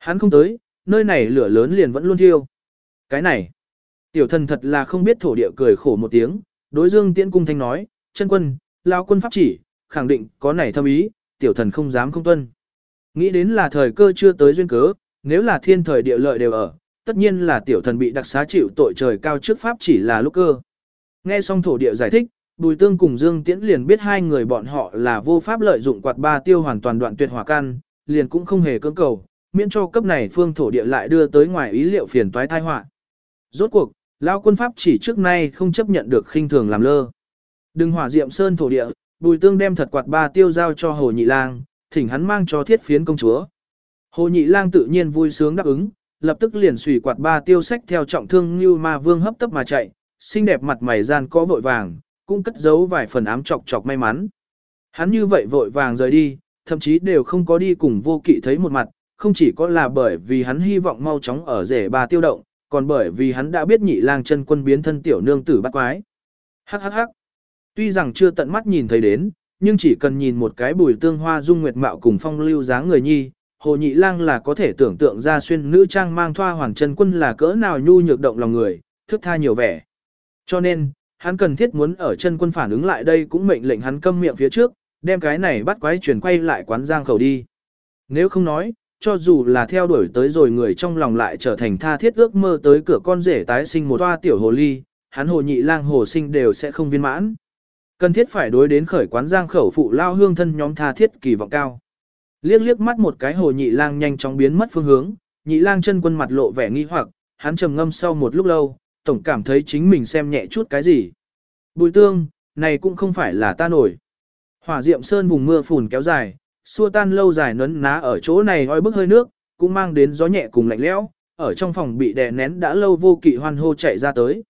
Hắn không tới, nơi này lửa lớn liền vẫn luôn thiêu. Cái này, tiểu thần thật là không biết thổ địa cười khổ một tiếng, đối dương tiễn cung thanh nói, chân quân, lao quân pháp chỉ, khẳng định có này thâm ý, tiểu thần không dám không tuân. Nghĩ đến là thời cơ chưa tới duyên cớ, nếu là thiên thời địa lợi đều ở, tất nhiên là tiểu thần bị đặc xá chịu tội trời cao trước pháp chỉ là lúc cơ. Nghe xong thổ địa giải thích, Bùi Tương cùng Dương Tiễn liền biết hai người bọn họ là vô pháp lợi dụng quạt ba tiêu hoàn toàn đoạn tuyệt hỏa can, liền cũng không hề cưỡng cầu, miễn cho cấp này phương thổ địa lại đưa tới ngoài ý liệu phiền toái tai họa. Rốt cuộc, lão quân pháp chỉ trước nay không chấp nhận được khinh thường làm lơ. Đừng hỏa diệm sơn thổ địa, Bùi Tương đem thật quạt ba tiêu giao cho Hồ Nhị Lang, thỉnh hắn mang cho thiết phiến công chúa. Hồ Nhị Lang tự nhiên vui sướng đáp ứng, lập tức liền xùy quạt ba tiêu sách theo trọng thương như ma vương hấp tấp mà chạy, xinh đẹp mặt mày gian có vội vàng, cũng cất giấu vài phần ám chọc chọc may mắn. Hắn như vậy vội vàng rời đi, thậm chí đều không có đi cùng vô kỵ thấy một mặt, không chỉ có là bởi vì hắn hy vọng mau chóng ở rể bà tiêu động, còn bởi vì hắn đã biết nhị lang chân quân biến thân tiểu nương tử bắt quái. Hắc hắc hắc. Tuy rằng chưa tận mắt nhìn thấy đến, nhưng chỉ cần nhìn một cái bùi tương hoa dung nguyệt mạo cùng phong lưu dáng người nhi, hồ nhị lang là có thể tưởng tượng ra xuyên nữ trang mang thoa hoàng chân quân là cỡ nào nhu nhược động lòng người, thức tha nhiều vẻ. Cho nên, hắn cần thiết muốn ở chân quân phản ứng lại đây cũng mệnh lệnh hắn câm miệng phía trước, đem cái này bắt quái chuyển quay lại quán giang khẩu đi. Nếu không nói, cho dù là theo đuổi tới rồi người trong lòng lại trở thành tha thiết ước mơ tới cửa con rể tái sinh một toa tiểu hồ ly, hắn hồ nhị lang hồ sinh đều sẽ không viên mãn. Cần thiết phải đối đến khởi quán giang khẩu phụ lao hương thân nhóm tha thiết kỳ vọng cao. Liếc liếc mắt một cái hồ nhị lang nhanh chóng biến mất phương hướng, nhị lang chân quân mặt lộ vẻ nghi hoặc, hắn trầm ngâm sau một lúc lâu, tổng cảm thấy chính mình xem nhẹ chút cái gì. Bùi tương, này cũng không phải là ta nổi. Hỏa diệm sơn vùng mưa phùn kéo dài, xua tan lâu dài nấn ná ở chỗ này oi bức hơi nước, cũng mang đến gió nhẹ cùng lạnh lẽo, ở trong phòng bị đè nén đã lâu vô kỵ hoan hô chạy ra tới.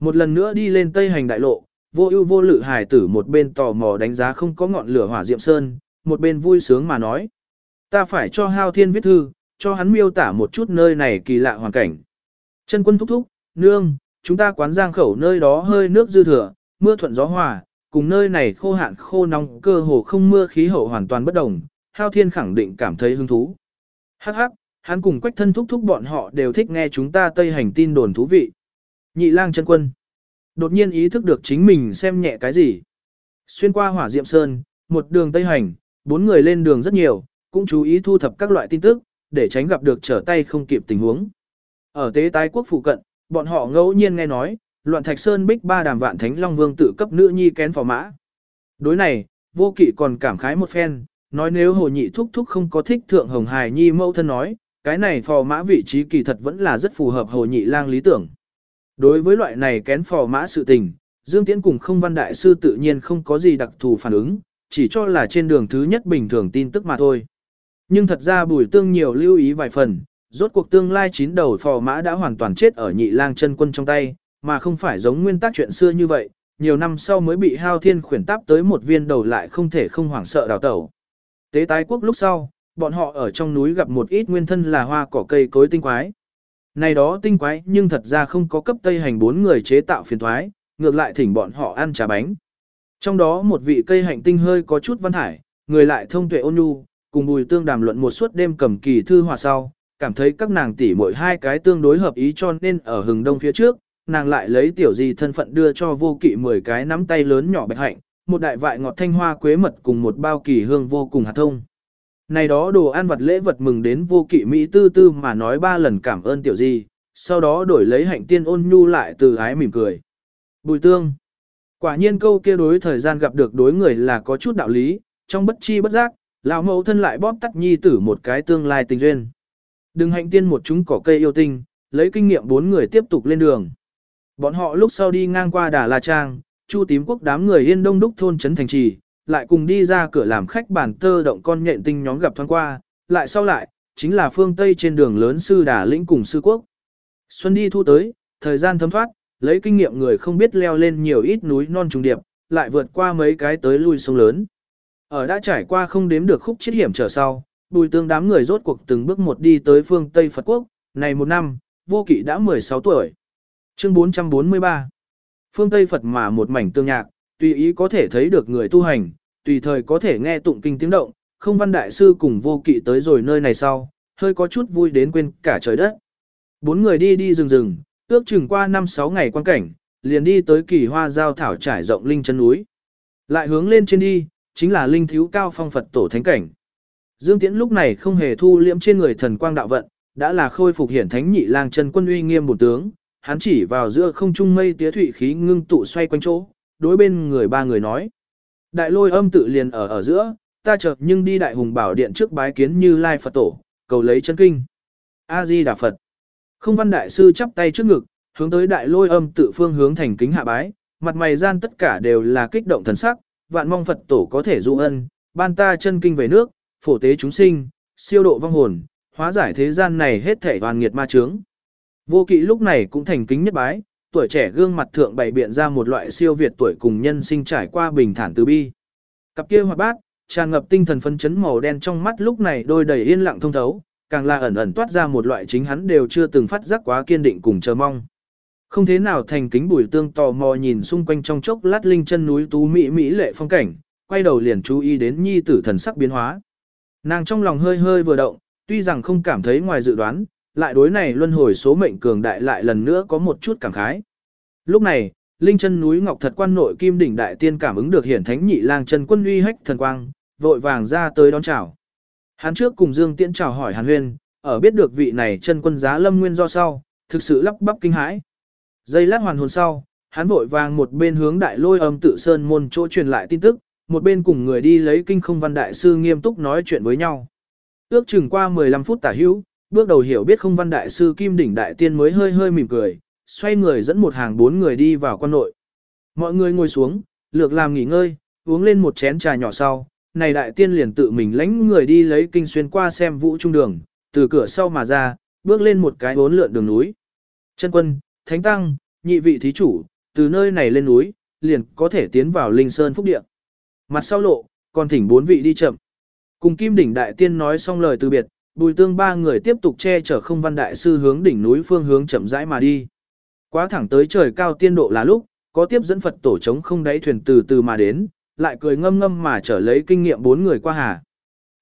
Một lần nữa đi lên tây hành đại lộ, vô ưu vô lự hài tử một bên tò mò đánh giá không có ngọn lửa hỏa diệm sơn, một bên vui sướng mà nói. Ta phải cho hao thiên viết thư, cho hắn miêu tả một chút nơi này kỳ lạ hoàn cảnh. Chân quân thúc thúc, nương, chúng ta quán giang khẩu nơi đó hơi nước dư thừa, mưa thuận gió hòa, cùng nơi này khô hạn khô nóng cơ hồ không mưa khí hậu hoàn toàn bất đồng, hao thiên khẳng định cảm thấy hứng thú. Hắc hắc, hắn cùng quách thân thúc thúc bọn họ đều thích nghe chúng ta tây hành tin đồn thú vị. Nhị lang chân quân. Đột nhiên ý thức được chính mình xem nhẹ cái gì. Xuyên qua hỏa diệm sơn, một đường tây hành, bốn người lên đường rất nhiều, cũng chú ý thu thập các loại tin tức, để tránh gặp được trở tay không kịp tình huống. Ở tế tái quốc phụ cận, bọn họ ngẫu nhiên nghe nói, loạn thạch sơn bích ba đàm vạn thánh long vương tự cấp nữ nhi kén phò mã. Đối này, vô kỵ còn cảm khái một phen, nói nếu hồ nhị thúc thúc không có thích thượng hồng hài nhi mẫu thân nói, cái này phò mã vị trí kỳ thật vẫn là rất phù hợp hồ nhị lang lý tưởng. Đối với loại này kén phò mã sự tình, Dương Tiễn cùng không văn đại sư tự nhiên không có gì đặc thù phản ứng, chỉ cho là trên đường thứ nhất bình thường tin tức mà thôi. Nhưng thật ra bùi tương nhiều lưu ý vài phần, rốt cuộc tương lai chín đầu phò mã đã hoàn toàn chết ở nhị lang chân quân trong tay, mà không phải giống nguyên tắc chuyện xưa như vậy, nhiều năm sau mới bị hao thiên khuyển táp tới một viên đầu lại không thể không hoảng sợ đào tẩu. Tế tái quốc lúc sau, bọn họ ở trong núi gặp một ít nguyên thân là hoa cỏ cây cối tinh quái. Này đó tinh quái nhưng thật ra không có cấp tây hành bốn người chế tạo phiền thoái, ngược lại thỉnh bọn họ ăn trà bánh. Trong đó một vị cây hành tinh hơi có chút văn hải, người lại thông tuệ ôn nhu, cùng bùi tương đàm luận một suốt đêm cầm kỳ thư hòa sau, cảm thấy các nàng tỷ mỗi hai cái tương đối hợp ý cho nên ở hừng đông phía trước, nàng lại lấy tiểu gì thân phận đưa cho vô kỵ 10 cái nắm tay lớn nhỏ bạch hạnh, một đại vại ngọt thanh hoa quế mật cùng một bao kỳ hương vô cùng hạt thông. Này đó đồ ăn vật lễ vật mừng đến vô kỵ Mỹ tư tư mà nói ba lần cảm ơn tiểu gì, sau đó đổi lấy hạnh tiên ôn nhu lại từ ái mỉm cười. Bùi tương. Quả nhiên câu kia đối thời gian gặp được đối người là có chút đạo lý, trong bất chi bất giác, lão mẫu thân lại bóp tắt nhi tử một cái tương lai tình duyên. Đừng hạnh tiên một chúng cỏ cây yêu tinh, lấy kinh nghiệm bốn người tiếp tục lên đường. Bọn họ lúc sau đi ngang qua Đà La Trang, Chu tím quốc đám người yên đông đúc thôn trấn thành trì, lại cùng đi ra cửa làm khách bản tơ động con nhện tinh nhóm gặp thoáng qua, lại sau lại, chính là phương Tây trên đường lớn sư Đà Lĩnh cùng sư quốc. Xuân đi thu tới, thời gian thấm thoát, lấy kinh nghiệm người không biết leo lên nhiều ít núi non trùng điệp, lại vượt qua mấy cái tới lui sông lớn. Ở đã trải qua không đếm được khúc chết hiểm trở sau, bùi tương đám người rốt cuộc từng bước một đi tới phương Tây Phật Quốc, này một năm, vô kỵ đã 16 tuổi. Chương 443 Phương Tây Phật mà một mảnh tương nhạc, tùy ý có thể thấy được người tu hành, tùy thời có thể nghe tụng kinh tiếng động, không văn đại sư cùng vô kỵ tới rồi nơi này sau, hơi có chút vui đến quên cả trời đất. Bốn người đi đi rừng rừng, ước chừng qua 5-6 ngày quan cảnh, liền đi tới kỳ hoa giao thảo trải rộng linh chân núi. Lại hướng lên trên đi, chính là linh thiếu cao phong Phật tổ thánh cảnh. Dương Tiễn lúc này không hề thu liễm trên người thần quang đạo vận, đã là khôi phục hiển thánh nhị lang chân quân uy nghiêm bổn tướng, hắn chỉ vào giữa không trung mây tía thủy khí ngưng tụ xoay quanh chỗ, đối bên người ba người nói. Đại lôi âm tự liền ở ở giữa, ta chợt nhưng đi đại hùng bảo điện trước bái kiến như lai Phật tổ, cầu lấy chân kinh. A-di Đà Phật. Không văn đại sư chắp tay trước ngực, hướng tới đại lôi âm tự phương hướng thành kính hạ bái, mặt mày gian tất cả đều là kích động thần sắc, vạn mong Phật tổ có thể dụ ân, ban ta chân kinh về nước, phổ tế chúng sinh, siêu độ vong hồn, hóa giải thế gian này hết thể hoàn nghiệt ma chướng. Vô kỵ lúc này cũng thành kính nhất bái, tuổi trẻ gương mặt thượng bày biện ra một loại siêu việt tuổi cùng nhân sinh trải qua bình thản từ bi. Cặp kia hoạt bát, tràn ngập tinh thần phấn chấn màu đen trong mắt lúc này đôi đầy yên lặng thông thấu, càng là ẩn ẩn toát ra một loại chính hắn đều chưa từng phát giác quá kiên định cùng chờ mong. Không thế nào thành kính bùi tương tò mò nhìn xung quanh trong chốc lát linh chân núi tú mỹ mỹ lệ phong cảnh, quay đầu liền chú ý đến nhi tử thần sắc biến hóa. Nàng trong lòng hơi hơi vừa động, tuy rằng không cảm thấy ngoài dự đoán, lại đối này luân hồi số mệnh cường đại lại lần nữa có một chút cảm khái. Lúc này, linh chân núi ngọc thật quan nội kim đỉnh đại tiên cảm ứng được hiển thánh nhị lang chân quân uy hách thần quang, vội vàng ra tới đón chào. Hắn trước cùng Dương Tiễn chào hỏi Hàn Huyên, ở biết được vị này chân quân giá lâm nguyên do sau, thực sự lắp bắp kinh hãi. Giây lát hoàn hồn sau, hắn vội vàng một bên hướng đại lôi âm tự sơn môn chỗ truyền lại tin tức, một bên cùng người đi lấy kinh không văn đại sư nghiêm túc nói chuyện với nhau. Ước chừng qua 15 phút tả hữu, bước đầu hiểu biết không văn đại sư kim đỉnh đại tiên mới hơi hơi mỉm cười, xoay người dẫn một hàng bốn người đi vào quan nội. Mọi người ngồi xuống, lược làm nghỉ ngơi, uống lên một chén trà nhỏ sau, này đại tiên liền tự mình lãnh người đi lấy kinh xuyên qua xem vũ trung đường, từ cửa sau mà ra, bước lên một cái bốn lượn đường núi. Chân quân, thánh tăng, nhị vị thí chủ, từ nơi này lên núi, liền có thể tiến vào linh sơn phúc địa. Mặt sau lộ, còn thỉnh bốn vị đi chậm. Cùng kim đỉnh đại tiên nói xong lời từ biệt, bùi tương ba người tiếp tục che chở không văn đại sư hướng đỉnh núi phương hướng chậm rãi mà đi. Quá thẳng tới trời cao tiên độ là lúc, có tiếp dẫn Phật tổ chống không đáy thuyền từ từ mà đến, lại cười ngâm ngâm mà trở lấy kinh nghiệm bốn người qua hà.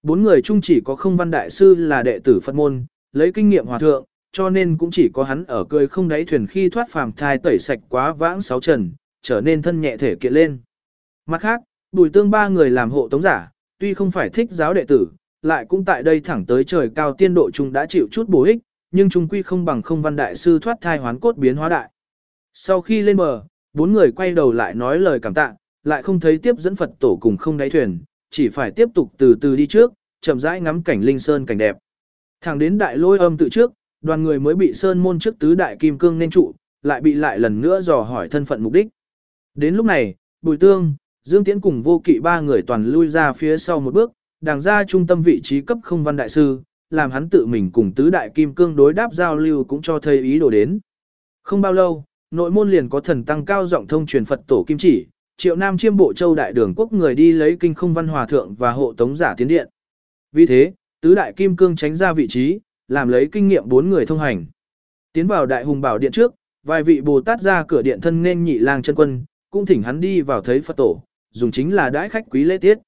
Bốn người chung chỉ có không văn đại sư là đệ tử Phật môn, lấy kinh nghiệm hòa thượng, cho nên cũng chỉ có hắn ở cười không đáy thuyền khi thoát phàm thai tẩy sạch quá vãng sáu trần, trở nên thân nhẹ thể kiện lên. Mặt khác, bùi tương ba người làm hộ tống giả, tuy không phải thích giáo đệ tử, lại cũng tại đây thẳng tới trời cao tiên độ chung đã chịu chút bổ ích, nhưng chung quy không bằng không văn đại sư thoát thai hoán cốt biến hóa đại. Sau khi lên bờ, bốn người quay đầu lại nói lời cảm tạ, lại không thấy tiếp dẫn Phật tổ cùng không đáy thuyền, chỉ phải tiếp tục từ từ đi trước, chậm rãi ngắm cảnh linh sơn cảnh đẹp. Thẳng đến đại lôi âm tự trước, đoàn người mới bị sơn môn trước tứ đại kim cương nên trụ, lại bị lại lần nữa dò hỏi thân phận mục đích. Đến lúc này, Bùi Tương, Dương Tiễn cùng vô kỵ ba người toàn lui ra phía sau một bước, đàng ra trung tâm vị trí cấp không văn đại sư, làm hắn tự mình cùng tứ đại kim cương đối đáp giao lưu cũng cho thấy ý đồ đến. Không bao lâu, nội môn liền có thần tăng cao giọng thông truyền Phật tổ kim chỉ, triệu nam chiêm bộ châu đại đường quốc người đi lấy kinh không văn hòa thượng và hộ tống giả tiến điện. Vì thế, tứ đại kim cương tránh ra vị trí, làm lấy kinh nghiệm bốn người thông hành. Tiến vào đại hùng bảo điện trước, vài vị Bồ Tát ra cửa điện thân nên nhị lang chân quân, cũng thỉnh hắn đi vào thấy Phật tổ, dùng chính là đãi khách quý lễ tiết.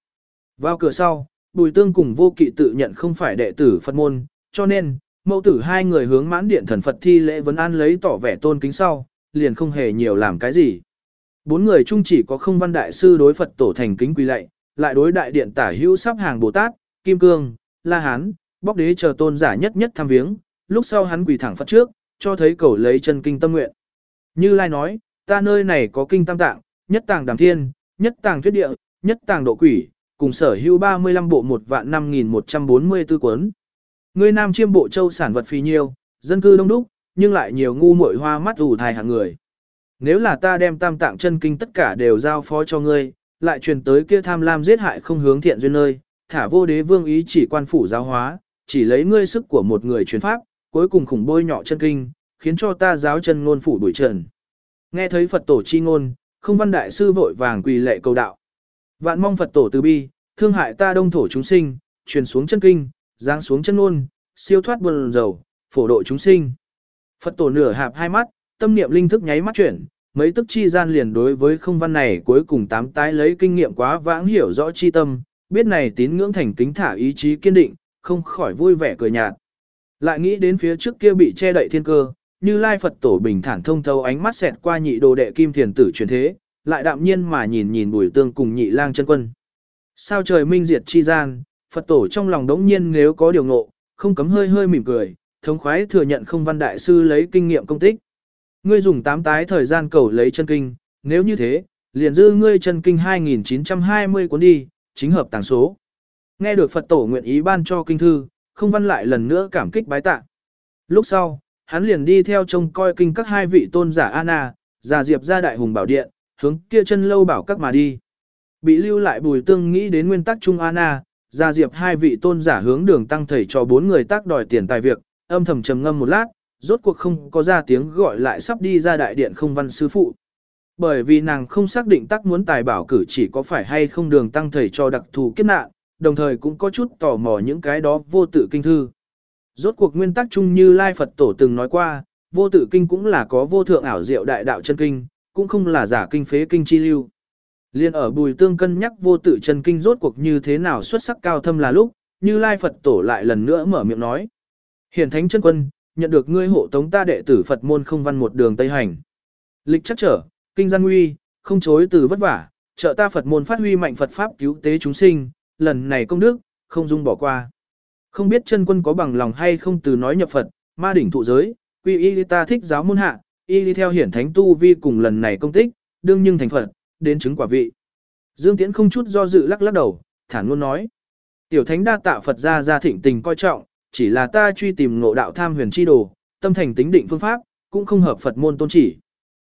Vào cửa sau, Bùi Tương cùng vô kỵ tự nhận không phải đệ tử Phật môn, cho nên, mẫu tử hai người hướng mãn điện thần Phật thi lễ vấn an lấy tỏ vẻ tôn kính sau, liền không hề nhiều làm cái gì. Bốn người chung chỉ có không văn đại sư đối Phật tổ thành kính quỳ lạy, lại đối đại điện tả hữu sắp hàng Bồ Tát, Kim Cương, La Hán, bóc đế chờ tôn giả nhất nhất tham viếng, lúc sau hắn quỳ thẳng Phật trước, cho thấy cầu lấy chân kinh tâm nguyện. Như Lai nói, ta nơi này có kinh tam tạng, nhất tàng đàm thiên, nhất tàng thuyết địa, nhất tàng độ quỷ, cùng sở hữu 35 bộ một vạn 5144 cuốn. Người nam chiêm bộ châu sản vật phi nhiêu, dân cư đông đúc, nhưng lại nhiều ngu muội hoa mắt ủ thai hạng người. Nếu là ta đem tam tạng chân kinh tất cả đều giao phó cho ngươi, lại truyền tới kia tham lam giết hại không hướng thiện duyên nơi, thả vô đế vương ý chỉ quan phủ giáo hóa, chỉ lấy ngươi sức của một người truyền pháp, cuối cùng khủng bôi nhọ chân kinh, khiến cho ta giáo chân ngôn phủ đuổi trần. Nghe thấy Phật tổ chi ngôn, không văn đại sư vội vàng quỳ lệ cầu đạo. Vạn mong Phật tổ từ bi, thương hại ta đông thổ chúng sinh, truyền xuống chân kinh, giáng xuống chân ngôn, siêu thoát buồn dầu, phổ độ chúng sinh. Phật tổ nửa hạp hai mắt, tâm niệm linh thức nháy mắt chuyển, mấy tức chi gian liền đối với không văn này cuối cùng tám tái lấy kinh nghiệm quá vãng hiểu rõ chi tâm, biết này tín ngưỡng thành kính thả ý chí kiên định, không khỏi vui vẻ cười nhạt. Lại nghĩ đến phía trước kia bị che đậy thiên cơ, như lai Phật tổ bình thản thông thấu ánh mắt xẹt qua nhị đồ đệ kim thiền tử truyền thế, lại đạm nhiên mà nhìn nhìn bùi tương cùng nhị lang chân quân. Sao trời minh diệt chi gian, Phật tổ trong lòng đống nhiên nếu có điều ngộ, không cấm hơi hơi mỉm cười, thống khoái thừa nhận không văn đại sư lấy kinh nghiệm công tích. Ngươi dùng tám tái thời gian cầu lấy chân kinh, nếu như thế, liền dư ngươi chân kinh 2920 cuốn đi, chính hợp tàng số. Nghe được Phật tổ nguyện ý ban cho kinh thư, không văn lại lần nữa cảm kích bái tạ. Lúc sau, hắn liền đi theo trông coi kinh các hai vị tôn giả Anna, già diệp ra đại hùng bảo điện, hướng kia chân lâu bảo các mà đi. Bị lưu lại bùi tương nghĩ đến nguyên tắc trung Anna, gia diệp hai vị tôn giả hướng đường tăng thầy cho bốn người tác đòi tiền tài việc, âm thầm trầm ngâm một lát, rốt cuộc không có ra tiếng gọi lại sắp đi ra đại điện không văn sư phụ. Bởi vì nàng không xác định tắc muốn tài bảo cử chỉ có phải hay không đường tăng thầy cho đặc thù kiếp nạn, đồng thời cũng có chút tò mò những cái đó vô tự kinh thư. Rốt cuộc nguyên tắc chung như Lai Phật Tổ từng nói qua, vô tự kinh cũng là có vô thượng ảo diệu đại đạo chân kinh, cũng không là giả kinh phế kinh chi lưu. Liên ở bùi tương cân nhắc vô tự chân kinh rốt cuộc như thế nào xuất sắc cao thâm là lúc, như Lai Phật Tổ lại lần nữa mở miệng nói. Hiển thánh chân quân, nhận được ngươi hộ tống ta đệ tử Phật môn không văn một đường Tây Hành. Lịch chắc trở, kinh gian nguy, không chối từ vất vả, trợ ta Phật môn phát huy mạnh Phật Pháp cứu tế chúng sinh, lần này công đức, không dung bỏ qua. Không biết chân quân có bằng lòng hay không từ nói nhập Phật, ma đỉnh thụ giới, quy y ta thích giáo môn hạ, y đi theo hiển thánh tu vi cùng lần này công tích, đương nhưng thành Phật, đến chứng quả vị. Dương Tiễn không chút do dự lắc lắc đầu, thản luôn nói. Tiểu thánh đa tạ Phật ra ra thịnh tình coi trọng, chỉ là ta truy tìm ngộ đạo tham huyền chi đồ, tâm thành tính định phương pháp, cũng không hợp Phật môn tôn chỉ.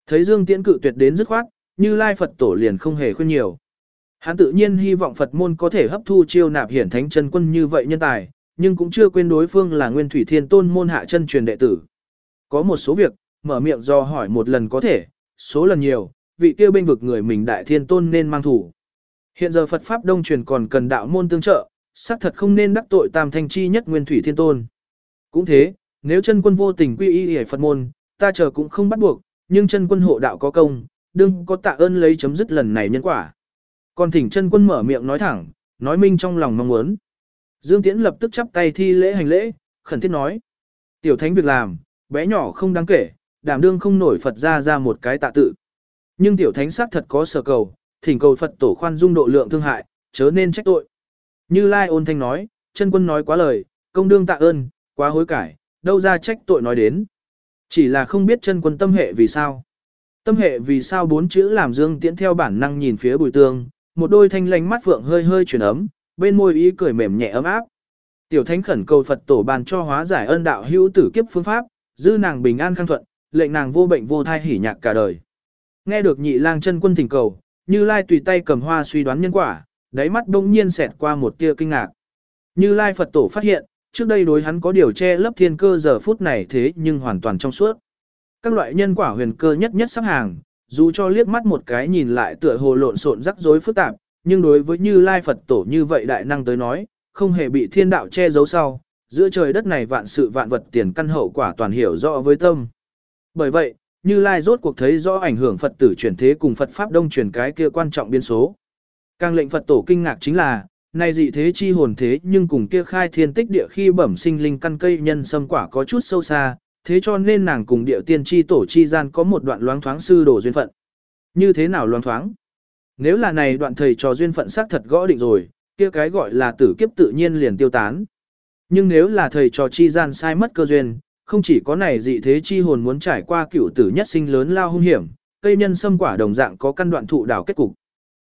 Thấy Dương Tiễn cự tuyệt đến dứt khoát, như Lai Phật tổ liền không hề khuyên nhiều. Hắn tự nhiên hy vọng Phật môn có thể hấp thu chiêu nạp hiển thánh chân quân như vậy nhân tài, nhưng cũng chưa quên đối phương là Nguyên Thủy Thiên Tôn môn hạ chân truyền đệ tử. Có một số việc, mở miệng do hỏi một lần có thể, số lần nhiều, vị kia bên vực người mình đại thiên tôn nên mang thủ. Hiện giờ Phật Pháp Đông truyền còn cần đạo môn tương trợ, xác thật không nên đắc tội tam thanh chi nhất Nguyên Thủy Thiên Tôn. Cũng thế, nếu chân quân vô tình quy y hề Phật môn, ta chờ cũng không bắt buộc, nhưng chân quân hộ đạo có công, đừng có tạ ơn lấy chấm dứt lần này nhân quả. Còn thỉnh chân quân mở miệng nói thẳng, nói minh trong lòng mong muốn. Dương Tiễn lập tức chắp tay thi lễ hành lễ, khẩn thiết nói. Tiểu thánh việc làm, bé nhỏ không đáng kể, đảm đương không nổi Phật ra ra một cái tạ tự. Nhưng tiểu thánh xác thật có sở cầu, thỉnh cầu Phật tổ khoan dung độ lượng thương hại, chớ nên trách tội. Như Lai ôn thanh nói, chân quân nói quá lời, công đương tạ ơn, quá hối cải, đâu ra trách tội nói đến. Chỉ là không biết chân quân tâm hệ vì sao. Tâm hệ vì sao bốn chữ làm Dương Tiễn theo bản năng nhìn phía bùi tương, một đôi thanh lánh mắt phượng hơi hơi chuyển ấm, bên môi ý cười mềm nhẹ ấm áp. Tiểu thánh khẩn cầu Phật tổ bàn cho hóa giải ân đạo hữu tử kiếp phương pháp, dư nàng bình an khang thuận, lệnh nàng vô bệnh vô thai hỉ nhạc cả đời. Nghe được nhị lang chân quân thỉnh cầu, như lai tùy tay cầm hoa suy đoán nhân quả, đáy mắt bỗng nhiên xẹt qua một tia kinh ngạc. Như lai Phật tổ phát hiện, trước đây đối hắn có điều che lấp thiên cơ giờ phút này thế nhưng hoàn toàn trong suốt. Các loại nhân quả huyền cơ nhất nhất sắp hàng, dù cho liếc mắt một cái nhìn lại tựa hồ lộn xộn rắc rối phức tạp, nhưng đối với Như Lai Phật tổ như vậy đại năng tới nói, không hề bị thiên đạo che giấu sau, giữa trời đất này vạn sự vạn vật tiền căn hậu quả toàn hiểu rõ với tâm. Bởi vậy, Như Lai rốt cuộc thấy rõ ảnh hưởng Phật tử chuyển thế cùng Phật Pháp Đông truyền cái kia quan trọng biến số. Càng lệnh Phật tổ kinh ngạc chính là, này dị thế chi hồn thế nhưng cùng kia khai thiên tích địa khi bẩm sinh linh căn cây nhân sâm quả có chút sâu xa, thế cho nên nàng cùng địa tiên chi tổ chi gian có một đoạn loáng thoáng sư đồ duyên phận. Như thế nào loáng thoáng? Nếu là này đoạn thầy trò duyên phận xác thật gõ định rồi, kia cái gọi là tử kiếp tự nhiên liền tiêu tán. Nhưng nếu là thầy trò chi gian sai mất cơ duyên, không chỉ có này dị thế chi hồn muốn trải qua cửu tử nhất sinh lớn lao hung hiểm, cây nhân sâm quả đồng dạng có căn đoạn thụ đảo kết cục.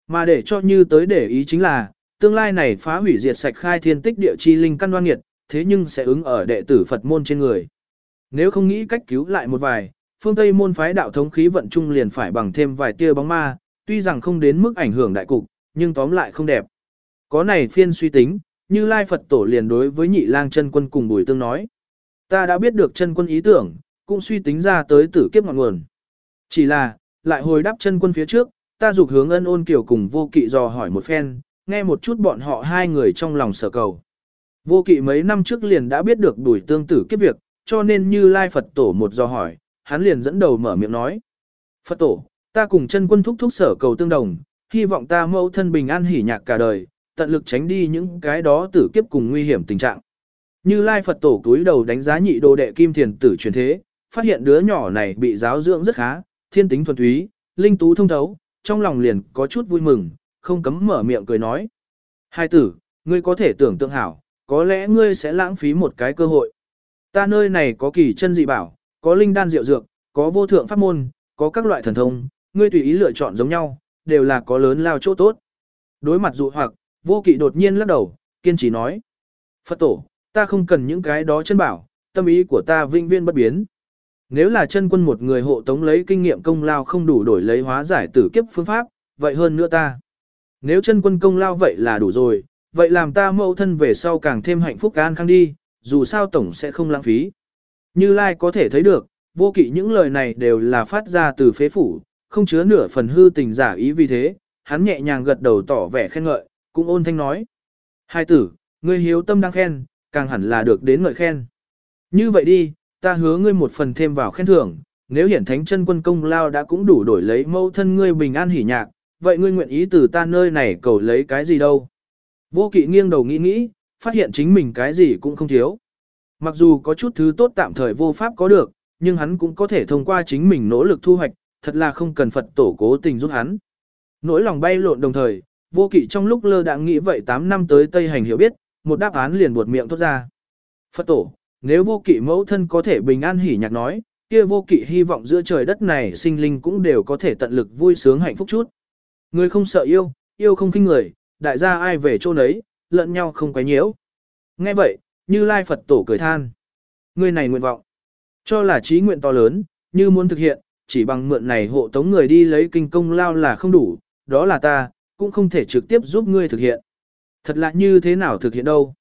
Mà để cho như tới để ý chính là, tương lai này phá hủy diệt sạch khai thiên tích địa chi linh căn đoan nghiệt, thế nhưng sẽ ứng ở đệ tử Phật môn trên người. Nếu không nghĩ cách cứu lại một vài, phương Tây môn phái đạo thống khí vận trung liền phải bằng thêm vài tia bóng ma, tuy rằng không đến mức ảnh hưởng đại cục, nhưng tóm lại không đẹp. Có này phiên suy tính, như Lai Phật Tổ liền đối với nhị lang chân quân cùng bùi tương nói. Ta đã biết được chân quân ý tưởng, cũng suy tính ra tới tử kiếp ngọn nguồn. Chỉ là, lại hồi đáp chân quân phía trước, ta dục hướng ân ôn kiểu cùng vô kỵ dò hỏi một phen, nghe một chút bọn họ hai người trong lòng sở cầu. Vô kỵ mấy năm trước liền đã biết được đuổi tương tử kiếp việc, cho nên như Lai Phật Tổ một dò hỏi, hắn liền dẫn đầu mở miệng nói. Phật Tổ, ta cùng chân quân thúc thúc sở cầu tương đồng, hy vọng ta mẫu thân bình an hỉ nhạc cả đời, tận lực tránh đi những cái đó tử kiếp cùng nguy hiểm tình trạng. Như Lai Phật Tổ túi đầu đánh giá nhị đồ đệ kim thiền tử truyền thế, phát hiện đứa nhỏ này bị giáo dưỡng rất khá, thiên tính thuần túy, linh tú thông thấu, trong lòng liền có chút vui mừng, không cấm mở miệng cười nói. Hai tử, ngươi có thể tưởng tượng hảo, có lẽ ngươi sẽ lãng phí một cái cơ hội. Ta nơi này có kỳ chân dị bảo, có linh đan diệu dược, có vô thượng pháp môn, có các loại thần thông, ngươi tùy ý lựa chọn giống nhau, đều là có lớn lao chỗ tốt. Đối mặt dụ hoặc, vô kỵ đột nhiên lắc đầu, kiên trì nói. Phật tổ, ta không cần những cái đó chân bảo, tâm ý của ta vinh viên bất biến. Nếu là chân quân một người hộ tống lấy kinh nghiệm công lao không đủ đổi lấy hóa giải tử kiếp phương pháp, vậy hơn nữa ta. Nếu chân quân công lao vậy là đủ rồi, vậy làm ta mẫu thân về sau càng thêm hạnh phúc an khang đi, dù sao tổng sẽ không lãng phí. Như Lai có thể thấy được, vô kỵ những lời này đều là phát ra từ phế phủ, không chứa nửa phần hư tình giả ý vì thế, hắn nhẹ nhàng gật đầu tỏ vẻ khen ngợi, cũng ôn thanh nói. Hai tử, ngươi hiếu tâm đang khen, càng hẳn là được đến ngợi khen. Như vậy đi, ta hứa ngươi một phần thêm vào khen thưởng, nếu hiển thánh chân quân công lao đã cũng đủ đổi lấy mẫu thân ngươi bình an hỉ nhạc, vậy ngươi nguyện ý từ ta nơi này cầu lấy cái gì đâu. Vô kỵ nghiêng đầu nghĩ nghĩ, phát hiện chính mình cái gì cũng không thiếu. Mặc dù có chút thứ tốt tạm thời vô pháp có được, nhưng hắn cũng có thể thông qua chính mình nỗ lực thu hoạch, thật là không cần Phật tổ cố tình giúp hắn. Nỗi lòng bay lộn đồng thời, vô kỵ trong lúc lơ đãng nghĩ vậy 8 năm tới Tây Hành hiểu biết, một đáp án liền buột miệng thốt ra. Phật tổ, nếu vô kỵ mẫu thân có thể bình an hỉ nhạc nói, kia vô kỵ hy vọng giữa trời đất này sinh linh cũng đều có thể tận lực vui sướng hạnh phúc chút. Người không sợ yêu, yêu không kinh người, đại gia ai về chỗ nấy, lẫn nhau không quấy nhiễu. Nghe vậy, như Lai Phật tổ cười than. Người này nguyện vọng, cho là trí nguyện to lớn, như muốn thực hiện, chỉ bằng mượn này hộ tống người đi lấy kinh công lao là không đủ, đó là ta, cũng không thể trực tiếp giúp ngươi thực hiện. Thật lạ như thế nào thực hiện đâu.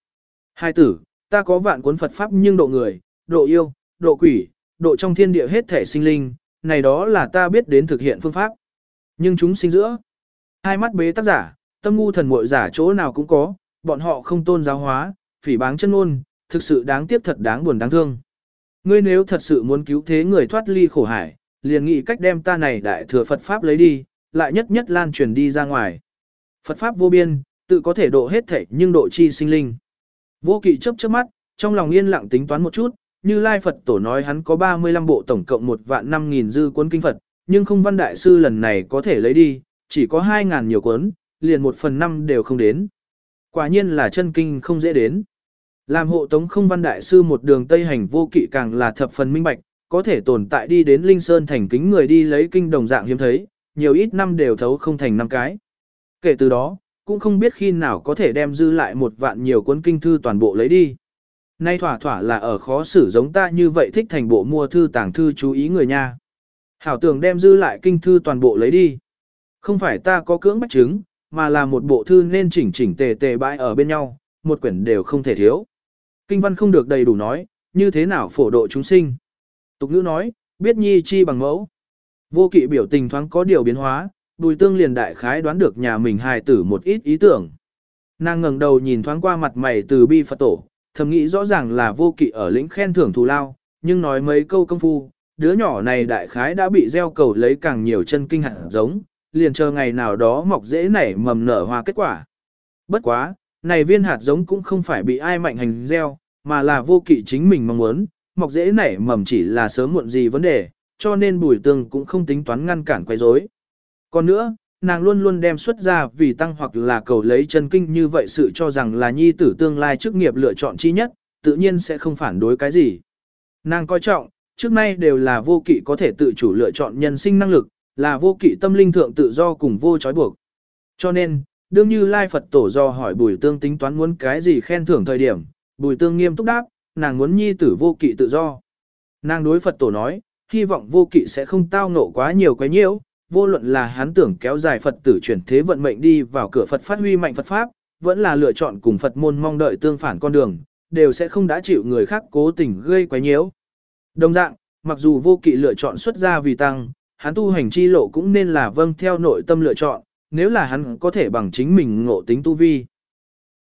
Hai tử, ta có vạn cuốn Phật Pháp nhưng độ người, độ yêu, độ quỷ, độ trong thiên địa hết thể sinh linh, này đó là ta biết đến thực hiện phương pháp. Nhưng chúng sinh giữa. Hai mắt bế tác giả, tâm ngu thần muội giả chỗ nào cũng có, bọn họ không tôn giáo hóa, phỉ báng chân ngôn, thực sự đáng tiếc thật đáng buồn đáng thương. Ngươi nếu thật sự muốn cứu thế người thoát ly khổ hải, liền nghĩ cách đem ta này đại thừa Phật Pháp lấy đi, lại nhất nhất lan truyền đi ra ngoài. Phật Pháp vô biên, tự có thể độ hết thể nhưng độ chi sinh linh. Vô kỵ chấp chớp mắt, trong lòng yên lặng tính toán một chút, như Lai Phật Tổ nói hắn có 35 bộ tổng cộng một vạn 5 nghìn dư cuốn kinh Phật, nhưng không văn đại sư lần này có thể lấy đi, chỉ có 2 ngàn nhiều cuốn, liền một phần năm đều không đến. Quả nhiên là chân kinh không dễ đến. Làm hộ tống không văn đại sư một đường Tây hành vô kỵ càng là thập phần minh bạch, có thể tồn tại đi đến Linh Sơn thành kính người đi lấy kinh đồng dạng hiếm thấy, nhiều ít năm đều thấu không thành năm cái. Kể từ đó, cũng không biết khi nào có thể đem dư lại một vạn nhiều cuốn kinh thư toàn bộ lấy đi. Nay thỏa thỏa là ở khó xử giống ta như vậy thích thành bộ mua thư tàng thư chú ý người nha. Hảo tưởng đem dư lại kinh thư toàn bộ lấy đi. Không phải ta có cưỡng bách chứng, mà là một bộ thư nên chỉnh chỉnh tề tề bãi ở bên nhau, một quyển đều không thể thiếu. Kinh văn không được đầy đủ nói, như thế nào phổ độ chúng sinh. Tục ngữ nói, biết nhi chi bằng mẫu. Vô kỵ biểu tình thoáng có điều biến hóa, bùi tương liền đại khái đoán được nhà mình hài tử một ít ý tưởng. Nàng ngẩng đầu nhìn thoáng qua mặt mày từ bi Phật tổ, thầm nghĩ rõ ràng là vô kỵ ở lĩnh khen thưởng thù lao, nhưng nói mấy câu công phu, đứa nhỏ này đại khái đã bị gieo cầu lấy càng nhiều chân kinh hạt giống, liền chờ ngày nào đó mọc dễ nảy mầm nở hoa kết quả. Bất quá, này viên hạt giống cũng không phải bị ai mạnh hành gieo, mà là vô kỵ chính mình mong muốn, mọc dễ nảy mầm chỉ là sớm muộn gì vấn đề, cho nên bùi tương cũng không tính toán ngăn cản quay rối. Còn nữa, nàng luôn luôn đem xuất ra vì tăng hoặc là cầu lấy chân kinh như vậy sự cho rằng là nhi tử tương lai chức nghiệp lựa chọn chi nhất, tự nhiên sẽ không phản đối cái gì. Nàng coi trọng, trước nay đều là vô kỵ có thể tự chủ lựa chọn nhân sinh năng lực, là vô kỵ tâm linh thượng tự do cùng vô trói buộc. Cho nên, đương như Lai Phật Tổ do hỏi Bùi Tương tính toán muốn cái gì khen thưởng thời điểm, Bùi Tương nghiêm túc đáp, nàng muốn nhi tử vô kỵ tự do. Nàng đối Phật Tổ nói, hy vọng vô kỵ sẽ không tao ngộ quá nhiều quá nhiễu, vô luận là hắn tưởng kéo dài Phật tử chuyển thế vận mệnh đi vào cửa Phật phát huy mạnh Phật Pháp, vẫn là lựa chọn cùng Phật môn mong đợi tương phản con đường, đều sẽ không đã chịu người khác cố tình gây quấy nhiễu. Đồng dạng, mặc dù vô kỵ lựa chọn xuất gia vì tăng, hắn tu hành chi lộ cũng nên là vâng theo nội tâm lựa chọn, nếu là hắn có thể bằng chính mình ngộ tính tu vi.